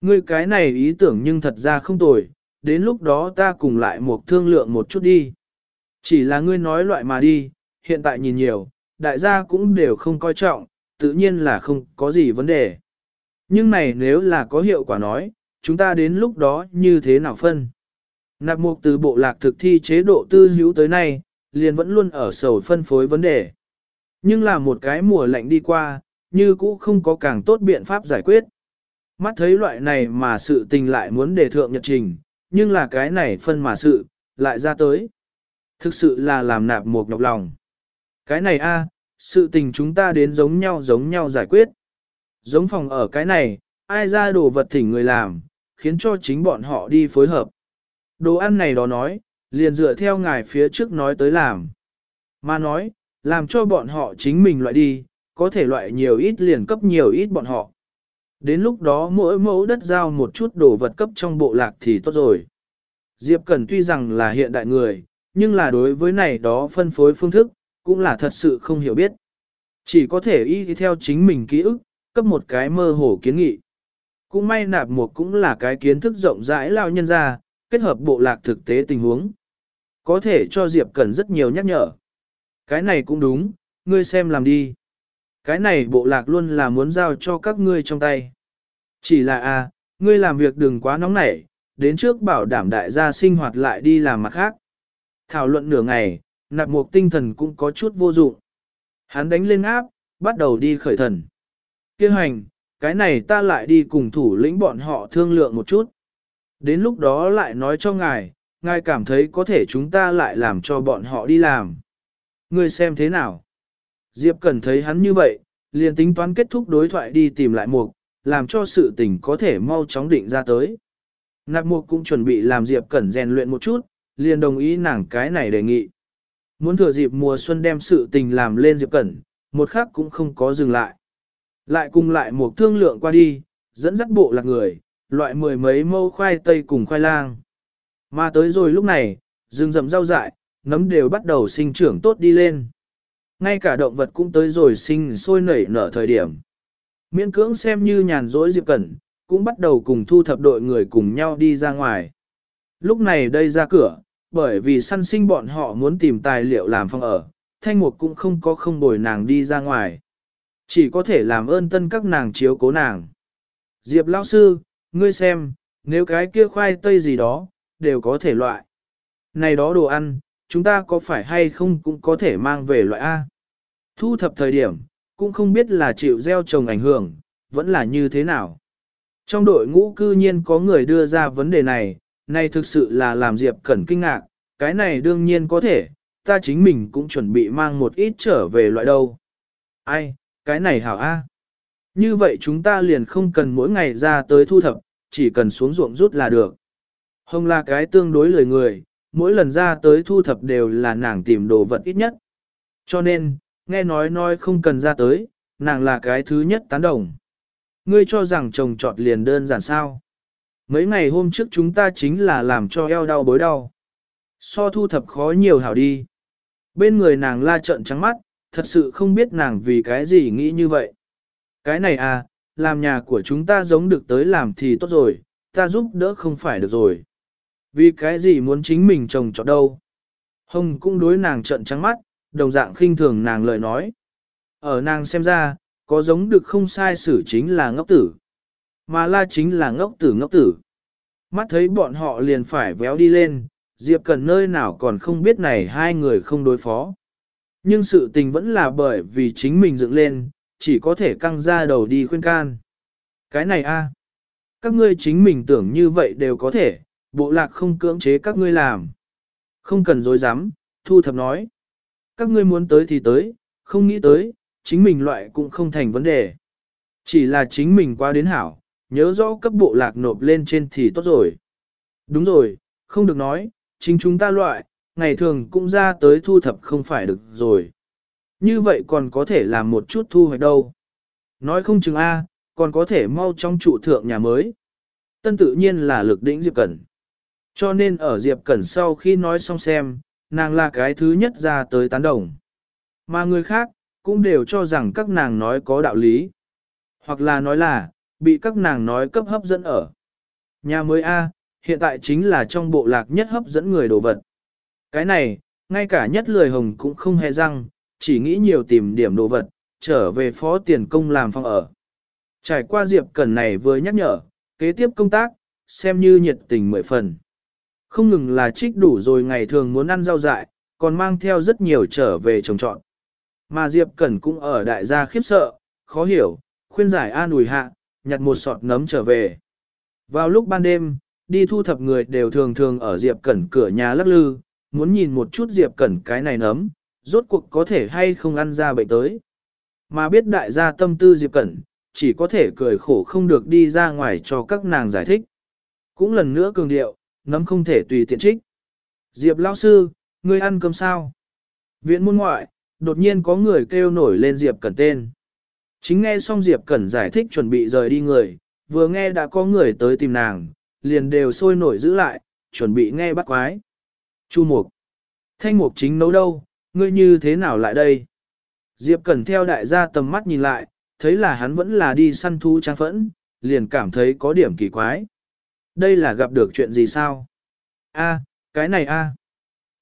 S1: Ngươi cái này ý tưởng nhưng thật ra không tồi, đến lúc đó ta cùng lại một thương lượng một chút đi. Chỉ là ngươi nói loại mà đi, hiện tại nhìn nhiều, đại gia cũng đều không coi trọng, tự nhiên là không có gì vấn đề. Nhưng này nếu là có hiệu quả nói, chúng ta đến lúc đó như thế nào phân? Nạp mục từ bộ lạc thực thi chế độ tư hữu tới nay, liền vẫn luôn ở sầu phân phối vấn đề. Nhưng là một cái mùa lạnh đi qua, như cũ không có càng tốt biện pháp giải quyết. Mắt thấy loại này mà sự tình lại muốn đề thượng nhật trình, nhưng là cái này phân mà sự, lại ra tới. Thực sự là làm nạp mục nhọc lòng. Cái này a, sự tình chúng ta đến giống nhau giống nhau giải quyết. Giống phòng ở cái này, ai ra đồ vật thỉnh người làm, khiến cho chính bọn họ đi phối hợp. Đồ ăn này đó nói, liền dựa theo ngài phía trước nói tới làm. Mà nói, làm cho bọn họ chính mình loại đi, có thể loại nhiều ít liền cấp nhiều ít bọn họ. Đến lúc đó mỗi mẫu đất giao một chút đồ vật cấp trong bộ lạc thì tốt rồi. Diệp Cẩn tuy rằng là hiện đại người, nhưng là đối với này đó phân phối phương thức, cũng là thật sự không hiểu biết. Chỉ có thể y theo chính mình ký ức, cấp một cái mơ hồ kiến nghị. Cũng may nạp một cũng là cái kiến thức rộng rãi lao nhân ra, kết hợp bộ lạc thực tế tình huống. Có thể cho Diệp Cẩn rất nhiều nhắc nhở. Cái này cũng đúng, ngươi xem làm đi. Cái này bộ lạc luôn là muốn giao cho các ngươi trong tay. Chỉ là a, à, ngươi làm việc đừng quá nóng nảy, đến trước bảo đảm đại gia sinh hoạt lại đi làm mặt khác. Thảo luận nửa ngày, nạp mục tinh thần cũng có chút vô dụng. Hắn đánh lên áp, bắt đầu đi khởi thần. Kêu hành, cái này ta lại đi cùng thủ lĩnh bọn họ thương lượng một chút. Đến lúc đó lại nói cho ngài, ngài cảm thấy có thể chúng ta lại làm cho bọn họ đi làm. Ngươi xem thế nào? Diệp Cần thấy hắn như vậy, liền tính toán kết thúc đối thoại đi tìm lại mục, làm cho sự tình có thể mau chóng định ra tới. Nạp mục cũng chuẩn bị làm Diệp Cẩn rèn luyện một chút, liền đồng ý nàng cái này đề nghị. Muốn thừa dịp mùa xuân đem sự tình làm lên Diệp Cẩn, một khắc cũng không có dừng lại. Lại cùng lại một thương lượng qua đi, dẫn dắt bộ lạc người, loại mười mấy mâu khoai tây cùng khoai lang. Mà tới rồi lúc này, rừng rậm rau dại, nấm đều bắt đầu sinh trưởng tốt đi lên. Ngay cả động vật cũng tới rồi sinh sôi nảy nở thời điểm. Miễn cưỡng xem như nhàn rỗi Diệp Cẩn, cũng bắt đầu cùng thu thập đội người cùng nhau đi ra ngoài. Lúc này đây ra cửa, bởi vì săn sinh bọn họ muốn tìm tài liệu làm phòng ở, thanh mục cũng không có không bồi nàng đi ra ngoài. Chỉ có thể làm ơn tân các nàng chiếu cố nàng. Diệp lão sư, ngươi xem, nếu cái kia khoai tây gì đó, đều có thể loại. Này đó đồ ăn, chúng ta có phải hay không cũng có thể mang về loại A. Thu thập thời điểm, cũng không biết là chịu gieo trồng ảnh hưởng, vẫn là như thế nào. Trong đội ngũ cư nhiên có người đưa ra vấn đề này, này thực sự là làm Diệp Cẩn kinh ngạc, cái này đương nhiên có thể, ta chính mình cũng chuẩn bị mang một ít trở về loại đâu. Ai, cái này hảo A. Như vậy chúng ta liền không cần mỗi ngày ra tới thu thập, chỉ cần xuống ruộng rút là được. Hồng là cái tương đối lười người, mỗi lần ra tới thu thập đều là nàng tìm đồ vật ít nhất. Cho nên, nghe nói nói không cần ra tới, nàng là cái thứ nhất tán đồng. Ngươi cho rằng chồng trọt liền đơn giản sao. Mấy ngày hôm trước chúng ta chính là làm cho eo đau bối đau. So thu thập khó nhiều hảo đi. Bên người nàng la trận trắng mắt, thật sự không biết nàng vì cái gì nghĩ như vậy. Cái này à, làm nhà của chúng ta giống được tới làm thì tốt rồi, ta giúp đỡ không phải được rồi. Vì cái gì muốn chính mình trồng trọt đâu. Hồng cũng đối nàng trận trắng mắt, đồng dạng khinh thường nàng lời nói. Ở nàng xem ra, có giống được không sai xử chính là ngốc tử. Mà la chính là ngốc tử ngốc tử. Mắt thấy bọn họ liền phải véo đi lên, Diệp Cần nơi nào còn không biết này hai người không đối phó. Nhưng sự tình vẫn là bởi vì chính mình dựng lên, chỉ có thể căng ra đầu đi khuyên can. Cái này a, các ngươi chính mình tưởng như vậy đều có thể, bộ lạc không cưỡng chế các ngươi làm. Không cần dối dám, thu thập nói. Các ngươi muốn tới thì tới, không nghĩ tới, chính mình loại cũng không thành vấn đề. Chỉ là chính mình qua đến hảo, nhớ rõ cấp bộ lạc nộp lên trên thì tốt rồi. Đúng rồi, không được nói, chính chúng ta loại, ngày thường cũng ra tới thu thập không phải được rồi. Như vậy còn có thể làm một chút thu hoạch đâu. Nói không chừng A, còn có thể mau trong trụ thượng nhà mới. Tân tự nhiên là lực đỉnh Diệp Cẩn. Cho nên ở Diệp Cẩn sau khi nói xong xem, nàng là cái thứ nhất ra tới tán đồng. Mà người khác, cũng đều cho rằng các nàng nói có đạo lý. Hoặc là nói là, bị các nàng nói cấp hấp dẫn ở. Nhà mới A, hiện tại chính là trong bộ lạc nhất hấp dẫn người đồ vật. Cái này, ngay cả nhất lười hồng cũng không hề răng, chỉ nghĩ nhiều tìm điểm đồ vật, trở về phó tiền công làm phòng ở. Trải qua Diệp Cẩn này vừa nhắc nhở, kế tiếp công tác, xem như nhiệt tình mười phần. Không ngừng là trích đủ rồi ngày thường muốn ăn rau dại, còn mang theo rất nhiều trở về trồng trọn. Mà Diệp Cẩn cũng ở đại gia khiếp sợ, khó hiểu, khuyên giải an ủi hạ, nhặt một sọt nấm trở về. Vào lúc ban đêm, đi thu thập người đều thường thường ở Diệp Cẩn cửa nhà lắc lư, muốn nhìn một chút Diệp Cẩn cái này nấm, rốt cuộc có thể hay không ăn ra bệnh tới. Mà biết đại gia tâm tư Diệp Cẩn, chỉ có thể cười khổ không được đi ra ngoài cho các nàng giải thích. Cũng lần nữa cường điệu, nấm không thể tùy tiện trích. Diệp lão sư, ngươi ăn cơm sao? Viện môn ngoại, đột nhiên có người kêu nổi lên Diệp Cẩn tên. Chính nghe xong Diệp Cẩn giải thích chuẩn bị rời đi người, vừa nghe đã có người tới tìm nàng, liền đều sôi nổi giữ lại, chuẩn bị nghe bắt quái. Chu Mục. Thanh Mục chính nấu đâu, ngươi như thế nào lại đây? Diệp Cẩn theo đại gia tầm mắt nhìn lại, thấy là hắn vẫn là đi săn thú trang phẫn, liền cảm thấy có điểm kỳ quái. Đây là gặp được chuyện gì sao? A, cái này a.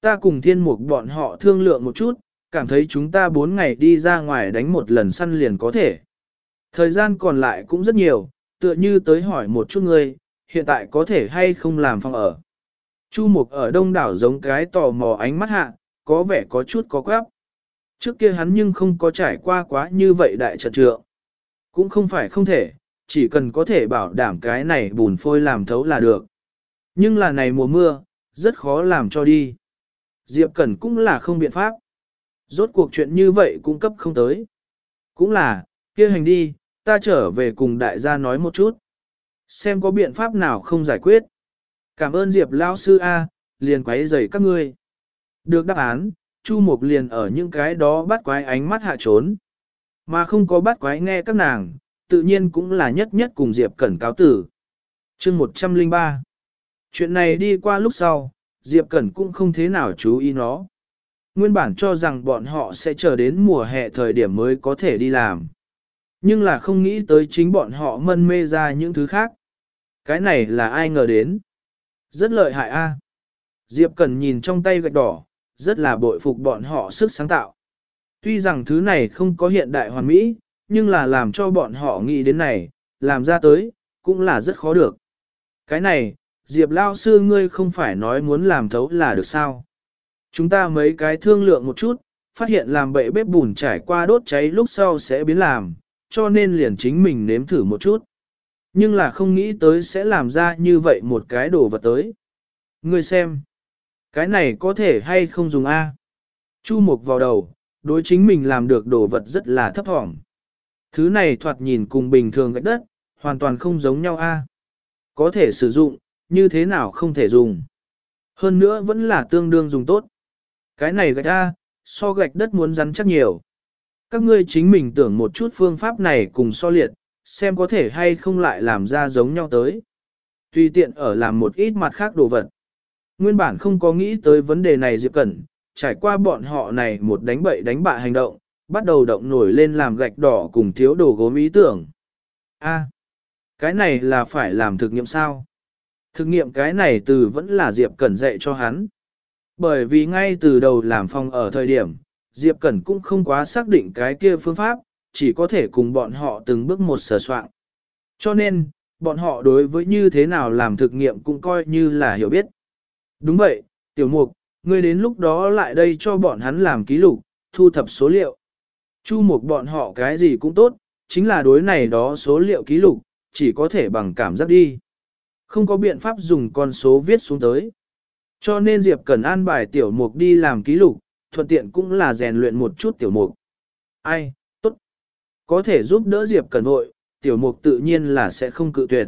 S1: Ta cùng thiên mục bọn họ thương lượng một chút, cảm thấy chúng ta bốn ngày đi ra ngoài đánh một lần săn liền có thể. Thời gian còn lại cũng rất nhiều, tựa như tới hỏi một chút ngươi, hiện tại có thể hay không làm phòng ở. Chu mục ở đông đảo giống cái tò mò ánh mắt hạ, có vẻ có chút có quáp. Trước kia hắn nhưng không có trải qua quá như vậy đại trận trượng. Cũng không phải không thể, chỉ cần có thể bảo đảm cái này bùn phôi làm thấu là được. Nhưng là này mùa mưa, rất khó làm cho đi. Diệp Cẩn cũng là không biện pháp. Rốt cuộc chuyện như vậy cũng cấp không tới. Cũng là, kia hành đi, ta trở về cùng đại gia nói một chút. Xem có biện pháp nào không giải quyết. Cảm ơn Diệp Lao Sư A, liền quấy rầy các ngươi. Được đáp án, Chu Mục liền ở những cái đó bắt quái ánh mắt hạ trốn. Mà không có bắt quái nghe các nàng, tự nhiên cũng là nhất nhất cùng Diệp Cẩn cáo tử. chương 103 Chuyện này đi qua lúc sau, Diệp Cẩn cũng không thế nào chú ý nó. Nguyên bản cho rằng bọn họ sẽ chờ đến mùa hè thời điểm mới có thể đi làm. Nhưng là không nghĩ tới chính bọn họ mân mê ra những thứ khác. Cái này là ai ngờ đến. Rất lợi hại a. Diệp Cẩn nhìn trong tay gạch đỏ, rất là bội phục bọn họ sức sáng tạo. Tuy rằng thứ này không có hiện đại hoàn mỹ, nhưng là làm cho bọn họ nghĩ đến này, làm ra tới, cũng là rất khó được. Cái này, Diệp Lao sư ngươi không phải nói muốn làm thấu là được sao? Chúng ta mấy cái thương lượng một chút, phát hiện làm bệ bếp bùn trải qua đốt cháy lúc sau sẽ biến làm, cho nên liền chính mình nếm thử một chút. Nhưng là không nghĩ tới sẽ làm ra như vậy một cái đồ vật tới. Ngươi xem, cái này có thể hay không dùng A. Chu mục vào đầu, đối chính mình làm được đồ vật rất là thấp thỏm. Thứ này thoạt nhìn cùng bình thường gạch đất, hoàn toàn không giống nhau A. Có thể sử dụng, như thế nào không thể dùng. Hơn nữa vẫn là tương đương dùng tốt. Cái này gạch A, so gạch đất muốn rắn chắc nhiều. Các ngươi chính mình tưởng một chút phương pháp này cùng so liệt, xem có thể hay không lại làm ra giống nhau tới. Tùy tiện ở làm một ít mặt khác đồ vật. Nguyên bản không có nghĩ tới vấn đề này Diệp Cẩn, trải qua bọn họ này một đánh bậy đánh bạ hành động, bắt đầu động nổi lên làm gạch đỏ cùng thiếu đồ gốm ý tưởng. A, cái này là phải làm thực nghiệm sao? Thực nghiệm cái này từ vẫn là Diệp Cẩn dạy cho hắn. Bởi vì ngay từ đầu làm phòng ở thời điểm, Diệp Cẩn cũng không quá xác định cái kia phương pháp, chỉ có thể cùng bọn họ từng bước một sửa soạn. Cho nên, bọn họ đối với như thế nào làm thực nghiệm cũng coi như là hiểu biết. Đúng vậy, tiểu mục, ngươi đến lúc đó lại đây cho bọn hắn làm ký lục, thu thập số liệu. Chu mục bọn họ cái gì cũng tốt, chính là đối này đó số liệu ký lục, chỉ có thể bằng cảm giác đi. Không có biện pháp dùng con số viết xuống tới. Cho nên Diệp cần an bài tiểu mục đi làm ký lục, thuận tiện cũng là rèn luyện một chút tiểu mục. Ai, tốt. Có thể giúp đỡ Diệp cần vội, tiểu mục tự nhiên là sẽ không cự tuyệt.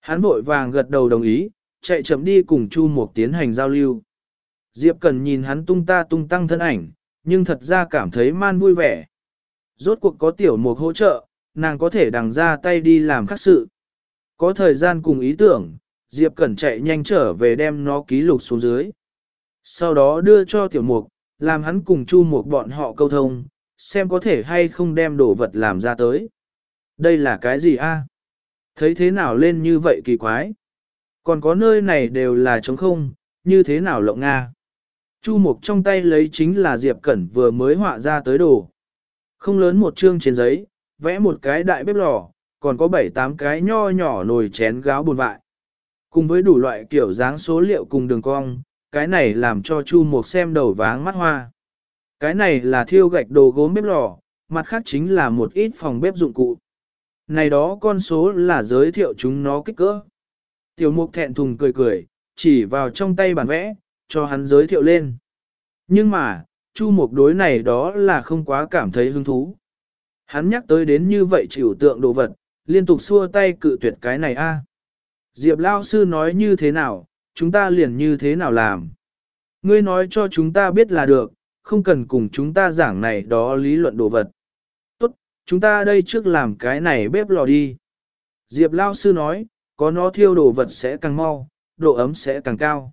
S1: Hắn vội vàng gật đầu đồng ý, chạy chậm đi cùng Chu Mục tiến hành giao lưu. Diệp Cần nhìn hắn tung ta tung tăng thân ảnh, nhưng thật ra cảm thấy man vui vẻ. Rốt cuộc có tiểu mục hỗ trợ, nàng có thể đằng ra tay đi làm các sự. Có thời gian cùng ý tưởng, Diệp Cẩn chạy nhanh trở về đem nó ký lục xuống dưới. Sau đó đưa cho tiểu mục, làm hắn cùng chu mục bọn họ câu thông, xem có thể hay không đem đồ vật làm ra tới. Đây là cái gì a? Thấy thế nào lên như vậy kỳ quái? Còn có nơi này đều là trống không, như thế nào lộng Nga? Chu mục trong tay lấy chính là Diệp Cẩn vừa mới họa ra tới đồ. Không lớn một chương trên giấy, vẽ một cái đại bếp lò, còn có 7-8 cái nho nhỏ nồi chén gáo buồn vại. Cùng với đủ loại kiểu dáng số liệu cùng đường cong, cái này làm cho Chu Mục xem đầu váng mắt hoa. Cái này là thiêu gạch đồ gốm bếp lò, mặt khác chính là một ít phòng bếp dụng cụ. Này đó con số là giới thiệu chúng nó kích cỡ. Tiểu mục thẹn thùng cười cười, chỉ vào trong tay bản vẽ, cho hắn giới thiệu lên. Nhưng mà, Chu mục đối này đó là không quá cảm thấy hứng thú. Hắn nhắc tới đến như vậy chịu tượng đồ vật, liên tục xua tay cự tuyệt cái này a. Diệp Lao Sư nói như thế nào, chúng ta liền như thế nào làm. Ngươi nói cho chúng ta biết là được, không cần cùng chúng ta giảng này đó lý luận đồ vật. Tốt, chúng ta đây trước làm cái này bếp lò đi. Diệp Lao Sư nói, có nó thiêu đồ vật sẽ càng mau, độ ấm sẽ càng cao.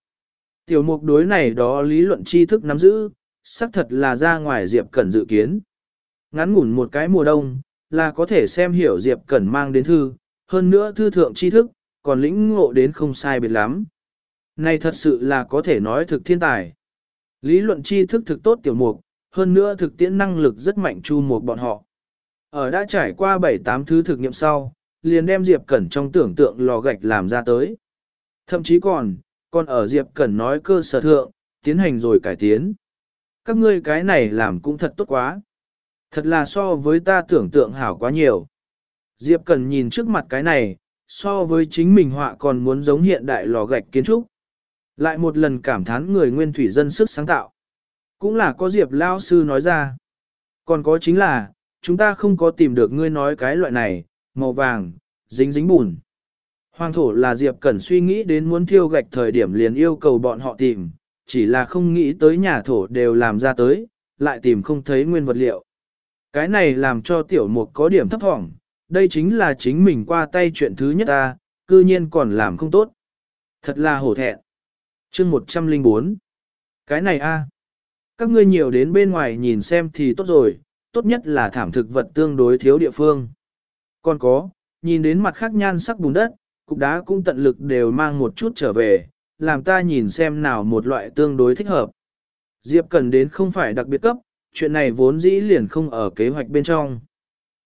S1: Tiểu mục đối này đó lý luận tri thức nắm giữ, xác thật là ra ngoài Diệp Cẩn dự kiến. Ngắn ngủn một cái mùa đông, là có thể xem hiểu Diệp Cẩn mang đến thư, hơn nữa thư thượng tri thức, còn lĩnh ngộ đến không sai biệt lắm. Này thật sự là có thể nói thực thiên tài. Lý luận tri thức thực tốt tiểu mục, hơn nữa thực tiễn năng lực rất mạnh chu mục bọn họ. Ở đã trải qua 7-8 thứ thực nghiệm sau, liền đem Diệp Cẩn trong tưởng tượng lò gạch làm ra tới. Thậm chí còn, còn ở Diệp Cẩn nói cơ sở thượng, tiến hành rồi cải tiến. Các ngươi cái này làm cũng thật tốt quá. Thật là so với ta tưởng tượng hảo quá nhiều. Diệp Cẩn nhìn trước mặt cái này, so với chính mình họa còn muốn giống hiện đại lò gạch kiến trúc. Lại một lần cảm thán người nguyên thủy dân sức sáng tạo. Cũng là có Diệp Lao Sư nói ra. Còn có chính là, chúng ta không có tìm được ngươi nói cái loại này, màu vàng, dính dính bùn. Hoàng thổ là Diệp Cẩn suy nghĩ đến muốn thiêu gạch thời điểm liền yêu cầu bọn họ tìm, chỉ là không nghĩ tới nhà thổ đều làm ra tới, lại tìm không thấy nguyên vật liệu. Cái này làm cho tiểu mục có điểm thấp thỏm, đây chính là chính mình qua tay chuyện thứ nhất ta, cư nhiên còn làm không tốt. Thật là hổ thẹn. chương 104. Cái này a Các ngươi nhiều đến bên ngoài nhìn xem thì tốt rồi, tốt nhất là thảm thực vật tương đối thiếu địa phương. Còn có, nhìn đến mặt khác nhan sắc bùn đất, cục đá cũng tận lực đều mang một chút trở về, làm ta nhìn xem nào một loại tương đối thích hợp. Diệp cần đến không phải đặc biệt cấp, chuyện này vốn dĩ liền không ở kế hoạch bên trong.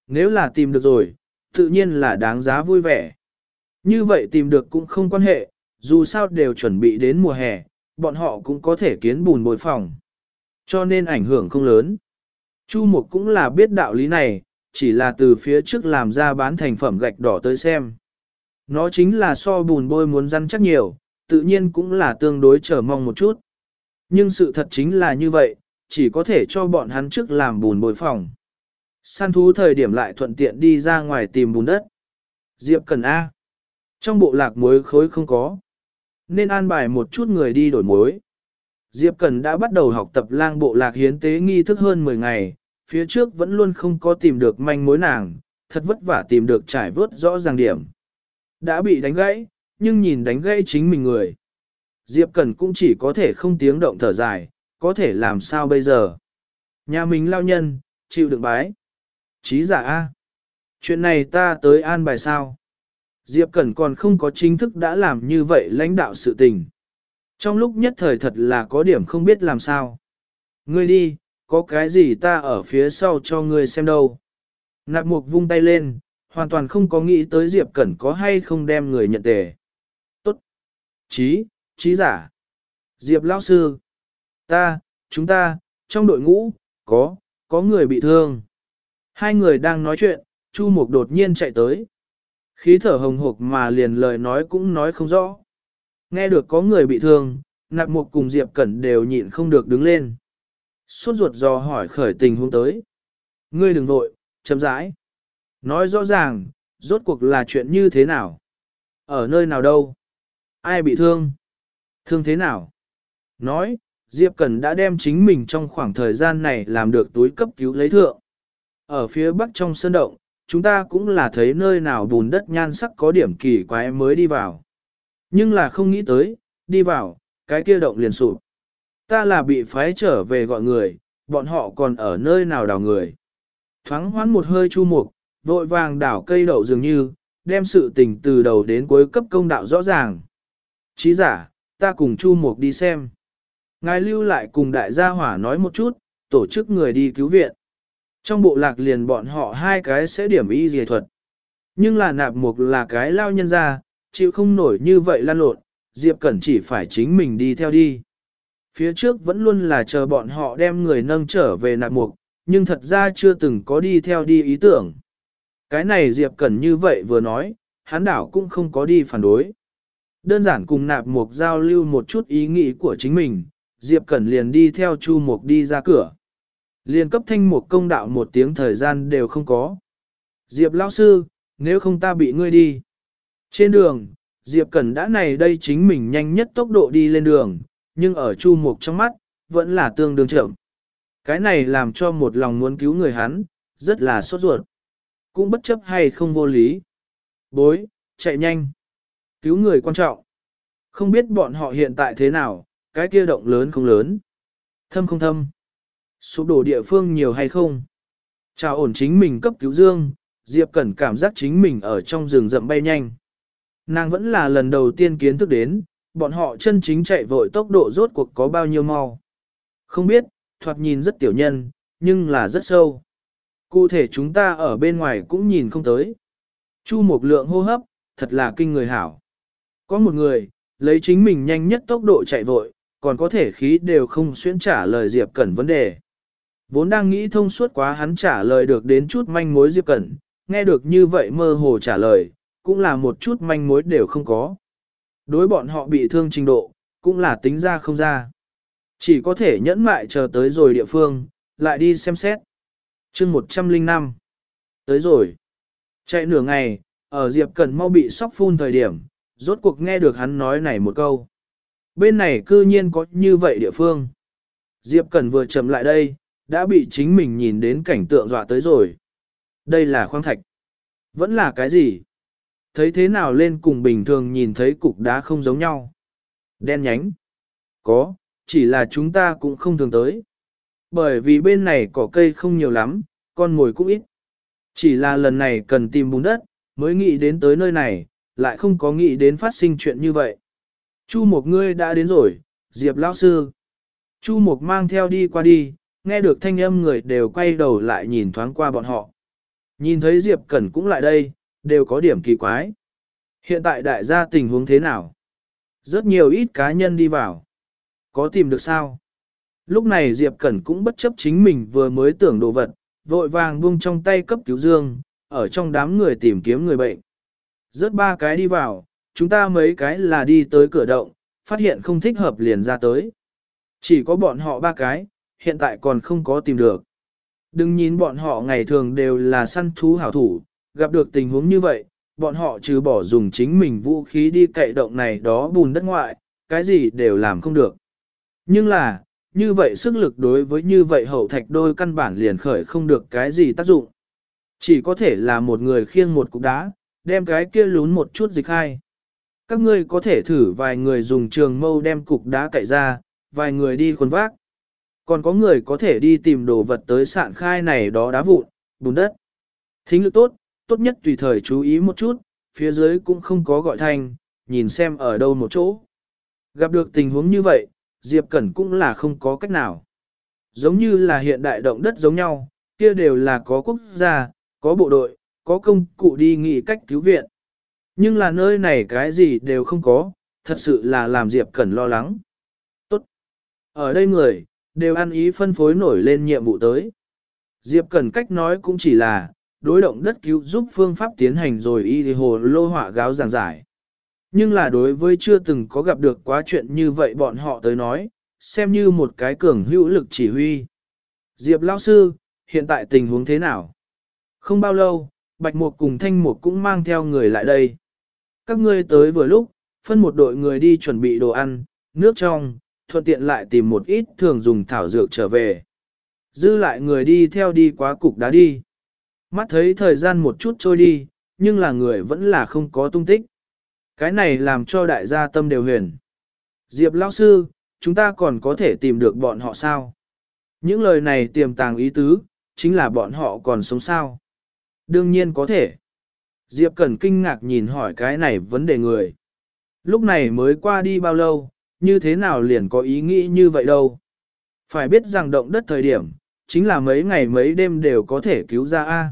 S1: nếu là tìm được rồi, tự nhiên là đáng giá vui vẻ. Như vậy tìm được cũng không quan hệ, dù sao đều chuẩn bị đến mùa hè, bọn họ cũng có thể kiến bùn bồi phòng. Cho nên ảnh hưởng không lớn. Chu Mục cũng là biết đạo lý này, chỉ là từ phía trước làm ra bán thành phẩm gạch đỏ tới xem. Nó chính là so bùn bôi muốn răn chắc nhiều, tự nhiên cũng là tương đối chờ mong một chút. Nhưng sự thật chính là như vậy, chỉ có thể cho bọn hắn trước làm bùn bồi phòng. Săn thú thời điểm lại thuận tiện đi ra ngoài tìm bùn đất. Diệp Cần A. Trong bộ lạc muối khối không có. Nên an bài một chút người đi đổi muối. Diệp Cần đã bắt đầu học tập lang bộ lạc hiến tế nghi thức hơn 10 ngày, phía trước vẫn luôn không có tìm được manh mối nàng, thật vất vả tìm được trải vớt rõ ràng điểm. Đã bị đánh gãy, nhưng nhìn đánh gãy chính mình người. Diệp Cần cũng chỉ có thể không tiếng động thở dài, có thể làm sao bây giờ. Nhà mình lao nhân, chịu đựng bái. Chí giả A. Chuyện này ta tới an bài sao. Diệp Cẩn còn không có chính thức đã làm như vậy lãnh đạo sự tình. Trong lúc nhất thời thật là có điểm không biết làm sao. Ngươi đi, có cái gì ta ở phía sau cho ngươi xem đâu. Nạp mục vung tay lên, hoàn toàn không có nghĩ tới Diệp Cẩn có hay không đem người nhận tề. Tốt. Chí, chí giả. Diệp lão sư. Ta, chúng ta, trong đội ngũ, có, có người bị thương. Hai người đang nói chuyện, Chu Mục đột nhiên chạy tới. Khí thở hồng hộc mà liền lời nói cũng nói không rõ. Nghe được có người bị thương, nạp mục cùng Diệp Cẩn đều nhịn không được đứng lên. Suốt ruột dò hỏi khởi tình huống tới. Ngươi đừng vội, chậm rãi. Nói rõ ràng, rốt cuộc là chuyện như thế nào? Ở nơi nào đâu? Ai bị thương? Thương thế nào? Nói, Diệp Cẩn đã đem chính mình trong khoảng thời gian này làm được túi cấp cứu lấy thượng. Ở phía bắc trong sơn động, chúng ta cũng là thấy nơi nào bùn đất nhan sắc có điểm kỳ quái mới đi vào. Nhưng là không nghĩ tới, đi vào, cái kia động liền sụp. Ta là bị phái trở về gọi người, bọn họ còn ở nơi nào đào người. Thoáng hoán một hơi chu mục, vội vàng đảo cây đậu dường như, đem sự tình từ đầu đến cuối cấp công đạo rõ ràng. Chí giả, ta cùng chu mục đi xem. Ngài lưu lại cùng đại gia hỏa nói một chút, tổ chức người đi cứu viện. Trong bộ lạc liền bọn họ hai cái sẽ điểm y dề thuật. Nhưng là nạp mục là cái lao nhân ra, chịu không nổi như vậy lan lộn, Diệp Cẩn chỉ phải chính mình đi theo đi. Phía trước vẫn luôn là chờ bọn họ đem người nâng trở về nạp mục, nhưng thật ra chưa từng có đi theo đi ý tưởng. Cái này Diệp Cẩn như vậy vừa nói, hán đảo cũng không có đi phản đối. Đơn giản cùng nạp mục giao lưu một chút ý nghĩ của chính mình, Diệp Cẩn liền đi theo Chu Mục đi ra cửa. Liền cấp thanh một công đạo một tiếng thời gian đều không có. Diệp lão sư, nếu không ta bị ngươi đi. Trên đường, Diệp Cẩn đã này đây chính mình nhanh nhất tốc độ đi lên đường, nhưng ở Chu Mục trong mắt, vẫn là tương đương chậm. Cái này làm cho một lòng muốn cứu người hắn, rất là sốt ruột. Cũng bất chấp hay không vô lý. Bối, chạy nhanh. Cứu người quan trọng. Không biết bọn họ hiện tại thế nào, cái kia động lớn không lớn. Thâm không thâm. Sụp đổ địa phương nhiều hay không? Chào ổn chính mình cấp cứu dương, Diệp Cẩn cảm giác chính mình ở trong rừng rậm bay nhanh. Nàng vẫn là lần đầu tiên kiến thức đến, bọn họ chân chính chạy vội tốc độ rốt cuộc có bao nhiêu mau. Không biết, thoạt nhìn rất tiểu nhân, nhưng là rất sâu. Cụ thể chúng ta ở bên ngoài cũng nhìn không tới. Chu một lượng hô hấp, thật là kinh người hảo. Có một người, lấy chính mình nhanh nhất tốc độ chạy vội, còn có thể khí đều không xuyên trả lời Diệp Cẩn vấn đề. Vốn đang nghĩ thông suốt quá hắn trả lời được đến chút manh mối Diệp Cẩn, nghe được như vậy mơ hồ trả lời, cũng là một chút manh mối đều không có. Đối bọn họ bị thương trình độ, cũng là tính ra không ra. Chỉ có thể nhẫn mại chờ tới rồi địa phương, lại đi xem xét. chương 105. Tới rồi. Chạy nửa ngày, ở Diệp Cẩn mau bị sóc phun thời điểm, rốt cuộc nghe được hắn nói này một câu. Bên này cư nhiên có như vậy địa phương. Diệp Cẩn vừa chậm lại đây, đã bị chính mình nhìn đến cảnh tượng dọa tới rồi. Đây là khoáng thạch. Vẫn là cái gì? Thấy thế nào lên cùng bình thường nhìn thấy cục đá không giống nhau. Đen nhánh. Có, chỉ là chúng ta cũng không thường tới. Bởi vì bên này cỏ cây không nhiều lắm, con mồi cũng ít. Chỉ là lần này cần tìm bùn đất, mới nghĩ đến tới nơi này, lại không có nghĩ đến phát sinh chuyện như vậy. Chu một ngươi đã đến rồi, Diệp lão sư. Chu một mang theo đi qua đi, nghe được thanh âm người đều quay đầu lại nhìn thoáng qua bọn họ. Nhìn thấy Diệp Cẩn cũng lại đây, đều có điểm kỳ quái. Hiện tại đại gia tình huống thế nào? Rất nhiều ít cá nhân đi vào. Có tìm được sao? Lúc này Diệp Cẩn cũng bất chấp chính mình vừa mới tưởng đồ vật, vội vàng buông trong tay cấp cứu dương, ở trong đám người tìm kiếm người bệnh. Rớt ba cái đi vào, chúng ta mấy cái là đi tới cửa động, phát hiện không thích hợp liền ra tới. Chỉ có bọn họ ba cái, hiện tại còn không có tìm được. Đừng nhìn bọn họ ngày thường đều là săn thú hảo thủ, gặp được tình huống như vậy, bọn họ trừ bỏ dùng chính mình vũ khí đi cậy động này đó bùn đất ngoại, cái gì đều làm không được. Nhưng là, như vậy sức lực đối với như vậy hậu thạch đôi căn bản liền khởi không được cái gì tác dụng. Chỉ có thể là một người khiêng một cục đá, đem cái kia lún một chút dịch hai. Các ngươi có thể thử vài người dùng trường mâu đem cục đá cậy ra, vài người đi khuôn vác. Còn có người có thể đi tìm đồ vật tới sạn khai này đó đá vụn, bùn đất. Thính lực tốt, tốt nhất tùy thời chú ý một chút, phía dưới cũng không có gọi thanh, nhìn xem ở đâu một chỗ. Gặp được tình huống như vậy, Diệp Cẩn cũng là không có cách nào. Giống như là hiện đại động đất giống nhau, kia đều là có quốc gia, có bộ đội, có công cụ đi nghị cách cứu viện. Nhưng là nơi này cái gì đều không có, thật sự là làm Diệp Cẩn lo lắng. Tốt. Ở đây người, đều ăn ý phân phối nổi lên nhiệm vụ tới. Diệp Cẩn cách nói cũng chỉ là, đối động đất cứu giúp phương pháp tiến hành rồi y thì hồ lô họa gáo giảng giải. Nhưng là đối với chưa từng có gặp được quá chuyện như vậy bọn họ tới nói, xem như một cái cường hữu lực chỉ huy. Diệp Lão Sư, hiện tại tình huống thế nào? Không bao lâu, Bạch Mục cùng Thanh Mục cũng mang theo người lại đây. Các ngươi tới vừa lúc, phân một đội người đi chuẩn bị đồ ăn, nước trong, thuận tiện lại tìm một ít thường dùng thảo dược trở về. Dư lại người đi theo đi quá cục đá đi. Mắt thấy thời gian một chút trôi đi, nhưng là người vẫn là không có tung tích. Cái này làm cho đại gia tâm đều huyền. Diệp lão sư, chúng ta còn có thể tìm được bọn họ sao? Những lời này tiềm tàng ý tứ, chính là bọn họ còn sống sao? Đương nhiên có thể. Diệp Cẩn kinh ngạc nhìn hỏi cái này vấn đề người. Lúc này mới qua đi bao lâu, như thế nào liền có ý nghĩ như vậy đâu. Phải biết rằng động đất thời điểm, chính là mấy ngày mấy đêm đều có thể cứu ra A.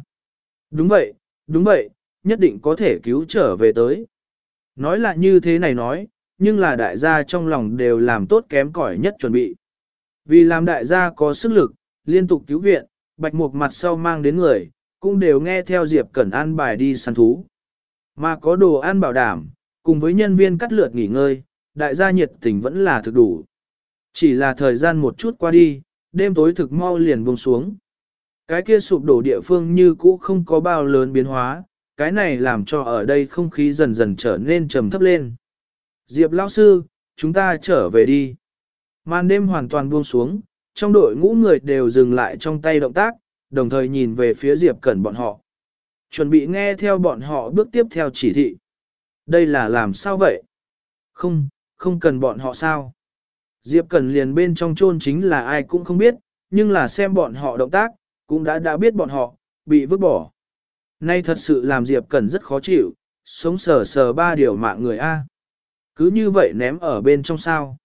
S1: Đúng vậy, đúng vậy, nhất định có thể cứu trở về tới. Nói là như thế này nói, nhưng là đại gia trong lòng đều làm tốt kém cỏi nhất chuẩn bị. Vì làm đại gia có sức lực, liên tục cứu viện, bạch mục mặt sau mang đến người, cũng đều nghe theo Diệp Cẩn an bài đi săn thú. Mà có đồ ăn bảo đảm, cùng với nhân viên cắt lượt nghỉ ngơi, đại gia nhiệt tình vẫn là thực đủ. Chỉ là thời gian một chút qua đi, đêm tối thực mau liền buông xuống. Cái kia sụp đổ địa phương như cũ không có bao lớn biến hóa, cái này làm cho ở đây không khí dần dần trở nên trầm thấp lên. Diệp lão sư, chúng ta trở về đi. Màn đêm hoàn toàn buông xuống, trong đội ngũ người đều dừng lại trong tay động tác, đồng thời nhìn về phía Diệp Cẩn bọn họ. Chuẩn bị nghe theo bọn họ bước tiếp theo chỉ thị. Đây là làm sao vậy? Không, không cần bọn họ sao? Diệp Cẩn liền bên trong chôn chính là ai cũng không biết, nhưng là xem bọn họ động tác, cũng đã đã biết bọn họ, bị vứt bỏ. Nay thật sự làm Diệp Cẩn rất khó chịu, sống sờ sờ ba điều mạng người A. Cứ như vậy ném ở bên trong sao.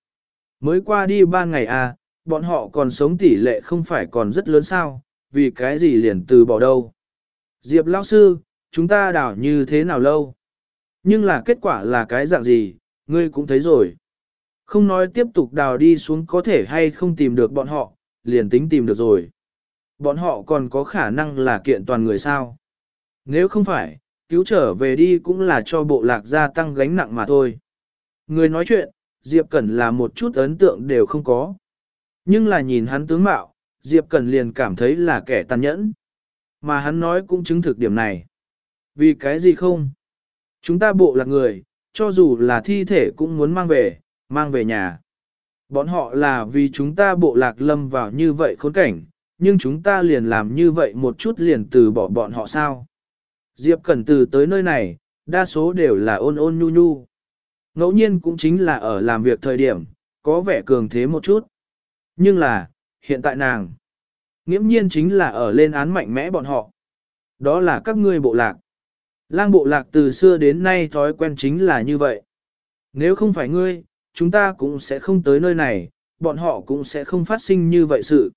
S1: Mới qua đi ba ngày A, bọn họ còn sống tỷ lệ không phải còn rất lớn sao, vì cái gì liền từ bỏ đâu. Diệp lão sư, chúng ta đảo như thế nào lâu? Nhưng là kết quả là cái dạng gì, ngươi cũng thấy rồi. Không nói tiếp tục đào đi xuống có thể hay không tìm được bọn họ, liền tính tìm được rồi. Bọn họ còn có khả năng là kiện toàn người sao. Nếu không phải, cứu trở về đi cũng là cho bộ lạc gia tăng gánh nặng mà thôi. Người nói chuyện, Diệp Cẩn là một chút ấn tượng đều không có. Nhưng là nhìn hắn tướng mạo, Diệp Cẩn liền cảm thấy là kẻ tàn nhẫn. Mà hắn nói cũng chứng thực điểm này. Vì cái gì không? Chúng ta bộ lạc người, cho dù là thi thể cũng muốn mang về, mang về nhà. Bọn họ là vì chúng ta bộ lạc lâm vào như vậy khốn cảnh, nhưng chúng ta liền làm như vậy một chút liền từ bỏ bọn họ sao. Diệp Cẩn từ tới nơi này, đa số đều là ôn ôn nhu nhu. Ngẫu nhiên cũng chính là ở làm việc thời điểm, có vẻ cường thế một chút. Nhưng là, hiện tại nàng, nghiễm nhiên chính là ở lên án mạnh mẽ bọn họ. Đó là các ngươi bộ lạc. Lang bộ lạc từ xưa đến nay thói quen chính là như vậy. Nếu không phải ngươi, chúng ta cũng sẽ không tới nơi này, bọn họ cũng sẽ không phát sinh như vậy sự.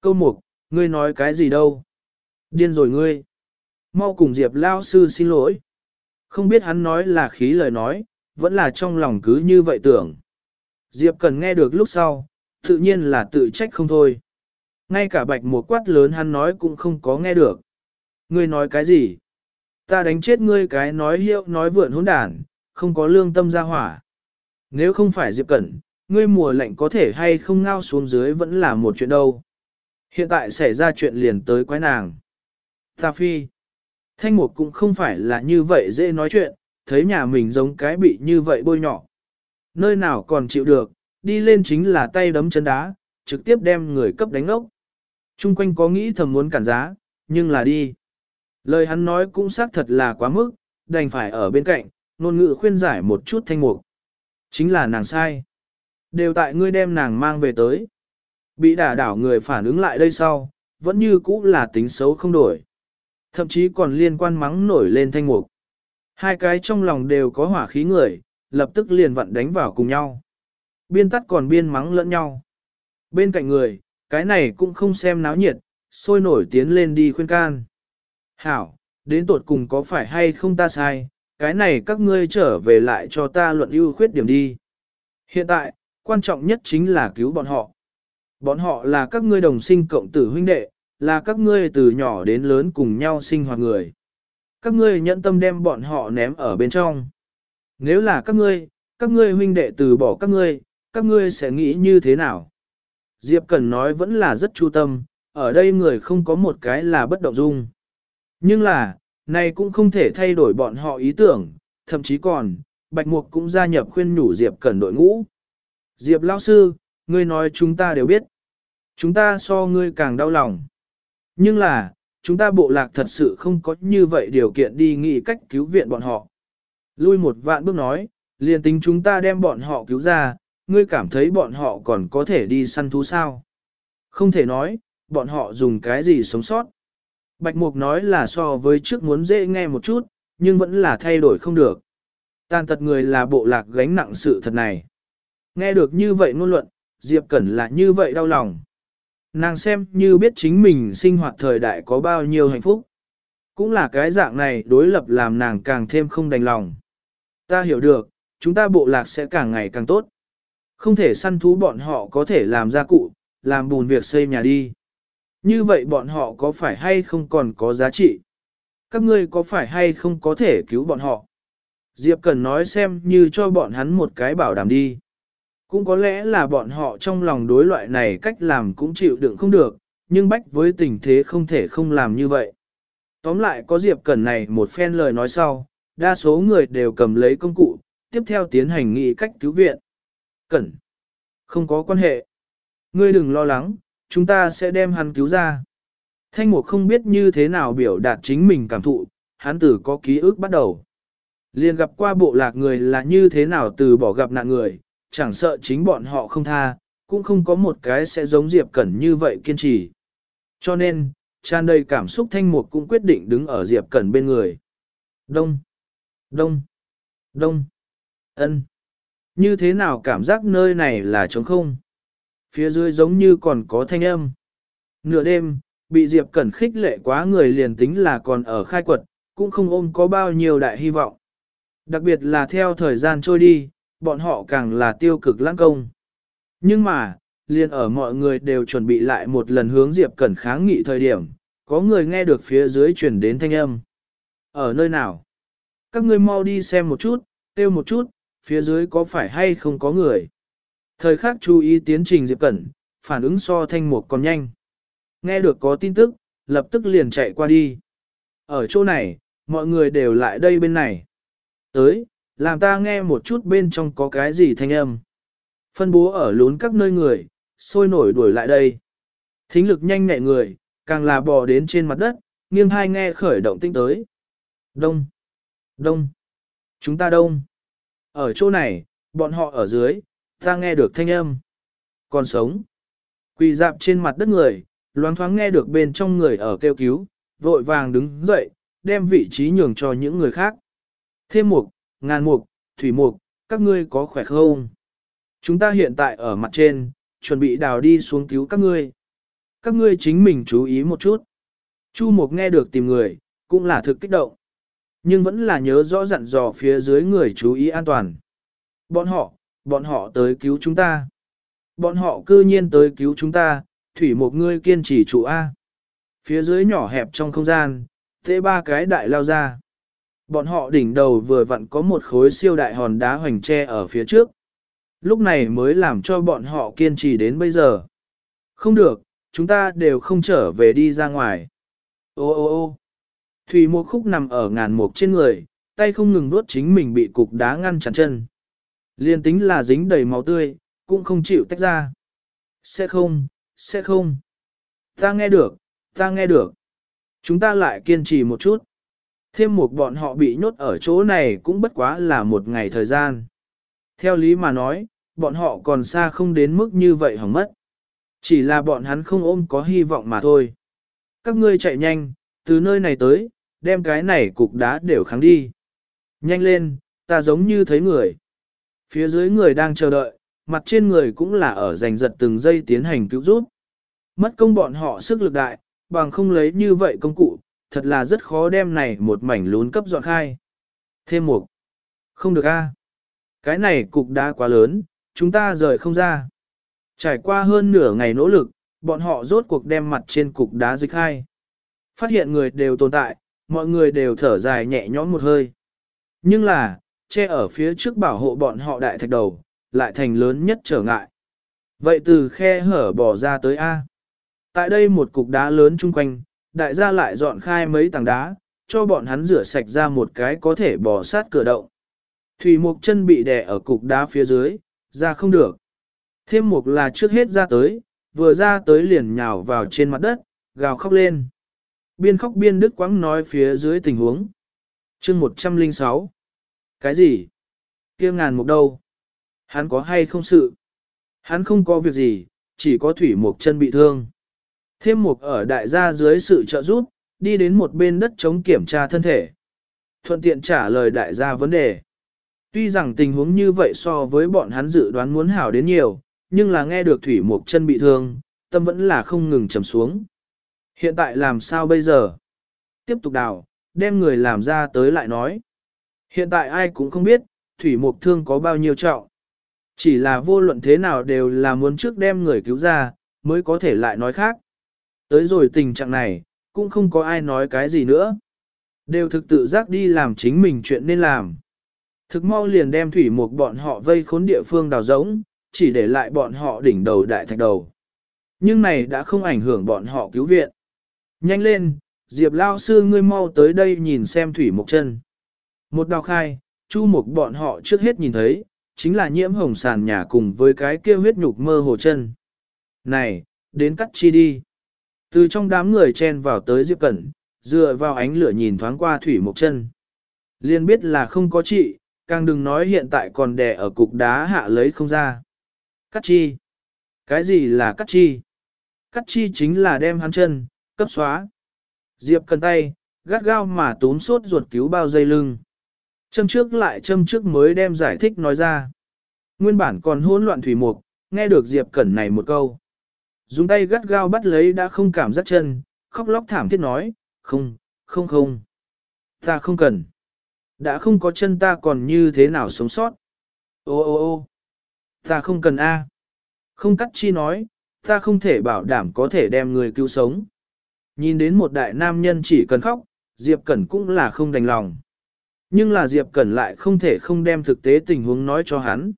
S1: Câu mục, ngươi nói cái gì đâu? Điên rồi ngươi. mau cùng Diệp Lao Sư xin lỗi. Không biết hắn nói là khí lời nói, vẫn là trong lòng cứ như vậy tưởng. Diệp cần nghe được lúc sau, tự nhiên là tự trách không thôi. Ngay cả bạch một quát lớn hắn nói cũng không có nghe được. Ngươi nói cái gì? Ta đánh chết ngươi cái nói hiệu nói vượn hỗn đản, không có lương tâm ra hỏa. Nếu không phải Diệp Cẩn, ngươi mùa lạnh có thể hay không ngao xuống dưới vẫn là một chuyện đâu. Hiện tại xảy ra chuyện liền tới quái nàng. Ta phi. Thanh mục cũng không phải là như vậy dễ nói chuyện, thấy nhà mình giống cái bị như vậy bôi nhỏ. Nơi nào còn chịu được, đi lên chính là tay đấm chân đá, trực tiếp đem người cấp đánh ốc. Trung quanh có nghĩ thầm muốn cản giá, nhưng là đi. Lời hắn nói cũng xác thật là quá mức, đành phải ở bên cạnh, nôn ngữ khuyên giải một chút thanh mục. Chính là nàng sai. Đều tại ngươi đem nàng mang về tới. Bị đả đảo người phản ứng lại đây sau, vẫn như cũ là tính xấu không đổi. Thậm chí còn liên quan mắng nổi lên thanh mục. Hai cái trong lòng đều có hỏa khí người, lập tức liền vặn đánh vào cùng nhau. Biên tắt còn biên mắng lẫn nhau. Bên cạnh người, cái này cũng không xem náo nhiệt, sôi nổi tiến lên đi khuyên can. Hảo, đến tột cùng có phải hay không ta sai, cái này các ngươi trở về lại cho ta luận ưu khuyết điểm đi. Hiện tại, quan trọng nhất chính là cứu bọn họ. Bọn họ là các ngươi đồng sinh cộng tử huynh đệ, là các ngươi từ nhỏ đến lớn cùng nhau sinh hoạt người. Các ngươi nhận tâm đem bọn họ ném ở bên trong. Nếu là các ngươi, các ngươi huynh đệ từ bỏ các ngươi, các ngươi sẽ nghĩ như thế nào? Diệp Cần nói vẫn là rất chu tâm, ở đây người không có một cái là bất động dung. Nhưng là, này cũng không thể thay đổi bọn họ ý tưởng, thậm chí còn, Bạch Mục cũng gia nhập khuyên nhủ Diệp Cẩn đội ngũ. Diệp lão sư, ngươi nói chúng ta đều biết. Chúng ta so ngươi càng đau lòng. Nhưng là, chúng ta bộ lạc thật sự không có như vậy điều kiện đi nghĩ cách cứu viện bọn họ. Lui một vạn bước nói, liền tính chúng ta đem bọn họ cứu ra, ngươi cảm thấy bọn họ còn có thể đi săn thú sao? Không thể nói, bọn họ dùng cái gì sống sót. Bạch Mục nói là so với trước muốn dễ nghe một chút, nhưng vẫn là thay đổi không được. Tàn tật người là bộ lạc gánh nặng sự thật này. Nghe được như vậy ngôn luận, Diệp Cẩn là như vậy đau lòng. Nàng xem như biết chính mình sinh hoạt thời đại có bao nhiêu hạnh phúc. Cũng là cái dạng này đối lập làm nàng càng thêm không đành lòng. Ta hiểu được, chúng ta bộ lạc sẽ càng ngày càng tốt. Không thể săn thú bọn họ có thể làm gia cụ, làm bùn việc xây nhà đi. Như vậy bọn họ có phải hay không còn có giá trị? Các ngươi có phải hay không có thể cứu bọn họ? Diệp Cần nói xem như cho bọn hắn một cái bảo đảm đi. Cũng có lẽ là bọn họ trong lòng đối loại này cách làm cũng chịu đựng không được, nhưng bách với tình thế không thể không làm như vậy. Tóm lại có Diệp Cẩn này một phen lời nói sau, đa số người đều cầm lấy công cụ, tiếp theo tiến hành nghị cách cứu viện. Cẩn, không có quan hệ. Ngươi đừng lo lắng, chúng ta sẽ đem hắn cứu ra. Thanh mục không biết như thế nào biểu đạt chính mình cảm thụ, hắn tử có ký ức bắt đầu. Liền gặp qua bộ lạc người là như thế nào từ bỏ gặp nạn người, chẳng sợ chính bọn họ không tha, cũng không có một cái sẽ giống Diệp Cẩn như vậy kiên trì. Cho nên, tràn đầy cảm xúc thanh mục cũng quyết định đứng ở Diệp Cẩn bên người. Đông, đông, đông, ân. Như thế nào cảm giác nơi này là trống không? Phía dưới giống như còn có thanh âm. Nửa đêm, bị Diệp Cẩn khích lệ quá người liền tính là còn ở khai quật, cũng không ôm có bao nhiêu đại hy vọng. Đặc biệt là theo thời gian trôi đi, bọn họ càng là tiêu cực lãng công. Nhưng mà, liền ở mọi người đều chuẩn bị lại một lần hướng Diệp Cẩn kháng nghị thời điểm, có người nghe được phía dưới truyền đến thanh âm. Ở nơi nào? Các ngươi mau đi xem một chút, tiêu một chút, phía dưới có phải hay không có người? Thời khắc chú ý tiến trình Diệp Cẩn, phản ứng so thanh mục còn nhanh. Nghe được có tin tức, lập tức liền chạy qua đi. Ở chỗ này, mọi người đều lại đây bên này. Tới, làm ta nghe một chút bên trong có cái gì thanh âm. Phân bố ở lún các nơi người, sôi nổi đuổi lại đây. Thính lực nhanh nhẹ người, càng là bò đến trên mặt đất, nghiêng hai nghe khởi động tinh tới. Đông, đông, chúng ta đông. Ở chỗ này, bọn họ ở dưới, ta nghe được thanh âm. Còn sống. Quỳ dạp trên mặt đất người, loáng thoáng nghe được bên trong người ở kêu cứu, vội vàng đứng dậy, đem vị trí nhường cho những người khác. Thêm mục, ngàn mục, thủy mục, các ngươi có khỏe không? Chúng ta hiện tại ở mặt trên, chuẩn bị đào đi xuống cứu các ngươi. Các ngươi chính mình chú ý một chút. Chu mục nghe được tìm người, cũng là thực kích động. Nhưng vẫn là nhớ rõ dặn dò phía dưới người chú ý an toàn. Bọn họ, bọn họ tới cứu chúng ta. Bọn họ cư nhiên tới cứu chúng ta, thủy một ngươi kiên trì trụ A. Phía dưới nhỏ hẹp trong không gian, thế ba cái đại lao ra. Bọn họ đỉnh đầu vừa vặn có một khối siêu đại hòn đá hoành tre ở phía trước. Lúc này mới làm cho bọn họ kiên trì đến bây giờ. Không được, chúng ta đều không trở về đi ra ngoài. Ô ô ô Thủy một khúc nằm ở ngàn mục trên người, tay không ngừng nuốt chính mình bị cục đá ngăn chặn chân. Liên tính là dính đầy máu tươi, cũng không chịu tách ra. Sẽ không, sẽ không. Ta nghe được, ta nghe được. Chúng ta lại kiên trì một chút. Thêm một bọn họ bị nhốt ở chỗ này cũng bất quá là một ngày thời gian. Theo lý mà nói, bọn họ còn xa không đến mức như vậy hỏng mất. Chỉ là bọn hắn không ôm có hy vọng mà thôi. Các ngươi chạy nhanh, từ nơi này tới, đem cái này cục đá đều kháng đi. Nhanh lên, ta giống như thấy người. Phía dưới người đang chờ đợi, mặt trên người cũng là ở giành giật từng giây tiến hành cứu giúp. Mất công bọn họ sức lực đại, bằng không lấy như vậy công cụ, thật là rất khó đem này một mảnh lún cấp dọn khai. Thêm một. Không được a. Cái này cục đá quá lớn, chúng ta rời không ra. Trải qua hơn nửa ngày nỗ lực, bọn họ rốt cuộc đem mặt trên cục đá dịch khai. Phát hiện người đều tồn tại, mọi người đều thở dài nhẹ nhõm một hơi. Nhưng là, che ở phía trước bảo hộ bọn họ đại thạch đầu, lại thành lớn nhất trở ngại. Vậy từ khe hở bỏ ra tới A. Tại đây một cục đá lớn chung quanh, đại gia lại dọn khai mấy tảng đá, cho bọn hắn rửa sạch ra một cái có thể bỏ sát cửa động. Thủy mục chân bị đè ở cục đá phía dưới, ra không được. Thêm một là trước hết ra tới, vừa ra tới liền nhào vào trên mặt đất, gào khóc lên. Biên khóc biên đức quãng nói phía dưới tình huống. chương 106. Cái gì? kia ngàn mục đâu? Hắn có hay không sự? Hắn không có việc gì, chỉ có thủy mục chân bị thương. Thêm mục ở đại gia dưới sự trợ giúp, đi đến một bên đất chống kiểm tra thân thể. Thuận tiện trả lời đại gia vấn đề. Tuy rằng tình huống như vậy so với bọn hắn dự đoán muốn hảo đến nhiều, nhưng là nghe được thủy mục chân bị thương, tâm vẫn là không ngừng trầm xuống. Hiện tại làm sao bây giờ? Tiếp tục đào, đem người làm ra tới lại nói. Hiện tại ai cũng không biết, thủy mục thương có bao nhiêu trọng. Chỉ là vô luận thế nào đều là muốn trước đem người cứu ra, mới có thể lại nói khác. Tới rồi tình trạng này, cũng không có ai nói cái gì nữa. Đều thực tự giác đi làm chính mình chuyện nên làm. Thực mau liền đem thủy mục bọn họ vây khốn địa phương đào rỗng, chỉ để lại bọn họ đỉnh đầu đại thạch đầu. Nhưng này đã không ảnh hưởng bọn họ cứu viện. Nhanh lên, Diệp Lao sư ngươi mau tới đây nhìn xem thủy mục chân. Một đào khai, chu mục bọn họ trước hết nhìn thấy, chính là nhiễm hồng sàn nhà cùng với cái kia huyết nhục mơ hồ chân. Này, đến cắt chi đi. Từ trong đám người chen vào tới Diệp Cẩn, dựa vào ánh lửa nhìn thoáng qua thủy mục chân. Liên biết là không có trị, càng đừng nói hiện tại còn đè ở cục đá hạ lấy không ra. Cắt chi? Cái gì là cắt chi? Cắt chi chính là đem hắn chân, cấp xóa. Diệp cần tay, gắt gao mà túm sốt ruột cứu bao dây lưng. Châm trước lại châm trước mới đem giải thích nói ra. Nguyên bản còn hỗn loạn thủy mục, nghe được Diệp Cẩn này một câu. Dùng tay gắt gao bắt lấy đã không cảm giác chân, khóc lóc thảm thiết nói, không, không không. Ta không cần. Đã không có chân ta còn như thế nào sống sót. Ô ô ô ta không cần A. Không cắt chi nói, ta không thể bảo đảm có thể đem người cứu sống. Nhìn đến một đại nam nhân chỉ cần khóc, Diệp Cẩn cũng là không đành lòng. Nhưng là Diệp Cẩn lại không thể không đem thực tế tình huống nói cho hắn.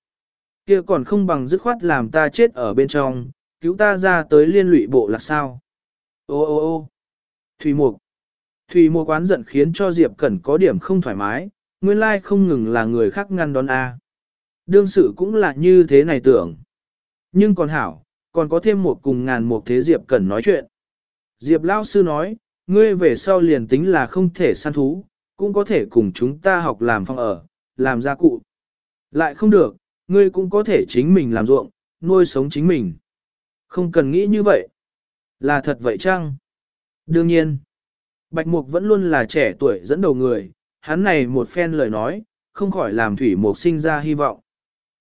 S1: kia còn không bằng dứt khoát làm ta chết ở bên trong, cứu ta ra tới liên lụy bộ là sao. Ô ô ô Thủy Mục Thủy Mục quán giận khiến cho Diệp Cẩn có điểm không thoải mái, nguyên lai không ngừng là người khác ngăn đón A. Đương sự cũng là như thế này tưởng. Nhưng còn hảo, còn có thêm một cùng ngàn một thế Diệp Cẩn nói chuyện. Diệp Lao Sư nói, ngươi về sau liền tính là không thể săn thú, cũng có thể cùng chúng ta học làm phòng ở, làm gia cụ. Lại không được, ngươi cũng có thể chính mình làm ruộng, nuôi sống chính mình. Không cần nghĩ như vậy. Là thật vậy chăng? Đương nhiên. Bạch Mục vẫn luôn là trẻ tuổi dẫn đầu người, hắn này một phen lời nói, không khỏi làm Thủy Mục sinh ra hy vọng.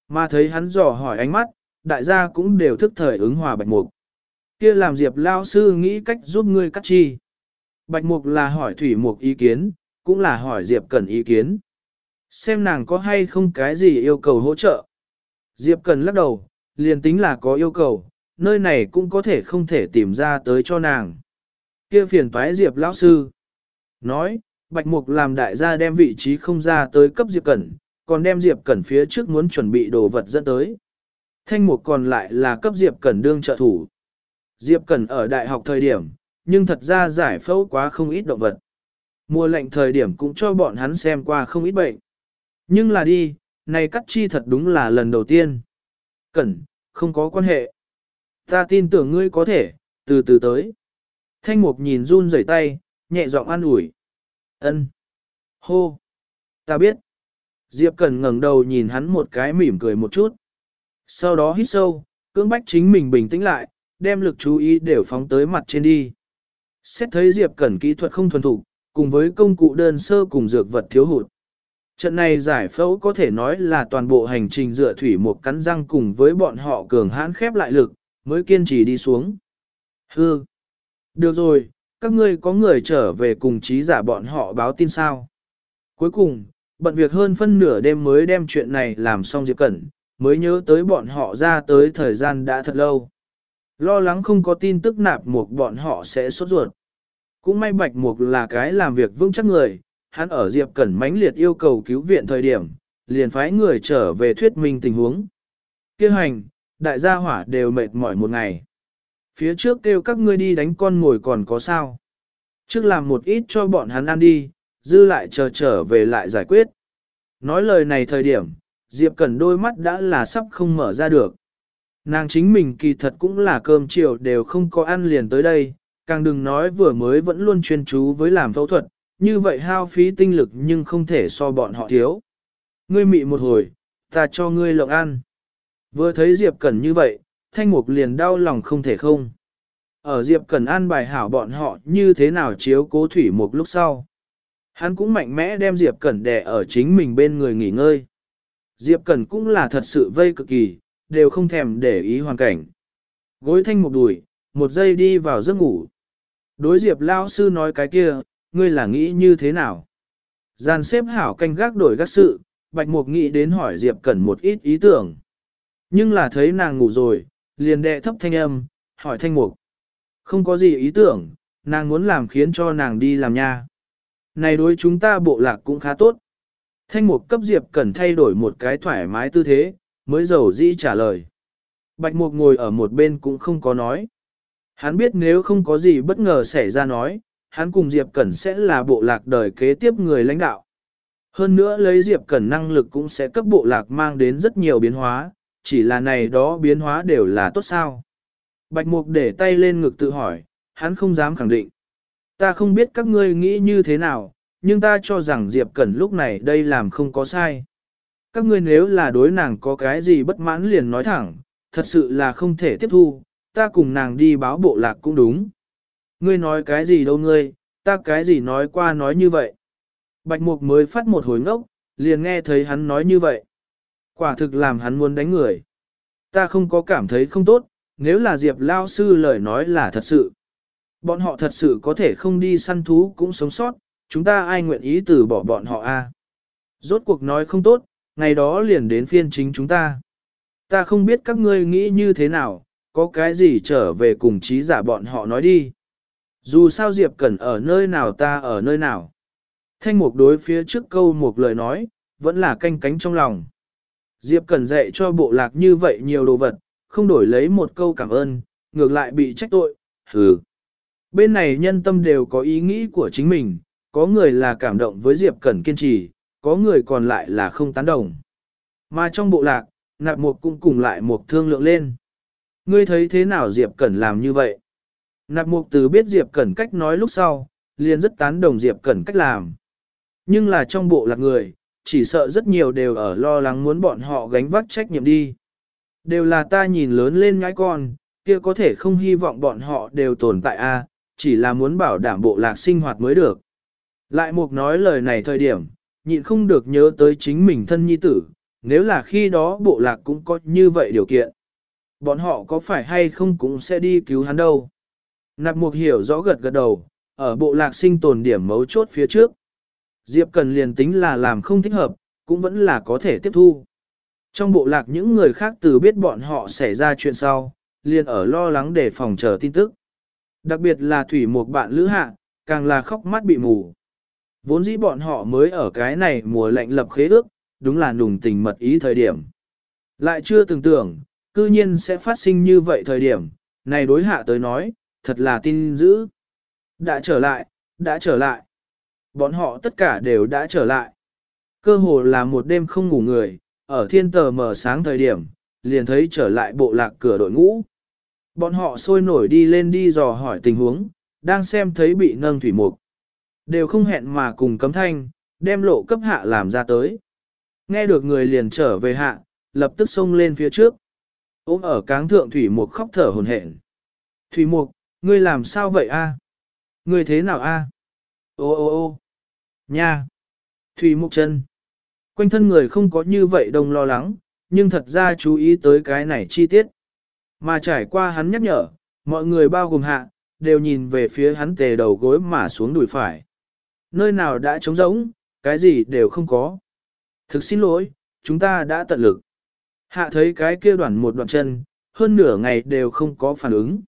S1: Mà thấy hắn dò hỏi ánh mắt, đại gia cũng đều thức thời ứng hòa Bạch Mục. Kia làm Diệp Lao Sư nghĩ cách giúp ngươi cắt chi. Bạch Mục là hỏi Thủy Mục ý kiến, cũng là hỏi Diệp Cẩn ý kiến. Xem nàng có hay không cái gì yêu cầu hỗ trợ. Diệp Cẩn lắc đầu, liền tính là có yêu cầu, nơi này cũng có thể không thể tìm ra tới cho nàng. Kia phiền toái Diệp lão sư. Nói, Bạch Mục làm đại gia đem vị trí không ra tới cấp Diệp Cẩn, còn đem Diệp Cẩn phía trước muốn chuẩn bị đồ vật dẫn tới. Thanh Mục còn lại là cấp Diệp Cẩn đương trợ thủ. Diệp Cẩn ở đại học thời điểm, nhưng thật ra giải phẫu quá không ít động vật. Mùa lệnh thời điểm cũng cho bọn hắn xem qua không ít bệnh. Nhưng là đi, này cắt chi thật đúng là lần đầu tiên. Cẩn, không có quan hệ. Ta tin tưởng ngươi có thể, từ từ tới. Thanh mục nhìn run rẩy tay, nhẹ giọng an ủi. Ân. Hô. Ta biết. Diệp Cẩn ngẩng đầu nhìn hắn một cái mỉm cười một chút. Sau đó hít sâu, cưỡng bách chính mình bình tĩnh lại, đem lực chú ý đều phóng tới mặt trên đi. Xét thấy Diệp Cẩn kỹ thuật không thuần thục, cùng với công cụ đơn sơ cùng dược vật thiếu hụt. Trận này giải phẫu có thể nói là toàn bộ hành trình dựa thủy một cắn răng cùng với bọn họ cường hãn khép lại lực, mới kiên trì đi xuống. Hư! Được rồi, các ngươi có người trở về cùng trí giả bọn họ báo tin sao. Cuối cùng, bận việc hơn phân nửa đêm mới đem chuyện này làm xong Diệp Cẩn, mới nhớ tới bọn họ ra tới thời gian đã thật lâu. Lo lắng không có tin tức nạp một bọn họ sẽ sốt ruột. Cũng may bạch mục là cái làm việc vững chắc người, hắn ở Diệp Cẩn mãnh liệt yêu cầu cứu viện thời điểm, liền phái người trở về thuyết minh tình huống. Kêu hành, đại gia hỏa đều mệt mỏi một ngày. Phía trước kêu các ngươi đi đánh con ngồi còn có sao. Trước làm một ít cho bọn hắn ăn đi, dư lại chờ trở về lại giải quyết. Nói lời này thời điểm, Diệp Cẩn đôi mắt đã là sắp không mở ra được. Nàng chính mình kỳ thật cũng là cơm chiều đều không có ăn liền tới đây, càng đừng nói vừa mới vẫn luôn chuyên chú với làm phẫu thuật, như vậy hao phí tinh lực nhưng không thể so bọn họ thiếu. Ngươi mị một hồi, ta cho ngươi lộng ăn. Vừa thấy Diệp Cẩn như vậy, thanh mục liền đau lòng không thể không. Ở Diệp Cẩn an bài hảo bọn họ như thế nào chiếu cố thủy mục lúc sau. Hắn cũng mạnh mẽ đem Diệp Cẩn đè ở chính mình bên người nghỉ ngơi. Diệp Cẩn cũng là thật sự vây cực kỳ, đều không thèm để ý hoàn cảnh. Gối thanh một đùi, một giây đi vào giấc ngủ. Đối Diệp Lao sư nói cái kia, ngươi là nghĩ như thế nào? Gian xếp hảo canh gác đổi gác sự, Bạch Mục nghĩ đến hỏi Diệp Cẩn một ít ý tưởng. Nhưng là thấy nàng ngủ rồi, liền đệ thấp thanh âm, hỏi thanh mục. Không có gì ý tưởng, nàng muốn làm khiến cho nàng đi làm nha. Này đối chúng ta bộ lạc cũng khá tốt. Thanh mục cấp Diệp Cẩn thay đổi một cái thoải mái tư thế, mới giàu dĩ trả lời. Bạch mục ngồi ở một bên cũng không có nói. Hắn biết nếu không có gì bất ngờ xảy ra nói, hắn cùng Diệp Cẩn sẽ là bộ lạc đời kế tiếp người lãnh đạo. Hơn nữa lấy Diệp Cẩn năng lực cũng sẽ cấp bộ lạc mang đến rất nhiều biến hóa, chỉ là này đó biến hóa đều là tốt sao. Bạch Mục để tay lên ngực tự hỏi, hắn không dám khẳng định. Ta không biết các ngươi nghĩ như thế nào, nhưng ta cho rằng Diệp Cẩn lúc này đây làm không có sai. Các ngươi nếu là đối nàng có cái gì bất mãn liền nói thẳng, thật sự là không thể tiếp thu, ta cùng nàng đi báo bộ lạc cũng đúng. Ngươi nói cái gì đâu ngươi, ta cái gì nói qua nói như vậy. Bạch Mục mới phát một hồi ngốc, liền nghe thấy hắn nói như vậy. Quả thực làm hắn muốn đánh người. Ta không có cảm thấy không tốt, nếu là Diệp Lao Sư lời nói là thật sự. Bọn họ thật sự có thể không đi săn thú cũng sống sót, chúng ta ai nguyện ý từ bỏ bọn họ a? Rốt cuộc nói không tốt, ngày đó liền đến phiên chính chúng ta. Ta không biết các ngươi nghĩ như thế nào, có cái gì trở về cùng trí giả bọn họ nói đi. Dù sao Diệp Cẩn ở nơi nào ta ở nơi nào. Thanh mục đối phía trước câu một lời nói, vẫn là canh cánh trong lòng. Diệp Cẩn dạy cho bộ lạc như vậy nhiều đồ vật, không đổi lấy một câu cảm ơn, ngược lại bị trách tội, hừ. Bên này nhân tâm đều có ý nghĩ của chính mình, có người là cảm động với Diệp Cẩn kiên trì, có người còn lại là không tán đồng. Mà trong bộ lạc, nạp mục cũng cùng lại một thương lượng lên. Ngươi thấy thế nào Diệp Cẩn làm như vậy? Nạp mục từ biết Diệp Cẩn cách nói lúc sau, liền rất tán đồng Diệp Cẩn cách làm. Nhưng là trong bộ lạc người, chỉ sợ rất nhiều đều ở lo lắng muốn bọn họ gánh vác trách nhiệm đi. Đều là ta nhìn lớn lên ngái con, kia có thể không hy vọng bọn họ đều tồn tại a, chỉ là muốn bảo đảm bộ lạc sinh hoạt mới được. Lại mục nói lời này thời điểm, nhịn không được nhớ tới chính mình thân nhi tử, nếu là khi đó bộ lạc cũng có như vậy điều kiện. Bọn họ có phải hay không cũng sẽ đi cứu hắn đâu. Nạp mục hiểu rõ gật gật đầu, Ở bộ lạc sinh tồn điểm mấu chốt phía trước. Diệp Cần liền tính là làm không thích hợp, cũng vẫn là có thể tiếp thu. Trong bộ lạc những người khác từ biết bọn họ xảy ra chuyện sau, liền ở lo lắng để phòng chờ tin tức. Đặc biệt là thủy một bạn lữ hạ, càng là khóc mắt bị mù. Vốn dĩ bọn họ mới ở cái này mùa lạnh lập khế ước, đúng là nùng tình mật ý thời điểm. Lại chưa từng tưởng, cư nhiên sẽ phát sinh như vậy thời điểm, này đối hạ tới nói, thật là tin dữ. Đã trở lại, đã trở lại. Bọn họ tất cả đều đã trở lại. Cơ hồ là một đêm không ngủ người, ở thiên tờ mở sáng thời điểm, liền thấy trở lại bộ lạc cửa đội ngũ. Bọn họ sôi nổi đi lên đi dò hỏi tình huống, đang xem thấy bị nâng thủy mục. Đều không hẹn mà cùng cấm thanh, đem lộ cấp hạ làm ra tới. Nghe được người liền trở về hạ, lập tức xông lên phía trước. Ôm ở cáng thượng thủy mục khóc thở hồn hển. Thủy mục, ngươi làm sao vậy a? Ngươi thế nào a? Ô ô ô nha. Thủy mục chân. Quanh thân người không có như vậy đông lo lắng, nhưng thật ra chú ý tới cái này chi tiết. Mà trải qua hắn nhắc nhở, mọi người bao gồm hạ, đều nhìn về phía hắn tề đầu gối mà xuống đùi phải. Nơi nào đã trống rỗng, cái gì đều không có. Thực xin lỗi, chúng ta đã tận lực. Hạ thấy cái kia đoạn một đoạn chân, hơn nửa ngày đều không có phản ứng.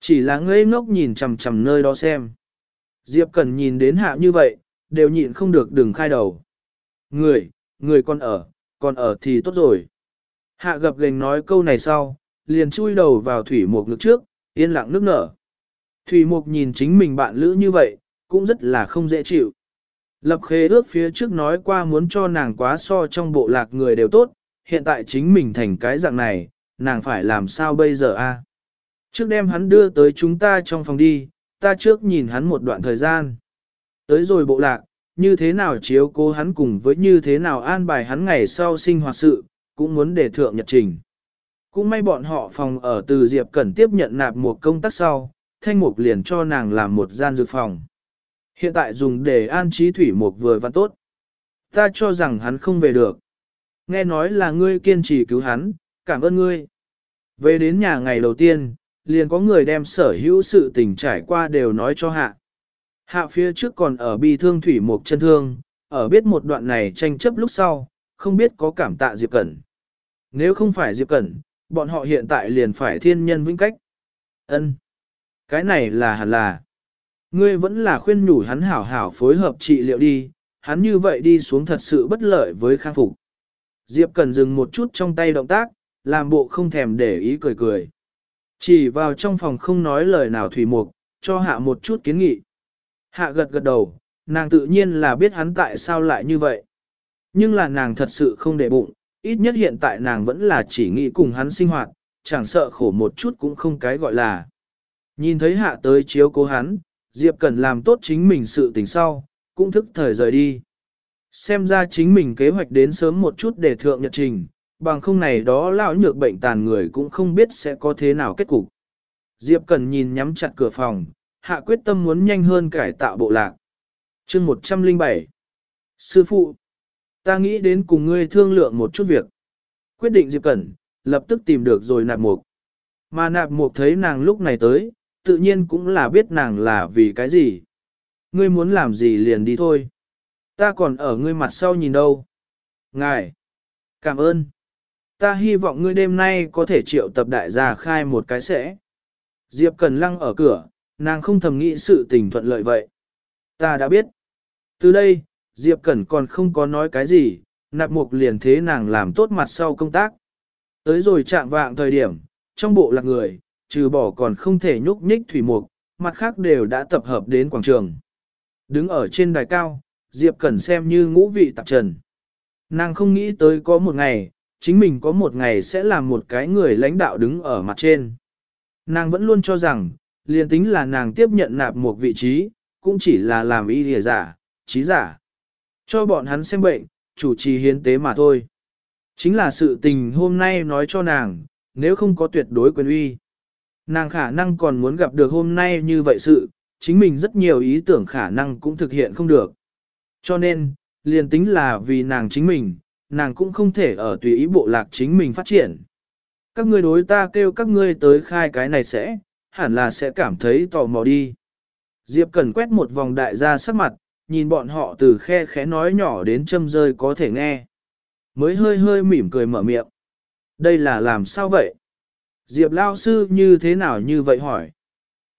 S1: Chỉ là ngây ngốc nhìn chằm chằm nơi đó xem. Diệp Cần nhìn đến hạ như vậy, đều nhịn không được đừng khai đầu. Người, người còn ở, còn ở thì tốt rồi. Hạ gập gành nói câu này sau, liền chui đầu vào thủy mục nước trước, yên lặng nước nở. Thủy mục nhìn chính mình bạn lữ như vậy, cũng rất là không dễ chịu. Lập khế ước phía trước nói qua muốn cho nàng quá so trong bộ lạc người đều tốt, hiện tại chính mình thành cái dạng này, nàng phải làm sao bây giờ a? Trước đem hắn đưa tới chúng ta trong phòng đi, ta trước nhìn hắn một đoạn thời gian. Tới rồi bộ lạc, như thế nào chiếu cố hắn cùng với như thế nào an bài hắn ngày sau sinh hoạt sự, cũng muốn để thượng nhật trình. Cũng may bọn họ phòng ở từ Diệp Cẩn tiếp nhận nạp một công tác sau, thanh mục liền cho nàng làm một gian dược phòng. Hiện tại dùng để an trí thủy mục vừa văn tốt. Ta cho rằng hắn không về được. Nghe nói là ngươi kiên trì cứu hắn, cảm ơn ngươi. Về đến nhà ngày đầu tiên, liền có người đem sở hữu sự tình trải qua đều nói cho hạ. Hạ phía trước còn ở bi thương thủy một chân thương, ở biết một đoạn này tranh chấp lúc sau, không biết có cảm tạ Diệp Cẩn. Nếu không phải Diệp Cẩn, bọn họ hiện tại liền phải thiên nhân vĩnh cách. Ân, Cái này là hẳn là. Ngươi vẫn là khuyên nhủ hắn hảo hảo phối hợp trị liệu đi, hắn như vậy đi xuống thật sự bất lợi với khang phục. Diệp Cần dừng một chút trong tay động tác, làm bộ không thèm để ý cười cười. Chỉ vào trong phòng không nói lời nào thủy mục, cho hạ một chút kiến nghị. Hạ gật gật đầu, nàng tự nhiên là biết hắn tại sao lại như vậy. Nhưng là nàng thật sự không để bụng, ít nhất hiện tại nàng vẫn là chỉ nghĩ cùng hắn sinh hoạt, chẳng sợ khổ một chút cũng không cái gọi là. Nhìn thấy hạ tới chiếu cố hắn, Diệp Cần làm tốt chính mình sự tình sau, cũng thức thời rời đi. Xem ra chính mình kế hoạch đến sớm một chút để thượng nhật trình, bằng không này đó lão nhược bệnh tàn người cũng không biết sẽ có thế nào kết cục. Diệp Cần nhìn nhắm chặt cửa phòng, hạ quyết tâm muốn nhanh hơn cải tạo bộ lạc. chương 107 Sư phụ, ta nghĩ đến cùng ngươi thương lượng một chút việc. Quyết định Diệp Cẩn, lập tức tìm được rồi nạp mục. Mà nạp mục thấy nàng lúc này tới, tự nhiên cũng là biết nàng là vì cái gì. Ngươi muốn làm gì liền đi thôi. Ta còn ở ngươi mặt sau nhìn đâu. Ngài, cảm ơn. Ta hy vọng ngươi đêm nay có thể triệu tập đại gia khai một cái sẽ. Diệp Cần lăng ở cửa, nàng không thầm nghĩ sự tình thuận lợi vậy. Ta đã biết. Từ đây, Diệp Cẩn còn không có nói cái gì, nạp mục liền thế nàng làm tốt mặt sau công tác. Tới rồi chạm vạng thời điểm, trong bộ lạc người, trừ bỏ còn không thể nhúc nhích thủy mục, mặt khác đều đã tập hợp đến quảng trường. Đứng ở trên đài cao, Diệp Cẩn xem như ngũ vị tạp trần. Nàng không nghĩ tới có một ngày, chính mình có một ngày sẽ làm một cái người lãnh đạo đứng ở mặt trên. Nàng vẫn luôn cho rằng, liền tính là nàng tiếp nhận nạp một vị trí, cũng chỉ là làm y lìa giả, trí giả. Cho bọn hắn xem bệnh, chủ trì hiến tế mà thôi. Chính là sự tình hôm nay nói cho nàng, nếu không có tuyệt đối quyền uy. Nàng khả năng còn muốn gặp được hôm nay như vậy sự, chính mình rất nhiều ý tưởng khả năng cũng thực hiện không được. Cho nên, liền tính là vì nàng chính mình, nàng cũng không thể ở tùy ý bộ lạc chính mình phát triển. Các ngươi đối ta kêu các ngươi tới khai cái này sẽ, hẳn là sẽ cảm thấy tò mò đi. Diệp Cần quét một vòng đại gia sắc mặt, nhìn bọn họ từ khe khẽ nói nhỏ đến châm rơi có thể nghe. Mới hơi hơi mỉm cười mở miệng. Đây là làm sao vậy? Diệp Lao Sư như thế nào như vậy hỏi?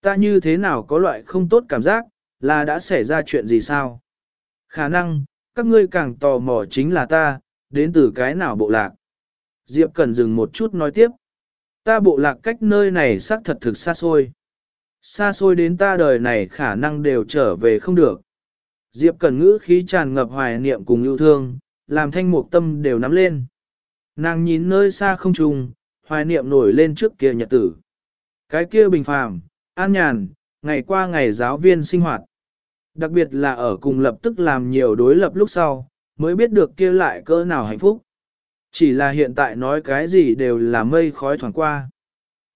S1: Ta như thế nào có loại không tốt cảm giác, là đã xảy ra chuyện gì sao? Khả năng, các ngươi càng tò mò chính là ta, đến từ cái nào bộ lạc. Diệp cần dừng một chút nói tiếp. Ta bộ lạc cách nơi này xác thật thực xa xôi. Xa xôi đến ta đời này khả năng đều trở về không được. Diệp cần ngữ khí tràn ngập hoài niệm cùng yêu thương, làm thanh mục tâm đều nắm lên. Nàng nhìn nơi xa không trùng, hoài niệm nổi lên trước kia nhật tử. Cái kia bình phàm, an nhàn, ngày qua ngày giáo viên sinh hoạt. Đặc biệt là ở cùng lập tức làm nhiều đối lập lúc sau, mới biết được kia lại cỡ nào hạnh phúc. Chỉ là hiện tại nói cái gì đều là mây khói thoảng qua.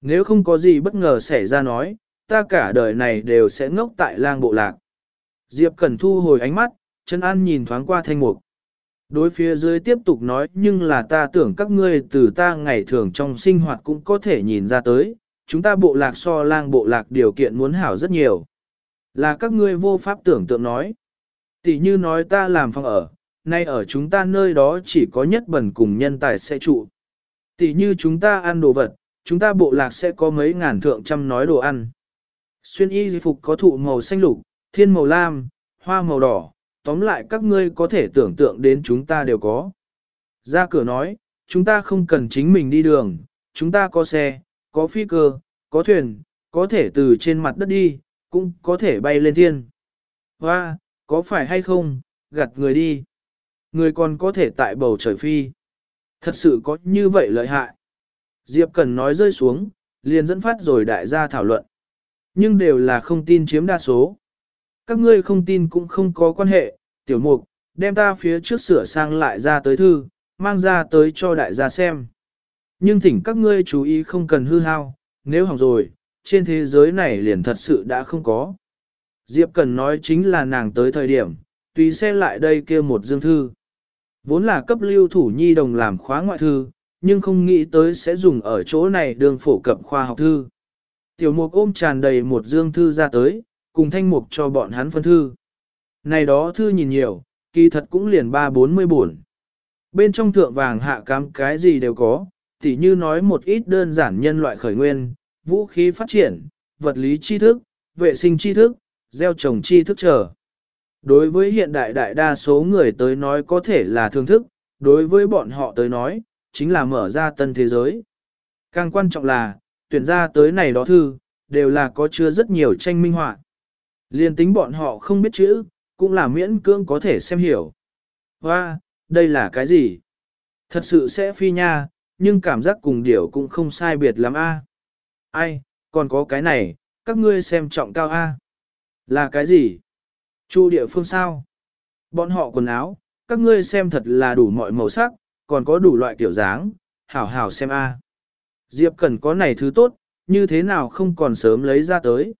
S1: Nếu không có gì bất ngờ xảy ra nói, ta cả đời này đều sẽ ngốc tại lang bộ lạc. Diệp Cẩn thu hồi ánh mắt, chân an nhìn thoáng qua thanh mục. Đối phía dưới tiếp tục nói nhưng là ta tưởng các ngươi từ ta ngày thường trong sinh hoạt cũng có thể nhìn ra tới, chúng ta bộ lạc so lang bộ lạc điều kiện muốn hảo rất nhiều. Là các ngươi vô pháp tưởng tượng nói. Tỷ như nói ta làm phòng ở, nay ở chúng ta nơi đó chỉ có nhất bẩn cùng nhân tài sẽ trụ. Tỷ như chúng ta ăn đồ vật, chúng ta bộ lạc sẽ có mấy ngàn thượng trăm nói đồ ăn. Xuyên y phục có thụ màu xanh lục, thiên màu lam, hoa màu đỏ, tóm lại các ngươi có thể tưởng tượng đến chúng ta đều có. Ra cửa nói, chúng ta không cần chính mình đi đường, chúng ta có xe, có phi cơ, có thuyền, có thể từ trên mặt đất đi, cũng có thể bay lên thiên. Hoa, có phải hay không, gặt người đi. Người còn có thể tại bầu trời phi. Thật sự có như vậy lợi hại. Diệp Cần nói rơi xuống, liền dẫn phát rồi đại gia thảo luận. Nhưng đều là không tin chiếm đa số. Các ngươi không tin cũng không có quan hệ, tiểu mục, đem ta phía trước sửa sang lại ra tới thư, mang ra tới cho đại gia xem. Nhưng thỉnh các ngươi chú ý không cần hư hao, nếu hỏng rồi, trên thế giới này liền thật sự đã không có. Diệp Cần nói chính là nàng tới thời điểm, tùy xe lại đây kia một dương thư. Vốn là cấp lưu thủ nhi đồng làm khóa ngoại thư, nhưng không nghĩ tới sẽ dùng ở chỗ này đường phổ cập khoa học thư. Tiểu mục ôm tràn đầy một dương thư ra tới, cùng thanh mục cho bọn hắn phân thư. Này đó thư nhìn nhiều, kỳ thật cũng liền ba bốn mươi buồn. Bên trong thượng vàng hạ cám cái gì đều có, tỉ như nói một ít đơn giản nhân loại khởi nguyên, vũ khí phát triển, vật lý tri thức, vệ sinh tri thức, gieo trồng tri thức trở. Đối với hiện đại đại đa số người tới nói có thể là thương thức, đối với bọn họ tới nói, chính là mở ra tân thế giới. Càng quan trọng là, tuyển ra tới này đó thư, đều là có chứa rất nhiều tranh minh họa. Liên tính bọn họ không biết chữ, cũng là miễn cưỡng có thể xem hiểu. Và, đây là cái gì? Thật sự sẽ phi nha, nhưng cảm giác cùng điểu cũng không sai biệt lắm a. Ai, còn có cái này, các ngươi xem trọng cao a. Là cái gì? Chu địa phương sao? Bọn họ quần áo, các ngươi xem thật là đủ mọi màu sắc, còn có đủ loại kiểu dáng, hảo hảo xem a. Diệp cần có này thứ tốt, như thế nào không còn sớm lấy ra tới.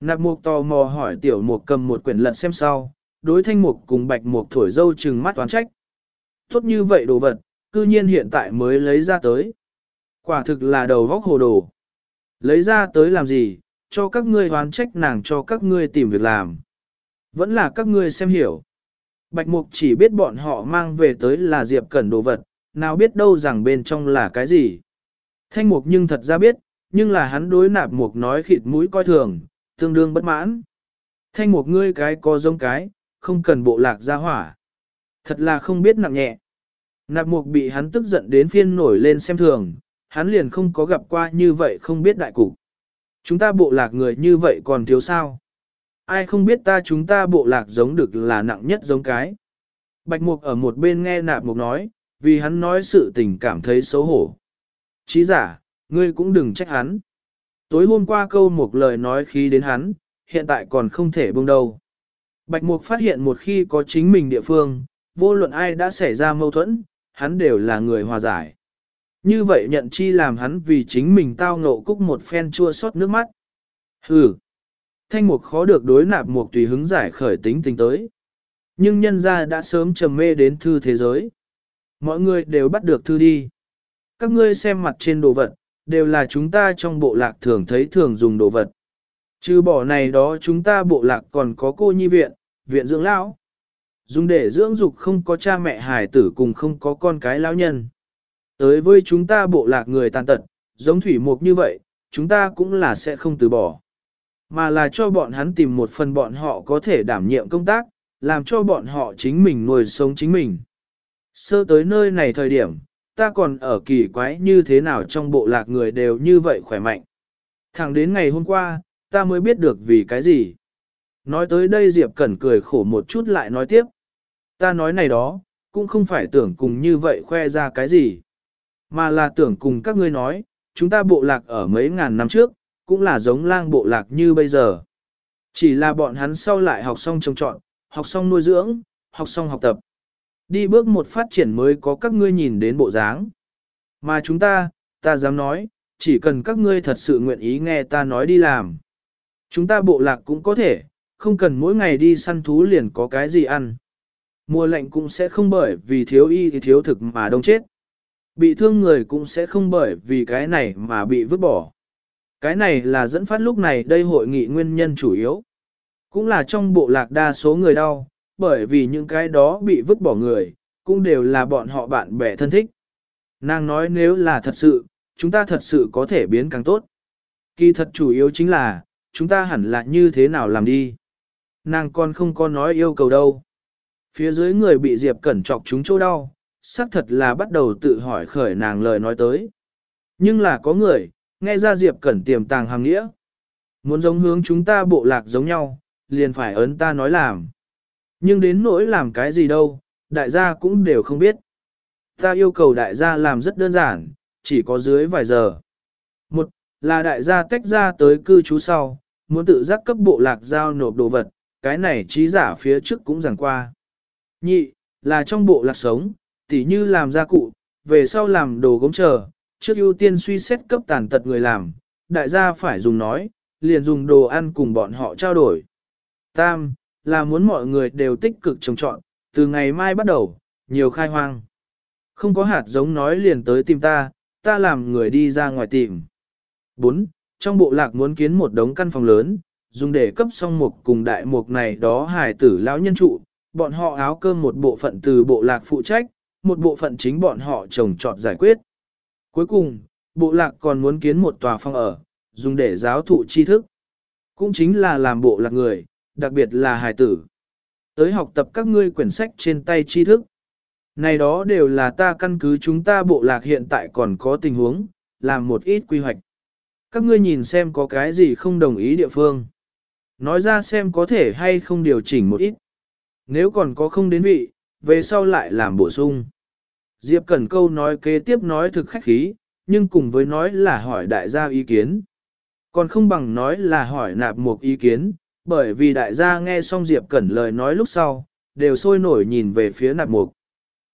S1: Nạp mục tò mò hỏi tiểu mục cầm một quyển lật xem sau, đối thanh mục cùng bạch mục thổi dâu trừng mắt toán trách. Tốt như vậy đồ vật, cư nhiên hiện tại mới lấy ra tới. Quả thực là đầu vóc hồ đồ. Lấy ra tới làm gì, cho các ngươi hoán trách nàng cho các ngươi tìm việc làm. Vẫn là các ngươi xem hiểu. Bạch mục chỉ biết bọn họ mang về tới là diệp cẩn đồ vật, nào biết đâu rằng bên trong là cái gì. Thanh mục nhưng thật ra biết, nhưng là hắn đối nạp mục nói khịt mũi coi thường, tương đương bất mãn. Thanh mục ngươi cái có giống cái, không cần bộ lạc ra hỏa. Thật là không biết nặng nhẹ. Nạp mục bị hắn tức giận đến phiên nổi lên xem thường, hắn liền không có gặp qua như vậy không biết đại cục. Chúng ta bộ lạc người như vậy còn thiếu sao? Ai không biết ta chúng ta bộ lạc giống được là nặng nhất giống cái. Bạch mục ở một bên nghe nạp mục nói, vì hắn nói sự tình cảm thấy xấu hổ. Chí giả, ngươi cũng đừng trách hắn. Tối hôm qua câu một lời nói khí đến hắn, hiện tại còn không thể buông đâu. Bạch mục phát hiện một khi có chính mình địa phương, vô luận ai đã xảy ra mâu thuẫn, hắn đều là người hòa giải. Như vậy nhận chi làm hắn vì chính mình tao ngộ cúc một phen chua xót nước mắt. Hừ! Thanh mục khó được đối nạp mục tùy hứng giải khởi tính tình tới. Nhưng nhân gia đã sớm trầm mê đến thư thế giới. Mọi người đều bắt được thư đi. Các ngươi xem mặt trên đồ vật, đều là chúng ta trong bộ lạc thường thấy thường dùng đồ vật. Trừ bỏ này đó chúng ta bộ lạc còn có cô nhi viện, viện dưỡng lão. Dùng để dưỡng dục không có cha mẹ hài tử cùng không có con cái lão nhân. Tới với chúng ta bộ lạc người tàn tật, giống thủy mục như vậy, chúng ta cũng là sẽ không từ bỏ. Mà là cho bọn hắn tìm một phần bọn họ có thể đảm nhiệm công tác, làm cho bọn họ chính mình nuôi sống chính mình. Sơ tới nơi này thời điểm, ta còn ở kỳ quái như thế nào trong bộ lạc người đều như vậy khỏe mạnh. Thẳng đến ngày hôm qua, ta mới biết được vì cái gì. Nói tới đây Diệp Cẩn cười khổ một chút lại nói tiếp. Ta nói này đó, cũng không phải tưởng cùng như vậy khoe ra cái gì. Mà là tưởng cùng các ngươi nói, chúng ta bộ lạc ở mấy ngàn năm trước, cũng là giống lang bộ lạc như bây giờ. Chỉ là bọn hắn sau lại học xong trồng trọn, học xong nuôi dưỡng, học xong học tập. Đi bước một phát triển mới có các ngươi nhìn đến bộ dáng. Mà chúng ta, ta dám nói, chỉ cần các ngươi thật sự nguyện ý nghe ta nói đi làm. Chúng ta bộ lạc cũng có thể, không cần mỗi ngày đi săn thú liền có cái gì ăn. Mùa lạnh cũng sẽ không bởi vì thiếu y thì thiếu thực mà đông chết. Bị thương người cũng sẽ không bởi vì cái này mà bị vứt bỏ. Cái này là dẫn phát lúc này đây hội nghị nguyên nhân chủ yếu. Cũng là trong bộ lạc đa số người đau, bởi vì những cái đó bị vứt bỏ người, cũng đều là bọn họ bạn bè thân thích. Nàng nói nếu là thật sự, chúng ta thật sự có thể biến càng tốt. Kỳ thật chủ yếu chính là, chúng ta hẳn là như thế nào làm đi. Nàng còn không có nói yêu cầu đâu. Phía dưới người bị Diệp Cẩn chọc chúng chỗ đau, xác thật là bắt đầu tự hỏi khởi nàng lời nói tới. Nhưng là có người, nghe ra Diệp Cẩn tiềm tàng hàng nghĩa. Muốn giống hướng chúng ta bộ lạc giống nhau, liền phải ấn ta nói làm. Nhưng đến nỗi làm cái gì đâu, đại gia cũng đều không biết. Ta yêu cầu đại gia làm rất đơn giản, chỉ có dưới vài giờ. Một, là đại gia tách ra tới cư trú sau, muốn tự giác cấp bộ lạc giao nộp đồ vật, cái này trí giả phía trước cũng giảng qua. Nhị, là trong bộ lạc sống, tỉ như làm gia cụ, về sau làm đồ gốm chờ, trước ưu tiên suy xét cấp tàn tật người làm, đại gia phải dùng nói, liền dùng đồ ăn cùng bọn họ trao đổi. Tam, là muốn mọi người đều tích cực trồng trọn, từ ngày mai bắt đầu, nhiều khai hoang. Không có hạt giống nói liền tới tìm ta, ta làm người đi ra ngoài tìm. 4. Trong bộ lạc muốn kiến một đống căn phòng lớn, dùng để cấp song mục cùng đại mục này đó hài tử lão nhân trụ, bọn họ áo cơm một bộ phận từ bộ lạc phụ trách, một bộ phận chính bọn họ trồng trọt giải quyết. Cuối cùng, bộ lạc còn muốn kiến một tòa phong ở, dùng để giáo thụ tri thức. Cũng chính là làm bộ lạc người, đặc biệt là hài tử. Tới học tập các ngươi quyển sách trên tay tri thức. Này đó đều là ta căn cứ chúng ta bộ lạc hiện tại còn có tình huống, làm một ít quy hoạch. Các ngươi nhìn xem có cái gì không đồng ý địa phương. Nói ra xem có thể hay không điều chỉnh một ít. Nếu còn có không đến vị, về sau lại làm bổ sung. Diệp Cẩn câu nói kế tiếp nói thực khách khí, nhưng cùng với nói là hỏi đại gia ý kiến. Còn không bằng nói là hỏi nạp một ý kiến, bởi vì đại gia nghe xong Diệp Cẩn lời nói lúc sau, đều sôi nổi nhìn về phía nạp mục.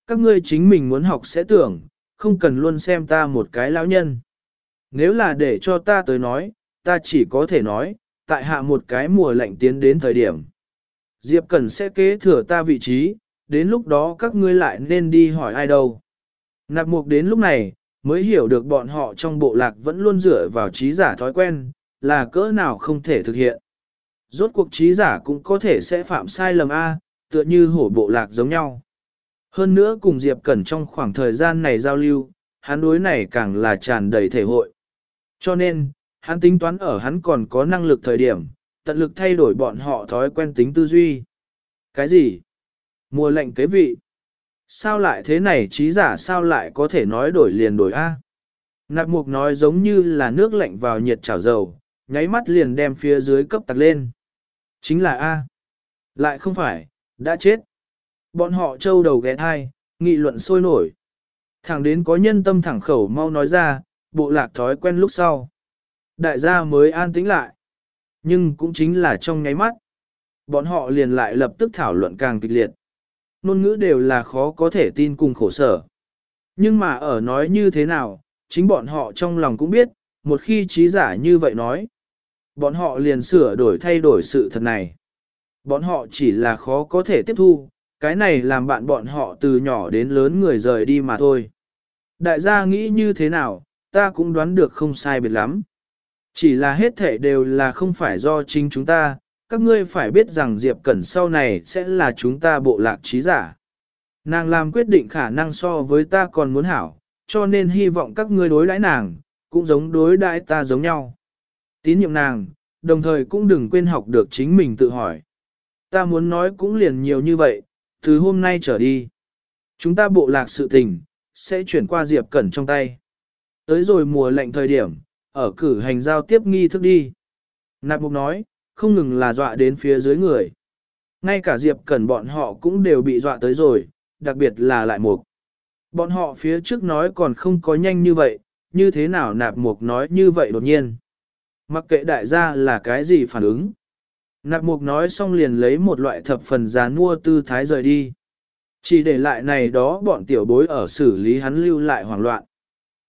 S1: Các ngươi chính mình muốn học sẽ tưởng, không cần luôn xem ta một cái lão nhân. Nếu là để cho ta tới nói, ta chỉ có thể nói, tại hạ một cái mùa lạnh tiến đến thời điểm. Diệp Cẩn sẽ kế thừa ta vị trí, đến lúc đó các ngươi lại nên đi hỏi ai đâu. Nạp mục đến lúc này, mới hiểu được bọn họ trong bộ lạc vẫn luôn dựa vào trí giả thói quen, là cỡ nào không thể thực hiện. Rốt cuộc trí giả cũng có thể sẽ phạm sai lầm A, tựa như hổ bộ lạc giống nhau. Hơn nữa cùng Diệp Cẩn trong khoảng thời gian này giao lưu, hắn đối này càng là tràn đầy thể hội. Cho nên, hắn tính toán ở hắn còn có năng lực thời điểm, tận lực thay đổi bọn họ thói quen tính tư duy. Cái gì? Mùa lệnh kế vị. Sao lại thế này trí giả sao lại có thể nói đổi liền đổi A? Nạp mục nói giống như là nước lạnh vào nhiệt chảo dầu, nháy mắt liền đem phía dưới cấp tặc lên. Chính là A. Lại không phải, đã chết. Bọn họ trâu đầu ghé thai, nghị luận sôi nổi. Thẳng đến có nhân tâm thẳng khẩu mau nói ra, bộ lạc thói quen lúc sau. Đại gia mới an tĩnh lại. Nhưng cũng chính là trong nháy mắt. Bọn họ liền lại lập tức thảo luận càng kịch liệt. Nôn ngữ đều là khó có thể tin cùng khổ sở. Nhưng mà ở nói như thế nào, chính bọn họ trong lòng cũng biết, một khi trí giả như vậy nói, bọn họ liền sửa đổi thay đổi sự thật này. Bọn họ chỉ là khó có thể tiếp thu, cái này làm bạn bọn họ từ nhỏ đến lớn người rời đi mà thôi. Đại gia nghĩ như thế nào, ta cũng đoán được không sai biệt lắm. Chỉ là hết thể đều là không phải do chính chúng ta, các ngươi phải biết rằng Diệp Cẩn sau này sẽ là chúng ta bộ lạc trí giả. Nàng làm quyết định khả năng so với ta còn muốn hảo, cho nên hy vọng các ngươi đối đãi nàng, cũng giống đối đãi ta giống nhau. Tín nhiệm nàng, đồng thời cũng đừng quên học được chính mình tự hỏi. Ta muốn nói cũng liền nhiều như vậy, từ hôm nay trở đi. Chúng ta bộ lạc sự tình, sẽ chuyển qua Diệp Cẩn trong tay. Tới rồi mùa lạnh thời điểm, ở cử hành giao tiếp nghi thức đi. Nạp Mục nói, không ngừng là dọa đến phía dưới người. Ngay cả Diệp Cẩn bọn họ cũng đều bị dọa tới rồi, đặc biệt là lại Mục. Bọn họ phía trước nói còn không có nhanh như vậy, như thế nào Nạp Mục nói như vậy đột nhiên. Mặc kệ đại gia là cái gì phản ứng. Nạp Mục nói xong liền lấy một loại thập phần giá mua tư thái rời đi. Chỉ để lại này đó bọn tiểu bối ở xử lý hắn lưu lại hoảng loạn.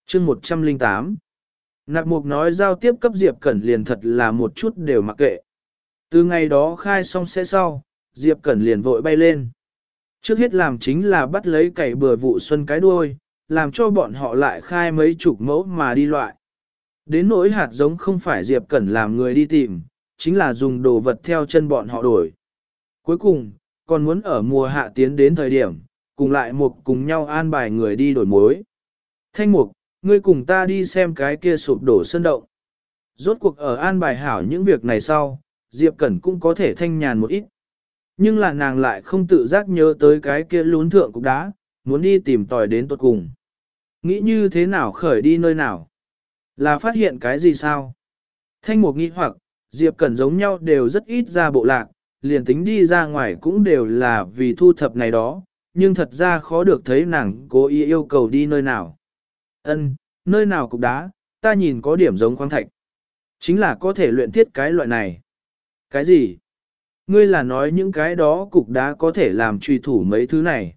S1: chương 108 Nạp Mục nói giao tiếp cấp Diệp Cẩn liền thật là một chút đều mặc kệ. Từ ngày đó khai xong sẽ sau, Diệp Cẩn liền vội bay lên. Trước hết làm chính là bắt lấy cày bừa vụ xuân cái đuôi, làm cho bọn họ lại khai mấy chục mẫu mà đi loại. Đến nỗi hạt giống không phải Diệp Cẩn làm người đi tìm, chính là dùng đồ vật theo chân bọn họ đổi. Cuối cùng, còn muốn ở mùa hạ tiến đến thời điểm, cùng lại một cùng nhau an bài người đi đổi mối. Thanh mục, ngươi cùng ta đi xem cái kia sụp đổ sân động. Rốt cuộc ở an bài hảo những việc này sau, Diệp Cẩn cũng có thể thanh nhàn một ít. Nhưng là nàng lại không tự giác nhớ tới cái kia lún thượng cục đá, muốn đi tìm tòi đến tuột cùng. Nghĩ như thế nào khởi đi nơi nào? Là phát hiện cái gì sao? Thanh mục nghi hoặc, Diệp Cẩn giống nhau đều rất ít ra bộ lạc, liền tính đi ra ngoài cũng đều là vì thu thập này đó, nhưng thật ra khó được thấy nàng cố ý yêu cầu đi nơi nào. Ân, nơi nào cục đá, ta nhìn có điểm giống khoáng thạch. Chính là có thể luyện thiết cái loại này. Cái gì? Ngươi là nói những cái đó cục đá có thể làm truy thủ mấy thứ này.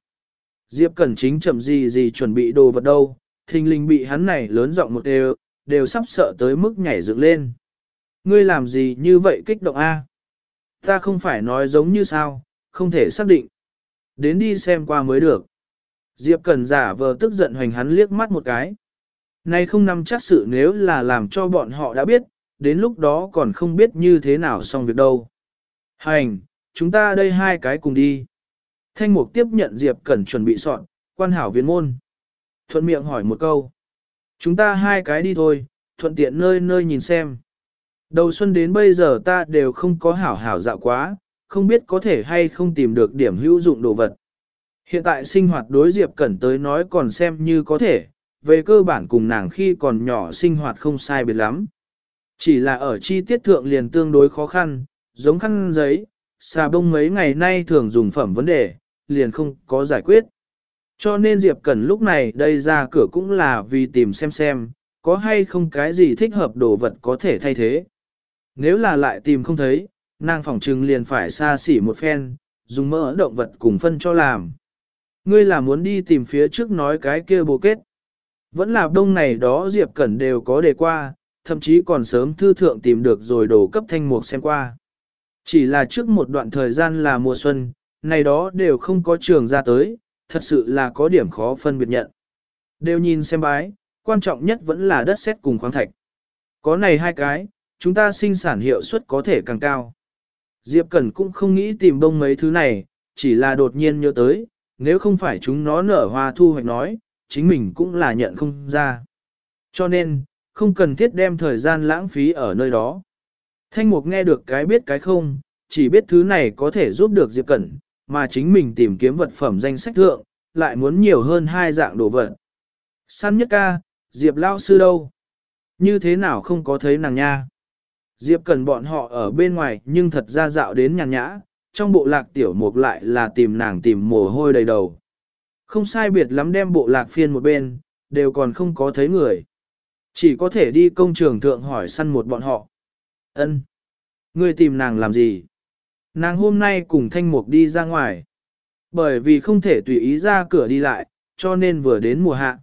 S1: Diệp Cẩn chính chậm gì gì chuẩn bị đồ vật đâu, thình linh bị hắn này lớn giọng một đều, đều sắp sợ tới mức nhảy dựng lên. Ngươi làm gì như vậy kích động a? Ta không phải nói giống như sao, không thể xác định. Đến đi xem qua mới được. Diệp Cần giả vờ tức giận hoành hắn liếc mắt một cái. Nay không nằm chắc sự nếu là làm cho bọn họ đã biết, đến lúc đó còn không biết như thế nào xong việc đâu. Hành, chúng ta đây hai cái cùng đi. Thanh Mục tiếp nhận Diệp Cẩn chuẩn bị soạn, quan hảo viên môn. Thuận miệng hỏi một câu. Chúng ta hai cái đi thôi, thuận tiện nơi nơi nhìn xem. Đầu xuân đến bây giờ ta đều không có hảo hảo dạo quá, không biết có thể hay không tìm được điểm hữu dụng đồ vật. Hiện tại sinh hoạt đối Diệp Cẩn tới nói còn xem như có thể, về cơ bản cùng nàng khi còn nhỏ sinh hoạt không sai biệt lắm. Chỉ là ở chi tiết thượng liền tương đối khó khăn, giống khăn giấy, xà bông mấy ngày nay thường dùng phẩm vấn đề, liền không có giải quyết. Cho nên Diệp Cẩn lúc này đây ra cửa cũng là vì tìm xem xem, có hay không cái gì thích hợp đồ vật có thể thay thế. Nếu là lại tìm không thấy, nàng phỏng trừng liền phải xa xỉ một phen, dùng mỡ động vật cùng phân cho làm. Ngươi là muốn đi tìm phía trước nói cái kia bồ kết. Vẫn là đông này đó Diệp Cẩn đều có đề qua, thậm chí còn sớm thư thượng tìm được rồi đồ cấp thanh mục xem qua. Chỉ là trước một đoạn thời gian là mùa xuân, này đó đều không có trường ra tới, thật sự là có điểm khó phân biệt nhận. Đều nhìn xem bái, quan trọng nhất vẫn là đất sét cùng khoáng thạch. Có này hai cái, chúng ta sinh sản hiệu suất có thể càng cao. Diệp Cẩn cũng không nghĩ tìm bông mấy thứ này, chỉ là đột nhiên nhớ tới, nếu không phải chúng nó nở hoa thu hoạch nói, chính mình cũng là nhận không ra. Cho nên, không cần thiết đem thời gian lãng phí ở nơi đó. Thanh Mục nghe được cái biết cái không, chỉ biết thứ này có thể giúp được Diệp Cẩn, mà chính mình tìm kiếm vật phẩm danh sách thượng, lại muốn nhiều hơn hai dạng đồ vật. Săn nhất ca, Diệp Lao Sư đâu? Như thế nào không có thấy nàng nha? Diệp Cẩn bọn họ ở bên ngoài nhưng thật ra dạo đến nhàn nhã, trong bộ lạc tiểu mục lại là tìm nàng tìm mồ hôi đầy đầu. Không sai biệt lắm đem bộ lạc phiên một bên, đều còn không có thấy người. Chỉ có thể đi công trường thượng hỏi săn một bọn họ. Ân, Ngươi tìm nàng làm gì? Nàng hôm nay cùng thanh mục đi ra ngoài. Bởi vì không thể tùy ý ra cửa đi lại, cho nên vừa đến mùa hạ.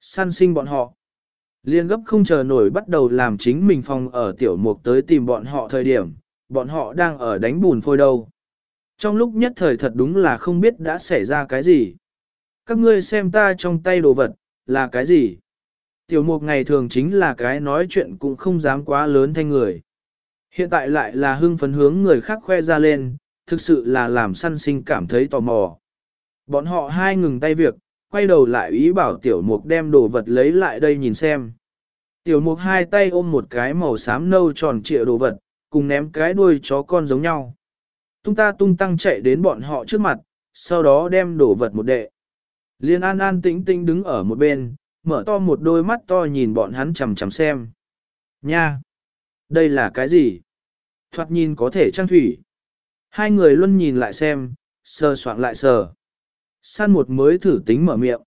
S1: Săn sinh bọn họ. Liên gấp không chờ nổi bắt đầu làm chính mình phòng ở tiểu mục tới tìm bọn họ thời điểm, bọn họ đang ở đánh bùn phôi đâu. Trong lúc nhất thời thật đúng là không biết đã xảy ra cái gì. Các ngươi xem ta trong tay đồ vật, là cái gì? Tiểu mục ngày thường chính là cái nói chuyện cũng không dám quá lớn thanh người. Hiện tại lại là hưng phấn hướng người khác khoe ra lên, thực sự là làm săn sinh cảm thấy tò mò. Bọn họ hai ngừng tay việc, quay đầu lại ý bảo tiểu mục đem đồ vật lấy lại đây nhìn xem. Tiểu mục hai tay ôm một cái màu xám nâu tròn trịa đồ vật, cùng ném cái đuôi chó con giống nhau. Tung ta tung tăng chạy đến bọn họ trước mặt, sau đó đem đồ vật một đệ. Liên an an tĩnh tĩnh đứng ở một bên, mở to một đôi mắt to nhìn bọn hắn chằm chằm xem. Nha! Đây là cái gì? Thoạt nhìn có thể trang thủy. Hai người luôn nhìn lại xem, sờ soạn lại sờ. San một mới thử tính mở miệng.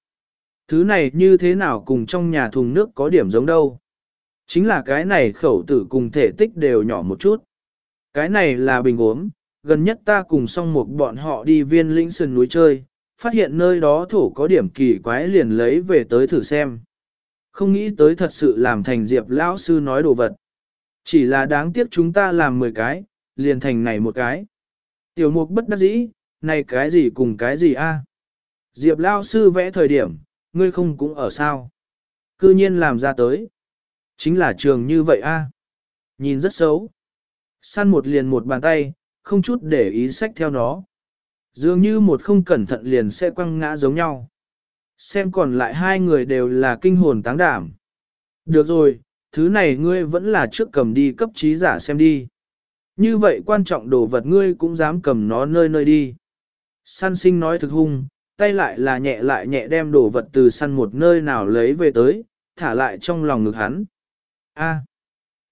S1: Thứ này như thế nào cùng trong nhà thùng nước có điểm giống đâu. Chính là cái này khẩu tử cùng thể tích đều nhỏ một chút. Cái này là bình uống, gần nhất ta cùng song một bọn họ đi viên lĩnh sườn núi chơi, phát hiện nơi đó thổ có điểm kỳ quái liền lấy về tới thử xem. Không nghĩ tới thật sự làm thành diệp lão sư nói đồ vật. Chỉ là đáng tiếc chúng ta làm 10 cái, liền thành này một cái. Tiểu mục bất đắc dĩ, này cái gì cùng cái gì a? Diệp lão sư vẽ thời điểm, ngươi không cũng ở sao? Cư nhiên làm ra tới. Chính là trường như vậy a. Nhìn rất xấu. Săn một liền một bàn tay, không chút để ý sách theo nó. Dường như một không cẩn thận liền sẽ quăng ngã giống nhau. Xem còn lại hai người đều là kinh hồn táng đảm. Được rồi, thứ này ngươi vẫn là trước cầm đi cấp trí giả xem đi. Như vậy quan trọng đồ vật ngươi cũng dám cầm nó nơi nơi đi. Săn sinh nói thực hung, tay lại là nhẹ lại nhẹ đem đồ vật từ săn một nơi nào lấy về tới, thả lại trong lòng ngực hắn. A,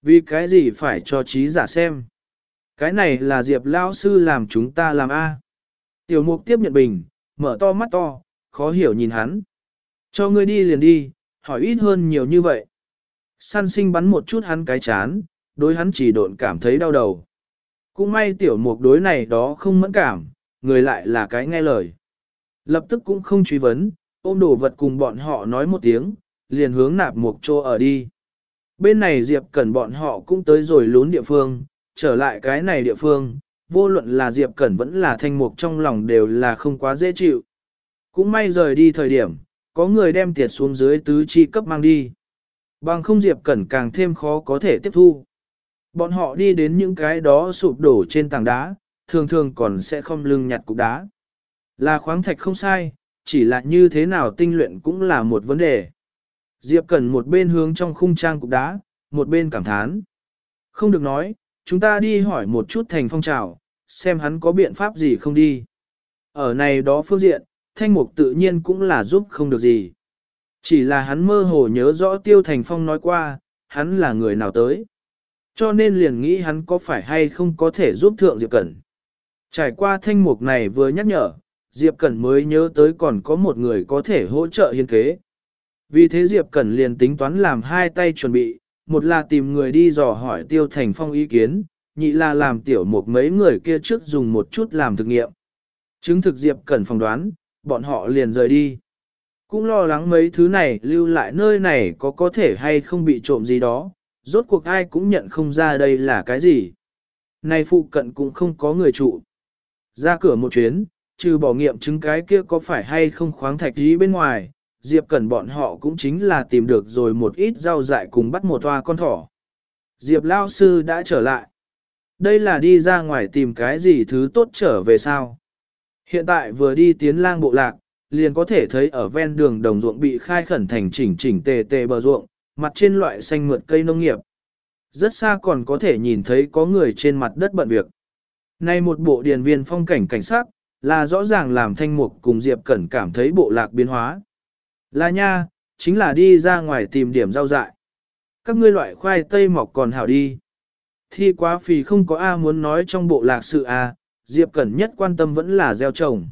S1: vì cái gì phải cho trí giả xem? Cái này là Diệp Lao Sư làm chúng ta làm A. Tiểu mục tiếp nhận bình, mở to mắt to, khó hiểu nhìn hắn. Cho ngươi đi liền đi, hỏi ít hơn nhiều như vậy. Săn sinh bắn một chút hắn cái chán, đối hắn chỉ độn cảm thấy đau đầu. Cũng may tiểu mục đối này đó không mẫn cảm, người lại là cái nghe lời. Lập tức cũng không truy vấn, ôm đồ vật cùng bọn họ nói một tiếng, liền hướng nạp mục trô ở đi. Bên này Diệp Cẩn bọn họ cũng tới rồi lún địa phương, trở lại cái này địa phương, vô luận là Diệp Cẩn vẫn là thanh mục trong lòng đều là không quá dễ chịu. Cũng may rời đi thời điểm, có người đem tiệt xuống dưới tứ chi cấp mang đi. Bằng không Diệp Cẩn càng thêm khó có thể tiếp thu. Bọn họ đi đến những cái đó sụp đổ trên tảng đá, thường thường còn sẽ không lưng nhặt cục đá. Là khoáng thạch không sai, chỉ là như thế nào tinh luyện cũng là một vấn đề. Diệp Cẩn một bên hướng trong khung trang cục đá, một bên cảm thán. Không được nói, chúng ta đi hỏi một chút thành phong trào, xem hắn có biện pháp gì không đi. Ở này đó phương diện, thanh mục tự nhiên cũng là giúp không được gì. Chỉ là hắn mơ hồ nhớ rõ Tiêu Thành Phong nói qua, hắn là người nào tới. Cho nên liền nghĩ hắn có phải hay không có thể giúp thượng Diệp Cẩn. Trải qua thanh mục này vừa nhắc nhở, Diệp Cẩn mới nhớ tới còn có một người có thể hỗ trợ hiên kế. Vì thế Diệp Cẩn liền tính toán làm hai tay chuẩn bị, một là tìm người đi dò hỏi Tiêu Thành Phong ý kiến, nhị là làm tiểu một mấy người kia trước dùng một chút làm thực nghiệm. Chứng thực Diệp Cẩn phỏng đoán, bọn họ liền rời đi. Cũng lo lắng mấy thứ này lưu lại nơi này có có thể hay không bị trộm gì đó, rốt cuộc ai cũng nhận không ra đây là cái gì. Này phụ cận cũng không có người trụ. Ra cửa một chuyến, trừ bỏ nghiệm chứng cái kia có phải hay không khoáng thạch gì bên ngoài, Diệp Cẩn bọn họ cũng chính là tìm được rồi một ít rau dại cùng bắt một toa con thỏ. Diệp Lao Sư đã trở lại. Đây là đi ra ngoài tìm cái gì thứ tốt trở về sao. Hiện tại vừa đi tiến lang bộ lạc, liền có thể thấy ở ven đường đồng ruộng bị khai khẩn thành chỉnh chỉnh tề tề bờ ruộng, mặt trên loại xanh mượt cây nông nghiệp. Rất xa còn có thể nhìn thấy có người trên mặt đất bận việc. Nay một bộ điền viên phong cảnh cảnh sát, là rõ ràng làm thanh mục cùng Diệp Cẩn cảm thấy bộ lạc biến hóa. Là nha, chính là đi ra ngoài tìm điểm rau dại. Các ngươi loại khoai tây mọc còn hảo đi. Thi quá phì không có A muốn nói trong bộ lạc sự A, Diệp Cẩn nhất quan tâm vẫn là gieo trồng.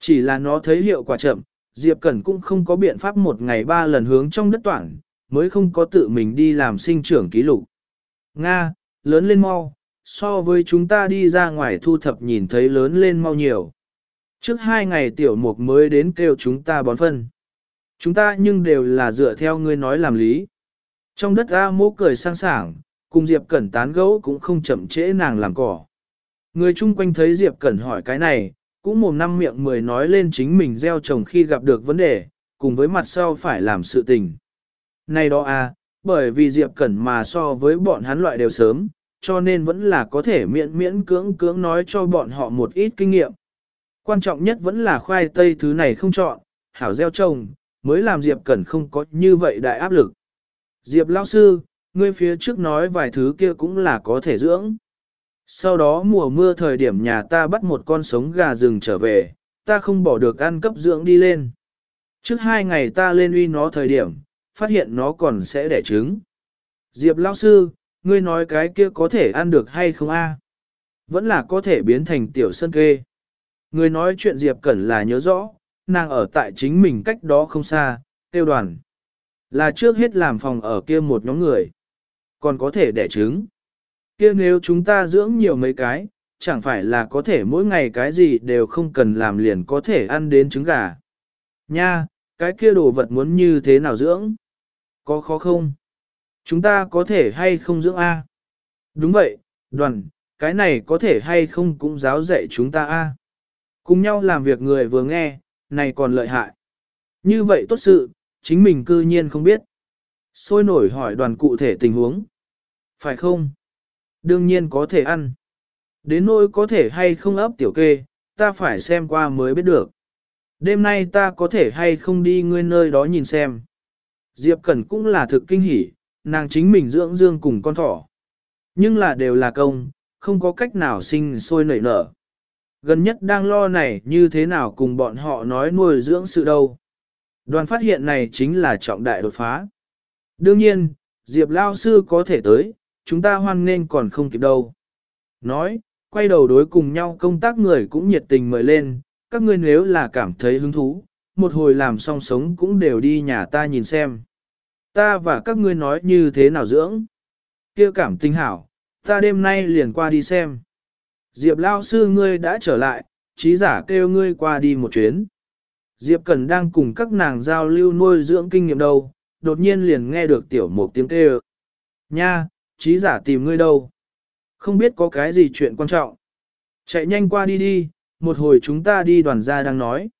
S1: Chỉ là nó thấy hiệu quả chậm, Diệp Cẩn cũng không có biện pháp một ngày ba lần hướng trong đất toảng, mới không có tự mình đi làm sinh trưởng ký lục. Nga, lớn lên mau, so với chúng ta đi ra ngoài thu thập nhìn thấy lớn lên mau nhiều. Trước hai ngày tiểu mục mới đến kêu chúng ta bón phân. Chúng ta nhưng đều là dựa theo ngươi nói làm lý. Trong đất A mô cười sang sảng, cùng Diệp Cẩn tán gẫu cũng không chậm trễ nàng làm cỏ. Người chung quanh thấy Diệp Cẩn hỏi cái này, cũng mồm năm miệng mười nói lên chính mình gieo trồng khi gặp được vấn đề, cùng với mặt sau phải làm sự tình. Này đó à, bởi vì Diệp Cẩn mà so với bọn hắn loại đều sớm, cho nên vẫn là có thể miễn miễn cưỡng cưỡng nói cho bọn họ một ít kinh nghiệm. Quan trọng nhất vẫn là khoai tây thứ này không chọn, hảo gieo trồng, mới làm Diệp Cẩn không có như vậy đại áp lực. Diệp lão sư, ngươi phía trước nói vài thứ kia cũng là có thể dưỡng. Sau đó mùa mưa thời điểm nhà ta bắt một con sống gà rừng trở về, ta không bỏ được ăn cấp dưỡng đi lên. Trước hai ngày ta lên uy nó thời điểm, phát hiện nó còn sẽ đẻ trứng. Diệp lão sư, ngươi nói cái kia có thể ăn được hay không a? Vẫn là có thể biến thành tiểu sân kê. Người nói chuyện Diệp Cẩn là nhớ rõ, nàng ở tại chính mình cách đó không xa, tiêu đoàn. Là trước hết làm phòng ở kia một nhóm người. Còn có thể đẻ trứng. Kia nếu chúng ta dưỡng nhiều mấy cái, chẳng phải là có thể mỗi ngày cái gì đều không cần làm liền có thể ăn đến trứng gà. Nha, cái kia đồ vật muốn như thế nào dưỡng? Có khó không? Chúng ta có thể hay không dưỡng A? Đúng vậy, đoàn, cái này có thể hay không cũng giáo dạy chúng ta A. Cùng nhau làm việc người vừa nghe, này còn lợi hại. Như vậy tốt sự, chính mình cư nhiên không biết. Sôi nổi hỏi đoàn cụ thể tình huống. Phải không? Đương nhiên có thể ăn. Đến nỗi có thể hay không ấp tiểu kê, ta phải xem qua mới biết được. Đêm nay ta có thể hay không đi ngươi nơi đó nhìn xem. Diệp Cẩn cũng là thực kinh hỉ, nàng chính mình dưỡng dương cùng con thỏ. Nhưng là đều là công, không có cách nào sinh sôi nảy nở. Gần nhất đang lo này như thế nào cùng bọn họ nói nuôi dưỡng sự đâu. Đoàn phát hiện này chính là trọng đại đột phá. Đương nhiên, Diệp Lao Sư có thể tới, chúng ta hoan nên còn không kịp đâu. Nói, quay đầu đối cùng nhau công tác người cũng nhiệt tình mời lên, các ngươi nếu là cảm thấy hứng thú, một hồi làm xong sống cũng đều đi nhà ta nhìn xem. Ta và các ngươi nói như thế nào dưỡng. kia cảm tinh hảo, ta đêm nay liền qua đi xem. Diệp lao sư ngươi đã trở lại, trí giả kêu ngươi qua đi một chuyến. Diệp Cần đang cùng các nàng giao lưu nuôi dưỡng kinh nghiệm đâu, đột nhiên liền nghe được tiểu một tiếng kêu. Nha, trí giả tìm ngươi đâu? Không biết có cái gì chuyện quan trọng. Chạy nhanh qua đi đi, một hồi chúng ta đi đoàn gia đang nói.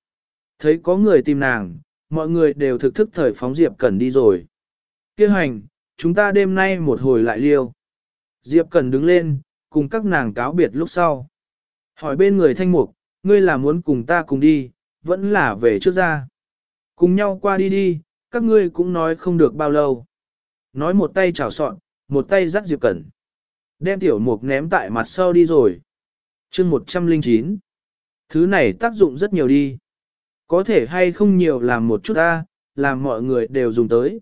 S1: Thấy có người tìm nàng, mọi người đều thực thức thời phóng Diệp Cần đi rồi. Kêu hành, chúng ta đêm nay một hồi lại liêu. Diệp Cần đứng lên, cùng các nàng cáo biệt lúc sau. Hỏi bên người thanh mục, ngươi là muốn cùng ta cùng đi, vẫn là về trước ra. Cùng nhau qua đi đi, các ngươi cũng nói không được bao lâu. Nói một tay chào sọn, một tay dắt Diệp Cẩn. Đem tiểu mục ném tại mặt sau đi rồi. chương 109. Thứ này tác dụng rất nhiều đi. Có thể hay không nhiều làm một chút ta, làm mọi người đều dùng tới.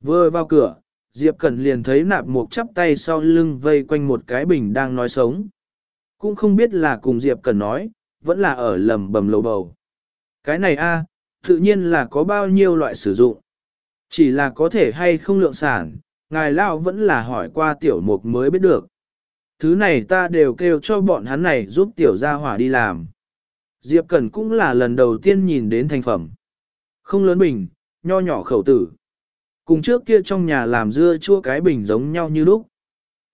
S1: Vừa vào cửa, Diệp Cẩn liền thấy nạp mục chắp tay sau lưng vây quanh một cái bình đang nói sống. Cũng không biết là cùng Diệp Cẩn nói, vẫn là ở lầm bầm lầu bầu. Cái này a, tự nhiên là có bao nhiêu loại sử dụng. Chỉ là có thể hay không lượng sản, ngài Lao vẫn là hỏi qua tiểu mục mới biết được. Thứ này ta đều kêu cho bọn hắn này giúp tiểu gia hỏa đi làm. Diệp Cẩn cũng là lần đầu tiên nhìn đến thành phẩm. Không lớn bình, nho nhỏ khẩu tử. Cùng trước kia trong nhà làm dưa chua cái bình giống nhau như lúc.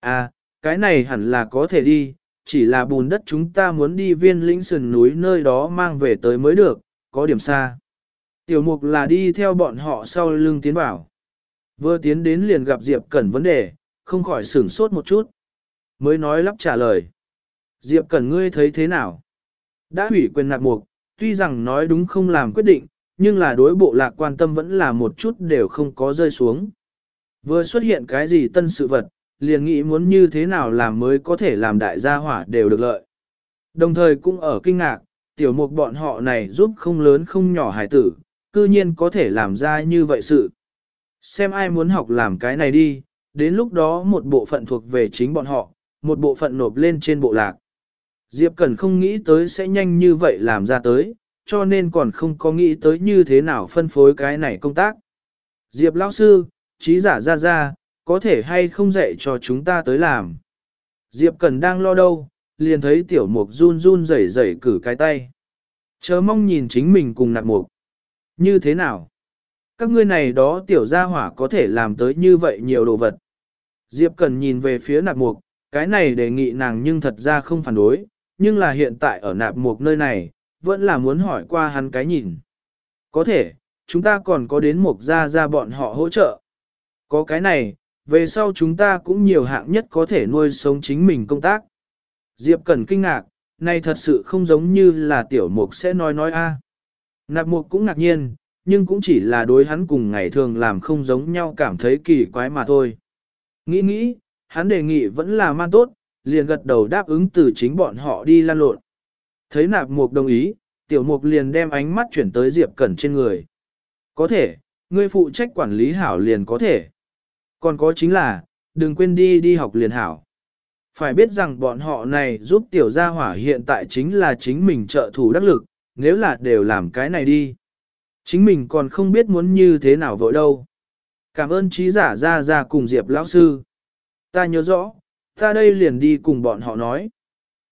S1: À, cái này hẳn là có thể đi, chỉ là bùn đất chúng ta muốn đi viên lĩnh sườn núi nơi đó mang về tới mới được, có điểm xa. Tiểu mục là đi theo bọn họ sau lưng tiến vào. Vừa tiến đến liền gặp Diệp Cẩn vấn đề, không khỏi sửng sốt một chút. Mới nói lắp trả lời. Diệp Cẩn ngươi thấy thế nào? Đã hủy quyền nạp mục, tuy rằng nói đúng không làm quyết định, nhưng là đối bộ lạc quan tâm vẫn là một chút đều không có rơi xuống. Vừa xuất hiện cái gì tân sự vật, liền nghĩ muốn như thế nào làm mới có thể làm đại gia hỏa đều được lợi. Đồng thời cũng ở kinh ngạc, tiểu mục bọn họ này giúp không lớn không nhỏ hải tử, cư nhiên có thể làm ra như vậy sự. Xem ai muốn học làm cái này đi, đến lúc đó một bộ phận thuộc về chính bọn họ, một bộ phận nộp lên trên bộ lạc. Diệp Cần không nghĩ tới sẽ nhanh như vậy làm ra tới, cho nên còn không có nghĩ tới như thế nào phân phối cái này công tác. Diệp lão sư, trí giả ra ra, có thể hay không dạy cho chúng ta tới làm. Diệp Cần đang lo đâu, liền thấy tiểu mục run run rẩy rẩy cử cái tay. Chớ mong nhìn chính mình cùng nạc mục. Như thế nào? Các ngươi này đó tiểu gia hỏa có thể làm tới như vậy nhiều đồ vật. Diệp Cần nhìn về phía nạp mục, cái này đề nghị nàng nhưng thật ra không phản đối, nhưng là hiện tại ở nạp mục nơi này, vẫn là muốn hỏi qua hắn cái nhìn. Có thể, chúng ta còn có đến mục gia gia bọn họ hỗ trợ, Có cái này, về sau chúng ta cũng nhiều hạng nhất có thể nuôi sống chính mình công tác. Diệp Cẩn kinh ngạc, này thật sự không giống như là tiểu mục sẽ nói nói a. Nạp mục cũng ngạc nhiên, nhưng cũng chỉ là đối hắn cùng ngày thường làm không giống nhau cảm thấy kỳ quái mà thôi. Nghĩ nghĩ, hắn đề nghị vẫn là man tốt, liền gật đầu đáp ứng từ chính bọn họ đi lan lộn. Thấy nạp mục đồng ý, tiểu mục liền đem ánh mắt chuyển tới Diệp Cẩn trên người. Có thể, ngươi phụ trách quản lý hảo liền có thể. Còn có chính là, đừng quên đi đi học liền hảo. Phải biết rằng bọn họ này giúp tiểu gia hỏa hiện tại chính là chính mình trợ thủ đắc lực, nếu là đều làm cái này đi. Chính mình còn không biết muốn như thế nào vội đâu. Cảm ơn trí giả ra ra cùng Diệp lão sư. Ta nhớ rõ, ta đây liền đi cùng bọn họ nói.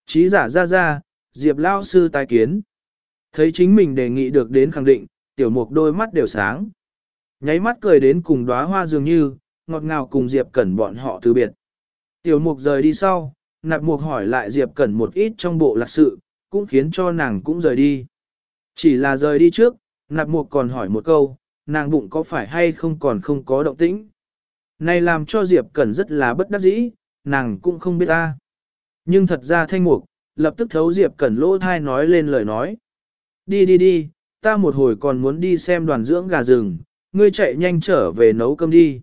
S1: Trí giả ra ra, Diệp lão sư tài kiến. Thấy chính mình đề nghị được đến khẳng định, tiểu mục đôi mắt đều sáng. Nháy mắt cười đến cùng đóa hoa dường như, ngọt ngào cùng Diệp Cẩn bọn họ từ biệt. Tiểu mục rời đi sau, nạp mục hỏi lại Diệp Cẩn một ít trong bộ lạc sự, cũng khiến cho nàng cũng rời đi. Chỉ là rời đi trước, nạp mục còn hỏi một câu, nàng bụng có phải hay không còn không có động tĩnh. Này làm cho Diệp Cẩn rất là bất đắc dĩ, nàng cũng không biết ta. Nhưng thật ra thanh mục, lập tức thấu Diệp Cẩn lỗ thai nói lên lời nói. Đi đi đi, ta một hồi còn muốn đi xem đoàn dưỡng gà rừng, ngươi chạy nhanh trở về nấu cơm đi.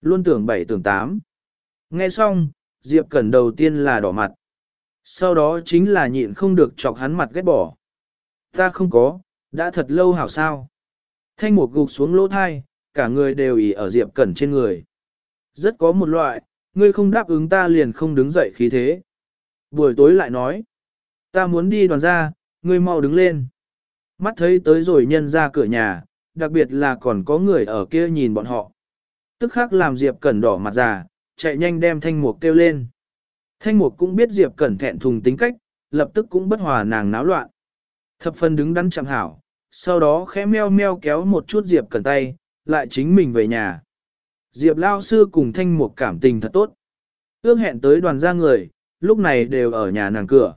S1: Luôn tưởng bảy tưởng tám. Nghe xong, Diệp Cẩn đầu tiên là đỏ mặt. Sau đó chính là nhịn không được chọc hắn mặt ghét bỏ. Ta không có, đã thật lâu hảo sao. Thanh một gục xuống lỗ thai, cả người đều ỉ ở Diệp Cẩn trên người. Rất có một loại, ngươi không đáp ứng ta liền không đứng dậy khí thế. Buổi tối lại nói, ta muốn đi đoàn ra, ngươi mau đứng lên. Mắt thấy tới rồi nhân ra cửa nhà, đặc biệt là còn có người ở kia nhìn bọn họ. Tức khắc làm Diệp Cẩn đỏ mặt già, chạy nhanh đem thanh mục kêu lên. Thanh mục cũng biết Diệp Cẩn thẹn thùng tính cách, lập tức cũng bất hòa nàng náo loạn. Thập phân đứng đắn chẳng hảo, sau đó khẽ meo meo kéo một chút Diệp Cẩn tay, lại chính mình về nhà. Diệp Lao Sư cùng thanh mục cảm tình thật tốt. Ước hẹn tới đoàn gia người, lúc này đều ở nhà nàng cửa.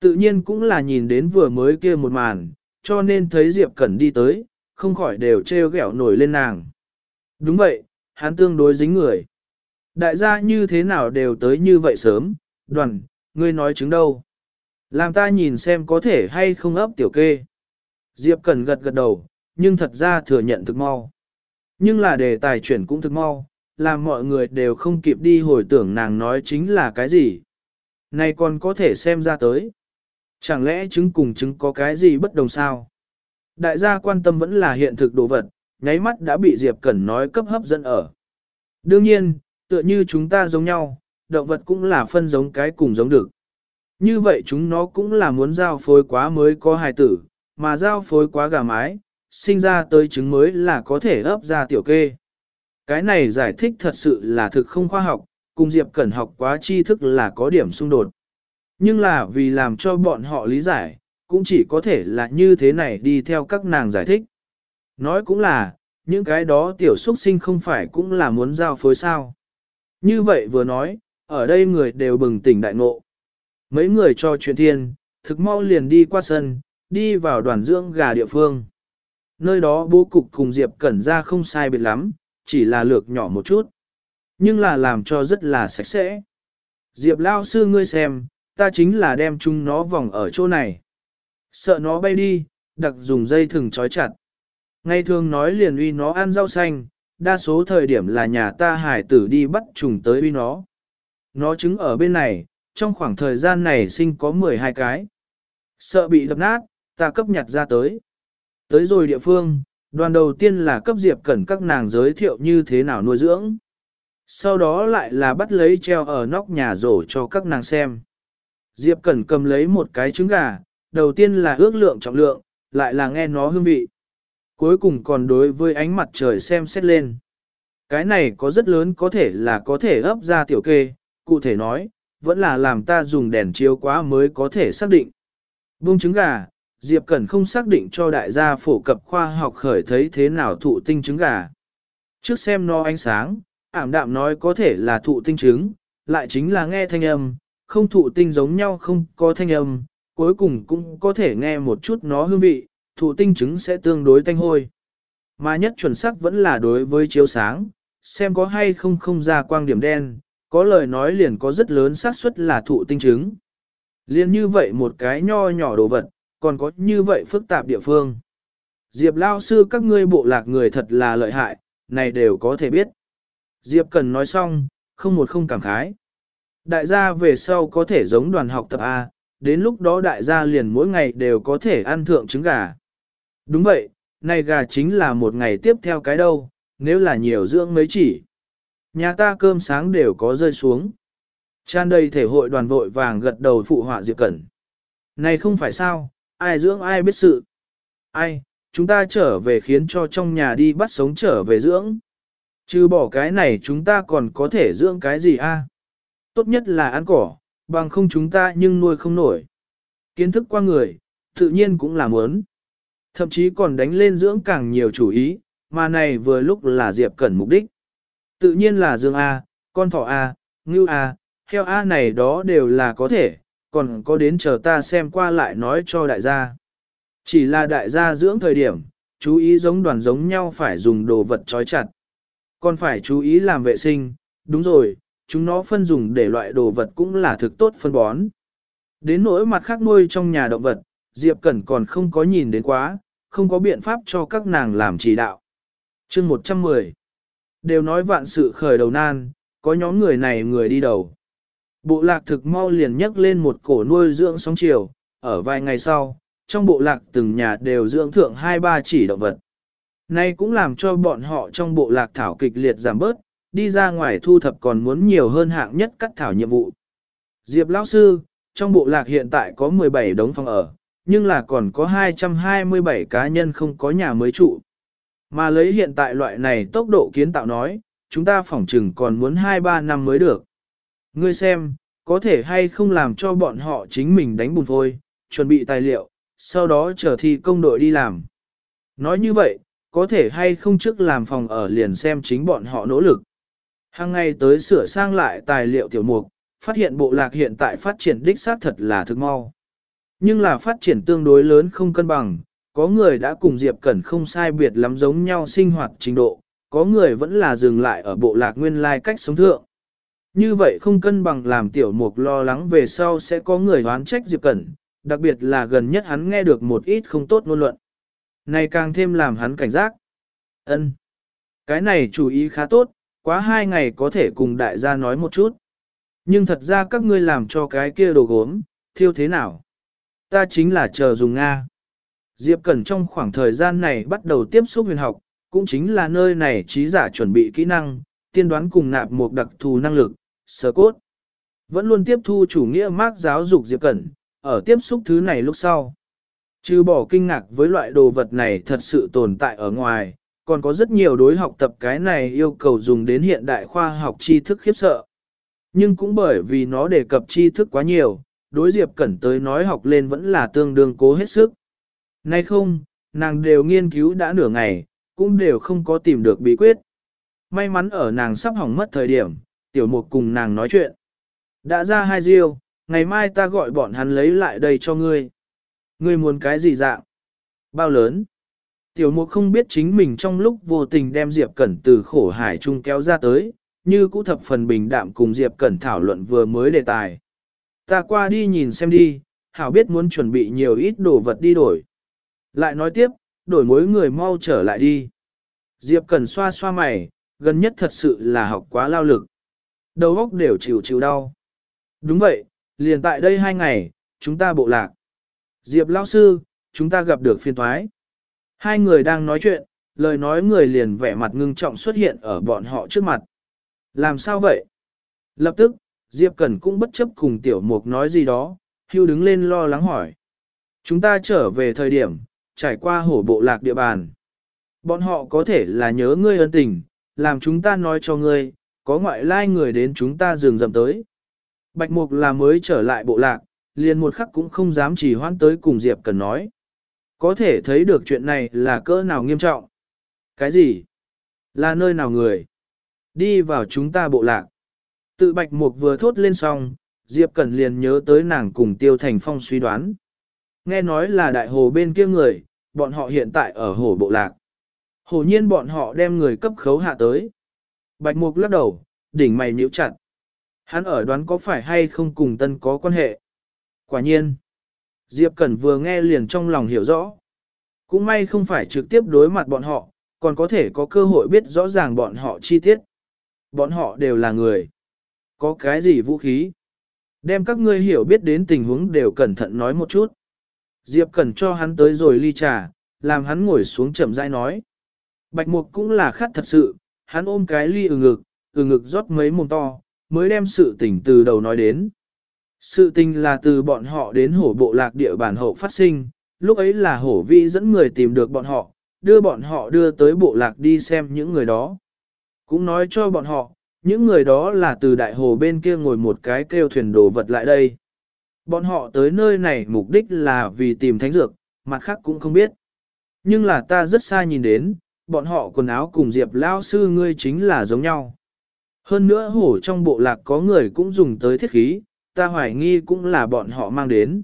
S1: Tự nhiên cũng là nhìn đến vừa mới kia một màn, cho nên thấy Diệp Cẩn đi tới, không khỏi đều treo gẹo nổi lên nàng. Đúng vậy, hắn tương đối dính người. Đại gia như thế nào đều tới như vậy sớm, đoàn, ngươi nói chứng đâu. Làm ta nhìn xem có thể hay không ấp tiểu kê. Diệp Cần gật gật đầu, nhưng thật ra thừa nhận thực mau. Nhưng là đề tài chuyển cũng thực mau, làm mọi người đều không kịp đi hồi tưởng nàng nói chính là cái gì. Này còn có thể xem ra tới. Chẳng lẽ chứng cùng chứng có cái gì bất đồng sao? Đại gia quan tâm vẫn là hiện thực đồ vật, nháy mắt đã bị Diệp Cẩn nói cấp hấp dẫn ở. Đương nhiên, tựa như chúng ta giống nhau, động vật cũng là phân giống cái cùng giống được. Như vậy chúng nó cũng là muốn giao phối quá mới có hài tử, mà giao phối quá gà mái, sinh ra tới trứng mới là có thể ấp ra tiểu kê. Cái này giải thích thật sự là thực không khoa học, cùng Diệp Cẩn học quá tri thức là có điểm xung đột. Nhưng là vì làm cho bọn họ lý giải, cũng chỉ có thể là như thế này đi theo các nàng giải thích. Nói cũng là, những cái đó tiểu xuất sinh không phải cũng là muốn giao phối sao. Như vậy vừa nói, ở đây người đều bừng tỉnh đại ngộ. Mấy người cho chuyện thiên, thực mau liền đi qua sân, đi vào đoàn dưỡng gà địa phương. Nơi đó bố cục cùng Diệp Cẩn ra không sai biệt lắm, chỉ là lược nhỏ một chút. Nhưng là làm cho rất là sạch sẽ. Diệp Lao sư ngươi xem, ta chính là đem chúng nó vòng ở chỗ này. Sợ nó bay đi, đặc dùng dây thừng trói chặt. Ngày thường nói liền uy nó ăn rau xanh, đa số thời điểm là nhà ta hải tử đi bắt trùng tới uy nó. Nó trứng ở bên này, trong khoảng thời gian này sinh có 12 cái. Sợ bị đập nát, ta cấp nhặt ra tới. Tới rồi địa phương, đoàn đầu tiên là cấp Diệp Cẩn các nàng giới thiệu như thế nào nuôi dưỡng. Sau đó lại là bắt lấy treo ở nóc nhà rổ cho các nàng xem. Diệp Cẩn cầm lấy một cái trứng gà, đầu tiên là ước lượng trọng lượng, lại là nghe nó hương vị. Cuối cùng còn đối với ánh mặt trời xem xét lên. Cái này có rất lớn có thể là có thể ấp ra tiểu kê, cụ thể nói, vẫn là làm ta dùng đèn chiếu quá mới có thể xác định. Bung trứng gà, Diệp Cẩn không xác định cho đại gia phổ cập khoa học khởi thấy thế nào thụ tinh trứng gà. Trước xem nó ánh sáng, ảm đạm nói có thể là thụ tinh trứng, lại chính là nghe thanh âm, không thụ tinh giống nhau không có thanh âm, cuối cùng cũng có thể nghe một chút nó hương vị, thụ tinh trứng sẽ tương đối tanh hôi. Mà nhất chuẩn xác vẫn là đối với chiếu sáng, xem có hay không không ra quang điểm đen, có lời nói liền có rất lớn xác suất là thụ tinh chứng. Liên như vậy một cái nho nhỏ đồ vật, còn có như vậy phức tạp địa phương. Diệp lao sư các ngươi bộ lạc người thật là lợi hại, này đều có thể biết. Diệp cần nói xong, không một không cảm khái. Đại gia về sau có thể giống đoàn học tập A, đến lúc đó đại gia liền mỗi ngày đều có thể ăn thượng trứng gà. Đúng vậy, này gà chính là một ngày tiếp theo cái đâu, nếu là nhiều dưỡng mấy chỉ. Nhà ta cơm sáng đều có rơi xuống. Chan đầy thể hội đoàn vội vàng gật đầu phụ họa Diệp Cẩn. Này không phải sao, ai dưỡng ai biết sự. Ai, chúng ta trở về khiến cho trong nhà đi bắt sống trở về dưỡng. Chứ bỏ cái này chúng ta còn có thể dưỡng cái gì a? Tốt nhất là ăn cỏ, bằng không chúng ta nhưng nuôi không nổi. Kiến thức qua người, tự nhiên cũng là muốn. Thậm chí còn đánh lên dưỡng càng nhiều chủ ý, mà này vừa lúc là Diệp Cẩn mục đích. Tự nhiên là dương A, con thỏ A, ngưu A, heo A này đó đều là có thể, còn có đến chờ ta xem qua lại nói cho đại gia. Chỉ là đại gia dưỡng thời điểm, chú ý giống đoàn giống nhau phải dùng đồ vật trói chặt. Còn phải chú ý làm vệ sinh, đúng rồi, chúng nó phân dùng để loại đồ vật cũng là thực tốt phân bón. Đến nỗi mặt khác nuôi trong nhà động vật, Diệp Cẩn còn không có nhìn đến quá, không có biện pháp cho các nàng làm chỉ đạo. chương 110 Đều nói vạn sự khởi đầu nan, có nhóm người này người đi đầu. Bộ lạc thực mau liền nhấc lên một cổ nuôi dưỡng sóng chiều, ở vài ngày sau, trong bộ lạc từng nhà đều dưỡng thượng hai ba chỉ động vật. Nay cũng làm cho bọn họ trong bộ lạc thảo kịch liệt giảm bớt, đi ra ngoài thu thập còn muốn nhiều hơn hạng nhất cắt thảo nhiệm vụ. Diệp lão sư, trong bộ lạc hiện tại có 17 đống phòng ở, nhưng là còn có 227 cá nhân không có nhà mới trụ. Mà lấy hiện tại loại này tốc độ kiến tạo nói, chúng ta phỏng chừng còn muốn 2-3 năm mới được. Ngươi xem, có thể hay không làm cho bọn họ chính mình đánh bùn phôi, chuẩn bị tài liệu, sau đó chờ thi công đội đi làm. Nói như vậy, có thể hay không trước làm phòng ở liền xem chính bọn họ nỗ lực. Hàng ngày tới sửa sang lại tài liệu tiểu mục, phát hiện bộ lạc hiện tại phát triển đích xác thật là thực mau. Nhưng là phát triển tương đối lớn không cân bằng, có người đã cùng Diệp Cẩn không sai biệt lắm giống nhau sinh hoạt trình độ, có người vẫn là dừng lại ở bộ lạc nguyên lai cách sống thượng. Như vậy không cân bằng làm tiểu mục lo lắng về sau sẽ có người oán trách Diệp Cẩn, đặc biệt là gần nhất hắn nghe được một ít không tốt ngôn luận. Này càng thêm làm hắn cảnh giác. ân Cái này chủ ý khá tốt, quá hai ngày có thể cùng đại gia nói một chút. Nhưng thật ra các ngươi làm cho cái kia đồ gốm, thiêu thế nào? Ta chính là chờ dùng Nga. Diệp Cẩn trong khoảng thời gian này bắt đầu tiếp xúc huyền học, cũng chính là nơi này trí giả chuẩn bị kỹ năng, tiên đoán cùng nạp một đặc thù năng lực, sơ cốt. Vẫn luôn tiếp thu chủ nghĩa mác giáo dục Diệp Cẩn, ở tiếp xúc thứ này lúc sau. Chứ bỏ kinh ngạc với loại đồ vật này thật sự tồn tại ở ngoài, còn có rất nhiều đối học tập cái này yêu cầu dùng đến hiện đại khoa học tri thức khiếp sợ. Nhưng cũng bởi vì nó đề cập tri thức quá nhiều, đối Diệp Cẩn tới nói học lên vẫn là tương đương cố hết sức. Nay không, nàng đều nghiên cứu đã nửa ngày, cũng đều không có tìm được bí quyết. May mắn ở nàng sắp hỏng mất thời điểm, tiểu mục cùng nàng nói chuyện. Đã ra hai riêu, ngày mai ta gọi bọn hắn lấy lại đây cho ngươi. Ngươi muốn cái gì dạng? Bao lớn? Tiểu mục không biết chính mình trong lúc vô tình đem Diệp Cẩn từ khổ hải trung kéo ra tới, như cũ thập phần bình đạm cùng Diệp Cẩn thảo luận vừa mới đề tài. Ta qua đi nhìn xem đi, hảo biết muốn chuẩn bị nhiều ít đồ vật đi đổi. Lại nói tiếp, đổi mối người mau trở lại đi. Diệp Cẩn xoa xoa mày, gần nhất thật sự là học quá lao lực. Đầu óc đều chịu chịu đau. Đúng vậy, liền tại đây hai ngày, chúng ta bộ lạc. Diệp lão sư, chúng ta gặp được phiên thoái. Hai người đang nói chuyện, lời nói người liền vẻ mặt ngưng trọng xuất hiện ở bọn họ trước mặt. Làm sao vậy? Lập tức, Diệp Cẩn cũng bất chấp cùng tiểu mục nói gì đó, hưu đứng lên lo lắng hỏi. Chúng ta trở về thời điểm, trải qua hổ bộ lạc địa bàn. Bọn họ có thể là nhớ ngươi ân tình, làm chúng ta nói cho ngươi, có ngoại lai người đến chúng ta dừng dầm tới. Bạch Mục là mới trở lại bộ lạc, liền một khắc cũng không dám chỉ hoãn tới cùng Diệp Cần nói. Có thể thấy được chuyện này là cỡ nào nghiêm trọng. Cái gì? Là nơi nào người? Đi vào chúng ta bộ lạc. Tự Bạch Mục vừa thốt lên xong, Diệp Cẩn liền nhớ tới nàng cùng Tiêu Thành Phong suy đoán. Nghe nói là đại hồ bên kia người, bọn họ hiện tại ở hồ bộ lạc. Hồ nhiên bọn họ đem người cấp khấu hạ tới. Bạch Mục lắc đầu, đỉnh mày nhíu chặt. Hắn ở đoán có phải hay không cùng tân có quan hệ. Quả nhiên, Diệp Cẩn vừa nghe liền trong lòng hiểu rõ. Cũng may không phải trực tiếp đối mặt bọn họ, còn có thể có cơ hội biết rõ ràng bọn họ chi tiết. Bọn họ đều là người. Có cái gì vũ khí? Đem các ngươi hiểu biết đến tình huống đều cẩn thận nói một chút. Diệp Cẩn cho hắn tới rồi ly trà, làm hắn ngồi xuống chậm rãi nói. Bạch Mục cũng là khát thật sự, hắn ôm cái ly ừ ngực, ừ ngực rót mấy mồm to, mới đem sự tình từ đầu nói đến. Sự tình là từ bọn họ đến hổ bộ lạc địa bản hậu phát sinh, lúc ấy là hổ vi dẫn người tìm được bọn họ, đưa bọn họ đưa tới bộ lạc đi xem những người đó. Cũng nói cho bọn họ, những người đó là từ đại hồ bên kia ngồi một cái kêu thuyền đồ vật lại đây. Bọn họ tới nơi này mục đích là vì tìm thánh dược, mặt khác cũng không biết. Nhưng là ta rất xa nhìn đến, bọn họ quần áo cùng Diệp Lao sư ngươi chính là giống nhau. Hơn nữa hổ trong bộ lạc có người cũng dùng tới thiết khí, ta hoài nghi cũng là bọn họ mang đến.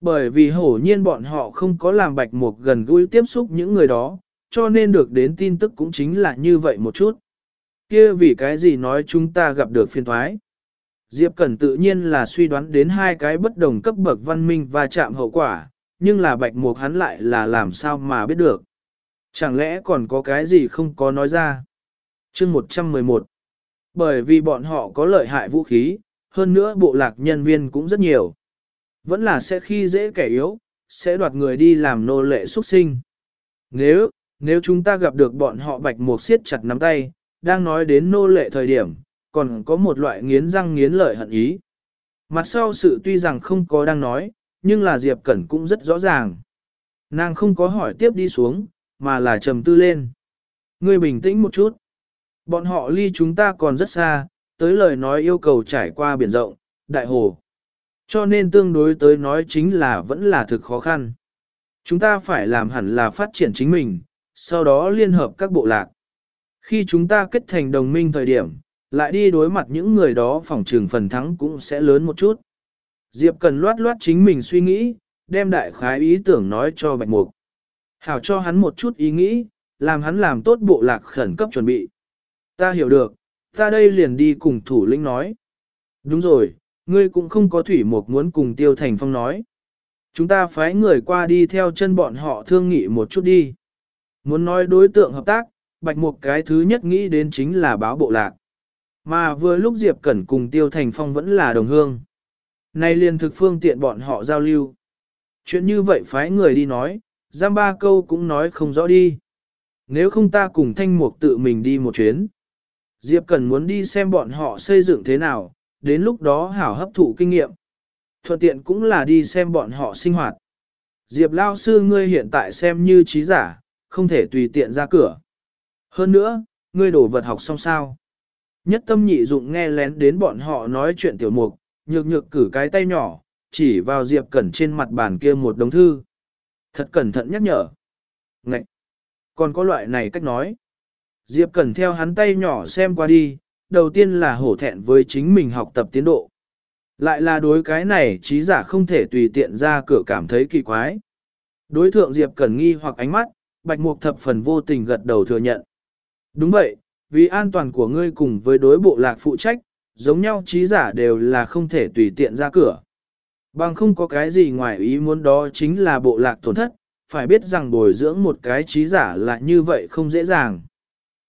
S1: Bởi vì hổ nhiên bọn họ không có làm bạch mục gần gũi tiếp xúc những người đó, cho nên được đến tin tức cũng chính là như vậy một chút. kia vì cái gì nói chúng ta gặp được phiên thoái. Diệp Cẩn tự nhiên là suy đoán đến hai cái bất đồng cấp bậc văn minh và chạm hậu quả, nhưng là bạch mục hắn lại là làm sao mà biết được. Chẳng lẽ còn có cái gì không có nói ra? chương 111 Bởi vì bọn họ có lợi hại vũ khí, hơn nữa bộ lạc nhân viên cũng rất nhiều. Vẫn là sẽ khi dễ kẻ yếu, sẽ đoạt người đi làm nô lệ xuất sinh. Nếu, nếu chúng ta gặp được bọn họ bạch mục siết chặt nắm tay, đang nói đến nô lệ thời điểm, còn có một loại nghiến răng nghiến lợi hận ý. Mặt sau sự tuy rằng không có đang nói, nhưng là Diệp Cẩn cũng rất rõ ràng. Nàng không có hỏi tiếp đi xuống, mà là trầm tư lên. Ngươi bình tĩnh một chút. Bọn họ ly chúng ta còn rất xa, tới lời nói yêu cầu trải qua biển rộng, đại hồ. Cho nên tương đối tới nói chính là vẫn là thực khó khăn. Chúng ta phải làm hẳn là phát triển chính mình, sau đó liên hợp các bộ lạc. Khi chúng ta kết thành đồng minh thời điểm, lại đi đối mặt những người đó phòng trường phần thắng cũng sẽ lớn một chút. Diệp cần loát loát chính mình suy nghĩ, đem đại khái ý tưởng nói cho Bạch Mục. Hảo cho hắn một chút ý nghĩ, làm hắn làm tốt bộ lạc khẩn cấp chuẩn bị. Ta hiểu được, ta đây liền đi cùng thủ lĩnh nói. Đúng rồi, ngươi cũng không có thủy mục muốn cùng Tiêu Thành Phong nói. Chúng ta phái người qua đi theo chân bọn họ thương nghị một chút đi. Muốn nói đối tượng hợp tác, Bạch Mục cái thứ nhất nghĩ đến chính là báo bộ lạc. Mà vừa lúc Diệp Cẩn cùng Tiêu Thành Phong vẫn là đồng hương. Nay liền thực phương tiện bọn họ giao lưu. Chuyện như vậy phái người đi nói, giam ba câu cũng nói không rõ đi. Nếu không ta cùng Thanh Mục tự mình đi một chuyến. Diệp Cẩn muốn đi xem bọn họ xây dựng thế nào, đến lúc đó hảo hấp thụ kinh nghiệm. Thuận tiện cũng là đi xem bọn họ sinh hoạt. Diệp Lao sư ngươi hiện tại xem như trí giả, không thể tùy tiện ra cửa. Hơn nữa, ngươi đổ vật học xong sao. Nhất tâm nhị dụng nghe lén đến bọn họ nói chuyện tiểu mục, nhược nhược cử cái tay nhỏ, chỉ vào Diệp Cẩn trên mặt bàn kia một đống thư. Thật cẩn thận nhắc nhở. Ngậy! Còn có loại này cách nói. Diệp Cẩn theo hắn tay nhỏ xem qua đi, đầu tiên là hổ thẹn với chính mình học tập tiến độ. Lại là đối cái này trí giả không thể tùy tiện ra cửa cảm thấy kỳ quái. Đối thượng Diệp Cẩn nghi hoặc ánh mắt, Bạch Mục thập phần vô tình gật đầu thừa nhận. Đúng vậy, vì an toàn của ngươi cùng với đối bộ lạc phụ trách, giống nhau trí giả đều là không thể tùy tiện ra cửa. Bằng không có cái gì ngoài ý muốn đó chính là bộ lạc tổn thất, phải biết rằng bồi dưỡng một cái trí giả là như vậy không dễ dàng.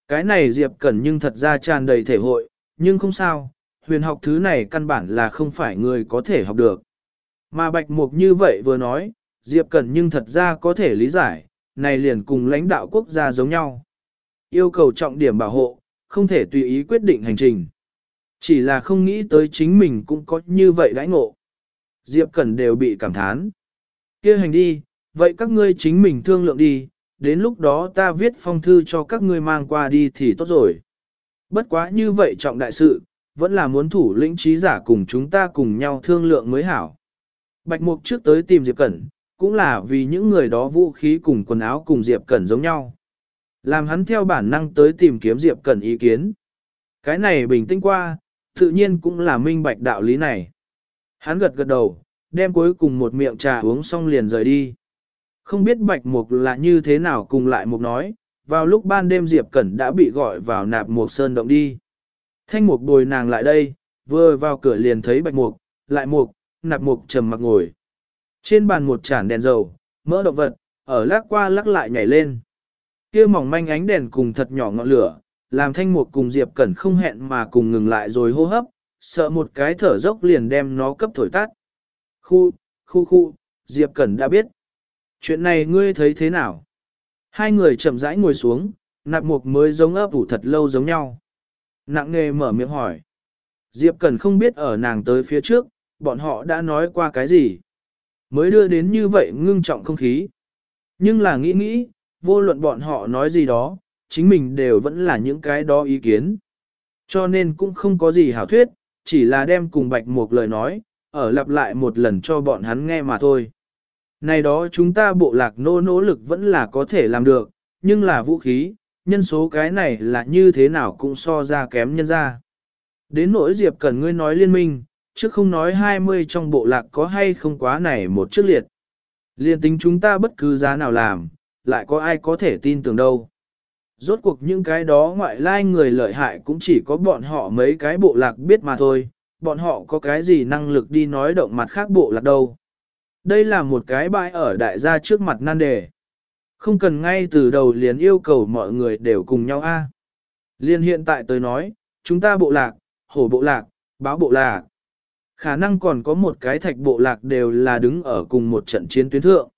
S1: Cái này Diệp Cẩn nhưng thật ra tràn đầy thể hội, nhưng không sao, huyền học thứ này căn bản là không phải người có thể học được. Mà Bạch Mục như vậy vừa nói, Diệp Cẩn nhưng thật ra có thể lý giải, này liền cùng lãnh đạo quốc gia giống nhau. Yêu cầu trọng điểm bảo hộ, không thể tùy ý quyết định hành trình. Chỉ là không nghĩ tới chính mình cũng có như vậy đãi ngộ. Diệp Cẩn đều bị cảm thán. kia hành đi, vậy các ngươi chính mình thương lượng đi, đến lúc đó ta viết phong thư cho các ngươi mang qua đi thì tốt rồi. Bất quá như vậy trọng đại sự, vẫn là muốn thủ lĩnh trí giả cùng chúng ta cùng nhau thương lượng mới hảo. Bạch Mục trước tới tìm Diệp Cẩn, cũng là vì những người đó vũ khí cùng quần áo cùng Diệp Cẩn giống nhau. Làm hắn theo bản năng tới tìm kiếm Diệp Cẩn ý kiến. Cái này bình tĩnh qua, tự nhiên cũng là minh bạch đạo lý này. Hắn gật gật đầu, đem cuối cùng một miệng trà uống xong liền rời đi. Không biết bạch mục là như thế nào cùng lại mục nói, vào lúc ban đêm Diệp Cẩn đã bị gọi vào nạp mục sơn động đi. Thanh mục bồi nàng lại đây, vừa vào cửa liền thấy bạch mục, lại mục, nạp mục trầm mặc ngồi. Trên bàn một chản đèn dầu, mỡ động vật, ở lắc qua lắc lại nhảy lên. Kia mỏng manh ánh đèn cùng thật nhỏ ngọn lửa, làm thanh mục cùng Diệp Cẩn không hẹn mà cùng ngừng lại rồi hô hấp, sợ một cái thở dốc liền đem nó cấp thổi tắt. Khu, khu khu, Diệp Cẩn đã biết. Chuyện này ngươi thấy thế nào? Hai người chậm rãi ngồi xuống, nạp mục mới giống ấp ủ thật lâu giống nhau. Nặng nghề mở miệng hỏi. Diệp Cẩn không biết ở nàng tới phía trước, bọn họ đã nói qua cái gì. Mới đưa đến như vậy ngưng trọng không khí. Nhưng là nghĩ nghĩ, vô luận bọn họ nói gì đó, chính mình đều vẫn là những cái đó ý kiến. Cho nên cũng không có gì hảo thuyết, chỉ là đem cùng bạch một lời nói, ở lặp lại một lần cho bọn hắn nghe mà thôi. Này đó chúng ta bộ lạc nô nỗ lực vẫn là có thể làm được, nhưng là vũ khí, nhân số cái này là như thế nào cũng so ra kém nhân ra. Đến nỗi Diệp Cần ngươi nói liên minh, chứ không nói 20 trong bộ lạc có hay không quá này một chiếc liệt. Liên tính chúng ta bất cứ giá nào làm, lại có ai có thể tin tưởng đâu. Rốt cuộc những cái đó ngoại lai người lợi hại cũng chỉ có bọn họ mấy cái bộ lạc biết mà thôi, bọn họ có cái gì năng lực đi nói động mặt khác bộ lạc đâu. Đây là một cái bãi ở đại gia trước mặt nan đề. Không cần ngay từ đầu liền yêu cầu mọi người đều cùng nhau a. Liên hiện tại tới nói, chúng ta bộ lạc, hổ bộ lạc, báo bộ lạc. Khả năng còn có một cái thạch bộ lạc đều là đứng ở cùng một trận chiến tuyến thượng.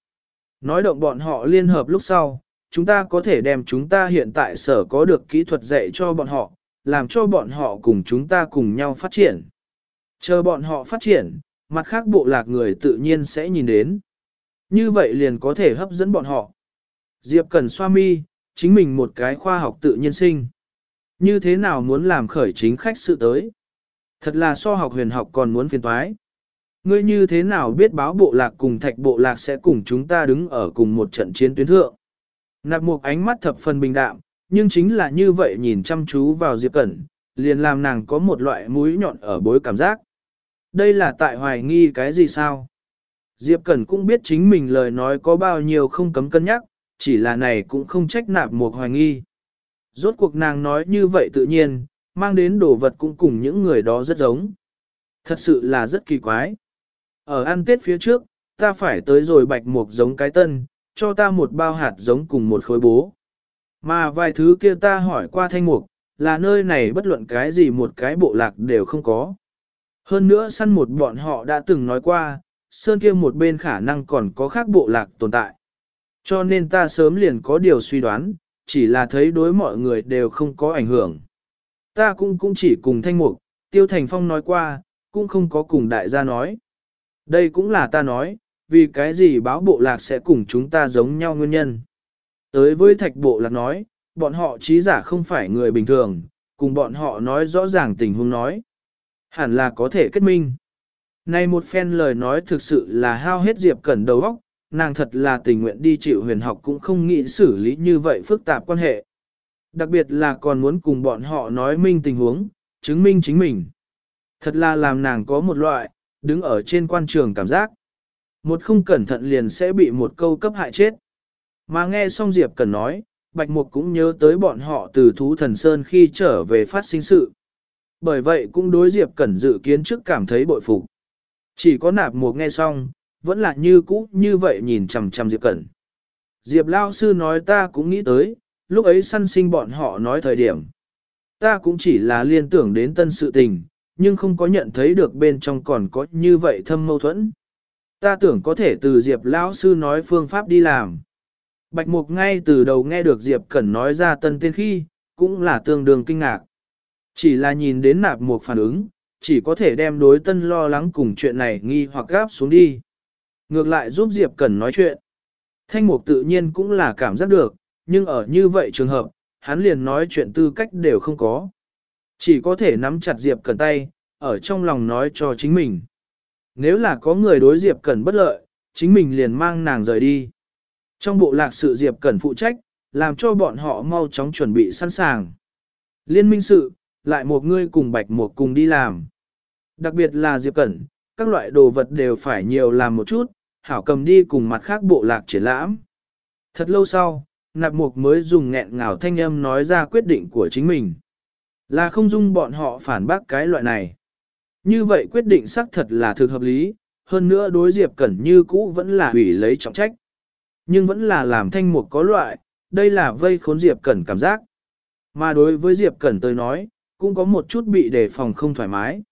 S1: Nói động bọn họ liên hợp lúc sau, chúng ta có thể đem chúng ta hiện tại sở có được kỹ thuật dạy cho bọn họ, làm cho bọn họ cùng chúng ta cùng nhau phát triển. Chờ bọn họ phát triển, mặt khác bộ lạc người tự nhiên sẽ nhìn đến. Như vậy liền có thể hấp dẫn bọn họ. Diệp Cần xoa mi, chính mình một cái khoa học tự nhiên sinh. Như thế nào muốn làm khởi chính khách sự tới? Thật là so học huyền học còn muốn phiền toái. Ngươi như thế nào biết báo bộ lạc cùng thạch bộ lạc sẽ cùng chúng ta đứng ở cùng một trận chiến tuyến thượng? Nạp một ánh mắt thập phần bình đạm, nhưng chính là như vậy nhìn chăm chú vào Diệp Cẩn, liền làm nàng có một loại mũi nhọn ở bối cảm giác. Đây là tại hoài nghi cái gì sao? Diệp Cẩn cũng biết chính mình lời nói có bao nhiêu không cấm cân nhắc, chỉ là này cũng không trách nạp một hoài nghi. Rốt cuộc nàng nói như vậy tự nhiên, mang đến đồ vật cũng cùng những người đó rất giống. Thật sự là rất kỳ quái. Ở ăn tết phía trước, ta phải tới rồi bạch mục giống cái tân, cho ta một bao hạt giống cùng một khối bố. Mà vài thứ kia ta hỏi qua thanh mục, là nơi này bất luận cái gì một cái bộ lạc đều không có. Hơn nữa săn một bọn họ đã từng nói qua, sơn kia một bên khả năng còn có khác bộ lạc tồn tại. Cho nên ta sớm liền có điều suy đoán, chỉ là thấy đối mọi người đều không có ảnh hưởng. Ta cũng cũng chỉ cùng thanh mục, tiêu thành phong nói qua, cũng không có cùng đại gia nói. Đây cũng là ta nói, vì cái gì báo bộ lạc sẽ cùng chúng ta giống nhau nguyên nhân. Tới với thạch bộ lạc nói, bọn họ trí giả không phải người bình thường, cùng bọn họ nói rõ ràng tình huống nói. Hẳn là có thể kết minh. Này một phen lời nói thực sự là hao hết Diệp Cẩn đầu óc, nàng thật là tình nguyện đi chịu huyền học cũng không nghĩ xử lý như vậy phức tạp quan hệ. Đặc biệt là còn muốn cùng bọn họ nói minh tình huống, chứng minh chính mình. Thật là làm nàng có một loại, đứng ở trên quan trường cảm giác. Một không cẩn thận liền sẽ bị một câu cấp hại chết. Mà nghe xong Diệp Cẩn nói, Bạch Mục cũng nhớ tới bọn họ từ thú thần sơn khi trở về phát sinh sự. Bởi vậy cũng đối Diệp Cẩn dự kiến trước cảm thấy bội phục. Chỉ có nạp mục nghe xong, vẫn là như cũ như vậy nhìn chằm chằm Diệp Cẩn. Diệp Lao Sư nói ta cũng nghĩ tới, lúc ấy săn sinh bọn họ nói thời điểm. Ta cũng chỉ là liên tưởng đến tân sự tình, nhưng không có nhận thấy được bên trong còn có như vậy thâm mâu thuẫn. Ta tưởng có thể từ Diệp Lão Sư nói phương pháp đi làm. Bạch Mục ngay từ đầu nghe được Diệp Cẩn nói ra tân tên khi, cũng là tương đương kinh ngạc. Chỉ là nhìn đến nạp Mục phản ứng, chỉ có thể đem đối tân lo lắng cùng chuyện này nghi hoặc gáp xuống đi. Ngược lại giúp Diệp Cẩn nói chuyện. Thanh Mục tự nhiên cũng là cảm giác được, nhưng ở như vậy trường hợp, hắn liền nói chuyện tư cách đều không có. Chỉ có thể nắm chặt Diệp Cẩn tay, ở trong lòng nói cho chính mình. Nếu là có người đối Diệp Cẩn bất lợi, chính mình liền mang nàng rời đi. Trong bộ lạc sự Diệp Cẩn phụ trách, làm cho bọn họ mau chóng chuẩn bị sẵn sàng. Liên minh sự, lại một người cùng bạch một cùng đi làm. Đặc biệt là Diệp Cẩn, các loại đồ vật đều phải nhiều làm một chút, hảo cầm đi cùng mặt khác bộ lạc triển lãm. Thật lâu sau, nạp mục mới dùng nghẹn ngào thanh âm nói ra quyết định của chính mình. Là không dung bọn họ phản bác cái loại này. Như vậy quyết định xác thật là thực hợp lý, hơn nữa đối Diệp Cẩn như cũ vẫn là hủy lấy trọng trách. Nhưng vẫn là làm thanh mục có loại, đây là vây khốn Diệp Cẩn cảm giác. Mà đối với Diệp Cẩn tôi nói, cũng có một chút bị đề phòng không thoải mái.